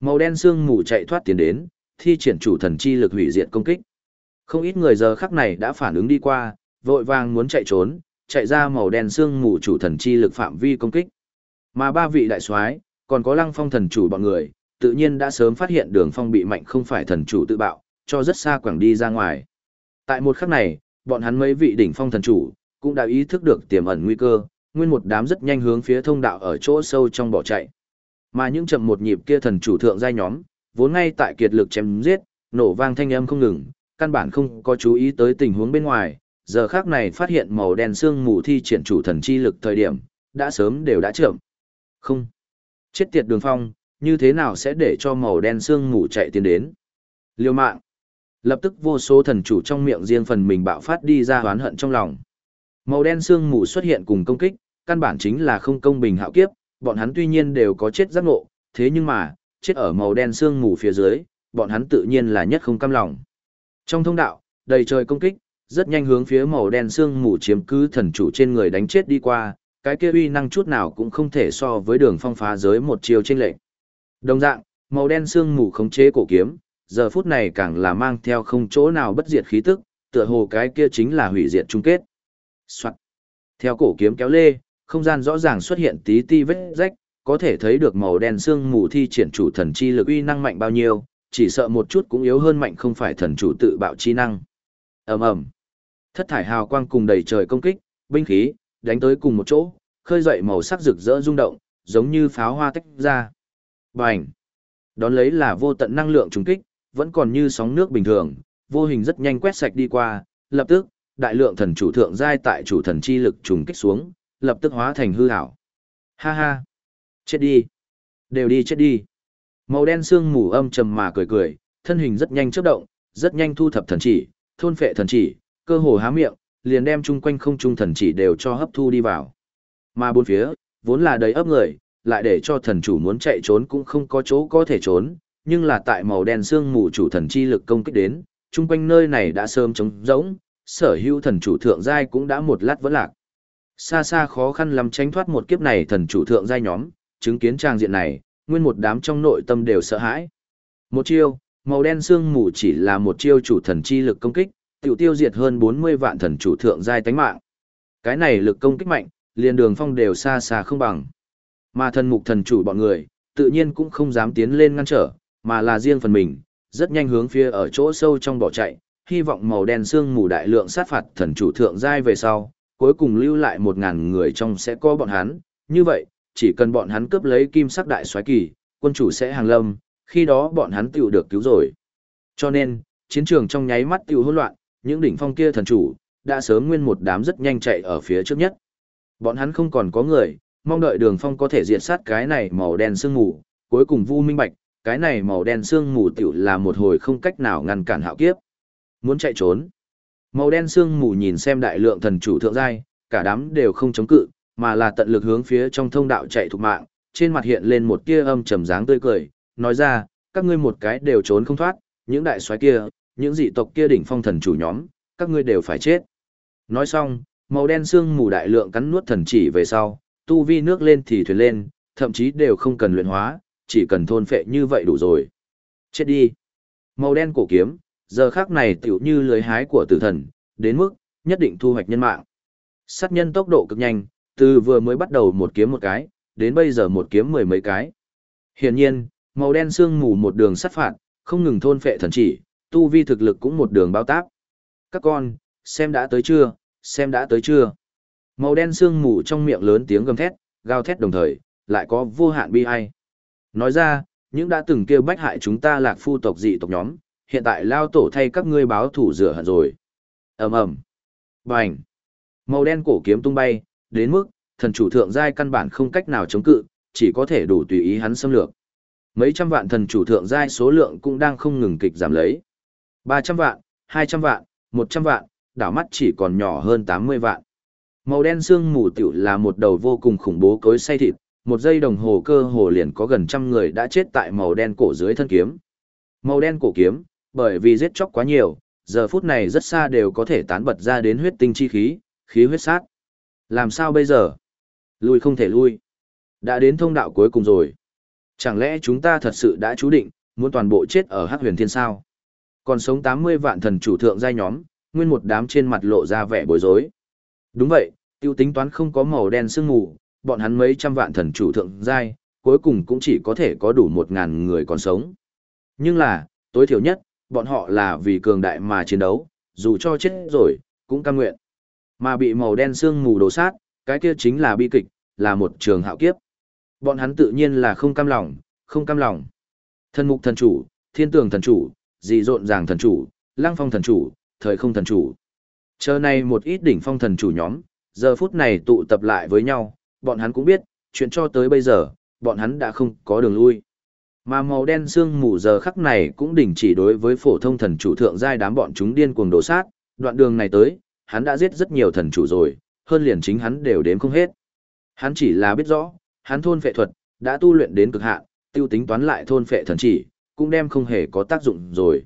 Màu đen xương mù chạy thoát tiến đến, thi triển chủ thần chi lực hủy diệt công kích. Không ít người giờ khắc này đã phản ứng đi qua, vội vàng muốn chạy trốn, chạy ra màu đen xương mù chủ thần chi lực phạm vi công kích. Mà ba vị đại soái, còn có Lăng Phong thần chủ bọn người, tự nhiên đã sớm phát hiện Đường Phong bị mạnh không phải thần chủ tự bạo, cho rất xa quảng đi ra ngoài. Tại một khắc này, bọn hắn mấy vị đỉnh phong thần chủ cũng đã ý thức được tiềm ẩn nguy cơ, nguyên một đám rất nhanh hướng phía thông đạo ở chỗ sâu trong bỏ chạy. Mà những chậm một nhịp kia thần chủ thượng giai nhóm, vốn ngay tại kiệt lực chém giết, nổ vang thanh âm không ngừng, căn bản không có chú ý tới tình huống bên ngoài, giờ khác này phát hiện màu đen xương mù thi triển chủ thần chi lực thời điểm, đã sớm đều đã chậm. Không. Chết tiệt đường phong, như thế nào sẽ để cho màu đen xương mù chạy tiến đến? Liêu mạng. Lập tức vô số thần chủ trong miệng riêng phần mình bạo phát đi ra hoán hận trong lòng. Màu đen xương mù xuất hiện cùng công kích, căn bản chính là không công bình hạo kiếp, bọn hắn tuy nhiên đều có chết giác ngộ, thế nhưng mà, chết ở màu đen xương mù phía dưới, bọn hắn tự nhiên là nhất không cam lòng. Trong thông đạo, đầy trời công kích, rất nhanh hướng phía màu đen xương mù chiếm cứ thần chủ trên người đánh chết đi qua, cái kia uy năng chút nào cũng không thể so với đường phong phá giới một chiều trên lệnh. Đồng dạng, màu đen xương mù khống chế cổ kiếm, giờ phút này càng là mang theo không chỗ nào bất diệt khí tức, tựa hồ cái kia chính là hủy diệt chung kết. Soạn. Theo cổ kiếm kéo lê, không gian rõ ràng xuất hiện tí ti vết rách, có thể thấy được màu đen xương mù thi triển chủ thần chi lực uy năng mạnh bao nhiêu, chỉ sợ một chút cũng yếu hơn mạnh không phải thần chủ tự bạo chi năng. Ầm ầm. Thất thải hào quang cùng đầy trời công kích, binh khí đánh tới cùng một chỗ, khơi dậy màu sắc rực rỡ rung động, giống như pháo hoa tách ra. Bành! Đón lấy là vô tận năng lượng trùng kích, vẫn còn như sóng nước bình thường, vô hình rất nhanh quét sạch đi qua, lập tức, đại lượng thần chủ thượng giai tại chủ thần chi lực trùng kích xuống, lập tức hóa thành hư ảo. Ha ha! Chết đi. Đều đi chết đi. Màu đen xương mù âm trầm mà cười cười, thân hình rất nhanh chớp động, rất nhanh thu thập thần chỉ, thôn phệ thần chỉ, cơ hồ há miệng, liền đem chung quanh không trung thần chỉ đều cho hấp thu đi vào. Mà bốn phía, vốn là đầy ấp người, lại để cho thần chủ muốn chạy trốn cũng không có chỗ có thể trốn, nhưng là tại màu đen xương mù chủ thần chi lực công kích đến, chung quanh nơi này đã sớm trống rỗng, sở hữu thần chủ thượng giai cũng đã một lát vẫn lạc. Xa xa khó khăn lắm tránh thoát một kiếp này thần chủ thượng giai nhóm, chứng kiến trang diện này, nguyên một đám trong nội tâm đều sợ hãi. Một chiêu, màu đen xương mù chỉ là một chiêu chủ thần chi lực công kích, tiểu tiêu diệt hơn 40 vạn thần chủ thượng giai tánh mạng. Cái này lực công kích mạnh, liền đường phong đều xa xa không bằng. Mà thần mục thần chủ bọn người, tự nhiên cũng không dám tiến lên ngăn trở, mà là riêng phần mình, rất nhanh hướng phía ở chỗ sâu trong bỏ chạy, hy vọng màu đen xương mù đại lượng sát phạt thần chủ thượng giai về sau, cuối cùng lưu lại một ngàn người trong sẽ có bọn hắn, như vậy, chỉ cần bọn hắn cướp lấy kim sắc đại xoáy kỳ, quân chủ sẽ hàng lâm, khi đó bọn hắn tiểu được cứu rồi. Cho nên, chiến trường trong nháy mắt tiểu hỗn loạn, những đỉnh phong kia thần chủ, đã sớm nguyên một đám rất nhanh chạy ở phía trước nhất. Bọn hắn không còn có người, mong đợi đường phong có thể diệt sát cái này màu đen sương mù, cuối cùng vu minh bạch, cái này màu đen sương mù tiểu là một hồi không cách nào ngăn cản hạo kiếp. Muốn chạy trốn. Màu đen sương mù nhìn xem đại lượng thần chủ thượng giai, cả đám đều không chống cự, mà là tận lực hướng phía trong thông đạo chạy thục mạng, trên mặt hiện lên một tia âm trầm dáng tươi cười, nói ra, các ngươi một cái đều trốn không thoát, những đại soái kia, những dị tộc kia đỉnh phong thần chủ nhóm, các ngươi đều phải chết. Nói xong, màu đen xương mù đại lượng cắn nuốt thần chỉ về sau, tu vi nước lên thì thuyền lên, thậm chí đều không cần luyện hóa, chỉ cần thôn phệ như vậy đủ rồi. Chết đi. Màu đen cổ kiếm, giờ khác này tiểu như lưới hái của tử thần, đến mức, nhất định thu hoạch nhân mạng. Sát nhân tốc độ cực nhanh, từ vừa mới bắt đầu một kiếm một cái, đến bây giờ một kiếm mười mấy cái. Hiển nhiên, màu đen xương mù một đường sát phạt, không ngừng thôn phệ thần chỉ, tu vi thực lực cũng một đường bao tác. Các con, xem đã tới chưa, xem đã tới chưa. Màu đen xương mù trong miệng lớn tiếng gầm thét, gào thét đồng thời, lại có vô hạn bi ai. Nói ra, những đã từng kêu bách hại chúng ta lạc phu tộc dị tộc nhóm, hiện tại lao tổ thay các ngươi báo thủ rửa hận rồi. ầm ầm, bành, màu đen cổ kiếm tung bay, đến mức thần chủ thượng giai căn bản không cách nào chống cự, chỉ có thể đủ tùy ý hắn xâm lược. Mấy trăm vạn thần chủ thượng giai số lượng cũng đang không ngừng kịch giảm lấy. 300 vạn, 200 vạn, 100 vạn, đảo mắt chỉ còn nhỏ hơn 80 vạn. Màu đen xương mù tiểu là một đầu vô cùng khủng bố cối say thịt, một giây đồng hồ cơ hồ liền có gần trăm người đã chết tại màu đen cổ dưới thân kiếm. Màu đen cổ kiếm, bởi vì giết chóc quá nhiều, giờ phút này rất xa đều có thể tán bật ra đến huyết tinh chi khí, khí huyết sát. Làm sao bây giờ? Lui không thể lui. Đã đến thông đạo cuối cùng rồi. Chẳng lẽ chúng ta thật sự đã chú định, muốn toàn bộ chết ở hắc huyền thiên sao? Còn sống 80 vạn thần chủ thượng giai nhóm, nguyên một đám trên mặt lộ ra vẻ bối rối. Đúng vậy, tiêu tính toán không có màu đen sương mù, bọn hắn mấy trăm vạn thần chủ thượng giai, cuối cùng cũng chỉ có thể có đủ một ngàn người còn sống. Nhưng là, tối thiểu nhất, bọn họ là vì cường đại mà chiến đấu, dù cho chết rồi, cũng cam nguyện. Mà bị màu đen sương mù đổ sát, cái kia chính là bi kịch, là một trường hạo kiếp. Bọn hắn tự nhiên là không cam lòng, không cam lòng. Thần mục thần chủ, thiên tường thần chủ, dị rộn ràng thần chủ, lăng phong thần chủ, thời không thần chủ. Chờ này một ít đỉnh phong thần chủ nhóm, giờ phút này tụ tập lại với nhau, bọn hắn cũng biết, chuyện cho tới bây giờ, bọn hắn đã không có đường lui. Mà màu đen xương mù giờ khắc này cũng đình chỉ đối với phổ thông thần chủ thượng giai đám bọn chúng điên cuồng đổ sát, đoạn đường này tới, hắn đã giết rất nhiều thần chủ rồi, hơn liền chính hắn đều đếm không hết. Hắn chỉ là biết rõ, hắn thôn phệ thuật, đã tu luyện đến cực hạn, tiêu tính toán lại thôn phệ thần chỉ, cũng đem không hề có tác dụng rồi.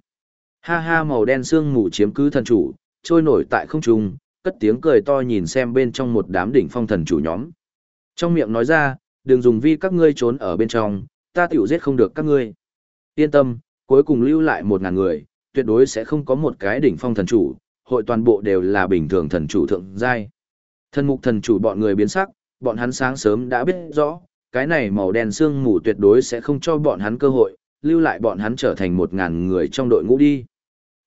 Ha ha màu đen xương mù chiếm cứ thần chủ, trôi nổi tại không trung, cất tiếng cười to nhìn xem bên trong một đám đỉnh phong thần chủ nhóm. Trong miệng nói ra, đừng dùng vi các ngươi trốn ở bên trong, ta tiểu giết không được các ngươi. Yên tâm, cuối cùng lưu lại một ngàn người, tuyệt đối sẽ không có một cái đỉnh phong thần chủ, hội toàn bộ đều là bình thường thần chủ thượng giai. Thần mục thần chủ bọn người biến sắc, bọn hắn sáng sớm đã biết rõ, cái này màu đen xương mù tuyệt đối sẽ không cho bọn hắn cơ hội, lưu lại bọn hắn trở thành một ngàn người trong đội ngũ đi.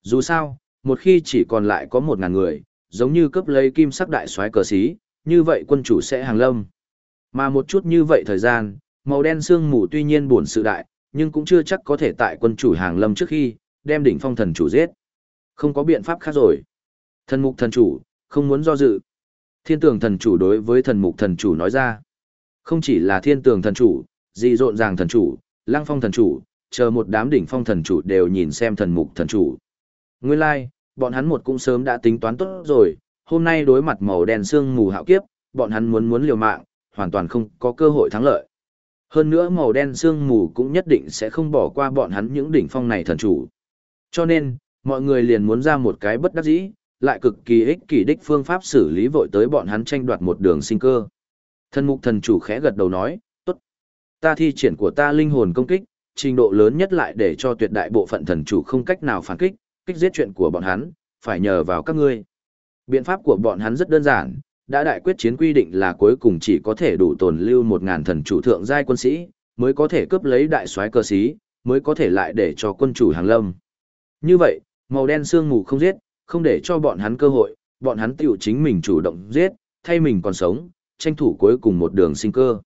Dù sao, một khi chỉ còn lại có một ngàn người, giống như cấp lấy kim sắc đại soái cờ xí, như vậy quân chủ sẽ hàng lâm. Mà một chút như vậy thời gian, màu đen sương mù tuy nhiên buồn sự đại, nhưng cũng chưa chắc có thể tại quân chủ hàng lâm trước khi, đem đỉnh phong thần chủ giết. Không có biện pháp khác rồi. Thần mục thần chủ, không muốn do dự. Thiên tường thần chủ đối với thần mục thần chủ nói ra. Không chỉ là thiên tường thần chủ, dì rộn ràng thần chủ, lăng phong thần chủ, chờ một đám đỉnh phong thần chủ đều nhìn xem thần mục thần chủ. Nguyên lai, like, bọn hắn một cũng sớm đã tính toán tốt rồi, hôm nay đối mặt màu đen sương mù hạo kiếp, bọn hắn muốn muốn liều mạng, hoàn toàn không có cơ hội thắng lợi. Hơn nữa màu đen sương mù cũng nhất định sẽ không bỏ qua bọn hắn những đỉnh phong này thần chủ. Cho nên, mọi người liền muốn ra một cái bất đắc dĩ, lại cực kỳ ích kỷ đích phương pháp xử lý vội tới bọn hắn tranh đoạt một đường sinh cơ. Thần mục thần chủ khẽ gật đầu nói, tốt. Ta thi triển của ta linh hồn công kích, trình độ lớn nhất lại để cho tuyệt đại bộ phận thần chủ không cách nào phản kích, kích giết chuyện của bọn hắn, phải nhờ vào các ngươi. Biện pháp của bọn hắn rất đơn giản, đã đại quyết chiến quy định là cuối cùng chỉ có thể đủ tồn lưu một ngàn thần chủ thượng giai quân sĩ, mới có thể cướp lấy đại soái cơ sĩ, mới có thể lại để cho quân chủ hàng lâm. Như vậy, màu đen sương mù không giết, không để cho bọn hắn cơ hội, bọn hắn tiểu chính mình chủ động giết, thay mình còn sống, tranh thủ cuối cùng một đường sinh cơ.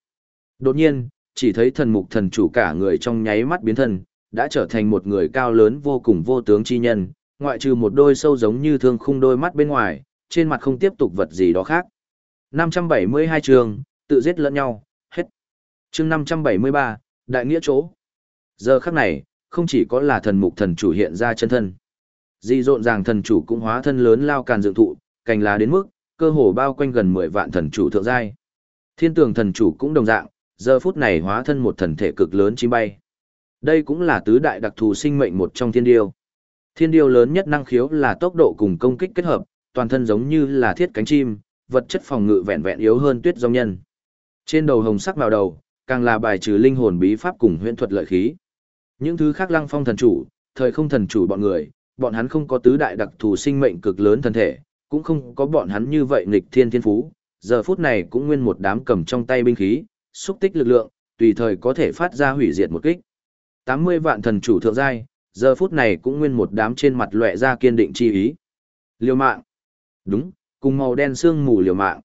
Đột nhiên, chỉ thấy thần mục thần chủ cả người trong nháy mắt biến thân, đã trở thành một người cao lớn vô cùng vô tướng chi nhân, ngoại trừ một đôi sâu giống như thương khung đôi mắt bên ngoài, trên mặt không tiếp tục vật gì đó khác. 572 trường, tự giết lẫn nhau, hết. chương 573, Đại Nghĩa chỗ. Giờ khắc này, không chỉ có là thần mục thần chủ hiện ra chân thân. Di rộn ràng thần chủ cũng hóa thân lớn lao càn dựng thụ, cành lá đến mức, cơ hồ bao quanh gần 10 vạn thần chủ thượng giai. Thiên tường thần chủ cũng đồng dạng, giờ phút này hóa thân một thần thể cực lớn chim bay. Đây cũng là tứ đại đặc thù sinh mệnh một trong thiên điêu. Thiên điêu lớn nhất năng khiếu là tốc độ cùng công kích kết hợp, toàn thân giống như là thiết cánh chim, vật chất phòng ngự vẹn vẹn yếu hơn tuyết giống nhân. Trên đầu hồng sắc vào đầu, càng là bài trừ linh hồn bí pháp cùng huyễn thuật lợi khí. Những thứ khác lăng phong thần chủ, thời không thần chủ bọn người, bọn hắn không có tứ đại đặc thù sinh mệnh cực lớn thân thể, cũng không có bọn hắn như vậy nghịch thiên thiên phú, giờ phút này cũng nguyên một đám cầm trong tay binh khí, xúc tích lực lượng, tùy thời có thể phát ra hủy diệt một kích. 80 vạn thần chủ thượng giai, giờ phút này cũng nguyên một đám trên mặt lóe ra kiên định chi ý. Liều mạng. Đúng, cùng màu đen xương mù liều mạng.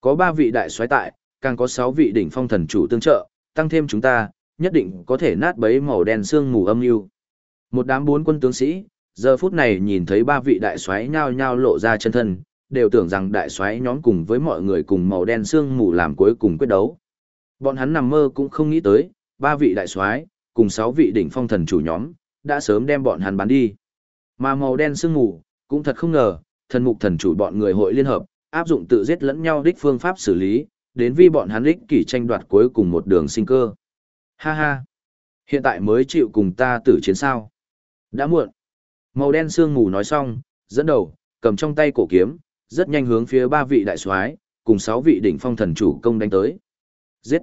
Có ba vị đại soái tại, càng có sáu vị đỉnh phong thần chủ tương trợ, tăng thêm chúng ta, nhất định có thể nát bấy màu đen xương mù âm mưu Một đám bốn quân tướng sĩ, giờ phút này nhìn thấy ba vị đại soái nhao nhao lộ ra chân thân, đều tưởng rằng đại soái nhóm cùng với mọi người cùng màu đen xương mù làm cuối cùng quyết đấu. Bọn hắn nằm mơ cũng không nghĩ tới, ba vị đại soái cùng sáu vị đỉnh phong thần chủ nhóm, đã sớm đem bọn hắn bắn đi. Mà màu đen sương mù, cũng thật không ngờ, thần mục thần chủ bọn người hội liên hợp, áp dụng tự giết lẫn nhau đích phương pháp xử lý, đến vi bọn hắn đích kỷ tranh đoạt cuối cùng một đường sinh cơ. Ha ha! Hiện tại mới chịu cùng ta tử chiến sao. Đã muộn. Màu đen sương mù nói xong, dẫn đầu, cầm trong tay cổ kiếm, rất nhanh hướng phía ba vị đại soái cùng sáu vị đỉnh phong thần chủ công đánh tới. Giết!